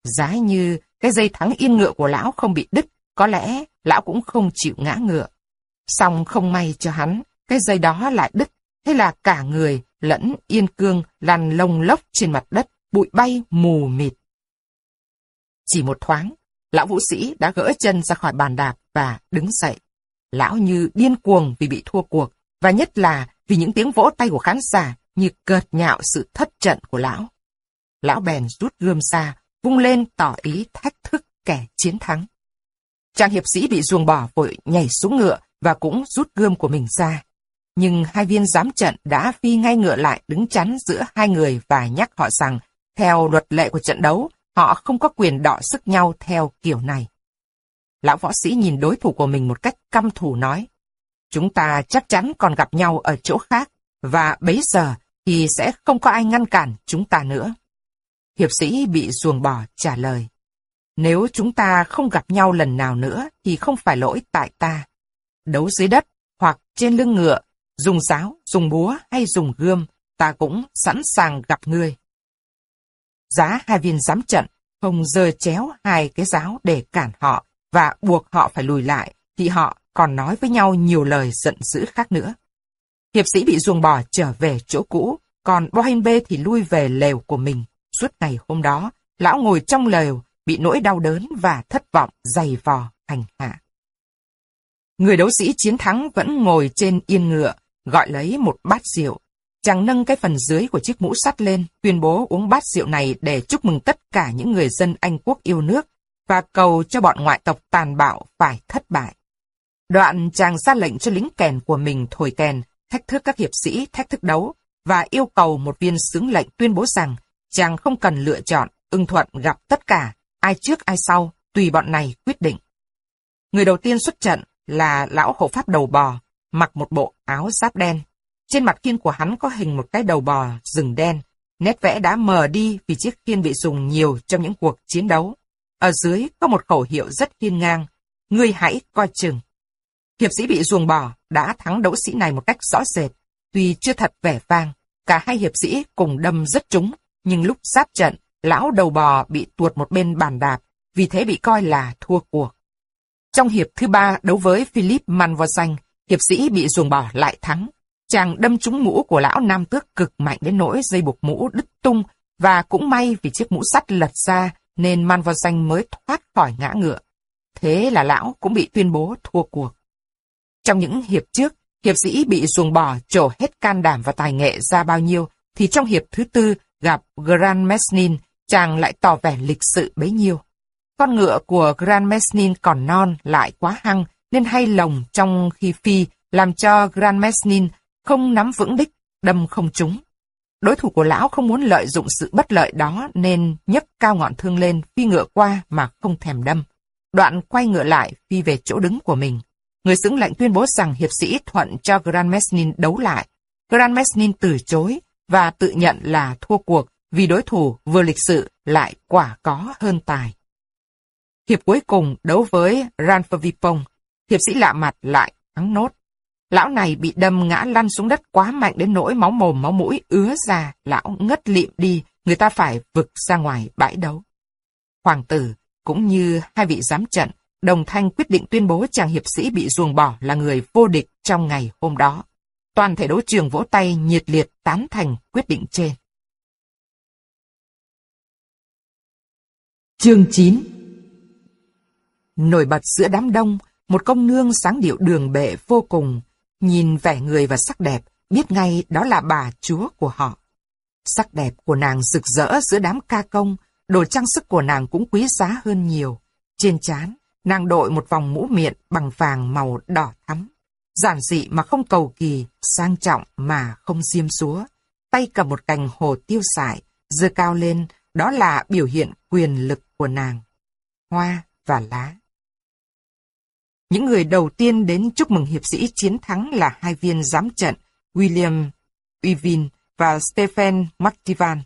Giá như cái dây thắng yên ngựa của lão không bị đứt, có lẽ lão cũng không chịu ngã ngựa. Xong không may cho hắn, cái dây đó lại đứt, thế là cả người lẫn yên cương lăn lông lốc trên mặt đất, bụi bay mù mịt. Chỉ một thoáng, lão vũ sĩ đã gỡ chân ra khỏi bàn đạp và đứng dậy. Lão như điên cuồng vì bị thua cuộc, và nhất là vì những tiếng vỗ tay của khán giả như cợt nhạo sự thất trận của lão. Lão bèn rút gươm ra, vung lên tỏ ý thách thức kẻ chiến thắng. Chàng hiệp sĩ bị ruồng bỏ vội nhảy xuống ngựa và cũng rút gươm của mình ra. Nhưng hai viên giám trận đã phi ngay ngựa lại đứng chắn giữa hai người và nhắc họ rằng, theo luật lệ của trận đấu, họ không có quyền đọ sức nhau theo kiểu này. Lão võ sĩ nhìn đối thủ của mình một cách căm thù nói, chúng ta chắc chắn còn gặp nhau ở chỗ khác, và bấy giờ thì sẽ không có ai ngăn cản chúng ta nữa. Hiệp sĩ bị ruồng bỏ trả lời. Nếu chúng ta không gặp nhau lần nào nữa thì không phải lỗi tại ta. Đấu dưới đất hoặc trên lưng ngựa, dùng giáo, dùng búa hay dùng gươm, ta cũng sẵn sàng gặp ngươi. Giá hai viên giám trận, không dơ chéo hai cái giáo để cản họ và buộc họ phải lùi lại, thì họ còn nói với nhau nhiều lời giận dữ khác nữa. Hiệp sĩ bị ruồng bỏ trở về chỗ cũ, còn Bohen B thì lui về lều của mình. Suốt ngày hôm đó, lão ngồi trong lều, bị nỗi đau đớn và thất vọng dày vò hành hạ. Người đấu sĩ chiến thắng vẫn ngồi trên yên ngựa, gọi lấy một bát rượu. Chàng nâng cái phần dưới của chiếc mũ sắt lên, tuyên bố uống bát rượu này để chúc mừng tất cả những người dân Anh quốc yêu nước, và cầu cho bọn ngoại tộc tàn bạo phải thất bại. Đoạn chàng ra lệnh cho lính kèn của mình thổi kèn, thách thức các hiệp sĩ thách thức đấu, và yêu cầu một viên sướng lệnh tuyên bố rằng chàng không cần lựa chọn, ưng thuận gặp tất cả, ai trước ai sau, tùy bọn này quyết định. Người đầu tiên xuất trận là lão hộ pháp đầu bò, mặc một bộ áo giáp đen. Trên mặt khiên của hắn có hình một cái đầu bò rừng đen. Nét vẽ đã mờ đi vì chiếc khiên bị dùng nhiều trong những cuộc chiến đấu. Ở dưới có một khẩu hiệu rất hiên ngang. Ngươi hãy coi chừng. Hiệp sĩ bị ruồng bò đã thắng đấu sĩ này một cách rõ rệt. Tuy chưa thật vẻ vang, cả hai hiệp sĩ cùng đâm rất trúng, nhưng lúc giáp trận, lão đầu bò bị tuột một bên bàn đạp, vì thế bị coi là thua cuộc. Trong hiệp thứ ba đấu với Philip Manvoisin, hiệp sĩ bị ruồng bỏ lại thắng. Chàng đâm trúng mũ của lão nam tước cực mạnh đến nỗi dây buộc mũ đứt tung, và cũng may vì chiếc mũ sắt lật ra nên man vào danh mới thoát khỏi ngã ngựa. Thế là lão cũng bị tuyên bố thua cuộc. Trong những hiệp trước, hiệp sĩ bị ruồng bỏ trổ hết can đảm và tài nghệ ra bao nhiêu, thì trong hiệp thứ tư gặp Grand Mesnin, chàng lại tỏ vẻ lịch sự bấy nhiêu. Con ngựa của Grand Mesnin còn non lại quá hăng, nên hay lồng trong khi phi, làm cho Grand Mesnin không nắm vững đích, đâm không trúng. Đối thủ của lão không muốn lợi dụng sự bất lợi đó nên nhấc cao ngọn thương lên, phi ngựa qua mà không thèm đâm. Đoạn quay ngựa lại, phi về chỗ đứng của mình. Người xứng lệnh tuyên bố rằng hiệp sĩ thuận cho Grand Mesnin đấu lại. Grand Mesnin từ chối và tự nhận là thua cuộc vì đối thủ vừa lịch sự lại quả có hơn tài. Hiệp cuối cùng đấu với Ranfavipong, hiệp sĩ lạ mặt lại thắng nốt. Lão này bị đâm ngã lăn xuống đất quá mạnh đến nỗi máu mồm máu mũi ứa ra, lão ngất lịm đi, người ta phải vực ra ngoài bãi đấu. Hoàng tử, cũng như hai vị giám trận, đồng thanh quyết định tuyên bố chàng hiệp sĩ bị ruồng bỏ là người vô địch trong ngày hôm đó. Toàn thể đấu trường vỗ tay nhiệt liệt tán thành quyết định trên. Chương 9 Nổi bật giữa đám đông, một công nương sáng điệu đường bệ vô cùng, nhìn vẻ người và sắc đẹp, biết ngay đó là bà chúa của họ. Sắc đẹp của nàng rực rỡ giữa đám ca công, đồ trang sức của nàng cũng quý giá hơn nhiều. Trên trán, nàng đội một vòng mũ miệng bằng vàng màu đỏ thắm. Giản dị mà không cầu kỳ, sang trọng mà không diêm xúa. Tay cầm một cành hồ tiêu sải, dơ cao lên, đó là biểu hiện quyền lực của nàng. Hoa và lá. Những người đầu tiên đến chúc mừng hiệp sĩ chiến thắng là hai viên giám trận William Uivin và Stephen Martivan.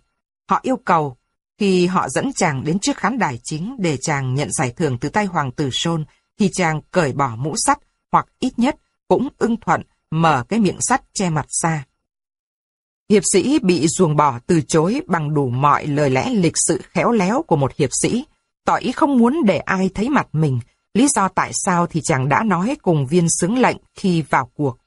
Họ yêu cầu khi họ dẫn chàng đến trước khán đài chính để chàng nhận giải thưởng từ tay hoàng tử Son thì chàng cởi bỏ mũ sắt hoặc ít nhất cũng ưng thuận mở cái miệng sắt che mặt ra. Hiệp sĩ bị ruồng bỏ từ chối bằng đủ mọi lời lẽ lịch sự khéo léo của một hiệp sĩ, tỏ ý không muốn để ai thấy mặt mình, Lý do tại sao thì chàng đã nói cùng viên sướng lệnh khi vào cuộc.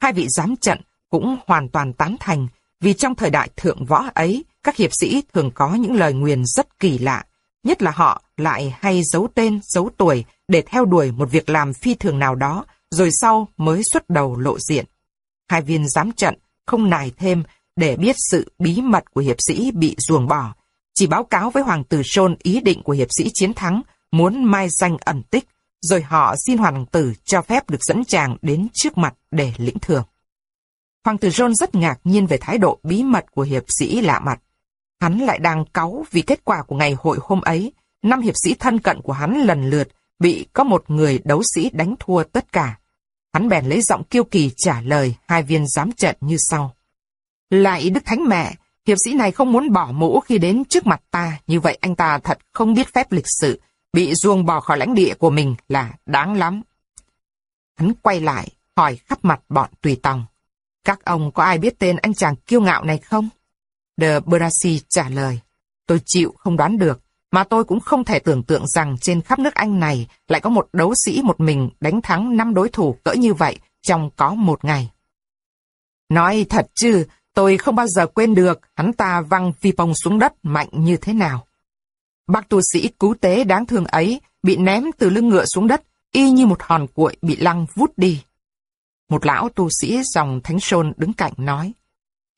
Hai vị giám trận cũng hoàn toàn tán thành, vì trong thời đại thượng võ ấy, các hiệp sĩ thường có những lời nguyền rất kỳ lạ, nhất là họ lại hay giấu tên, giấu tuổi để theo đuổi một việc làm phi thường nào đó, rồi sau mới xuất đầu lộ diện. Hai viên giám trận không nài thêm để biết sự bí mật của hiệp sĩ bị ruồng bỏ, chỉ báo cáo với hoàng tử Sôn ý định của hiệp sĩ chiến thắng muốn mai danh ẩn tích, rồi họ xin hoàng tử cho phép được dẫn chàng đến trước mặt để lĩnh thưởng. Hoàng tử John rất ngạc nhiên về thái độ bí mật của hiệp sĩ lạ mặt. Hắn lại đang cáu vì kết quả của ngày hội hôm ấy, năm hiệp sĩ thân cận của hắn lần lượt bị có một người đấu sĩ đánh thua tất cả. Hắn bèn lấy giọng kiêu kỳ trả lời hai viên giám trận như sau. Lại Đức Thánh Mẹ, hiệp sĩ này không muốn bỏ mũ khi đến trước mặt ta, như vậy anh ta thật không biết phép lịch sự, Bị ruông bỏ khỏi lãnh địa của mình là đáng lắm. Hắn quay lại, hỏi khắp mặt bọn tùy tòng. Các ông có ai biết tên anh chàng kiêu ngạo này không? De Brasi trả lời. Tôi chịu không đoán được, mà tôi cũng không thể tưởng tượng rằng trên khắp nước Anh này lại có một đấu sĩ một mình đánh thắng năm đối thủ cỡ như vậy trong có một ngày. Nói thật chứ, tôi không bao giờ quên được hắn ta văng phi bông xuống đất mạnh như thế nào. Bác tu sĩ cứu tế đáng thương ấy bị ném từ lưng ngựa xuống đất, y như một hòn cuội bị lăng vút đi. Một lão tu sĩ dòng thánh sôn đứng cạnh nói,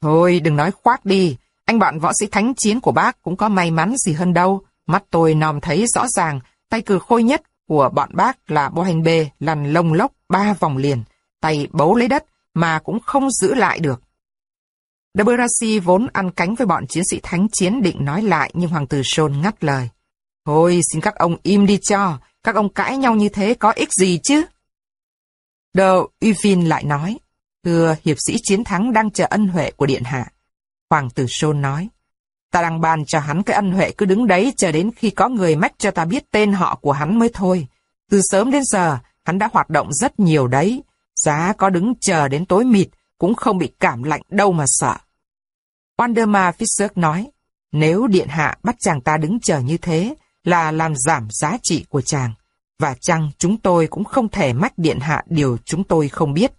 Thôi đừng nói khoác đi, anh bạn võ sĩ thánh chiến của bác cũng có may mắn gì hơn đâu. Mắt tôi nòm thấy rõ ràng, tay cử khôi nhất của bọn bác là bo hành bê lằn lông lốc ba vòng liền, tay bấu lấy đất mà cũng không giữ lại được. Deberasi vốn ăn cánh với bọn chiến sĩ thánh chiến định nói lại nhưng hoàng tử Sôn ngắt lời. Thôi xin các ông im đi cho, các ông cãi nhau như thế có ích gì chứ? De Uyvin lại nói, thưa hiệp sĩ chiến thắng đang chờ ân huệ của điện hạ. Hoàng tử Sôn nói, ta đang bàn cho hắn cái ân huệ cứ đứng đấy chờ đến khi có người mách cho ta biết tên họ của hắn mới thôi. Từ sớm đến giờ, hắn đã hoạt động rất nhiều đấy. Giá có đứng chờ đến tối mịt, cũng không bị cảm lạnh đâu mà sợ. Wanderma Fischer nói, nếu điện hạ bắt chàng ta đứng chờ như thế là làm giảm giá trị của chàng. Và chăng chúng tôi cũng không thể mách điện hạ điều chúng tôi không biết.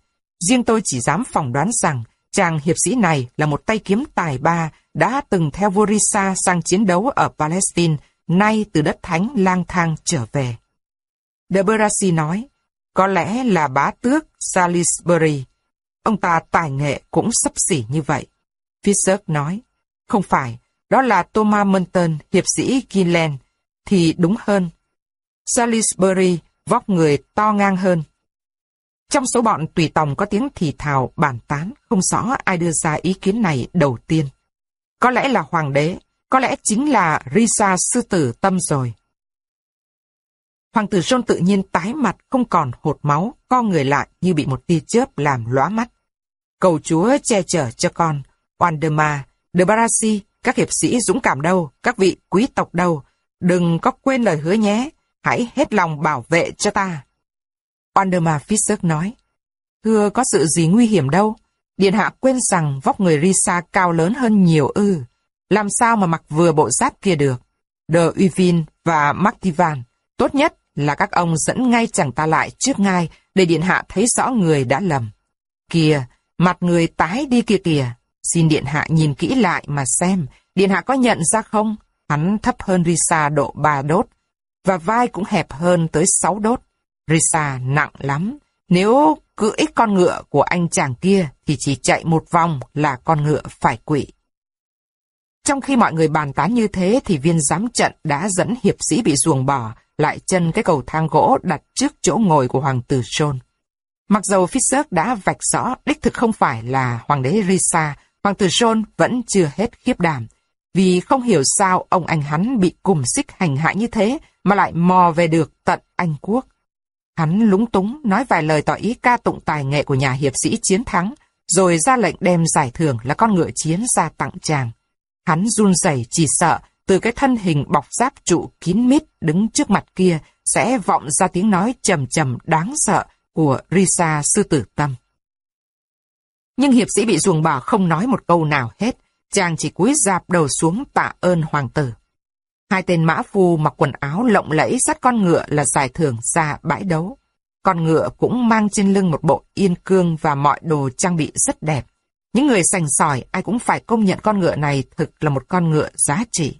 Riêng tôi chỉ dám phỏng đoán rằng chàng hiệp sĩ này là một tay kiếm tài ba đã từng theo vua Risa sang chiến đấu ở Palestine, nay từ đất thánh lang thang trở về. De Berasi nói, có lẽ là bá tước Salisbury. Ông ta tài nghệ cũng sắp xỉ như vậy. Fisher nói, không phải, đó là Thomas Munton, hiệp sĩ Gillen, thì đúng hơn. Salisbury vóc người to ngang hơn. Trong số bọn tùy tòng có tiếng thì thào bàn tán, không rõ ai đưa ra ý kiến này đầu tiên. Có lẽ là hoàng đế, có lẽ chính là Risa sư tử tâm rồi. Hoàng tử John tự nhiên tái mặt không còn hột máu, co người lại như bị một tia chớp làm lóa mắt. Cầu chúa che chở cho con, Wandema, De Barassi, các hiệp sĩ dũng cảm đâu, các vị quý tộc đâu, đừng có quên lời hứa nhé, hãy hết lòng bảo vệ cho ta. Wandema Fischer nói, thưa có sự gì nguy hiểm đâu, Điện hạ quên rằng vóc người Risa cao lớn hơn nhiều ư, làm sao mà mặc vừa bộ giáp kia được. De Uyvin và Martivan, tốt nhất là các ông dẫn ngay chẳng ta lại trước ngai để điện hạ thấy rõ người đã lầm. Kìa, mặt người tái đi kia kìa, xin điện hạ nhìn kỹ lại mà xem, điện hạ có nhận ra không? Hắn thấp hơn Risa độ 3 đốt, và vai cũng hẹp hơn tới 6 đốt. Risa nặng lắm, nếu cưỡi con ngựa của anh chàng kia thì chỉ chạy một vòng là con ngựa phải quỵ. Trong khi mọi người bàn tán như thế thì viên giám trận đã dẫn hiệp sĩ bị ruồng bỏ lại chân cái cầu thang gỗ đặt trước chỗ ngồi của hoàng tử John. Mặc dầu Fisher đã vạch rõ đích thực không phải là hoàng đế Risa, hoàng tử John vẫn chưa hết khiếp đảm, vì không hiểu sao ông anh hắn bị cùng xích hành hạ như thế mà lại mò về được tận Anh Quốc. Hắn lúng túng nói vài lời tỏ ý ca tụng tài nghệ của nhà hiệp sĩ chiến thắng, rồi ra lệnh đem giải thưởng là con ngựa chiến ra tặng chàng. Hắn run rẩy chỉ sợ từ cái thân hình bọc giáp trụ kín mít đứng trước mặt kia sẽ vọng ra tiếng nói trầm trầm đáng sợ của Risa sư tử tâm. Nhưng hiệp sĩ bị ruồng bỏ không nói một câu nào hết, chàng chỉ cúi dạp đầu xuống tạ ơn hoàng tử. Hai tên mã phu mặc quần áo lộng lẫy dắt con ngựa là giải thưởng ra bãi đấu. Con ngựa cũng mang trên lưng một bộ yên cương và mọi đồ trang bị rất đẹp. Những người sành sỏi ai cũng phải công nhận con ngựa này thực là một con ngựa giá trị.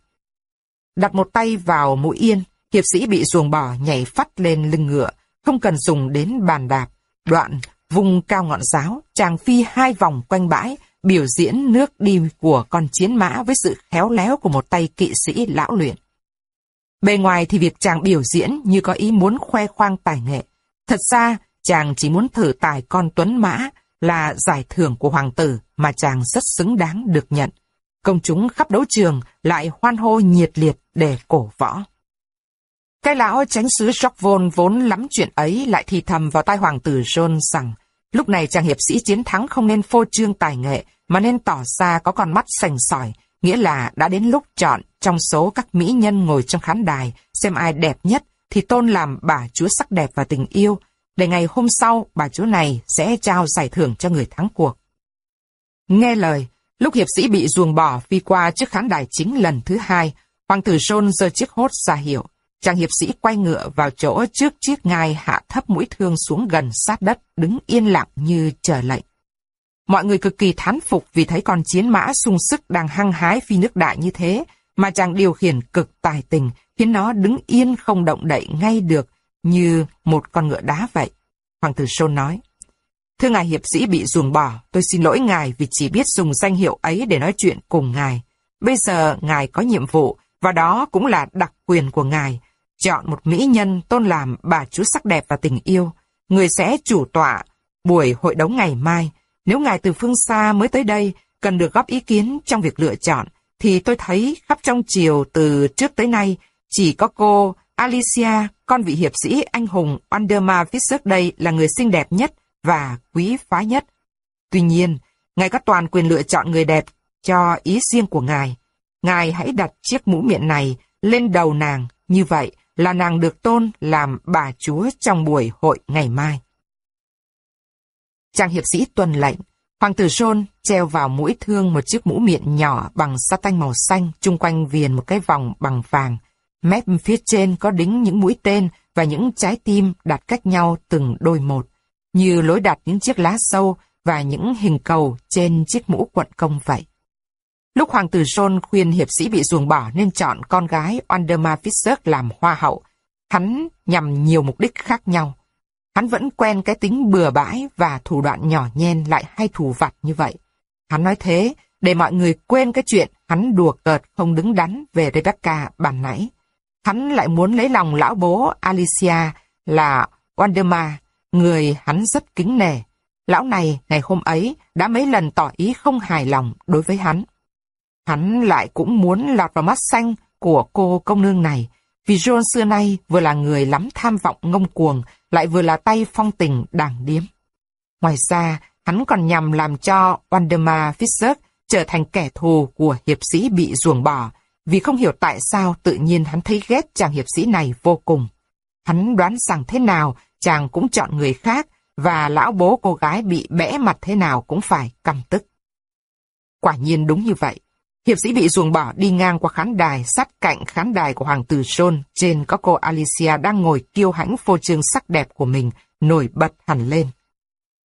Đặt một tay vào mũi yên, hiệp sĩ bị ruồng bỏ nhảy phát lên lưng ngựa, không cần dùng đến bàn đạp. Đoạn, vùng cao ngọn giáo, chàng phi hai vòng quanh bãi, biểu diễn nước đi của con chiến mã với sự khéo léo của một tay kỵ sĩ lão luyện. Bề ngoài thì việc chàng biểu diễn như có ý muốn khoe khoang tài nghệ. Thật ra, chàng chỉ muốn thử tài con tuấn mã là giải thưởng của hoàng tử mà chàng rất xứng đáng được nhận. Công chúng khắp đấu trường lại hoan hô nhiệt liệt để cổ võ. Cái lão tránh sứ Jockvon vốn lắm chuyện ấy lại thì thầm vào tai hoàng tử John rằng lúc này chàng hiệp sĩ chiến thắng không nên phô trương tài nghệ mà nên tỏ ra có con mắt sành sỏi, nghĩa là đã đến lúc chọn trong số các mỹ nhân ngồi trong khán đài xem ai đẹp nhất thì tôn làm bà chúa sắc đẹp và tình yêu, để ngày hôm sau bà chúa này sẽ trao giải thưởng cho người thắng cuộc. Nghe lời, lúc hiệp sĩ bị ruồng bỏ phi qua trước khán đài chính lần thứ hai, hoàng tử John giơ chiếc hốt ra hiệu. Chàng hiệp sĩ quay ngựa vào chỗ trước chiếc ngai hạ thấp mũi thương xuống gần sát đất, đứng yên lặng như chờ lệnh. Mọi người cực kỳ thán phục vì thấy con chiến mã sung sức đang hăng hái phi nước đại như thế, mà chàng điều khiển cực tài tình, khiến nó đứng yên không động đậy ngay được như một con ngựa đá vậy. Hoàng tử Sôn nói, Thưa ngài hiệp sĩ bị ruồng bỏ, tôi xin lỗi ngài vì chỉ biết dùng danh hiệu ấy để nói chuyện cùng ngài. Bây giờ ngài có nhiệm vụ, và đó cũng là đặc quyền của ngài. Chọn một mỹ nhân tôn làm bà chúa sắc đẹp và tình yêu. Người sẽ chủ tọa buổi hội đấu ngày mai. Nếu ngài từ phương xa mới tới đây, cần được góp ý kiến trong việc lựa chọn, thì tôi thấy khắp trong chiều từ trước tới nay, chỉ có cô Alicia, con vị hiệp sĩ anh hùng Waldemar Fischer đây là người xinh đẹp nhất và quý phái nhất. Tuy nhiên, ngài có toàn quyền lựa chọn người đẹp cho ý riêng của ngài. Ngài hãy đặt chiếc mũ miệng này lên đầu nàng, như vậy là nàng được tôn làm bà chúa trong buổi hội ngày mai. Trang hiệp sĩ tuân lệnh, Hoàng tử John treo vào mũi thương một chiếc mũ miệng nhỏ bằng sa tanh màu xanh, chung quanh viền một cái vòng bằng vàng. Mép phía trên có đính những mũi tên và những trái tim đặt cách nhau từng đôi một, như lối đặt những chiếc lá sâu và những hình cầu trên chiếc mũ quận công vậy. Lúc hoàng tử John khuyên hiệp sĩ bị ruồng bỏ nên chọn con gái Waldemar Fischer làm hoa hậu, hắn nhằm nhiều mục đích khác nhau. Hắn vẫn quen cái tính bừa bãi và thủ đoạn nhỏ nhen lại hay thủ vặt như vậy. Hắn nói thế để mọi người quên cái chuyện hắn đùa cợt không đứng đắn về Rebecca bàn nãy. Hắn lại muốn lấy lòng lão bố Alicia là Waldemar, người hắn rất kính nể. Lão này ngày hôm ấy đã mấy lần tỏ ý không hài lòng đối với hắn. Hắn lại cũng muốn lọt vào mắt xanh của cô công nương này, vì John xưa nay vừa là người lắm tham vọng ngông cuồng, lại vừa là tay phong tình đảng điếm. Ngoài ra, hắn còn nhằm làm cho Waldemar Fischer trở thành kẻ thù của hiệp sĩ bị ruồng bỏ, vì không hiểu tại sao tự nhiên hắn thấy ghét chàng hiệp sĩ này vô cùng. Hắn đoán rằng thế nào chàng cũng chọn người khác, và lão bố cô gái bị bẽ mặt thế nào cũng phải căm tức. Quả nhiên đúng như vậy. Hiệp sĩ bị ruồng bỏ đi ngang qua khán đài, sát cạnh khán đài của Hoàng tử John, trên có cô Alicia đang ngồi kiêu hãnh phô trương sắc đẹp của mình, nổi bật hẳn lên.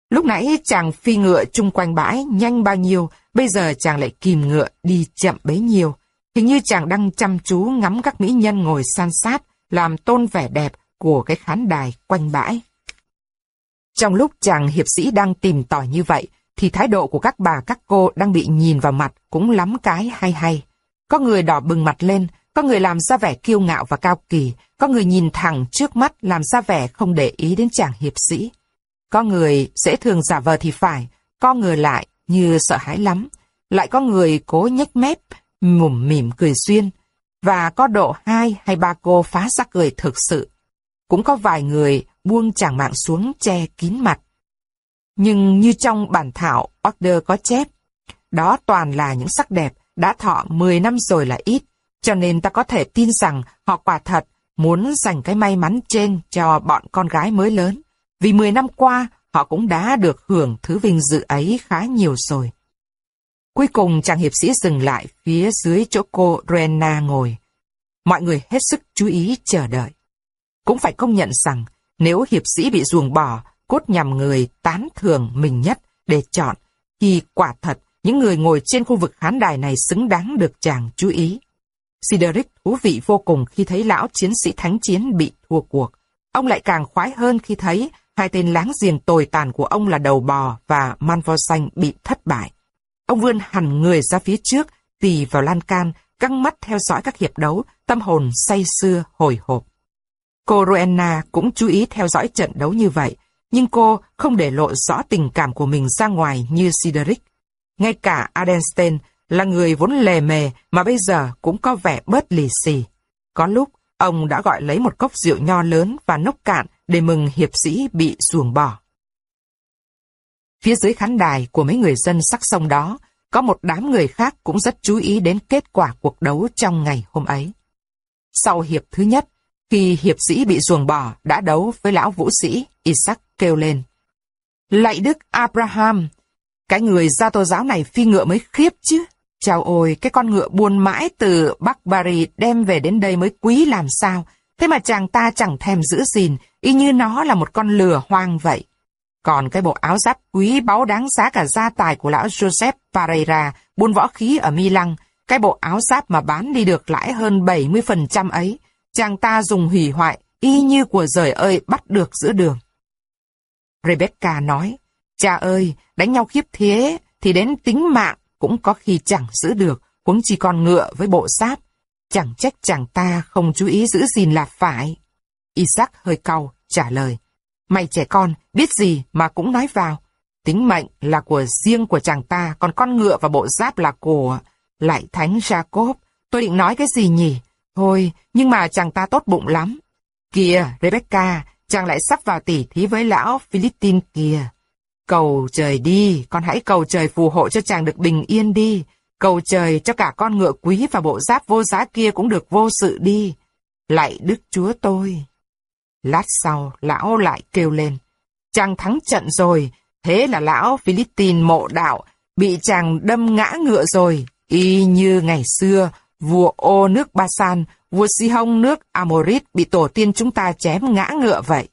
Lúc nãy chàng phi ngựa chung quanh bãi nhanh bao nhiêu, bây giờ chàng lại kìm ngựa đi chậm bấy nhiêu. Hình như chàng đang chăm chú ngắm các mỹ nhân ngồi san sát, làm tôn vẻ đẹp của cái khán đài quanh bãi. Trong lúc chàng hiệp sĩ đang tìm tòi như vậy, thì thái độ của các bà các cô đang bị nhìn vào mặt cũng lắm cái hay hay. Có người đỏ bừng mặt lên, có người làm ra vẻ kiêu ngạo và cao kỳ, có người nhìn thẳng trước mắt làm ra vẻ không để ý đến chàng hiệp sĩ. Có người dễ thường giả vờ thì phải, có người lại như sợ hãi lắm, lại có người cố nhếch mép, mủm mỉm cười duyên, và có độ hai hay ba cô phá ra cười thực sự. Cũng có vài người buông chàng mạng xuống che kín mặt. Nhưng như trong bản thảo order có chép, đó toàn là những sắc đẹp đã thọ 10 năm rồi là ít, cho nên ta có thể tin rằng họ quả thật muốn dành cái may mắn trên cho bọn con gái mới lớn. Vì 10 năm qua, họ cũng đã được hưởng thứ vinh dự ấy khá nhiều rồi. Cuối cùng chàng hiệp sĩ dừng lại phía dưới chỗ cô Rena ngồi. Mọi người hết sức chú ý chờ đợi. Cũng phải công nhận rằng, nếu hiệp sĩ bị ruồng bỏ, cốt nhằm người tán thường mình nhất để chọn, thì quả thật những người ngồi trên khu vực khán đài này xứng đáng được chàng chú ý. Sideric thú vị vô cùng khi thấy lão chiến sĩ thánh chiến bị thua cuộc. Ông lại càng khoái hơn khi thấy hai tên láng giềng tồi tàn của ông là đầu bò và man vo xanh bị thất bại. Ông vươn hẳn người ra phía trước, tì vào lan can, căng mắt theo dõi các hiệp đấu, tâm hồn say sưa, hồi hộp. Cô Rowena cũng chú ý theo dõi trận đấu như vậy, nhưng cô không để lộ rõ tình cảm của mình ra ngoài như Sideric. Ngay cả Adenstein là người vốn lề mề mà bây giờ cũng có vẻ bớt lì xì. Có lúc, ông đã gọi lấy một cốc rượu nho lớn và nốc cạn để mừng hiệp sĩ bị ruồng bỏ. Phía dưới khán đài của mấy người dân sắc sông đó, có một đám người khác cũng rất chú ý đến kết quả cuộc đấu trong ngày hôm ấy. Sau hiệp thứ nhất, khi hiệp sĩ bị ruồng bỏ đã đấu với lão vũ sĩ, Isaac kêu lên. Lạy đức Abraham, cái người gia tô giáo này phi ngựa mới khiếp chứ. Chào ôi, cái con ngựa buôn mãi từ Bắc Bari đem về đến đây mới quý làm sao. Thế mà chàng ta chẳng thèm giữ gìn, y như nó là một con lừa hoang vậy. Còn cái bộ áo giáp quý báu đáng giá cả gia tài của lão Joseph Pereira, buôn võ khí ở Milan, cái bộ áo giáp mà bán đi được lãi hơn 70% ấy, chàng ta dùng hủy hoại, y như của rời ơi bắt được giữa đường. Rebecca nói, cha ơi, đánh nhau khiếp thế, thì đến tính mạng cũng có khi chẳng giữ được, huống chỉ con ngựa với bộ giáp. Chẳng trách chàng ta không chú ý giữ gìn là phải. Isaac hơi cau, trả lời. Mày trẻ con, biết gì mà cũng nói vào. Tính mệnh là của riêng của chàng ta, còn con ngựa và bộ giáp là của... Lại thánh Jacob, tôi định nói cái gì nhỉ? Thôi, nhưng mà chàng ta tốt bụng lắm. Kìa, Rebecca, chàng lại sắp vào tỉ thí với lão Philippines kìa. Cầu trời đi, con hãy cầu trời phù hộ cho chàng được bình yên đi. Cầu trời cho cả con ngựa quý và bộ giáp vô giá kia cũng được vô sự đi. Lại Đức Chúa tôi. Lát sau, lão lại kêu lên. Chàng thắng trận rồi, thế là lão Philippines mộ đạo, bị chàng đâm ngã ngựa rồi, y như ngày xưa, vua ô nước Basan, vua Si-hông nước Amorit bị tổ tiên chúng ta chém ngã ngựa vậy.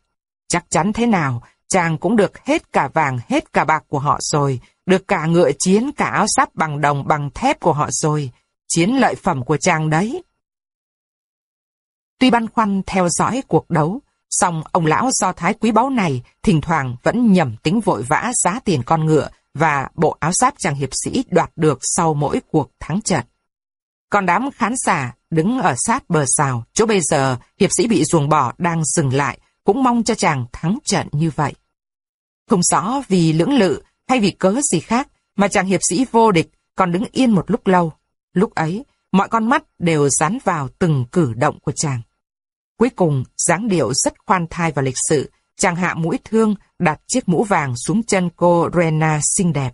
Chắc chắn thế nào, chàng cũng được hết cả vàng, hết cả bạc của họ rồi, được cả ngựa chiến, cả áo giáp bằng đồng, bằng thép của họ rồi. Chiến lợi phẩm của chàng đấy. Tuy băn khoăn theo dõi cuộc đấu, song ông lão do thái quý báu này thỉnh thoảng vẫn nhầm tính vội vã giá tiền con ngựa và bộ áo giáp chàng hiệp sĩ đoạt được sau mỗi cuộc thắng trận. Còn đám khán giả đứng ở sát bờ xào, chỗ bây giờ hiệp sĩ bị ruồng bỏ đang dừng lại, cũng mong cho chàng thắng trận như vậy. Không rõ vì lưỡng lự hay vì cớ gì khác mà chàng hiệp sĩ vô địch còn đứng yên một lúc lâu. Lúc ấy, mọi con mắt đều dán vào từng cử động của chàng. Cuối cùng, dáng điệu rất khoan thai và lịch sự, chàng hạ mũi thương đặt chiếc mũ vàng xuống chân cô Rena xinh đẹp.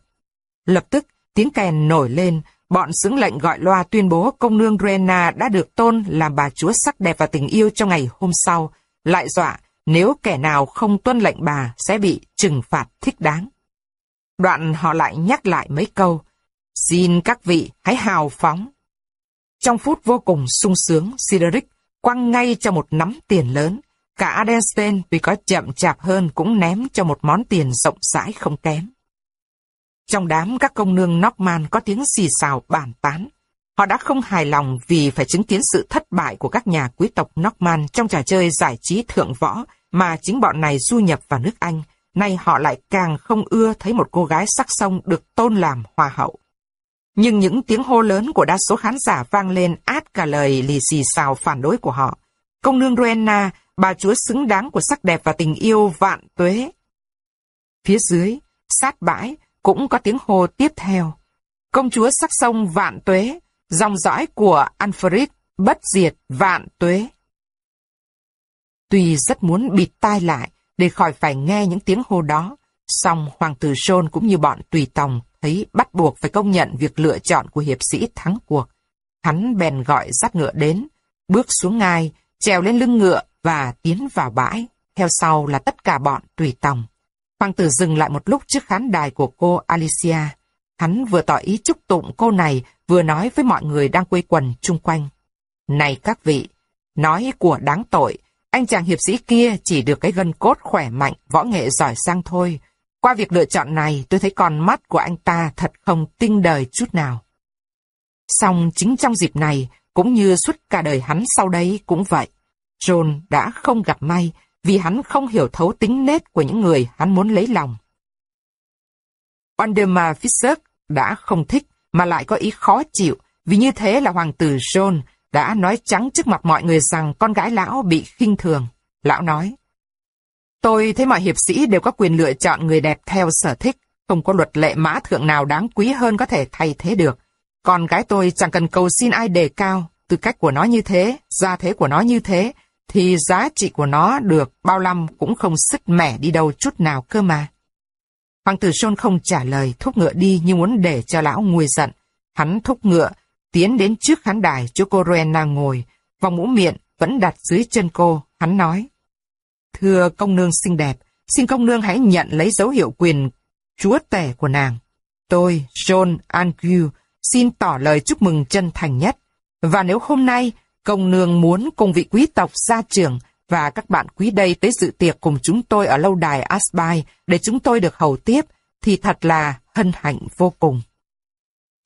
Lập tức, tiếng kèn nổi lên, bọn xứng lệnh gọi loa tuyên bố công nương Rena đã được tôn làm bà chúa sắc đẹp và tình yêu trong ngày hôm sau, lại dọa nếu kẻ nào không tuân lệnh bà sẽ bị trừng phạt thích đáng. Đoạn họ lại nhắc lại mấy câu, xin các vị hãy hào phóng. Trong phút vô cùng sung sướng, Sideric quăng ngay cho một nắm tiền lớn. Cả Adenstein vì có chậm chạp hơn cũng ném cho một món tiền rộng rãi không kém. Trong đám các công nương Norman có tiếng xì xào bàn tán. Họ đã không hài lòng vì phải chứng kiến sự thất bại của các nhà quý tộc Norman trong trò chơi giải trí thượng võ mà chính bọn này du nhập vào nước Anh. Nay họ lại càng không ưa thấy một cô gái sắc sông được tôn làm hoa hậu. Nhưng những tiếng hô lớn của đa số khán giả vang lên át cả lời lì xì xào phản đối của họ. Công nương Rowena, bà chúa xứng đáng của sắc đẹp và tình yêu vạn tuế. Phía dưới, sát bãi, cũng có tiếng hô tiếp theo. Công chúa sắc sông vạn tuế, dòng dõi của Alfred bất diệt vạn tuế. Tuy rất muốn bịt tai lại để khỏi phải nghe những tiếng hô đó, song hoàng tử John cũng như bọn tùy tòng thấy bắt buộc phải công nhận việc lựa chọn của hiệp sĩ thắng cuộc. Hắn bèn gọi dắt ngựa đến, bước xuống ngai, trèo lên lưng ngựa và tiến vào bãi. Theo sau là tất cả bọn tùy tòng. Hoàng tử dừng lại một lúc trước khán đài của cô Alicia. Hắn vừa tỏ ý chúc tụng cô này, vừa nói với mọi người đang quây quần chung quanh. Này các vị, nói của đáng tội, anh chàng hiệp sĩ kia chỉ được cái gân cốt khỏe mạnh, võ nghệ giỏi sang thôi. Qua việc lựa chọn này, tôi thấy con mắt của anh ta thật không tinh đời chút nào. Song chính trong dịp này, cũng như suốt cả đời hắn sau đấy cũng vậy. John đã không gặp may vì hắn không hiểu thấu tính nết của những người hắn muốn lấy lòng. Waldemar Fischer đã không thích mà lại có ý khó chịu vì như thế là hoàng tử John đã nói trắng trước mặt mọi người rằng con gái lão bị khinh thường. Lão nói, Tôi thấy mọi hiệp sĩ đều có quyền lựa chọn người đẹp theo sở thích, không có luật lệ mã thượng nào đáng quý hơn có thể thay thế được. Con gái tôi chẳng cần cầu xin ai đề cao, tư cách của nó như thế, gia thế của nó như thế, thì giá trị của nó được bao năm cũng không sứt mẻ đi đâu chút nào cơ mà. Hoàng tử Sôn không trả lời, thúc ngựa đi như muốn để cho lão nguôi giận. Hắn thúc ngựa, tiến đến trước khán đài chỗ cô Rowena ngồi, vòng mũ miệng vẫn đặt dưới chân cô, hắn nói. Thưa công nương xinh đẹp, xin công nương hãy nhận lấy dấu hiệu quyền chúa tể của nàng. Tôi, John Angue, xin tỏ lời chúc mừng chân thành nhất. Và nếu hôm nay công nương muốn cùng vị quý tộc gia trưởng và các bạn quý đây tới dự tiệc cùng chúng tôi ở lâu đài Asbai để chúng tôi được hầu tiếp, thì thật là hân hạnh vô cùng.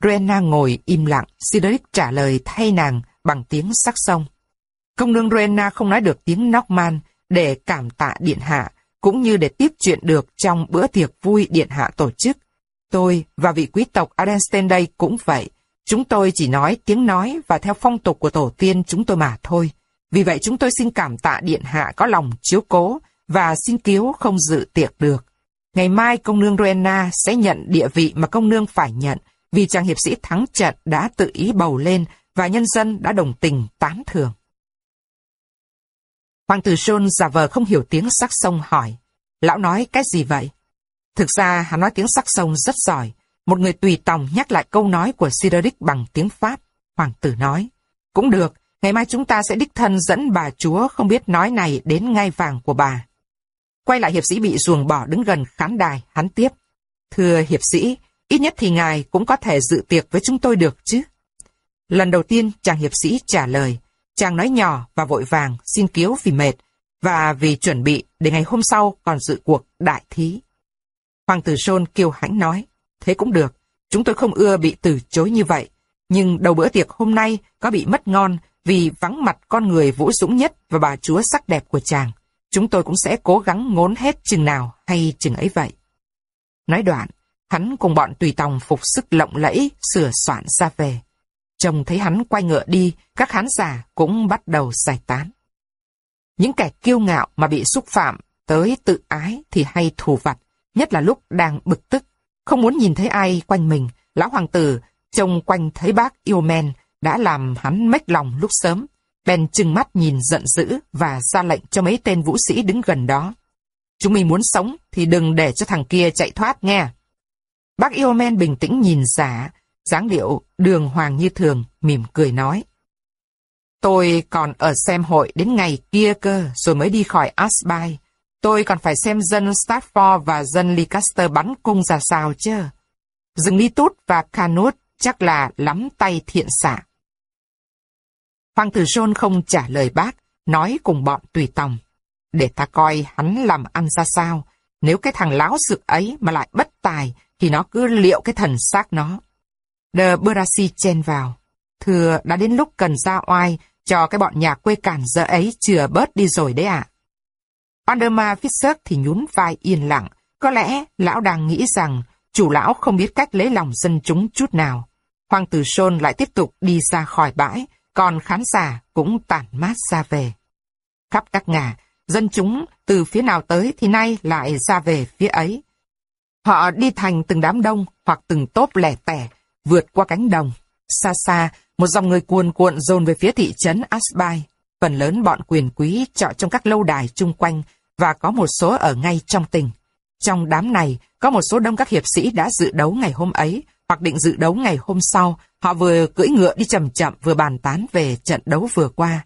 Rena ngồi im lặng, Cedric trả lời thay nàng bằng tiếng sắc sông. Công nương Rena không nói được tiếng Norman để cảm tạ điện hạ, cũng như để tiếp chuyện được trong bữa tiệc vui điện hạ tổ chức. Tôi và vị quý tộc Adenstein đây cũng vậy. Chúng tôi chỉ nói tiếng nói và theo phong tục của tổ tiên chúng tôi mà thôi. Vì vậy chúng tôi xin cảm tạ điện hạ có lòng chiếu cố và xin cứu không dự tiệc được. Ngày mai công nương Rowena sẽ nhận địa vị mà công nương phải nhận vì chàng hiệp sĩ thắng trận đã tự ý bầu lên và nhân dân đã đồng tình tán thưởng. Hoàng tử John giả vờ không hiểu tiếng sắc sông hỏi. Lão nói cái gì vậy? Thực ra hắn nói tiếng sắc sông rất giỏi. Một người tùy tòng nhắc lại câu nói của Sideric bằng tiếng Pháp. Hoàng tử nói. Cũng được, ngày mai chúng ta sẽ đích thân dẫn bà chúa không biết nói này đến ngai vàng của bà. Quay lại hiệp sĩ bị ruồng bỏ đứng gần khán đài, hắn tiếp. Thưa hiệp sĩ, ít nhất thì ngài cũng có thể dự tiệc với chúng tôi được chứ. Lần đầu tiên chàng hiệp sĩ trả lời, chàng nói nhỏ và vội vàng xin cứu vì mệt và vì chuẩn bị để ngày hôm sau còn dự cuộc đại thí. Hoàng tử Sôn kiêu hãnh nói, thế cũng được, chúng tôi không ưa bị từ chối như vậy, nhưng đầu bữa tiệc hôm nay có bị mất ngon vì vắng mặt con người vũ dũng nhất và bà chúa sắc đẹp của chàng. Chúng tôi cũng sẽ cố gắng ngốn hết chừng nào hay chừng ấy vậy. Nói đoạn, hắn cùng bọn tùy tòng phục sức lộng lẫy sửa soạn ra về. Trông thấy hắn quay ngựa đi, các khán giả cũng bắt đầu giải tán. Những kẻ kiêu ngạo mà bị xúc phạm tới tự ái thì hay thù vặt, nhất là lúc đang bực tức. Không muốn nhìn thấy ai quanh mình, lão hoàng tử trông quanh thấy bác yêu men đã làm hắn mếch lòng lúc sớm. Ben trừng mắt nhìn giận dữ và ra lệnh cho mấy tên vũ sĩ đứng gần đó. Chúng mình muốn sống thì đừng để cho thằng kia chạy thoát nghe. Bác yêu men bình tĩnh nhìn giả, dáng điệu đường hoàng như thường, mỉm cười nói. Tôi còn ở xem hội đến ngày kia cơ, rồi mới đi khỏi Asby. Tôi còn phải xem dân Stafford và dân Leicester bắn cung ra sao chứ. Dừng đi tút và Canut chắc là lắm tay thiện xạ. Hoàng tử John không trả lời bác, nói cùng bọn tùy tòng. Để ta coi hắn làm ăn ra sao. Nếu cái thằng láo sực ấy mà lại bất tài, thì nó cứ liệu cái thần xác nó. De Brasi chen vào. Thưa, đã đến lúc cần ra oai, cho cái bọn nhà quê cản dỡ ấy chừa bớt đi rồi đấy ạ. À. Anderma Fischer thì nhún vai yên lặng. Có lẽ lão đang nghĩ rằng chủ lão không biết cách lấy lòng dân chúng chút nào. Hoàng tử Sôn lại tiếp tục đi ra khỏi bãi, còn khán giả cũng tản mát ra về. Khắp các ngả, dân chúng từ phía nào tới thì nay lại ra về phía ấy. Họ đi thành từng đám đông hoặc từng tốp lẻ tẻ, vượt qua cánh đồng. Xa xa, một dòng người cuồn cuộn dồn về phía thị trấn Asbai. Phần lớn bọn quyền quý trọ trong các lâu đài chung quanh và có một số ở ngay trong tỉnh. Trong đám này, có một số đông các hiệp sĩ đã dự đấu ngày hôm ấy, hoặc định dự đấu ngày hôm sau, họ vừa cưỡi ngựa đi chậm chậm vừa bàn tán về trận đấu vừa qua.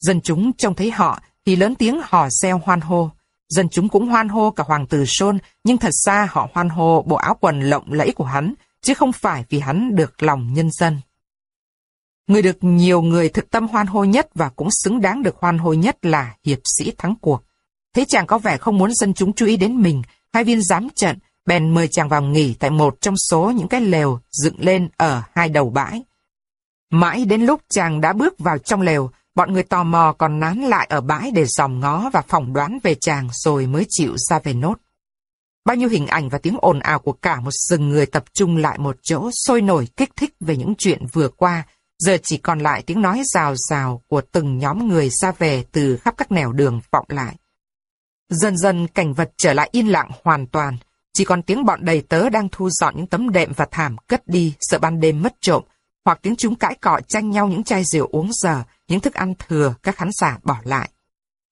Dân chúng trông thấy họ thì lớn tiếng hò reo hoan hô. Dân chúng cũng hoan hô cả hoàng tử Sôn, nhưng thật ra họ hoan hô bộ áo quần lộng lẫy của hắn, chứ không phải vì hắn được lòng nhân dân. Người được nhiều người thực tâm hoan hô nhất và cũng xứng đáng được hoan hô nhất là hiệp sĩ thắng cuộc. Thấy chàng có vẻ không muốn dân chúng chú ý đến mình, hai viên giám trận, bèn mời chàng vào nghỉ tại một trong số những cái lều dựng lên ở hai đầu bãi. Mãi đến lúc chàng đã bước vào trong lều, bọn người tò mò còn nán lại ở bãi để dòm ngó và phỏng đoán về chàng rồi mới chịu ra về nốt. Bao nhiêu hình ảnh và tiếng ồn ào của cả một rừng người tập trung lại một chỗ sôi nổi kích thích về những chuyện vừa qua, giờ chỉ còn lại tiếng nói rào rào của từng nhóm người ra về từ khắp các nẻo đường vọng lại. Dần dần cảnh vật trở lại yên lặng hoàn toàn, chỉ còn tiếng bọn đầy tớ đang thu dọn những tấm đệm và thảm cất đi sợ ban đêm mất trộm, hoặc tiếng chúng cãi cọ tranh nhau những chai rượu uống giờ, những thức ăn thừa các khán giả bỏ lại.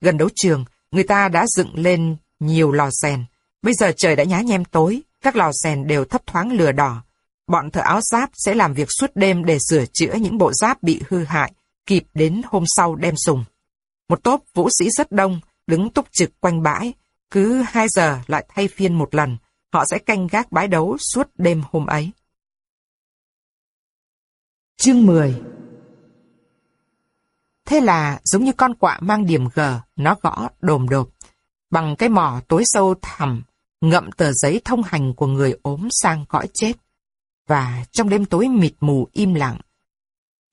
Gần đấu trường, người ta đã dựng lên nhiều lò rèn. Bây giờ trời đã nhá nhem tối, các lò rèn đều thấp thoáng lửa đỏ. Bọn thợ áo giáp sẽ làm việc suốt đêm để sửa chữa những bộ giáp bị hư hại, kịp đến hôm sau đem dùng. Một tốp vũ sĩ rất đông, đứng túc trực quanh bãi, cứ hai giờ lại thay phiên một lần, họ sẽ canh gác bãi đấu suốt đêm hôm ấy. Chương 10 Thế là giống như con quạ mang điểm g nó gõ đồm đột. Bằng cái mỏ tối sâu thẳm, ngậm tờ giấy thông hành của người ốm sang cõi chết và trong đêm tối mịt mù im lặng.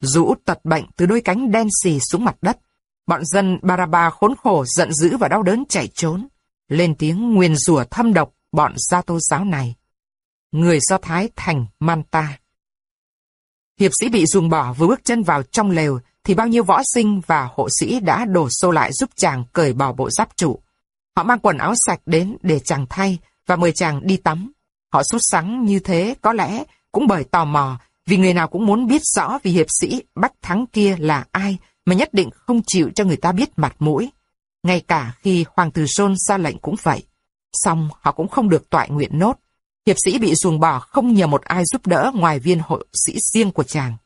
Rũ tật bệnh từ đôi cánh đen xì xuống mặt đất. Bọn dân Baraba khốn khổ, giận dữ và đau đớn chạy trốn. Lên tiếng nguyền rủa thâm độc bọn gia tô giáo này. Người Do Thái thành Manta. Hiệp sĩ bị ruồng bỏ vừa bước chân vào trong lều, thì bao nhiêu võ sinh và hộ sĩ đã đổ xô lại giúp chàng cởi bỏ bộ giáp trụ. Họ mang quần áo sạch đến để chàng thay và mời chàng đi tắm. Họ sốt sắng như thế có lẽ cũng bởi tò mò, vì người nào cũng muốn biết rõ vì hiệp sĩ Bách Thắng kia là ai mà nhất định không chịu cho người ta biết mặt mũi. Ngay cả khi Hoàng tử Sôn ra lệnh cũng vậy. Xong họ cũng không được tọa nguyện nốt. Hiệp sĩ bị ruồng bỏ không nhờ một ai giúp đỡ ngoài viên hộ sĩ riêng của chàng.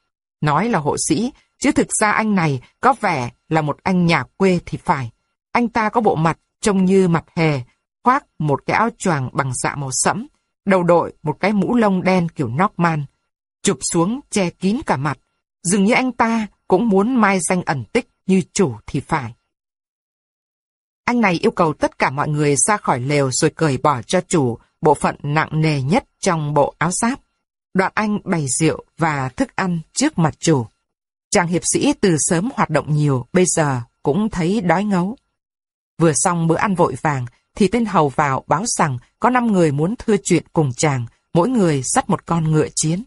Nói là hộ sĩ, chứ thực ra anh này có vẻ là một anh nhà quê thì phải. Anh ta có bộ mặt trông như mặt hề, khoác một cái áo choàng bằng dạ màu sẫm, đầu đội một cái mũ lông đen kiểu Norman, chụp xuống che kín cả mặt. Dường như anh ta cũng muốn mai danh ẩn tích như chủ thì phải. Anh này yêu cầu tất cả mọi người ra khỏi lều rồi cởi bỏ cho chủ bộ phận nặng nề nhất trong bộ áo giáp. Đoạn anh bày rượu và thức ăn trước mặt chủ. Chàng hiệp sĩ từ sớm hoạt động nhiều, bây giờ cũng thấy đói ngấu. Vừa xong bữa ăn vội vàng, thì tên hầu vào báo rằng có 5 người muốn thưa chuyện cùng chàng, mỗi người dắt một con ngựa chiến.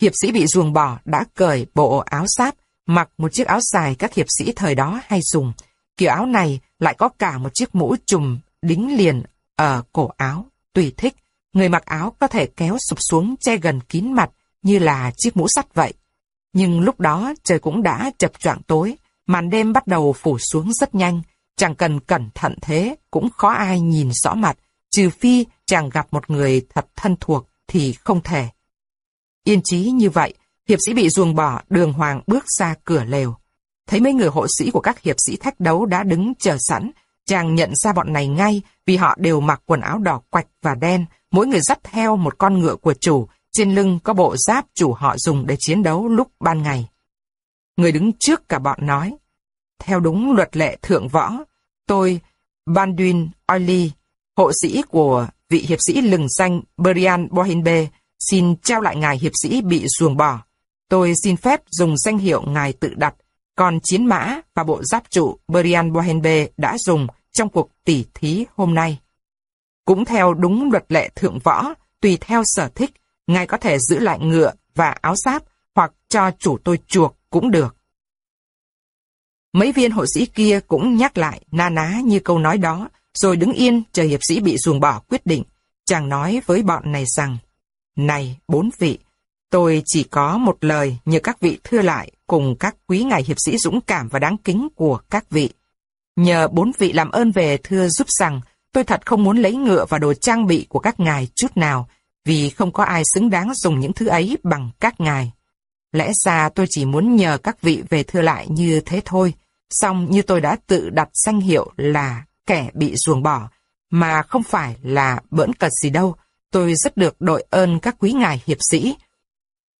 Hiệp sĩ bị ruồng bỏ đã cởi bộ áo giáp, mặc một chiếc áo dài các hiệp sĩ thời đó hay dùng. Kiểu áo này lại có cả một chiếc mũ trùm đính liền ở cổ áo, tùy thích. Người mặc áo có thể kéo sụp xuống che gần kín mặt như là chiếc mũ sắt vậy. Nhưng lúc đó trời cũng đã chập choạng tối, màn đêm bắt đầu phủ xuống rất nhanh, Chẳng cần cẩn thận thế, cũng khó ai nhìn rõ mặt, trừ phi chàng gặp một người thật thân thuộc thì không thể. Yên chí như vậy, hiệp sĩ bị ruồng bỏ, đường hoàng bước ra cửa lều. Thấy mấy người hộ sĩ của các hiệp sĩ thách đấu đã đứng chờ sẵn, chàng nhận ra bọn này ngay vì họ đều mặc quần áo đỏ quạch và đen, mỗi người dắt theo một con ngựa của chủ, trên lưng có bộ giáp chủ họ dùng để chiến đấu lúc ban ngày. Người đứng trước cả bọn nói, theo đúng luật lệ thượng võ, tôi, Banduin Oily, hộ sĩ của vị hiệp sĩ lừng danh Brian Bohinbe, xin trao lại ngài hiệp sĩ bị ruồng bỏ. Tôi xin phép dùng danh hiệu ngài tự đặt, còn chiến mã và bộ giáp trụ Brian Bohinbe đã dùng trong cuộc tỉ thí hôm nay. Cũng theo đúng luật lệ thượng võ, tùy theo sở thích, ngài có thể giữ lại ngựa và áo giáp hoặc cho chủ tôi chuộc cũng được. Mấy viên hộ sĩ kia cũng nhắc lại na ná như câu nói đó, rồi đứng yên chờ hiệp sĩ bị ruồng bỏ quyết định. Chàng nói với bọn này rằng, Này, bốn vị, tôi chỉ có một lời nhờ các vị thưa lại cùng các quý ngài hiệp sĩ dũng cảm và đáng kính của các vị. Nhờ bốn vị làm ơn về thưa giúp rằng, tôi thật không muốn lấy ngựa và đồ trang bị của các ngài chút nào, vì không có ai xứng đáng dùng những thứ ấy bằng các ngài. Lẽ ra tôi chỉ muốn nhờ các vị về thưa lại như thế thôi, Xong như tôi đã tự đặt danh hiệu là kẻ bị ruồng bỏ, mà không phải là bỡn cật gì đâu, tôi rất được đội ơn các quý ngài hiệp sĩ.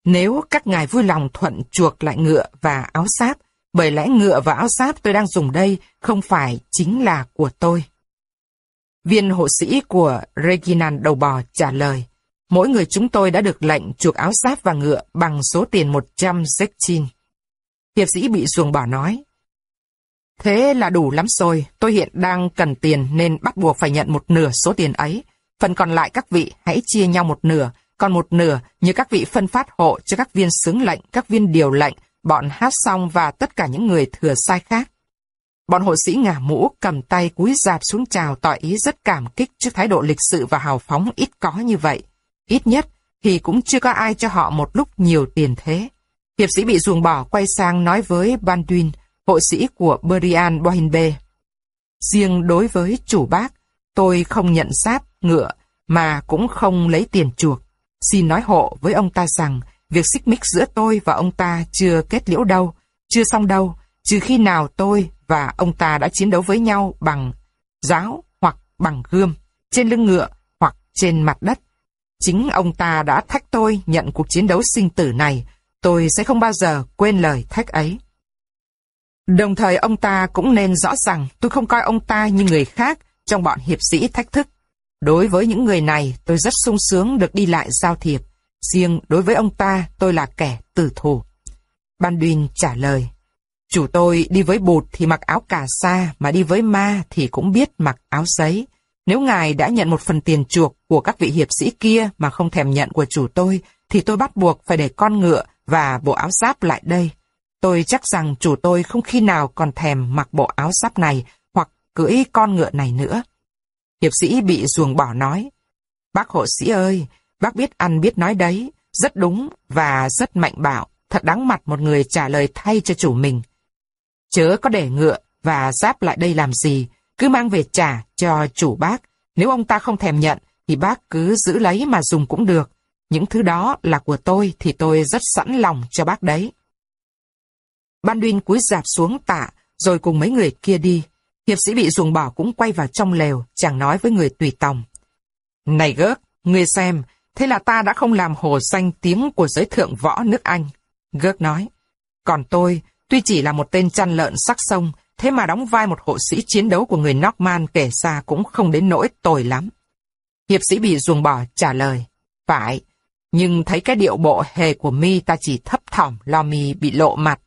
Nếu các ngài vui lòng thuận chuộc lại ngựa và áo giáp, bởi lẽ ngựa và áo giáp tôi đang dùng đây không phải chính là của tôi. Viên hộ sĩ của Reginald đầu bò trả lời, mỗi người chúng tôi đã được lệnh chuộc áo giáp và ngựa bằng số tiền 100 zechin. Hiệp sĩ bị ruồng bỏ nói, Thế là đủ lắm rồi, tôi hiện đang cần tiền nên bắt buộc phải nhận một nửa số tiền ấy. Phần còn lại các vị hãy chia nhau một nửa, còn một nửa như các vị phân phát hộ cho các viên sướng lệnh, các viên điều lệnh, bọn hát xong và tất cả những người thừa sai khác. Bọn hộ sĩ ngả mũ cầm tay cúi dạp xuống chào tỏ ý rất cảm kích trước thái độ lịch sự và hào phóng ít có như vậy. Ít nhất thì cũng chưa có ai cho họ một lúc nhiều tiền thế. Hiệp sĩ bị ruồng bỏ quay sang nói với Banduin, hộ sĩ của Brian Bohinbe. Riêng đối với chủ bác, tôi không nhận sáp, ngựa, mà cũng không lấy tiền chuộc. Xin nói hộ với ông ta rằng, việc xích mích giữa tôi và ông ta chưa kết liễu đâu, chưa xong đâu, trừ khi nào tôi và ông ta đã chiến đấu với nhau bằng giáo hoặc bằng gươm, trên lưng ngựa hoặc trên mặt đất. Chính ông ta đã thách tôi nhận cuộc chiến đấu sinh tử này, tôi sẽ không bao giờ quên lời thách ấy. Đồng thời ông ta cũng nên rõ rằng tôi không coi ông ta như người khác trong bọn hiệp sĩ thách thức. Đối với những người này, tôi rất sung sướng được đi lại giao thiệp. Riêng đối với ông ta, tôi là kẻ tử thủ. Ban Đuyên trả lời. Chủ tôi đi với bụt thì mặc áo cà sa, mà đi với ma thì cũng biết mặc áo giấy. Nếu ngài đã nhận một phần tiền chuộc của các vị hiệp sĩ kia mà không thèm nhận của chủ tôi, thì tôi bắt buộc phải để con ngựa và bộ áo giáp lại đây. Tôi chắc rằng chủ tôi không khi nào còn thèm mặc bộ áo giáp này hoặc cưỡi con ngựa này nữa. Hiệp sĩ bị ruồng bỏ nói, Bác hộ sĩ ơi, bác biết ăn biết nói đấy, rất đúng và rất mạnh bạo, thật đáng mặt một người trả lời thay cho chủ mình. Chớ có để ngựa và giáp lại đây làm gì, cứ mang về trả cho chủ bác. Nếu ông ta không thèm nhận, thì bác cứ giữ lấy mà dùng cũng được. Những thứ đó là của tôi thì tôi rất sẵn lòng cho bác đấy. Ban Đuyên cúi dạp xuống tạ, rồi cùng mấy người kia đi. Hiệp sĩ bị ruồng bỏ cũng quay vào trong lều, chàng nói với người tùy tòng. Này gớt, ngươi xem, thế là ta đã không làm hồ danh tiếng của giới thượng võ nước Anh. Gớt nói, còn tôi, tuy chỉ là một tên chăn lợn sắc sông, thế mà đóng vai một hộ sĩ chiến đấu của người Norman kể xa cũng không đến nỗi tồi lắm. Hiệp sĩ bị ruồng bỏ trả lời, phải, nhưng thấy cái điệu bộ hề của mi ta chỉ thấp thỏm lo mi bị lộ mặt.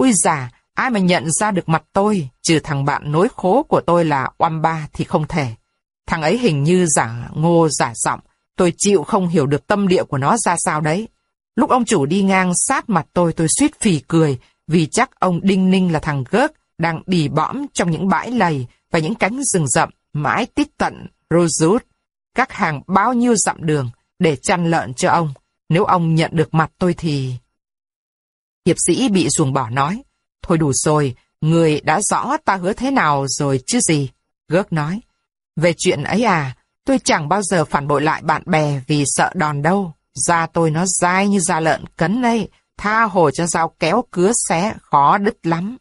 Ui già, ai mà nhận ra được mặt tôi, trừ thằng bạn nối khố của tôi là Wamba thì không thể. Thằng ấy hình như giả ngô giả giọng, tôi chịu không hiểu được tâm địa của nó ra sao đấy. Lúc ông chủ đi ngang sát mặt tôi tôi suýt phì cười, vì chắc ông Đinh Ninh là thằng gớt đang bì bõm trong những bãi lầy và những cánh rừng rậm mãi tít tận Rosewood, các hàng bao nhiêu dặm đường để chăn lợn cho ông. Nếu ông nhận được mặt tôi thì... Hiệp sĩ bị ruồng bỏ nói, thôi đủ rồi, người đã rõ ta hứa thế nào rồi chứ gì. Gớt nói, về chuyện ấy à, tôi chẳng bao giờ phản bội lại bạn bè vì sợ đòn đâu. Da tôi nó dai như da lợn cấn đây, tha hồ cho dao kéo cứa xé, khó đứt lắm.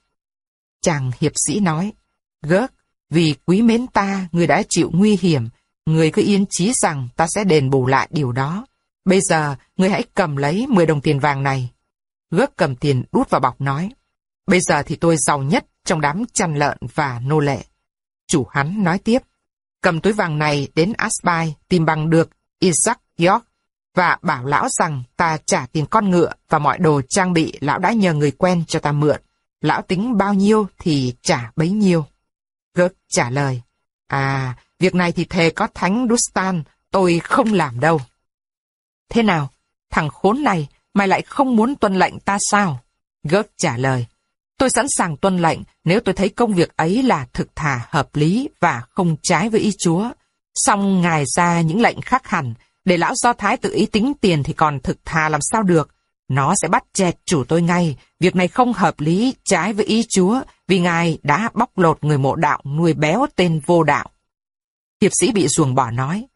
Chàng hiệp sĩ nói, gớt, vì quý mến ta, người đã chịu nguy hiểm, người cứ yên chí rằng ta sẽ đền bù lại điều đó. Bây giờ, người hãy cầm lấy 10 đồng tiền vàng này. Gớt cầm tiền đút vào bọc nói, bây giờ thì tôi giàu nhất trong đám chăn lợn và nô lệ. Chủ hắn nói tiếp, cầm túi vàng này đến Asbai tìm bằng được Isaac York và bảo lão rằng ta trả tiền con ngựa và mọi đồ trang bị lão đã nhờ người quen cho ta mượn. Lão tính bao nhiêu thì trả bấy nhiêu. Gớt trả lời, à, việc này thì thề có thánh Dustan, tôi không làm đâu. Thế nào, thằng khốn này, mày lại không muốn tuân lệnh ta sao? Gớt trả lời, Tôi sẵn sàng tuân lệnh nếu tôi thấy công việc ấy là thực thà hợp lý và không trái với ý Chúa. Xong ngài ra những lệnh khác hẳn, để lão Do Thái tự ý tính tiền thì còn thực thà làm sao được. Nó sẽ bắt chẹt chủ tôi ngay, việc này không hợp lý, trái với ý Chúa, vì ngài đã bóc lột người mộ đạo nuôi béo tên vô đạo. Hiệp sĩ bị ruồng bỏ nói,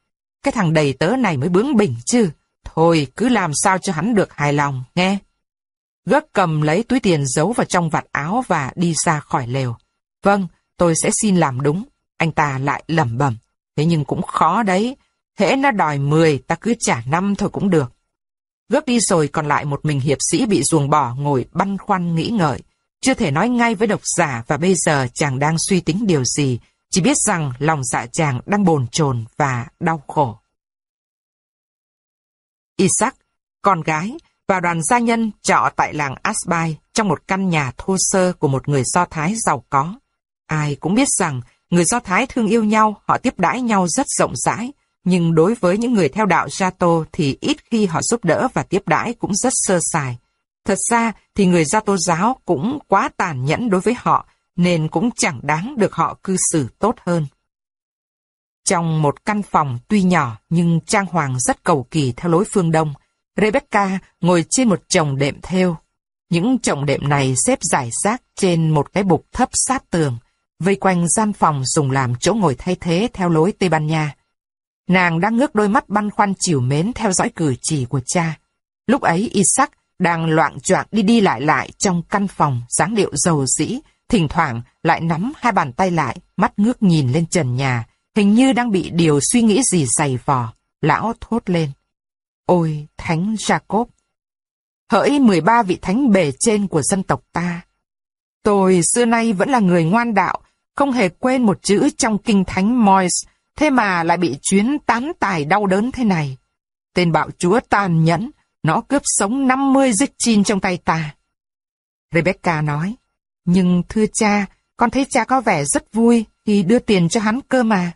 cái thằng đầy tớ này mới bướng bỉnh chứ. Thôi, cứ làm sao cho hắn được hài lòng, nghe. Gớt cầm lấy túi tiền giấu vào trong vạt áo và đi ra khỏi lều. Vâng, tôi sẽ xin làm đúng. Anh ta lại lẩm bẩm. Thế nhưng cũng khó đấy. Hễ nó đòi 10, ta cứ trả năm thôi cũng được. Gớt đi rồi còn lại một mình hiệp sĩ bị ruồng bỏ ngồi băn khoăn nghĩ ngợi. Chưa thể nói ngay với độc giả và bây giờ chàng đang suy tính điều gì. Chỉ biết rằng lòng dạ chàng đang bồn chồn và đau khổ. Isaac, con gái, và đoàn gia nhân trọ tại làng Asbai trong một căn nhà thô sơ của một người Do Thái giàu có. Ai cũng biết rằng người Do Thái thương yêu nhau, họ tiếp đãi nhau rất rộng rãi, nhưng đối với những người theo đạo Jato thì ít khi họ giúp đỡ và tiếp đãi cũng rất sơ sài. Thật ra thì người Gia Tô giáo cũng quá tàn nhẫn đối với họ, nên cũng chẳng đáng được họ cư xử tốt hơn. Trong một căn phòng tuy nhỏ nhưng trang hoàng rất cầu kỳ theo lối phương Đông, Rebecca ngồi trên một chồng đệm thêu. Những chồng đệm này xếp giải rác trên một cái bục thấp sát tường, vây quanh gian phòng dùng làm chỗ ngồi thay thế theo lối Tây Ban Nha. Nàng đang ngước đôi mắt băn khoăn chiều mến theo dõi cử chỉ của cha. Lúc ấy Isaac đang loạn choạng đi đi lại lại trong căn phòng, dáng điệu dầu dĩ, thỉnh thoảng lại nắm hai bàn tay lại, mắt ngước nhìn lên trần nhà, hình như đang bị điều suy nghĩ gì dày vò. Lão thốt lên. Ôi, Thánh Jacob! Hỡi 13 vị thánh bề trên của dân tộc ta! Tôi xưa nay vẫn là người ngoan đạo, không hề quên một chữ trong kinh thánh Mois, thế mà lại bị chuyến tán tài đau đớn thế này. tên bạo chúa tàn nhẫn, nó cướp sống 50 dích chin trong tay ta. Rebecca nói, nhưng thưa cha, con thấy cha có vẻ rất vui khi đưa tiền cho hắn cơ mà.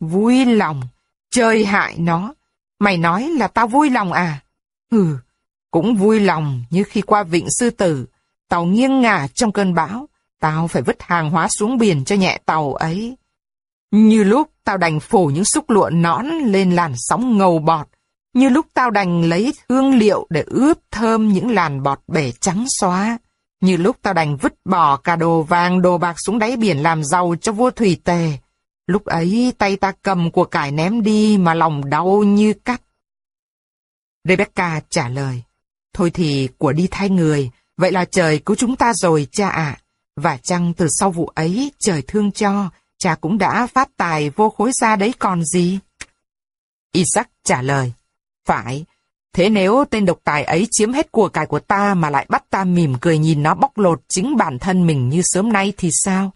Vui lòng, chơi hại nó. Mày nói là tao vui lòng à? Ừ, cũng vui lòng như khi qua vịnh sư tử, tàu nghiêng ngả trong cơn bão, tao phải vứt hàng hóa xuống biển cho nhẹ tàu ấy. Như lúc tao đành phủ những xúc lụa nõn lên làn sóng ngầu bọt, như lúc tao đành lấy hương liệu để ướp thơm những làn bọt bể trắng xóa, như lúc tao đành vứt bỏ cả đồ vàng đồ bạc xuống đáy biển làm giàu cho vua thủy tề. Lúc ấy tay ta cầm của cải ném đi mà lòng đau như cắt. Rebecca trả lời, thôi thì của đi thay người, vậy là trời cứu chúng ta rồi cha ạ. Và chăng từ sau vụ ấy trời thương cho, cha cũng đã phát tài vô khối ra đấy còn gì? Isaac trả lời, phải, thế nếu tên độc tài ấy chiếm hết của cải của ta mà lại bắt ta mỉm cười nhìn nó bóc lột chính bản thân mình như sớm nay thì sao?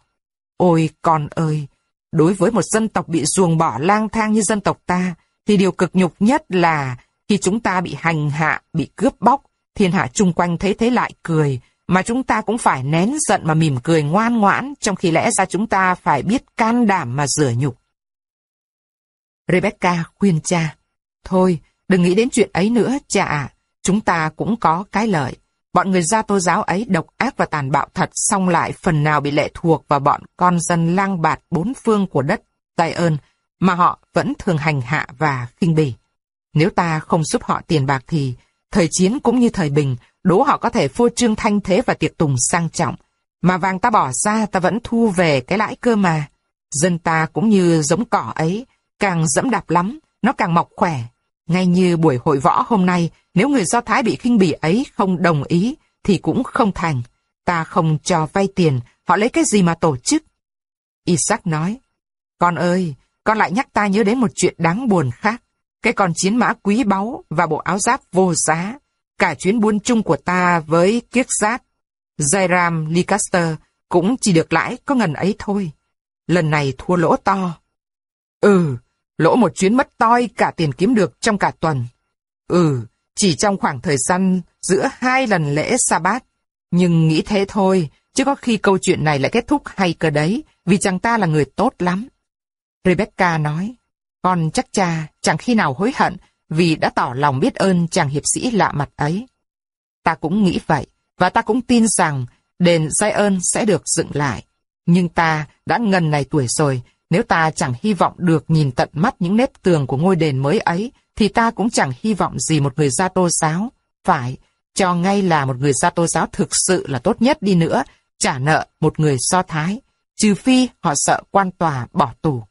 Ôi con ơi, đối với một dân tộc bị ruồng bỏ lang thang như dân tộc ta, thì điều cực nhục nhất là khi chúng ta bị hành hạ, bị cướp bóc, thiên hạ chung quanh thấy thế lại cười, mà chúng ta cũng phải nén giận mà mỉm cười ngoan ngoãn, trong khi lẽ ra chúng ta phải biết can đảm mà rửa nhục. Rebecca khuyên cha, thôi, đừng nghĩ đến chuyện ấy nữa, cha ạ, chúng ta cũng có cái lợi. Bọn người gia tô giáo ấy độc ác và tàn bạo thật, song lại phần nào bị lệ thuộc vào bọn con dân lang bạt bốn phương của đất, tay ơn, mà họ vẫn thường hành hạ và khinh bỉ. Nếu ta không giúp họ tiền bạc thì, thời chiến cũng như thời bình, đố họ có thể phô trương thanh thế và tiệc tùng sang trọng. Mà vàng ta bỏ ra ta vẫn thu về cái lãi cơ mà. Dân ta cũng như giống cỏ ấy, càng dẫm đạp lắm, nó càng mọc khỏe. Ngay như buổi hội võ hôm nay, nếu người Do Thái bị khinh bỉ ấy không đồng ý, thì cũng không thành. Ta không cho vay tiền, họ lấy cái gì mà tổ chức? Isaac nói, Con ơi, con lại nhắc ta nhớ đến một chuyện đáng buồn khác. Cái con chiến mã quý báu và bộ áo giáp vô giá. Cả chuyến buôn chung của ta với kiếc giáp. Jairam Licaster cũng chỉ được lãi có ngần ấy thôi. Lần này thua lỗ to. Ừ, lỗ một chuyến mất toi cả tiền kiếm được trong cả tuần. Ừ, chỉ trong khoảng thời gian giữa hai lần lễ Sa-bát. Nhưng nghĩ thế thôi, chứ có khi câu chuyện này lại kết thúc hay cơ đấy, vì chàng ta là người tốt lắm. Rebecca nói, con chắc cha chẳng khi nào hối hận vì đã tỏ lòng biết ơn chàng hiệp sĩ lạ mặt ấy. Ta cũng nghĩ vậy, và ta cũng tin rằng đền Zion sẽ được dựng lại. Nhưng ta đã ngần này tuổi rồi, nếu ta chẳng hy vọng được nhìn tận mắt những nếp tường của ngôi đền mới ấy, thì ta cũng chẳng hy vọng gì một người gia tô giáo. Phải, cho ngay là một người gia tô giáo thực sự là tốt nhất đi nữa, trả nợ một người so thái, trừ phi họ sợ quan tòa bỏ tù.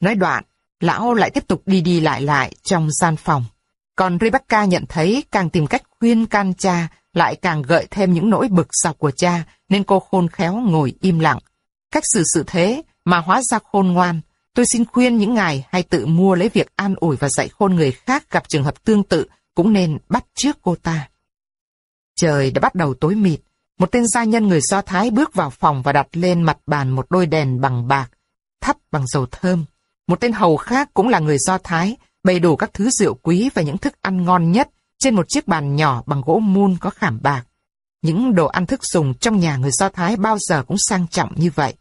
Nói đoạn, lão lại tiếp tục đi đi lại lại trong gian phòng. Còn Rebecca nhận thấy càng tìm cách khuyên can cha, lại càng gợi thêm những nỗi bực dọc của cha, nên cô khôn khéo ngồi im lặng. Cách xử sự thế mà hóa ra khôn ngoan. Tôi xin khuyên những ngài hay tự mua lấy việc an ủi và dạy khôn người khác gặp trường hợp tương tự, cũng nên bắt trước cô ta. Trời đã bắt đầu tối mịt. Một tên gia nhân người Do Thái bước vào phòng và đặt lên mặt bàn một đôi đèn bằng bạc, thắp bằng dầu thơm. Một tên hầu khác cũng là người Do Thái, bày đủ các thứ rượu quý và những thức ăn ngon nhất trên một chiếc bàn nhỏ bằng gỗ mun có khảm bạc. Những đồ ăn thức dùng trong nhà người Do Thái bao giờ cũng sang trọng như vậy.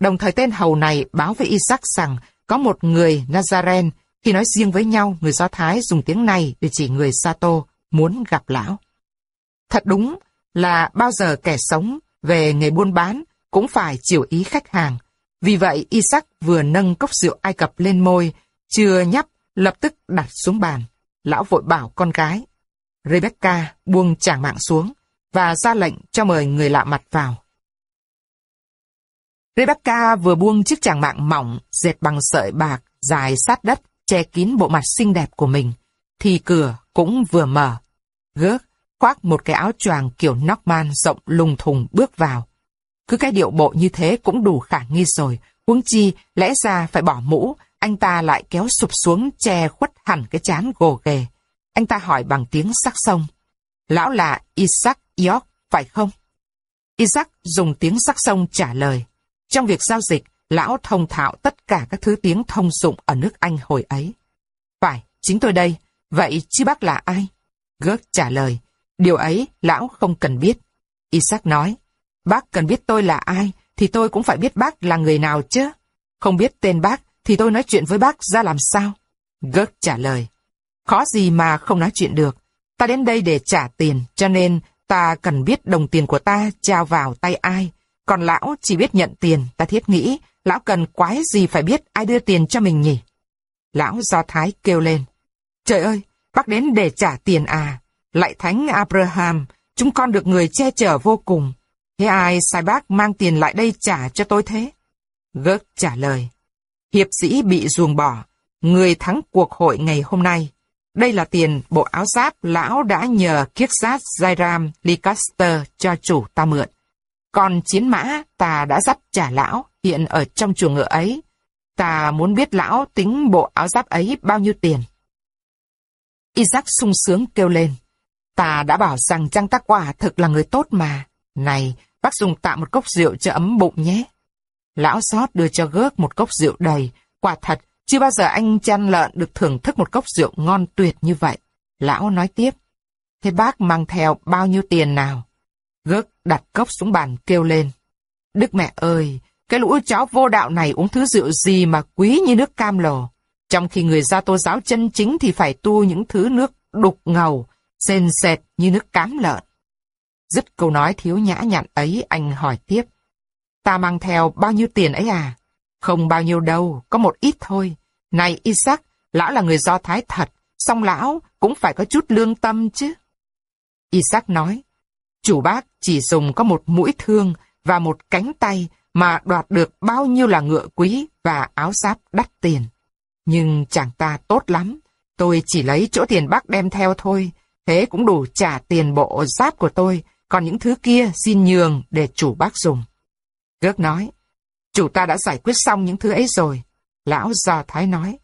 Đồng thời tên hầu này báo với Isaac rằng có một người Nazaren khi nói riêng với nhau người Do Thái dùng tiếng này để chỉ người Sato muốn gặp lão. Thật đúng là bao giờ kẻ sống về nghề buôn bán cũng phải chiều ý khách hàng. Vì vậy Isaac vừa nâng cốc rượu Ai Cập lên môi, chưa nhấp, lập tức đặt xuống bàn. Lão vội bảo con gái. Rebecca buông chàng mạng xuống và ra lệnh cho mời người lạ mặt vào. Rebecca vừa buông chiếc chàng mạng mỏng, dệt bằng sợi bạc, dài sát đất, che kín bộ mặt xinh đẹp của mình, thì cửa cũng vừa mở. Gớt khoác một cái áo choàng kiểu Norman rộng lùng thùng bước vào. Cứ cái điệu bộ như thế cũng đủ khả nghi rồi, huống chi lẽ ra phải bỏ mũ, anh ta lại kéo sụp xuống che khuất hẳn cái chán gồ ghề. Anh ta hỏi bằng tiếng sắc sông. Lão là Isaac York, phải không? Isaac dùng tiếng sắc sông trả lời. Trong việc giao dịch, lão thông thạo tất cả các thứ tiếng thông dụng ở nước Anh hồi ấy. Phải, chính tôi đây. Vậy chứ bác là ai? Gớt trả lời. Điều ấy lão không cần biết. Isaac nói. Bác cần biết tôi là ai, thì tôi cũng phải biết bác là người nào chứ. Không biết tên bác, thì tôi nói chuyện với bác ra làm sao? Gớt trả lời. Khó gì mà không nói chuyện được. Ta đến đây để trả tiền, cho nên ta cần biết đồng tiền của ta trao vào tay ai. Còn lão chỉ biết nhận tiền, ta thiết nghĩ, lão cần quái gì phải biết ai đưa tiền cho mình nhỉ? Lão Do Thái kêu lên. Trời ơi, bác đến để trả tiền à? Lại thánh Abraham, chúng con được người che chở vô cùng. Thế ai sai bác mang tiền lại đây trả cho tôi thế? Gớt trả lời. Hiệp sĩ bị ruồng bỏ, người thắng cuộc hội ngày hôm nay. Đây là tiền bộ áo giáp lão đã nhờ kiết sát Jairam Licaster cho chủ ta mượn. Còn chiến mã ta đã dắt trả lão, hiện ở trong chuồng ngựa ấy. Ta muốn biết lão tính bộ áo giáp ấy bao nhiêu tiền. Isaac sung sướng kêu lên. Ta đã bảo rằng Trang tác quả thực là người tốt mà. Này, bác dùng tạm một cốc rượu cho ấm bụng nhé. Lão sót đưa cho gớt một cốc rượu đầy. Quả thật, chưa bao giờ anh chăn lợn được thưởng thức một cốc rượu ngon tuyệt như vậy. Lão nói tiếp. Thế bác mang theo bao nhiêu tiền nào? Gớt đặt cốc xuống bàn kêu lên. Đức mẹ ơi, cái lũ cháu vô đạo này uống thứ rượu gì mà quý như nước cam lồ. Trong khi người gia tô giáo chân chính thì phải tu những thứ nước đục ngầu, sền sệt như nước cám lợn. Dứt câu nói thiếu nhã nhặn ấy, anh hỏi tiếp. Ta mang theo bao nhiêu tiền ấy à? Không bao nhiêu đâu, có một ít thôi. Này Isaac, lão là người Do Thái thật, song lão cũng phải có chút lương tâm chứ. Isaac nói, chủ bác chỉ dùng có một mũi thương và một cánh tay mà đoạt được bao nhiêu là ngựa quý và áo giáp đắt tiền. Nhưng chàng ta tốt lắm, tôi chỉ lấy chỗ tiền bác đem theo thôi, thế cũng đủ trả tiền bộ giáp của tôi, còn những thứ kia xin nhường để chủ bác dùng. gước nói, chủ ta đã giải quyết xong những thứ ấy rồi. Lão Do Thái nói,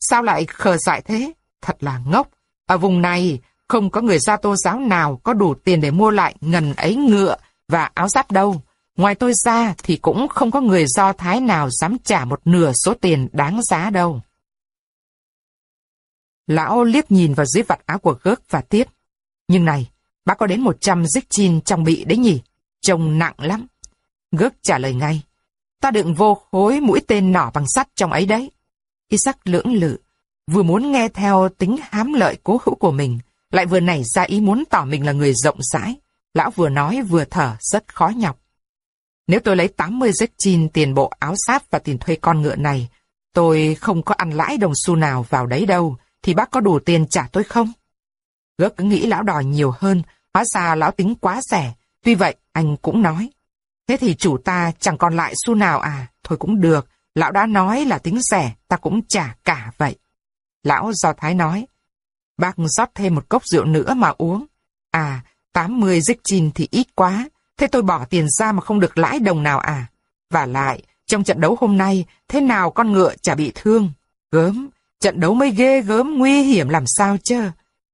sao lại khờ dại thế? Thật là ngốc. Ở vùng này, không có người gia tô giáo nào có đủ tiền để mua lại ngần ấy ngựa và áo giáp đâu. Ngoài tôi ra thì cũng không có người Do Thái nào dám trả một nửa số tiền đáng giá đâu. Lão liếc nhìn vào dưới vạt áo của gớt và tiếp. Nhưng này, bác có đến 100 dích chin trong bị đấy nhỉ? Trông nặng lắm. Gớt trả lời ngay. Ta đựng vô khối mũi tên nỏ bằng sắt trong ấy đấy. Isaac lưỡng lự, vừa muốn nghe theo tính hám lợi cố hữu của mình, lại vừa nảy ra ý muốn tỏ mình là người rộng rãi. Lão vừa nói vừa thở rất khó nhọc. Nếu tôi lấy 80 giấc chin tiền bộ áo sát và tiền thuê con ngựa này, tôi không có ăn lãi đồng xu nào vào đấy đâu, thì bác có đủ tiền trả tôi không? Gớt cứ nghĩ lão đòi nhiều hơn, hóa ra lão tính quá rẻ, tuy vậy anh cũng nói. Thế thì chủ ta chẳng còn lại xu nào à, thôi cũng được, lão đã nói là tính rẻ, ta cũng trả cả vậy. Lão Do Thái nói, bác rót thêm một cốc rượu nữa mà uống. À, 80 dích chin thì ít quá, thế tôi bỏ tiền ra mà không được lãi đồng nào à. Và lại, trong trận đấu hôm nay, thế nào con ngựa chả bị thương? Gớm, trận đấu mới ghê gớm nguy hiểm làm sao chứ?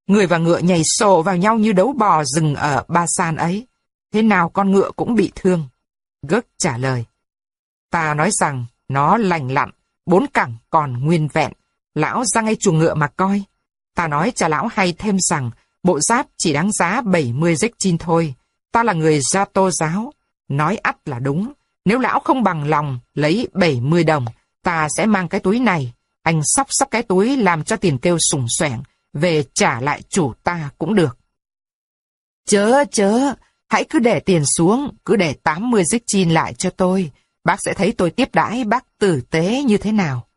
Người và ngựa nhảy sổ vào nhau như đấu bò rừng ở Ba San ấy. Thế nào con ngựa cũng bị thương. Gớt trả lời. Ta nói rằng nó lành lặn, bốn cẳng còn nguyên vẹn. Lão ra ngay chuồng ngựa mà coi. Ta nói cho lão hay thêm rằng bộ giáp chỉ đáng giá 70 giếc chin thôi. Ta là người gia tô giáo. Nói ắt là đúng. Nếu lão không bằng lòng lấy 70 đồng, ta sẽ mang cái túi này. Anh sóc sóc cái túi làm cho tiền kêu sùng xoẻng, về trả lại chủ ta cũng được. Chớ chớ, hãy cứ để tiền xuống, cứ để 80 giếc chin lại cho tôi. Bác sẽ thấy tôi tiếp đãi bác tử tế như thế nào.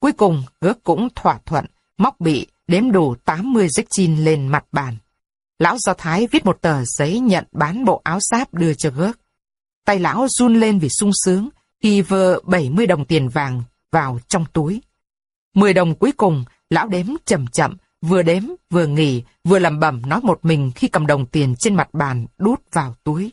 Cuối cùng, ước cũng thỏa thuận, móc bị, đếm đủ 80 giếc chin lên mặt bàn. Lão Do Thái viết một tờ giấy nhận bán bộ áo giáp đưa cho gớt. Tay lão run lên vì sung sướng khi vơ 70 đồng tiền vàng vào trong túi. 10 đồng cuối cùng, lão đếm chậm chậm, vừa đếm, vừa nghỉ, vừa lẩm bẩm nói một mình khi cầm đồng tiền trên mặt bàn đút vào túi.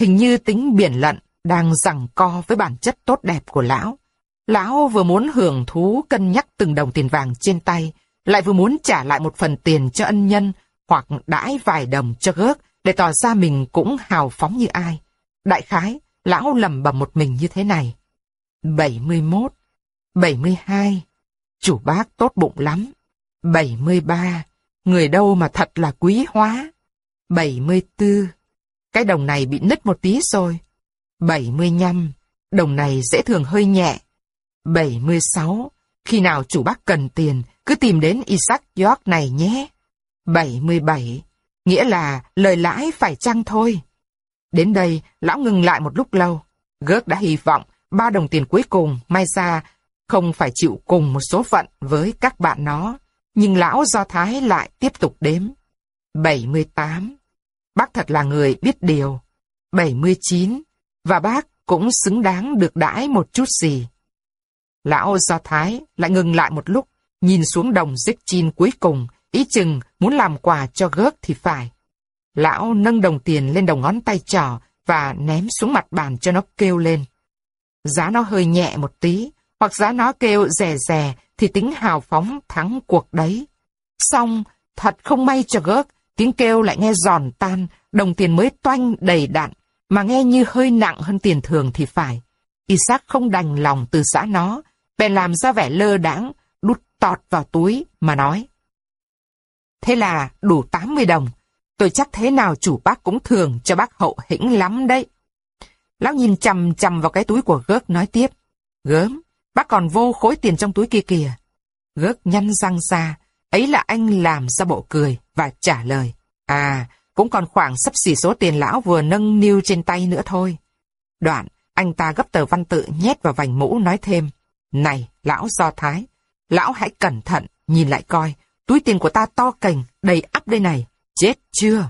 Hình như tính biển lận đang giằng co với bản chất tốt đẹp của lão. Lão vừa muốn hưởng thú cân nhắc từng đồng tiền vàng trên tay, lại vừa muốn trả lại một phần tiền cho ân nhân hoặc đãi vài đồng cho gớt để tỏ ra mình cũng hào phóng như ai. Đại khái, lão lầm bầm một mình như thế này. 71, 72, chủ bác tốt bụng lắm. 73. Người đâu mà thật là quý hóa. 74. Cái đồng này bị nứt một tí rồi. 75. Đồng này dễ thường hơi nhẹ. 76. Khi nào chủ bác cần tiền, cứ tìm đến Isaac York này nhé. 77. Nghĩa là lời lãi phải chăng thôi. Đến đây, lão ngừng lại một lúc lâu. Gớt đã hy vọng ba đồng tiền cuối cùng may ra không phải chịu cùng một số phận với các bạn nó. Nhưng lão Do Thái lại tiếp tục đếm. 78. Bác thật là người biết điều. 79. Và bác cũng xứng đáng được đãi một chút gì. Lão Do Thái lại ngừng lại một lúc, nhìn xuống đồng dích chin cuối cùng, ý chừng muốn làm quà cho gớt thì phải. Lão nâng đồng tiền lên đầu ngón tay trỏ và ném xuống mặt bàn cho nó kêu lên. Giá nó hơi nhẹ một tí, hoặc giá nó kêu rè rè thì tính hào phóng thắng cuộc đấy. Xong, thật không may cho gớt, tiếng kêu lại nghe giòn tan, đồng tiền mới toanh đầy đặn, mà nghe như hơi nặng hơn tiền thường thì phải. Isaac không đành lòng từ xã nó, bèn làm ra vẻ lơ đãng, đút tọt vào túi mà nói. Thế là đủ 80 đồng, tôi chắc thế nào chủ bác cũng thường cho bác hậu hĩnh lắm đấy. Lão nhìn chầm chầm vào cái túi của gớt nói tiếp. Gớm, bác còn vô khối tiền trong túi kia kìa. Gớt nhăn răng ra, ấy là anh làm ra bộ cười và trả lời. À, cũng còn khoảng sắp xỉ số tiền lão vừa nâng niu trên tay nữa thôi. Đoạn, anh ta gấp tờ văn tự nhét vào vành mũ nói thêm. Này, lão Do Thái, lão hãy cẩn thận, nhìn lại coi, túi tiền của ta to cành, đầy ắp đây này, chết chưa?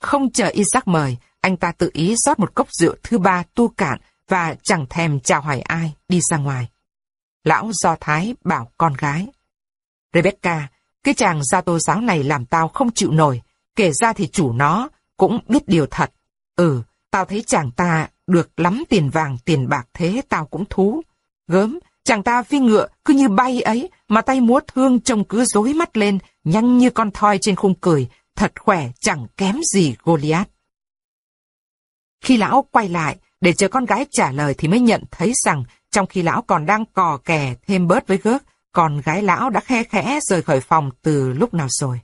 Không chờ Isaac mời, anh ta tự ý rót một cốc rượu thứ ba tu cạn và chẳng thèm chào hỏi ai, đi ra ngoài. Lão Do Thái bảo con gái. Rebecca, cái chàng gia tô giáo này làm tao không chịu nổi, kể ra thì chủ nó cũng biết điều thật. Ừ, tao thấy chàng ta được lắm tiền vàng tiền bạc thế tao cũng thú. Gớm, chàng ta phi ngựa cứ như bay ấy, mà tay múa thương trông cứ rối mắt lên, nhanh như con thoi trên khung cười, thật khỏe chẳng kém gì Goliath. Khi lão quay lại, để chờ con gái trả lời thì mới nhận thấy rằng trong khi lão còn đang cò kè thêm bớt với gớt, con gái lão đã khe khẽ rời khỏi phòng từ lúc nào rồi.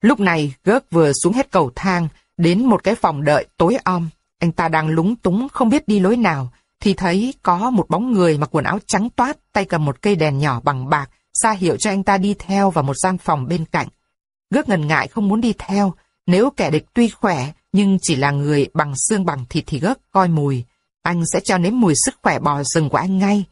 Lúc này, gớt vừa xuống hết cầu thang, đến một cái phòng đợi tối om. Anh ta đang lúng túng không biết đi lối nào, thì thấy có một bóng người mặc quần áo trắng toát, tay cầm một cây đèn nhỏ bằng bạc, ra hiệu cho anh ta đi theo vào một gian phòng bên cạnh. Gớt ngần ngại không muốn đi theo, nếu kẻ địch tuy khỏe, nhưng chỉ là người bằng xương bằng thịt thì gớt coi mùi. Anh sẽ cho nếm mùi sức khỏe bò rừng của anh ngay.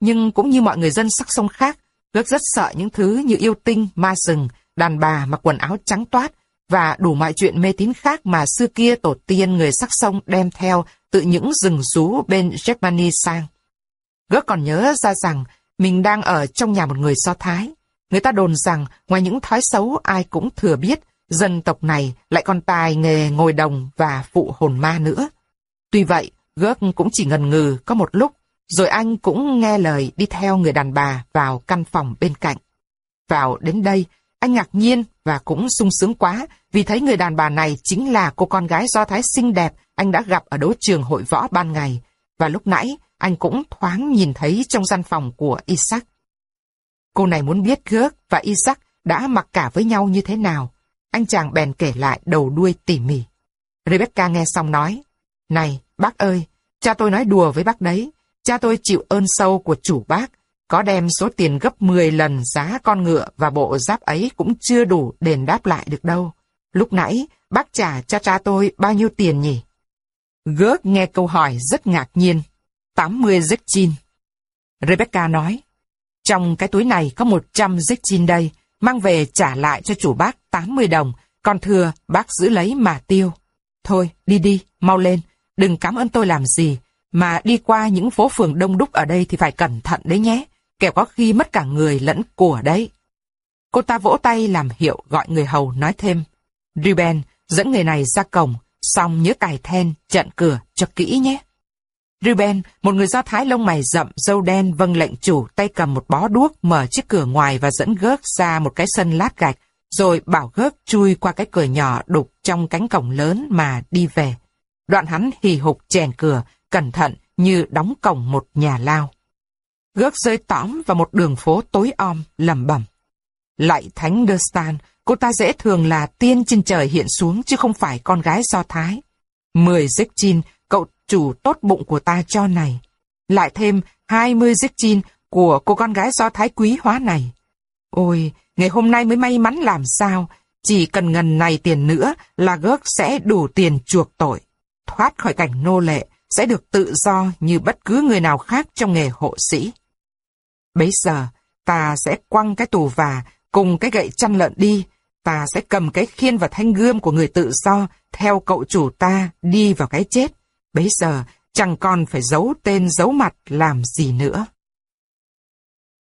Nhưng cũng như mọi người dân sắc sông khác, gớt rất sợ những thứ như yêu tinh, ma rừng, đàn bà mặc quần áo trắng toát, và đủ mọi chuyện mê tín khác mà xưa kia tổ tiên người sắc sông đem theo từ những rừng rú bên Germany sang. Gớt còn nhớ ra rằng mình đang ở trong nhà một người Do Thái. Người ta đồn rằng ngoài những thói xấu ai cũng thừa biết, dân tộc này lại còn tài nghề ngồi đồng và phụ hồn ma nữa. Tuy vậy, Gớt cũng chỉ ngần ngừ có một lúc, rồi anh cũng nghe lời đi theo người đàn bà vào căn phòng bên cạnh. Vào đến đây, anh ngạc nhiên và cũng sung sướng quá vì thấy người đàn bà này chính là cô con gái do thái xinh đẹp anh đã gặp ở đấu trường hội võ ban ngày. Và lúc nãy, anh cũng thoáng nhìn thấy trong gian phòng của Isaac. Cô này muốn biết Gớt và Isaac đã mặc cả với nhau như thế nào. Anh chàng bèn kể lại đầu đuôi tỉ mỉ. Rebecca nghe xong nói, Này, bác ơi, cha tôi nói đùa với bác đấy. Cha tôi chịu ơn sâu của chủ bác, có đem số tiền gấp 10 lần giá con ngựa và bộ giáp ấy cũng chưa đủ đền đáp lại được đâu. Lúc nãy, bác trả cho cha tôi bao nhiêu tiền nhỉ? Gớt nghe câu hỏi rất ngạc nhiên. 80 zechin. Rebecca nói, trong cái túi này có 100 zechin đây, mang về trả lại cho chủ bác 80 đồng, còn thừa bác giữ lấy mà tiêu. Thôi, đi đi, mau lên, đừng cảm ơn tôi làm gì, mà đi qua những phố phường đông đúc ở đây thì phải cẩn thận đấy nhé kẻo có khi mất cả người lẫn của đấy. Cô ta vỗ tay làm hiệu gọi người hầu nói thêm. Ruben, dẫn người này ra cổng, xong nhớ cài then, chặn cửa cho kỹ nhé. Ruben, một người do thái lông mày rậm, dâu đen vâng lệnh chủ, tay cầm một bó đuốc, mở chiếc cửa ngoài và dẫn gớt ra một cái sân lát gạch, rồi bảo gớt chui qua cái cửa nhỏ đục trong cánh cổng lớn mà đi về. Đoạn hắn hì hục chèn cửa, cẩn thận như đóng cổng một nhà lao gớt rơi tõm vào một đường phố tối om, lầm bầm. Lại thánh Durstan, cô ta dễ thường là tiên trên trời hiện xuống chứ không phải con gái do thái. Mười giếc chin, cậu chủ tốt bụng của ta cho này. Lại thêm hai mươi giếc chin của cô con gái do thái quý hóa này. Ôi, ngày hôm nay mới may mắn làm sao, chỉ cần ngần này tiền nữa là gớt sẽ đủ tiền chuộc tội. Thoát khỏi cảnh nô lệ, sẽ được tự do như bất cứ người nào khác trong nghề hộ sĩ. Bấy giờ, ta sẽ quăng cái tù và cùng cái gậy chăn lợn đi, ta sẽ cầm cái khiên và thanh gươm của người tự do theo cậu chủ ta đi vào cái chết. Bấy giờ, chẳng còn phải giấu tên giấu mặt làm gì nữa.